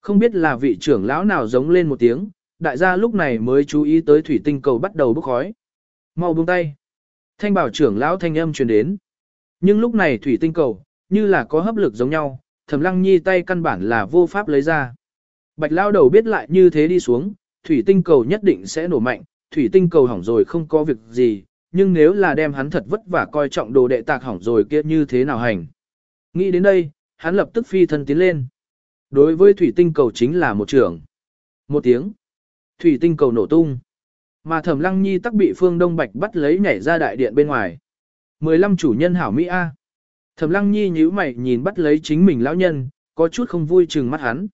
Không biết là vị trưởng lão nào giống lên một tiếng, đại gia lúc này mới chú ý tới thủy tinh cầu bắt đầu bốc khói. Mau buông tay. Thanh bảo trưởng lão thanh âm truyền đến. Nhưng lúc này thủy tinh cầu, như là có hấp lực giống nhau, thẩm lăng nhi tay căn bản là vô pháp lấy ra. Bạch lao đầu biết lại như thế đi xuống, thủy tinh cầu nhất định sẽ nổ mạnh, thủy tinh cầu hỏng rồi không có việc gì, nhưng nếu là đem hắn thật vất vả coi trọng đồ đệ tạc hỏng rồi kia như thế nào hành. Nghĩ đến đây, hắn lập tức phi thân tiến lên. Đối với thủy tinh cầu chính là một trường. Một tiếng. Thủy tinh cầu nổ tung. Mà thẩm lăng nhi tắc bị phương đông bạch bắt lấy nhảy ra đại điện bên ngoài. 15 chủ nhân hảo Mỹ A. Thẩm lăng nhi nhíu mày nhìn bắt lấy chính mình lão nhân, có chút không vui chừng mắt hắn.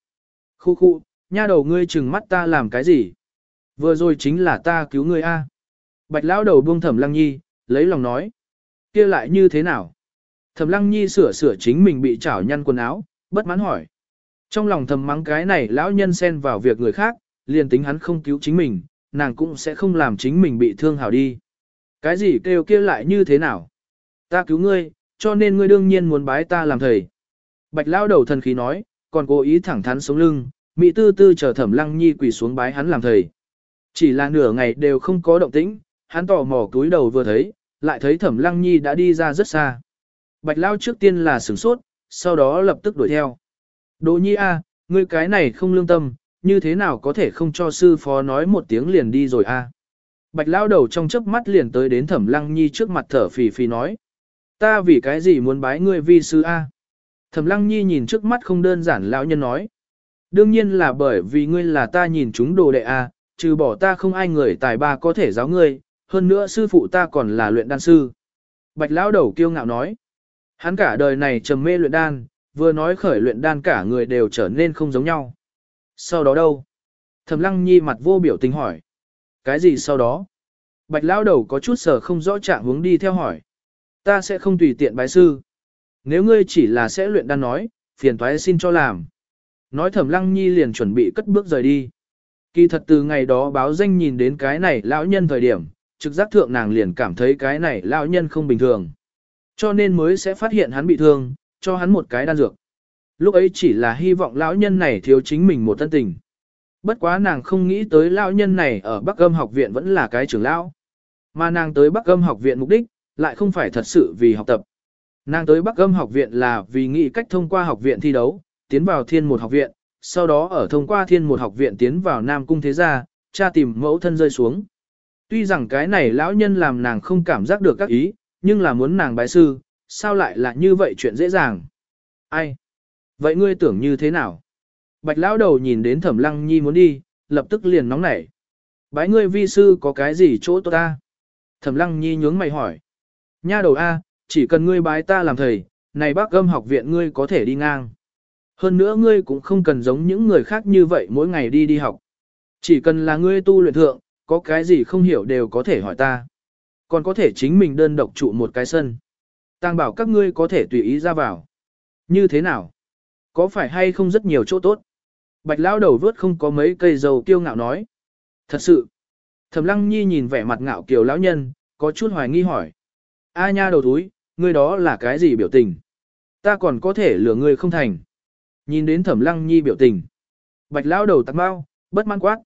Khu khu, nha đầu ngươi chừng mắt ta làm cái gì? Vừa rồi chính là ta cứu ngươi A. Bạch lão đầu buông thẩm lăng nhi, lấy lòng nói. kia lại như thế nào? Thẩm lăng nhi sửa sửa chính mình bị chảo nhăn quần áo, bất mãn hỏi. Trong lòng thầm mắng cái này lão nhân xen vào việc người khác, liền tính hắn không cứu chính mình, nàng cũng sẽ không làm chính mình bị thương hảo đi. Cái gì kêu kia lại như thế nào? Ta cứu ngươi, cho nên ngươi đương nhiên muốn bái ta làm thầy. Bạch lao đầu thần khí nói, còn cố ý thẳng thắn sống lưng, Mỹ tư tư chờ thẩm lăng nhi quỳ xuống bái hắn làm thầy. Chỉ là nửa ngày đều không có động tĩnh, hắn tò mò túi đầu vừa thấy, lại thấy thẩm lăng nhi đã đi ra rất xa. Bạch lao trước tiên là sửng sốt, sau đó lập tức đuổi theo. Đỗ nhi a, ngươi cái này không lương tâm, như thế nào có thể không cho sư phó nói một tiếng liền đi rồi a? Bạch lao đầu trong chớp mắt liền tới đến thẩm lăng nhi trước mặt thở phì phì nói. Ta vì cái gì muốn bái ngươi vi sư a? Thẩm lăng nhi nhìn trước mắt không đơn giản lão nhân nói. Đương nhiên là bởi vì ngươi là ta nhìn chúng đồ đệ a, trừ bỏ ta không ai người tài ba có thể giáo ngươi, hơn nữa sư phụ ta còn là luyện đan sư. Bạch lão đầu kiêu ngạo nói. Hắn cả đời này trầm mê luyện đan, vừa nói khởi luyện đan cả người đều trở nên không giống nhau. Sau đó đâu? Thẩm lăng nhi mặt vô biểu tình hỏi. Cái gì sau đó? Bạch lão đầu có chút sở không rõ trạng hướng đi theo hỏi. Ta sẽ không tùy tiện bái sư. Nếu ngươi chỉ là sẽ luyện đan nói, phiền toái xin cho làm. Nói thẩm lăng nhi liền chuẩn bị cất bước rời đi. Kỳ thật từ ngày đó báo danh nhìn đến cái này lão nhân thời điểm, trực giác thượng nàng liền cảm thấy cái này lão nhân không bình thường. Cho nên mới sẽ phát hiện hắn bị thương, cho hắn một cái đan dược. Lúc ấy chỉ là hy vọng lão nhân này thiếu chính mình một thân tình. Bất quá nàng không nghĩ tới lão nhân này ở Bắc Âm học viện vẫn là cái trưởng lão. Mà nàng tới Bắc Âm học viện mục đích, lại không phải thật sự vì học tập. Nàng tới Bắc Âm học viện là vì nghĩ cách thông qua học viện thi đấu, tiến vào thiên một học viện, sau đó ở thông qua thiên một học viện tiến vào Nam Cung Thế Gia, cha tìm mẫu thân rơi xuống. Tuy rằng cái này lão nhân làm nàng không cảm giác được các ý, nhưng là muốn nàng bái sư, sao lại là như vậy chuyện dễ dàng. Ai? Vậy ngươi tưởng như thế nào? Bạch lão đầu nhìn đến thẩm lăng nhi muốn đi, lập tức liền nóng nảy. Bái ngươi vi sư có cái gì chỗ tốt ta? Thẩm lăng nhi nhướng mày hỏi. Nha đầu A, chỉ cần ngươi bái ta làm thầy, này bác gâm học viện ngươi có thể đi ngang. Hơn nữa ngươi cũng không cần giống những người khác như vậy mỗi ngày đi đi học. Chỉ cần là ngươi tu luyện thượng, có cái gì không hiểu đều có thể hỏi ta. Còn có thể chính mình đơn độc trụ một cái sân. Tàng bảo các ngươi có thể tùy ý ra vào. Như thế nào? Có phải hay không rất nhiều chỗ tốt? Bạch lão đầu vớt không có mấy cây dầu kiêu ngạo nói. Thật sự. Thẩm lăng nhi nhìn vẻ mặt ngạo kiều lão nhân, có chút hoài nghi hỏi. A nha đầu túi, ngươi đó là cái gì biểu tình? Ta còn có thể lừa ngươi không thành. Nhìn đến thẩm lăng nhi biểu tình. Bạch lão đầu tắc bao, bất mãn quát.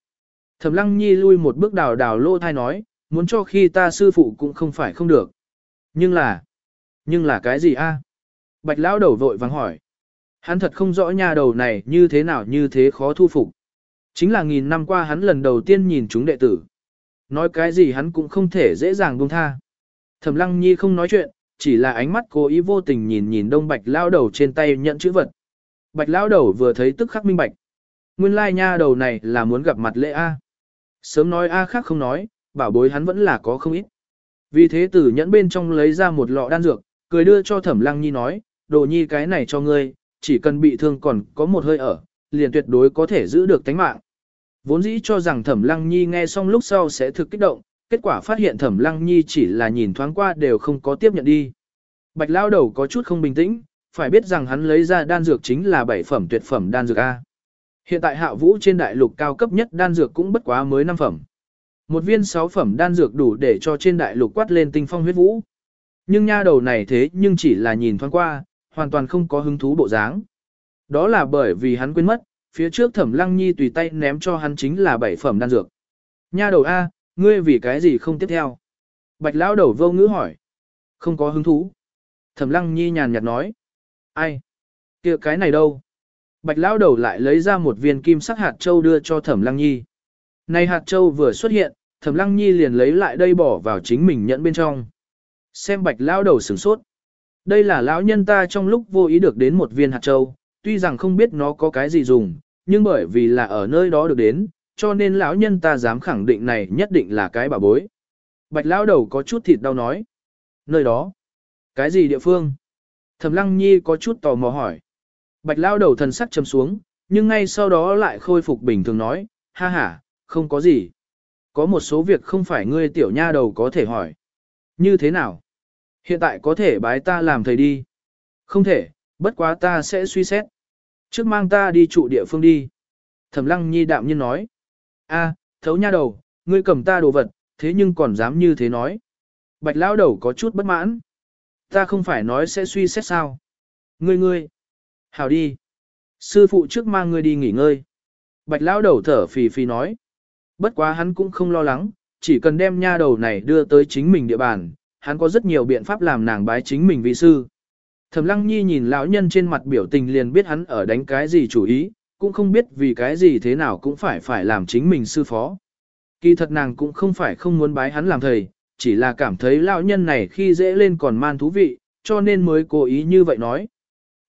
Thẩm lăng nhi lui một bước đào đào lô thai nói, muốn cho khi ta sư phụ cũng không phải không được. Nhưng là, nhưng là cái gì a? Bạch lão đầu vội vàng hỏi. Hắn thật không rõ nhà đầu này như thế nào như thế khó thu phục. Chính là nghìn năm qua hắn lần đầu tiên nhìn chúng đệ tử. Nói cái gì hắn cũng không thể dễ dàng buông tha. Thẩm lăng nhi không nói chuyện, chỉ là ánh mắt cố ý vô tình nhìn nhìn đông bạch lao đầu trên tay nhận chữ vật. Bạch lao đầu vừa thấy tức khắc minh bạch. Nguyên lai nha đầu này là muốn gặp mặt lễ A. Sớm nói A khác không nói, bảo bối hắn vẫn là có không ít. Vì thế tử nhẫn bên trong lấy ra một lọ đan dược, cười đưa cho thẩm lăng nhi nói, đồ nhi cái này cho ngươi, chỉ cần bị thương còn có một hơi ở, liền tuyệt đối có thể giữ được tánh mạng. Vốn dĩ cho rằng thẩm lăng nhi nghe xong lúc sau sẽ thực kích động, kết quả phát hiện thẩm lăng nhi chỉ là nhìn thoáng qua đều không có tiếp nhận đi. Bạch lao đầu có chút không bình tĩnh, phải biết rằng hắn lấy ra đan dược chính là bảy phẩm tuyệt phẩm đan dược A. Hiện tại hạ vũ trên đại lục cao cấp nhất đan dược cũng bất quá mới 5 phẩm. Một viên 6 phẩm đan dược đủ để cho trên đại lục quát lên tinh phong huyết vũ. Nhưng nha đầu này thế nhưng chỉ là nhìn thoáng qua, hoàn toàn không có hứng thú bộ dáng. Đó là bởi vì hắn quên mất, phía trước thẩm lăng nhi tùy tay ném cho hắn chính là bảy phẩm đan dược. Nha đầu A, ngươi vì cái gì không tiếp theo? Bạch lão đầu vô ngữ hỏi. Không có hứng thú. Thẩm lăng nhi nhàn nhạt nói. Ai? kia cái này đâu? Bạch lão đầu lại lấy ra một viên kim sắc hạt châu đưa cho thẩm lăng nhi. Này hạt châu vừa xuất hiện, thẩm lăng nhi liền lấy lại đây bỏ vào chính mình nhẫn bên trong. Xem bạch lão đầu sửng sốt. Đây là lão nhân ta trong lúc vô ý được đến một viên hạt châu, tuy rằng không biết nó có cái gì dùng, nhưng bởi vì là ở nơi đó được đến, cho nên lão nhân ta dám khẳng định này nhất định là cái bà bối. Bạch lão đầu có chút thịt đau nói. Nơi đó? Cái gì địa phương? Thẩm lăng nhi có chút tò mò hỏi. Bạch lão đầu thần sắc châm xuống, nhưng ngay sau đó lại khôi phục bình thường nói, ha ha, không có gì. Có một số việc không phải ngươi tiểu nha đầu có thể hỏi. Như thế nào? Hiện tại có thể bái ta làm thầy đi. Không thể, bất quá ta sẽ suy xét. Trước mang ta đi trụ địa phương đi. Thẩm lăng nhi đạm nhiên nói a thấu nha đầu, ngươi cầm ta đồ vật, thế nhưng còn dám như thế nói. Bạch lão đầu có chút bất mãn. Ta không phải nói sẽ suy xét sao. Ngươi ngươi. Hào đi. Sư phụ trước mang ngươi đi nghỉ ngơi. Bạch lão đầu thở phì phì nói. Bất quá hắn cũng không lo lắng, chỉ cần đem nha đầu này đưa tới chính mình địa bàn, hắn có rất nhiều biện pháp làm nàng bái chính mình vị sư. Thẩm Lăng Nhi nhìn lão nhân trên mặt biểu tình liền biết hắn ở đánh cái gì chủ ý, cũng không biết vì cái gì thế nào cũng phải phải làm chính mình sư phó. Kỳ thật nàng cũng không phải không muốn bái hắn làm thầy, chỉ là cảm thấy lão nhân này khi dễ lên còn man thú vị, cho nên mới cố ý như vậy nói.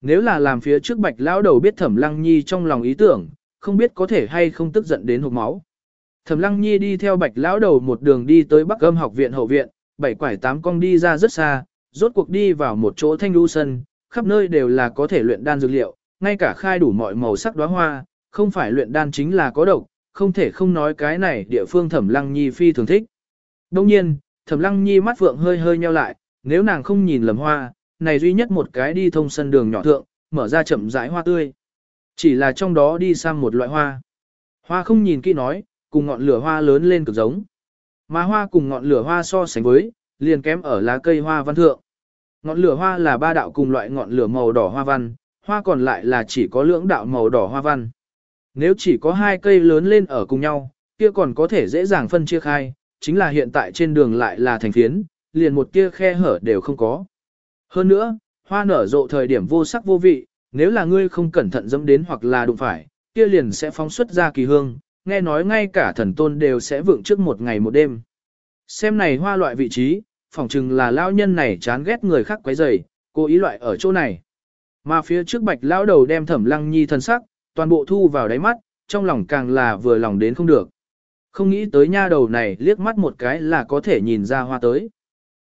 Nếu là làm phía trước bạch lão đầu biết Thẩm Lăng Nhi trong lòng ý tưởng, không biết có thể hay không tức giận đến hộc máu. Thẩm Lăng Nhi đi theo bạch lão đầu một đường đi tới Bắc Âm học viện hậu viện, bảy quải tám cong đi ra rất xa, Rốt cuộc đi vào một chỗ thanh lưu sân, khắp nơi đều là có thể luyện đan dược liệu, ngay cả khai đủ mọi màu sắc đóa hoa, không phải luyện đan chính là có độc, không thể không nói cái này địa phương Thẩm Lăng Nhi phi thường thích. Đông nhiên, Thẩm Lăng Nhi mắt vượng hơi hơi nheo lại, nếu nàng không nhìn lầm hoa, này duy nhất một cái đi thông sân đường nhỏ thượng, mở ra chậm rãi hoa tươi. Chỉ là trong đó đi sang một loại hoa. Hoa không nhìn kỹ nói, cùng ngọn lửa hoa lớn lên cực giống. Mà hoa cùng ngọn lửa hoa so sánh với, liền kém ở lá cây hoa văn thượng. Ngọn lửa hoa là ba đạo cùng loại ngọn lửa màu đỏ hoa văn, hoa còn lại là chỉ có lưỡng đạo màu đỏ hoa văn. Nếu chỉ có hai cây lớn lên ở cùng nhau, kia còn có thể dễ dàng phân chia khai, chính là hiện tại trên đường lại là thành phiến, liền một tia khe hở đều không có. Hơn nữa, hoa nở rộ thời điểm vô sắc vô vị, nếu là ngươi không cẩn thận dẫm đến hoặc là đụng phải, kia liền sẽ phóng xuất ra kỳ hương, nghe nói ngay cả thần tôn đều sẽ vượng trước một ngày một đêm. Xem này hoa loại vị trí, phỏng chừng là lao nhân này chán ghét người khác quấy rầy, cố ý loại ở chỗ này. Mà phía trước bạch lão đầu đem thẩm lăng nhi thân sắc, toàn bộ thu vào đáy mắt, trong lòng càng là vừa lòng đến không được. Không nghĩ tới nha đầu này liếc mắt một cái là có thể nhìn ra hoa tới.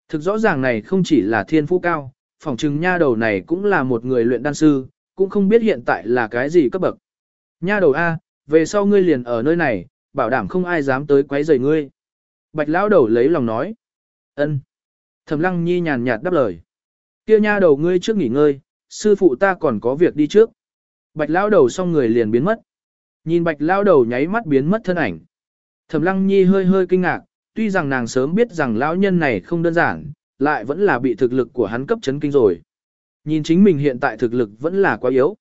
Thực rõ ràng này không chỉ là thiên phú cao, phỏng chừng nha đầu này cũng là một người luyện đan sư, cũng không biết hiện tại là cái gì cấp bậc. Nha đầu A, về sau ngươi liền ở nơi này, bảo đảm không ai dám tới quấy rầy ngươi. Bạch lão đầu lấy lòng nói. ân. Thẩm lăng nhi nhàn nhạt đáp lời. Kia nha đầu ngươi trước nghỉ ngơi, sư phụ ta còn có việc đi trước. Bạch lão đầu xong người liền biến mất. Nhìn bạch lão đầu nháy mắt biến mất thân ảnh. Thẩm lăng nhi hơi hơi kinh ngạc, tuy rằng nàng sớm biết rằng lão nhân này không đơn giản, lại vẫn là bị thực lực của hắn cấp chấn kinh rồi. Nhìn chính mình hiện tại thực lực vẫn là quá yếu.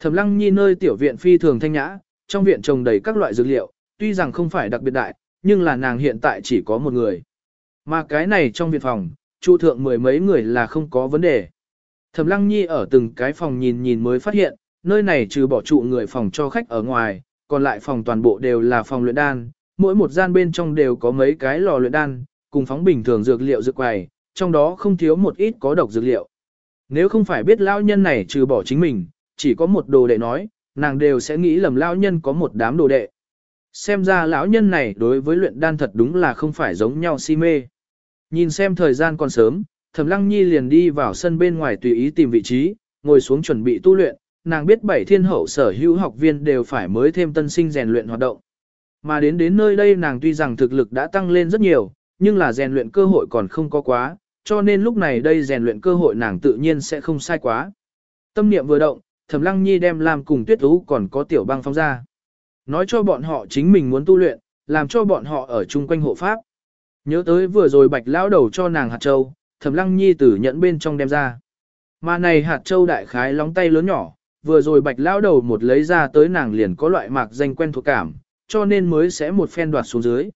Thẩm lăng nhi nơi tiểu viện phi thường thanh nhã, trong viện trồng đầy các loại dược liệu, tuy rằng không phải đặc biệt đại, nhưng là nàng hiện tại chỉ có một người. Mà cái này trong viện phòng, trụ thượng mười mấy người là không có vấn đề. Thẩm lăng nhi ở từng cái phòng nhìn nhìn mới phát hiện, nơi này trừ bỏ trụ người phòng cho khách ở ngoài, còn lại phòng toàn bộ đều là phòng luyện đan, mỗi một gian bên trong đều có mấy cái lò luyện đan, cùng phóng bình thường dược liệu dược quầy, trong đó không thiếu một ít có độc dược liệu. Nếu không phải biết lão nhân này trừ bỏ chính mình, chỉ có một đồ đệ nói, nàng đều sẽ nghĩ lầm lão nhân có một đám đồ đệ. Xem ra lão nhân này đối với luyện đan thật đúng là không phải giống nhau si mê. Nhìn xem thời gian còn sớm, Thẩm Lăng Nhi liền đi vào sân bên ngoài tùy ý tìm vị trí, ngồi xuống chuẩn bị tu luyện, nàng biết bảy thiên hậu sở hữu học viên đều phải mới thêm tân sinh rèn luyện hoạt động. Mà đến đến nơi đây nàng tuy rằng thực lực đã tăng lên rất nhiều, nhưng là rèn luyện cơ hội còn không có quá, cho nên lúc này đây rèn luyện cơ hội nàng tự nhiên sẽ không sai quá. Tâm niệm vừa động, Thẩm Lăng Nhi đem làm cùng Tuyết Ú còn có Tiểu Băng phong ra. Nói cho bọn họ chính mình muốn tu luyện, làm cho bọn họ ở chung quanh hộ pháp. Nhớ tới vừa rồi Bạch lão đầu cho nàng hạt châu, Thẩm Lăng Nhi tử nhẫn bên trong đem ra. Mà này hạt châu đại khái lóng tay lớn nhỏ, vừa rồi Bạch lão đầu một lấy ra tới nàng liền có loại mạc danh quen thuộc cảm, cho nên mới sẽ một phen đoạt xuống dưới.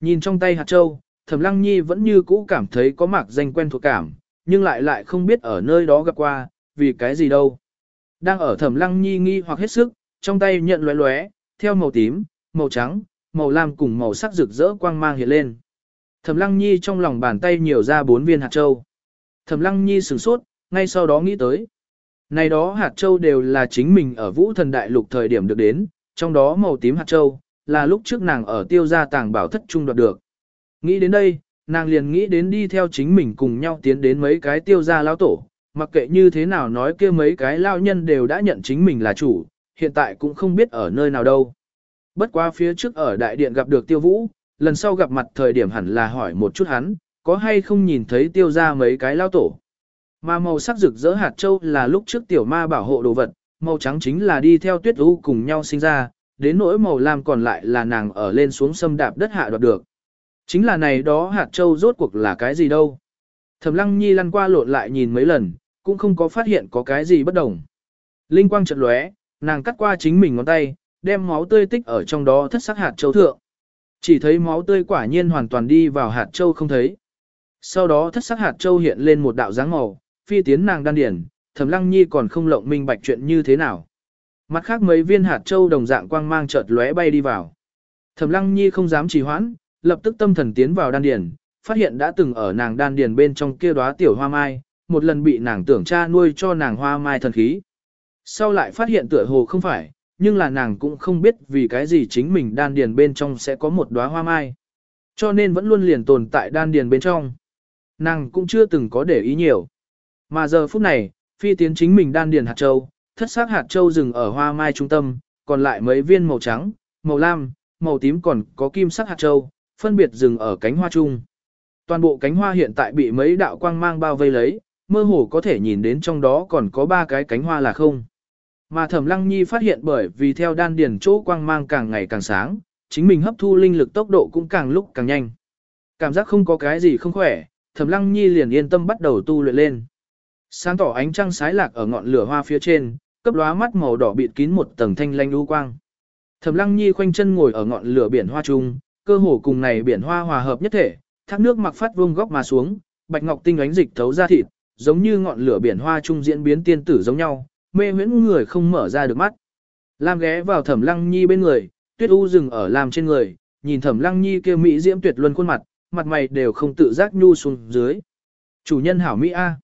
Nhìn trong tay hạt châu, Thẩm Lăng Nhi vẫn như cũ cảm thấy có mạc danh quen thuộc cảm, nhưng lại lại không biết ở nơi đó gặp qua, vì cái gì đâu. Đang ở Thẩm Lăng Nhi nghi hoặc hết sức, trong tay nhận lóe lóe, theo màu tím, màu trắng, màu lam cùng màu sắc rực rỡ quang mang hiện lên. Thẩm Lăng Nhi trong lòng bàn tay nhiều ra bốn viên hạt châu. Thẩm Lăng Nhi sửng sốt, ngay sau đó nghĩ tới. Này đó hạt châu đều là chính mình ở Vũ Thần Đại Lục thời điểm được đến, trong đó màu tím hạt châu, là lúc trước nàng ở tiêu gia tàng bảo thất trung đoạt được. Nghĩ đến đây, nàng liền nghĩ đến đi theo chính mình cùng nhau tiến đến mấy cái tiêu gia lão tổ, mặc kệ như thế nào nói kia mấy cái lao nhân đều đã nhận chính mình là chủ, hiện tại cũng không biết ở nơi nào đâu. Bất quá phía trước ở đại điện gặp được tiêu vũ, lần sau gặp mặt thời điểm hẳn là hỏi một chút hắn, có hay không nhìn thấy tiêu ra mấy cái lao tổ. Mà màu sắc rực rỡ hạt châu là lúc trước tiểu ma bảo hộ đồ vật, màu trắng chính là đi theo tuyết u cùng nhau sinh ra, đến nỗi màu lam còn lại là nàng ở lên xuống xâm đạp đất hạ đoạt được. Chính là này đó hạt châu rốt cuộc là cái gì đâu. Thẩm lăng nhi lăn qua lộn lại nhìn mấy lần, cũng không có phát hiện có cái gì bất đồng. Linh quang chợt lóe, nàng cắt qua chính mình ngón tay, đem máu tươi tích ở trong đó thất sắc hạt châu thượng. Chỉ thấy máu tươi quả nhiên hoàn toàn đi vào hạt châu không thấy. Sau đó thất sắc hạt châu hiện lên một đạo dáng màu, phi tiến nàng đan điển, thẩm lăng nhi còn không lộng minh bạch chuyện như thế nào. Mặt khác mấy viên hạt châu đồng dạng quang mang chợt lóe bay đi vào. Thẩm lăng nhi không dám trì hoãn, lập tức tâm thần tiến vào đan điển, phát hiện đã từng ở nàng đan điển bên trong kia đóa tiểu hoa mai, một lần bị nàng tưởng cha nuôi cho nàng hoa mai thần khí. Sau lại phát hiện tựa hồ không phải, nhưng là nàng cũng không biết vì cái gì chính mình đan điền bên trong sẽ có một đóa hoa mai. Cho nên vẫn luôn liền tồn tại đan điền bên trong. nàng cũng chưa từng có để ý nhiều. Mà giờ phút này, phi tiến chính mình đan điền hạt châu, thất xác hạt châu dừng ở hoa mai trung tâm, còn lại mấy viên màu trắng, màu lam, màu tím còn có kim sắc hạt châu, phân biệt dừng ở cánh hoa trung. Toàn bộ cánh hoa hiện tại bị mấy đạo quang mang bao vây lấy, mơ hồ có thể nhìn đến trong đó còn có ba cái cánh hoa là không. Mà Thẩm Lăng Nhi phát hiện bởi vì theo đan điền chỗ quang mang càng ngày càng sáng, chính mình hấp thu linh lực tốc độ cũng càng lúc càng nhanh. Cảm giác không có cái gì không khỏe, Thẩm Lăng Nhi liền yên tâm bắt đầu tu luyện lên. Sáng tỏ ánh trăng sái lạc ở ngọn lửa hoa phía trên, cấp lóa mắt màu đỏ bịt kín một tầng thanh lanh u quang. Thẩm Lăng Nhi khoanh chân ngồi ở ngọn lửa biển hoa trung, cơ hồ cùng này biển hoa hòa hợp nhất thể, thác nước mặc phát vuông góc mà xuống, bạch ngọc tinh ánh dịch thấu ra thịt, giống như ngọn lửa biển hoa trung diễn biến tiên tử giống nhau, mê huyễn người không mở ra được mắt. Lam ghé vào Thẩm Lăng Nhi bên người, Tuyết U dừng ở Lam trên người, nhìn Thẩm Lăng Nhi kia mỹ diễm tuyệt luân khuôn mặt, mặt mày đều không tự giác nhu xuống dưới. Chủ nhân hảo mỹ a.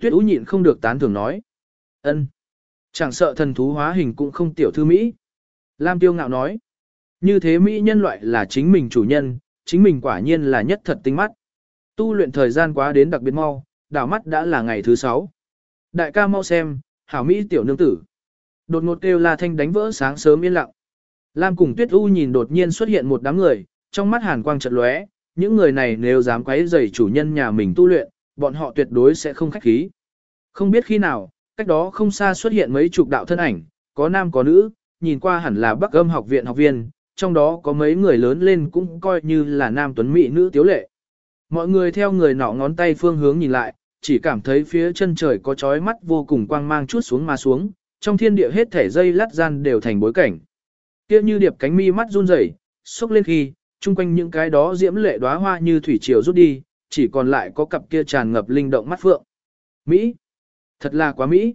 Tuyết U nhịn không được tán thưởng nói. Ân. Chẳng sợ thần thú hóa hình cũng không tiểu thư Mỹ. Lam tiêu ngạo nói. Như thế Mỹ nhân loại là chính mình chủ nhân, chính mình quả nhiên là nhất thật tinh mắt. Tu luyện thời gian quá đến đặc biệt mau, đảo mắt đã là ngày thứ sáu. Đại ca mau xem, hảo Mỹ tiểu nương tử. Đột ngột kêu la thanh đánh vỡ sáng sớm yên lặng. Lam cùng Tuyết U nhìn đột nhiên xuất hiện một đám người, trong mắt hàn quang chợt lóe, những người này nếu dám quấy rầy chủ nhân nhà mình tu luyện, bọn họ tuyệt đối sẽ không khách khí. Không biết khi nào, cách đó không xa xuất hiện mấy chục đạo thân ảnh, có nam có nữ, nhìn qua hẳn là Bắc Âm học viện học viên, trong đó có mấy người lớn lên cũng coi như là nam tuấn mỹ nữ tiếu lệ. Mọi người theo người nọ ngón tay phương hướng nhìn lại, chỉ cảm thấy phía chân trời có chói mắt vô cùng quang mang chút xuống mà xuống, trong thiên địa hết thể dây lát gian đều thành bối cảnh. Kia như điệp cánh mi mắt run rẩy, xúc lên khi, chung quanh những cái đó diễm lệ đóa hoa như thủy triều rút đi, chỉ còn lại có cặp kia tràn ngập linh động mắt phượng. Mỹ! Thật là quá Mỹ!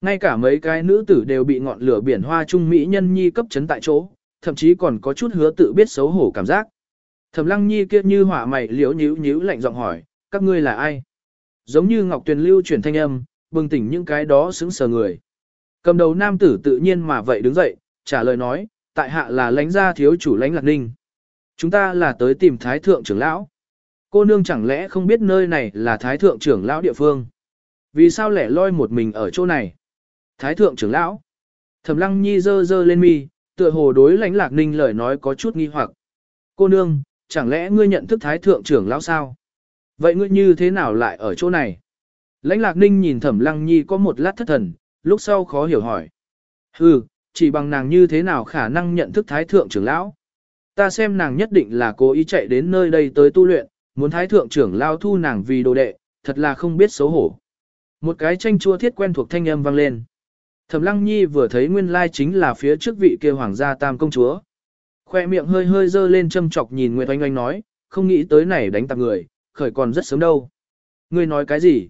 Ngay cả mấy cái nữ tử đều bị ngọn lửa biển hoa trung Mỹ nhân nhi cấp chấn tại chỗ, thậm chí còn có chút hứa tự biết xấu hổ cảm giác. Thẩm lăng nhi kia như hỏa mày liếu nhíu nhíu lạnh giọng hỏi, các ngươi là ai? Giống như Ngọc Tuyền lưu chuyển thanh âm, bừng tỉnh những cái đó xứng sờ người. Cầm đầu nam tử tự nhiên mà vậy đứng dậy, trả lời nói, tại hạ là lãnh gia thiếu chủ lãnh lạc ninh. Chúng ta là tới tìm thái thượng trưởng lão. Cô nương chẳng lẽ không biết nơi này là thái thượng trưởng lão địa phương? Vì sao lẻ loi một mình ở chỗ này? Thái thượng trưởng lão. Thẩm lăng nhi dơ dơ lên mi, tựa hồ đối lãnh lạc ninh lời nói có chút nghi hoặc. Cô nương, chẳng lẽ ngươi nhận thức thái thượng trưởng lão sao? Vậy ngươi như thế nào lại ở chỗ này? Lãnh lạc ninh nhìn thẩm lăng nhi có một lát thất thần, lúc sau khó hiểu hỏi. Hừ, chỉ bằng nàng như thế nào khả năng nhận thức thái thượng trưởng lão? Ta xem nàng nhất định là cố ý chạy đến nơi đây tới tu luyện, muốn thái thượng trưởng lão thu nàng vì đồ đệ, thật là không biết xấu hổ. Một cái tranh chua thiết quen thuộc thanh âm vang lên. Thẩm Lăng Nhi vừa thấy nguyên lai chính là phía trước vị kia hoàng gia tam công chúa. Khoe miệng hơi hơi dơ lên châm chọc nhìn Nguyệt Oanh Oanh nói, không nghĩ tới này đánh tạp người, khởi còn rất sớm đâu. Ngươi nói cái gì?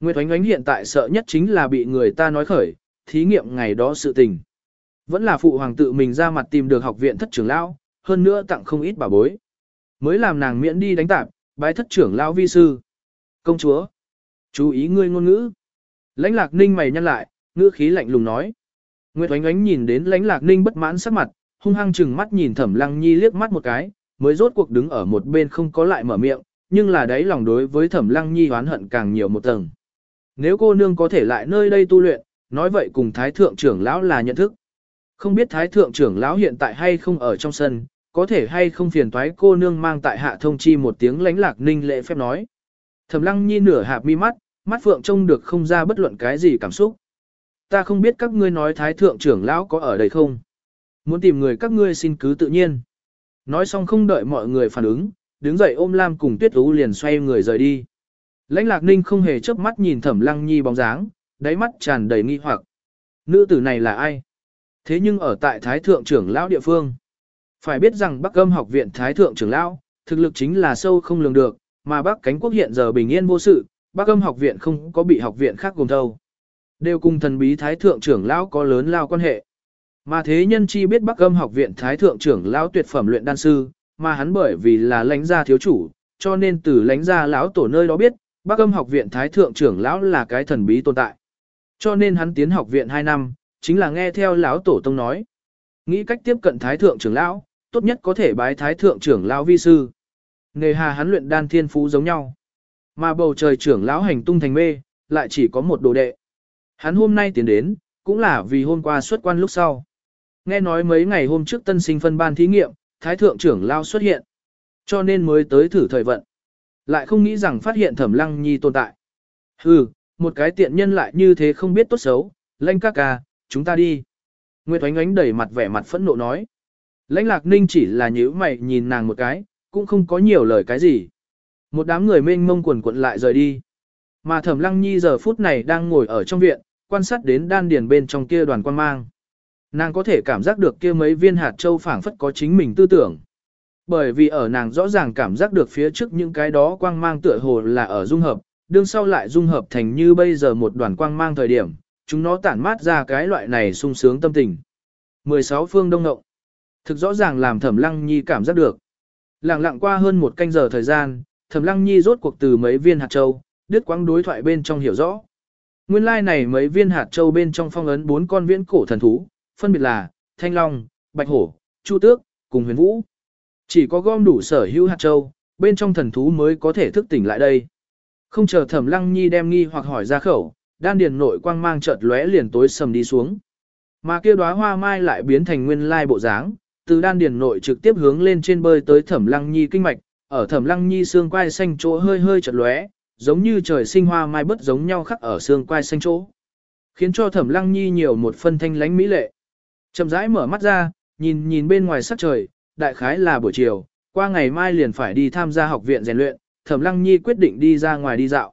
Nguyệt Oánh Oánh hiện tại sợ nhất chính là bị người ta nói khởi, thí nghiệm ngày đó sự tình. Vẫn là phụ hoàng tự mình ra mặt tìm được học viện thất trưởng lão, hơn nữa tặng không ít bảo bối. Mới làm nàng miễn đi đánh tạp, bái thất trưởng lão vi sư. Công chúa, chú ý ngươi ngôn ngữ. Lãnh lạc ninh mày nhăn lại, ngữ khí lạnh lùng nói. Nguyệt Oánh Oánh nhìn đến lãnh lạc ninh bất mãn sắc mặt, hung hăng chừng mắt nhìn thẩm lăng nhi liếc mắt một cái, mới rốt cuộc đứng ở một bên không có lại mở miệng, nhưng là đấy lòng đối với thẩm lăng nhi oán hận càng nhiều một tầng. Nếu cô nương có thể lại nơi đây tu luyện, nói vậy cùng thái thượng trưởng lão là nhận thức. Không biết thái thượng trưởng lão hiện tại hay không ở trong sân, có thể hay không phiền toái cô nương mang tại hạ thông chi một tiếng lánh lạc ninh lệ phép nói. Thẩm lăng nhi nửa hạp mi mắt, mắt phượng trông được không ra bất luận cái gì cảm xúc. Ta không biết các ngươi nói thái thượng trưởng lão có ở đây không. Muốn tìm người các ngươi xin cứ tự nhiên. Nói xong không đợi mọi người phản ứng, đứng dậy ôm Lam cùng Tuyết Ú liền xoay người rời đi. Lãnh Lạc Ninh không hề chớp mắt nhìn Thẩm Lăng Nhi bóng dáng, đáy mắt tràn đầy nghi hoặc. Nữ tử này là ai? Thế nhưng ở tại Thái Thượng trưởng lão địa phương. Phải biết rằng Bắc Âm học viện Thái Thượng trưởng lão, thực lực chính là sâu không lường được, mà Bắc Cánh Quốc hiện giờ bình yên vô sự, Bắc Âm học viện không có bị học viện khác gồm thâu. Đều cùng thần bí Thái Thượng trưởng lão có lớn lao quan hệ. Mà thế nhân chi biết Bắc Âm học viện Thái Thượng trưởng lão tuyệt phẩm luyện đan sư, mà hắn bởi vì là lãnh gia thiếu chủ, cho nên từ lãnh gia lão tổ nơi đó biết, Bắc Âm học viện Thái Thượng trưởng lão là cái thần bí tồn tại. Cho nên hắn tiến học viện 2 năm, chính là nghe theo lão tổ tông nói. Nghĩ cách tiếp cận Thái Thượng trưởng lão, tốt nhất có thể bái Thái Thượng trưởng lão vi sư. Nghề hà hắn luyện đan thiên phú giống nhau. Mà bầu trời trưởng lão hành tung thành mê, lại chỉ có một đồ đệ. Hắn hôm nay tiến đến, cũng là vì hôm qua xuất quan lúc sau. Nghe nói mấy ngày hôm trước tân sinh phân ban thí nghiệm, thái thượng trưởng lao xuất hiện. Cho nên mới tới thử thời vận. Lại không nghĩ rằng phát hiện thẩm lăng nhi tồn tại. Hừ, một cái tiện nhân lại như thế không biết tốt xấu, lanh các ca, chúng ta đi. Nguyệt oánh oánh đẩy mặt vẻ mặt phẫn nộ nói. Lãnh lạc ninh chỉ là nhíu mày nhìn nàng một cái, cũng không có nhiều lời cái gì. Một đám người mênh mông quần quận lại rời đi. Mà thẩm lăng nhi giờ phút này đang ngồi ở trong viện, quan sát đến đan điền bên trong kia đoàn quan mang. Nàng có thể cảm giác được kia mấy viên hạt châu phảng phất có chính mình tư tưởng. Bởi vì ở nàng rõ ràng cảm giác được phía trước những cái đó quang mang tựa hồ là ở dung hợp, đương sau lại dung hợp thành như bây giờ một đoàn quang mang thời điểm, chúng nó tản mát ra cái loại này sung sướng tâm tình. 16 phương đông ngộng. Thực rõ ràng làm Thẩm Lăng Nhi cảm giác được. Lặng lặng qua hơn một canh giờ thời gian, Thẩm Lăng Nhi rốt cuộc từ mấy viên hạt châu, đứt quãng đối thoại bên trong hiểu rõ. Nguyên lai like này mấy viên hạt châu bên trong phong ấn bốn con viễn cổ thần thú, phân biệt là Thanh Long, Bạch Hổ, Chu Tước, cùng Huyền Vũ. Chỉ có gom đủ sở hữu hạt châu, bên trong thần thú mới có thể thức tỉnh lại đây. Không chờ Thẩm Lăng Nhi đem nghi hoặc hỏi ra khẩu, đan điền nội quang mang chợt lóe liền tối sầm đi xuống. Mà kia đóa hoa mai lại biến thành nguyên lai bộ dáng, từ đan điền nội trực tiếp hướng lên trên bơi tới Thẩm Lăng Nhi kinh mạch, ở Thẩm Lăng Nhi xương quai xanh chỗ hơi hơi chợt lóe, giống như trời sinh hoa mai bất giống nhau khắc ở xương quai xanh chỗ. Khiến cho Thẩm Lăng Nhi nhiều một phân thanh lánh mỹ lệ. Chậm rãi mở mắt ra, nhìn nhìn bên ngoài sắc trời, đại khái là buổi chiều, qua ngày mai liền phải đi tham gia học viện rèn luyện, Thẩm Lăng Nhi quyết định đi ra ngoài đi dạo.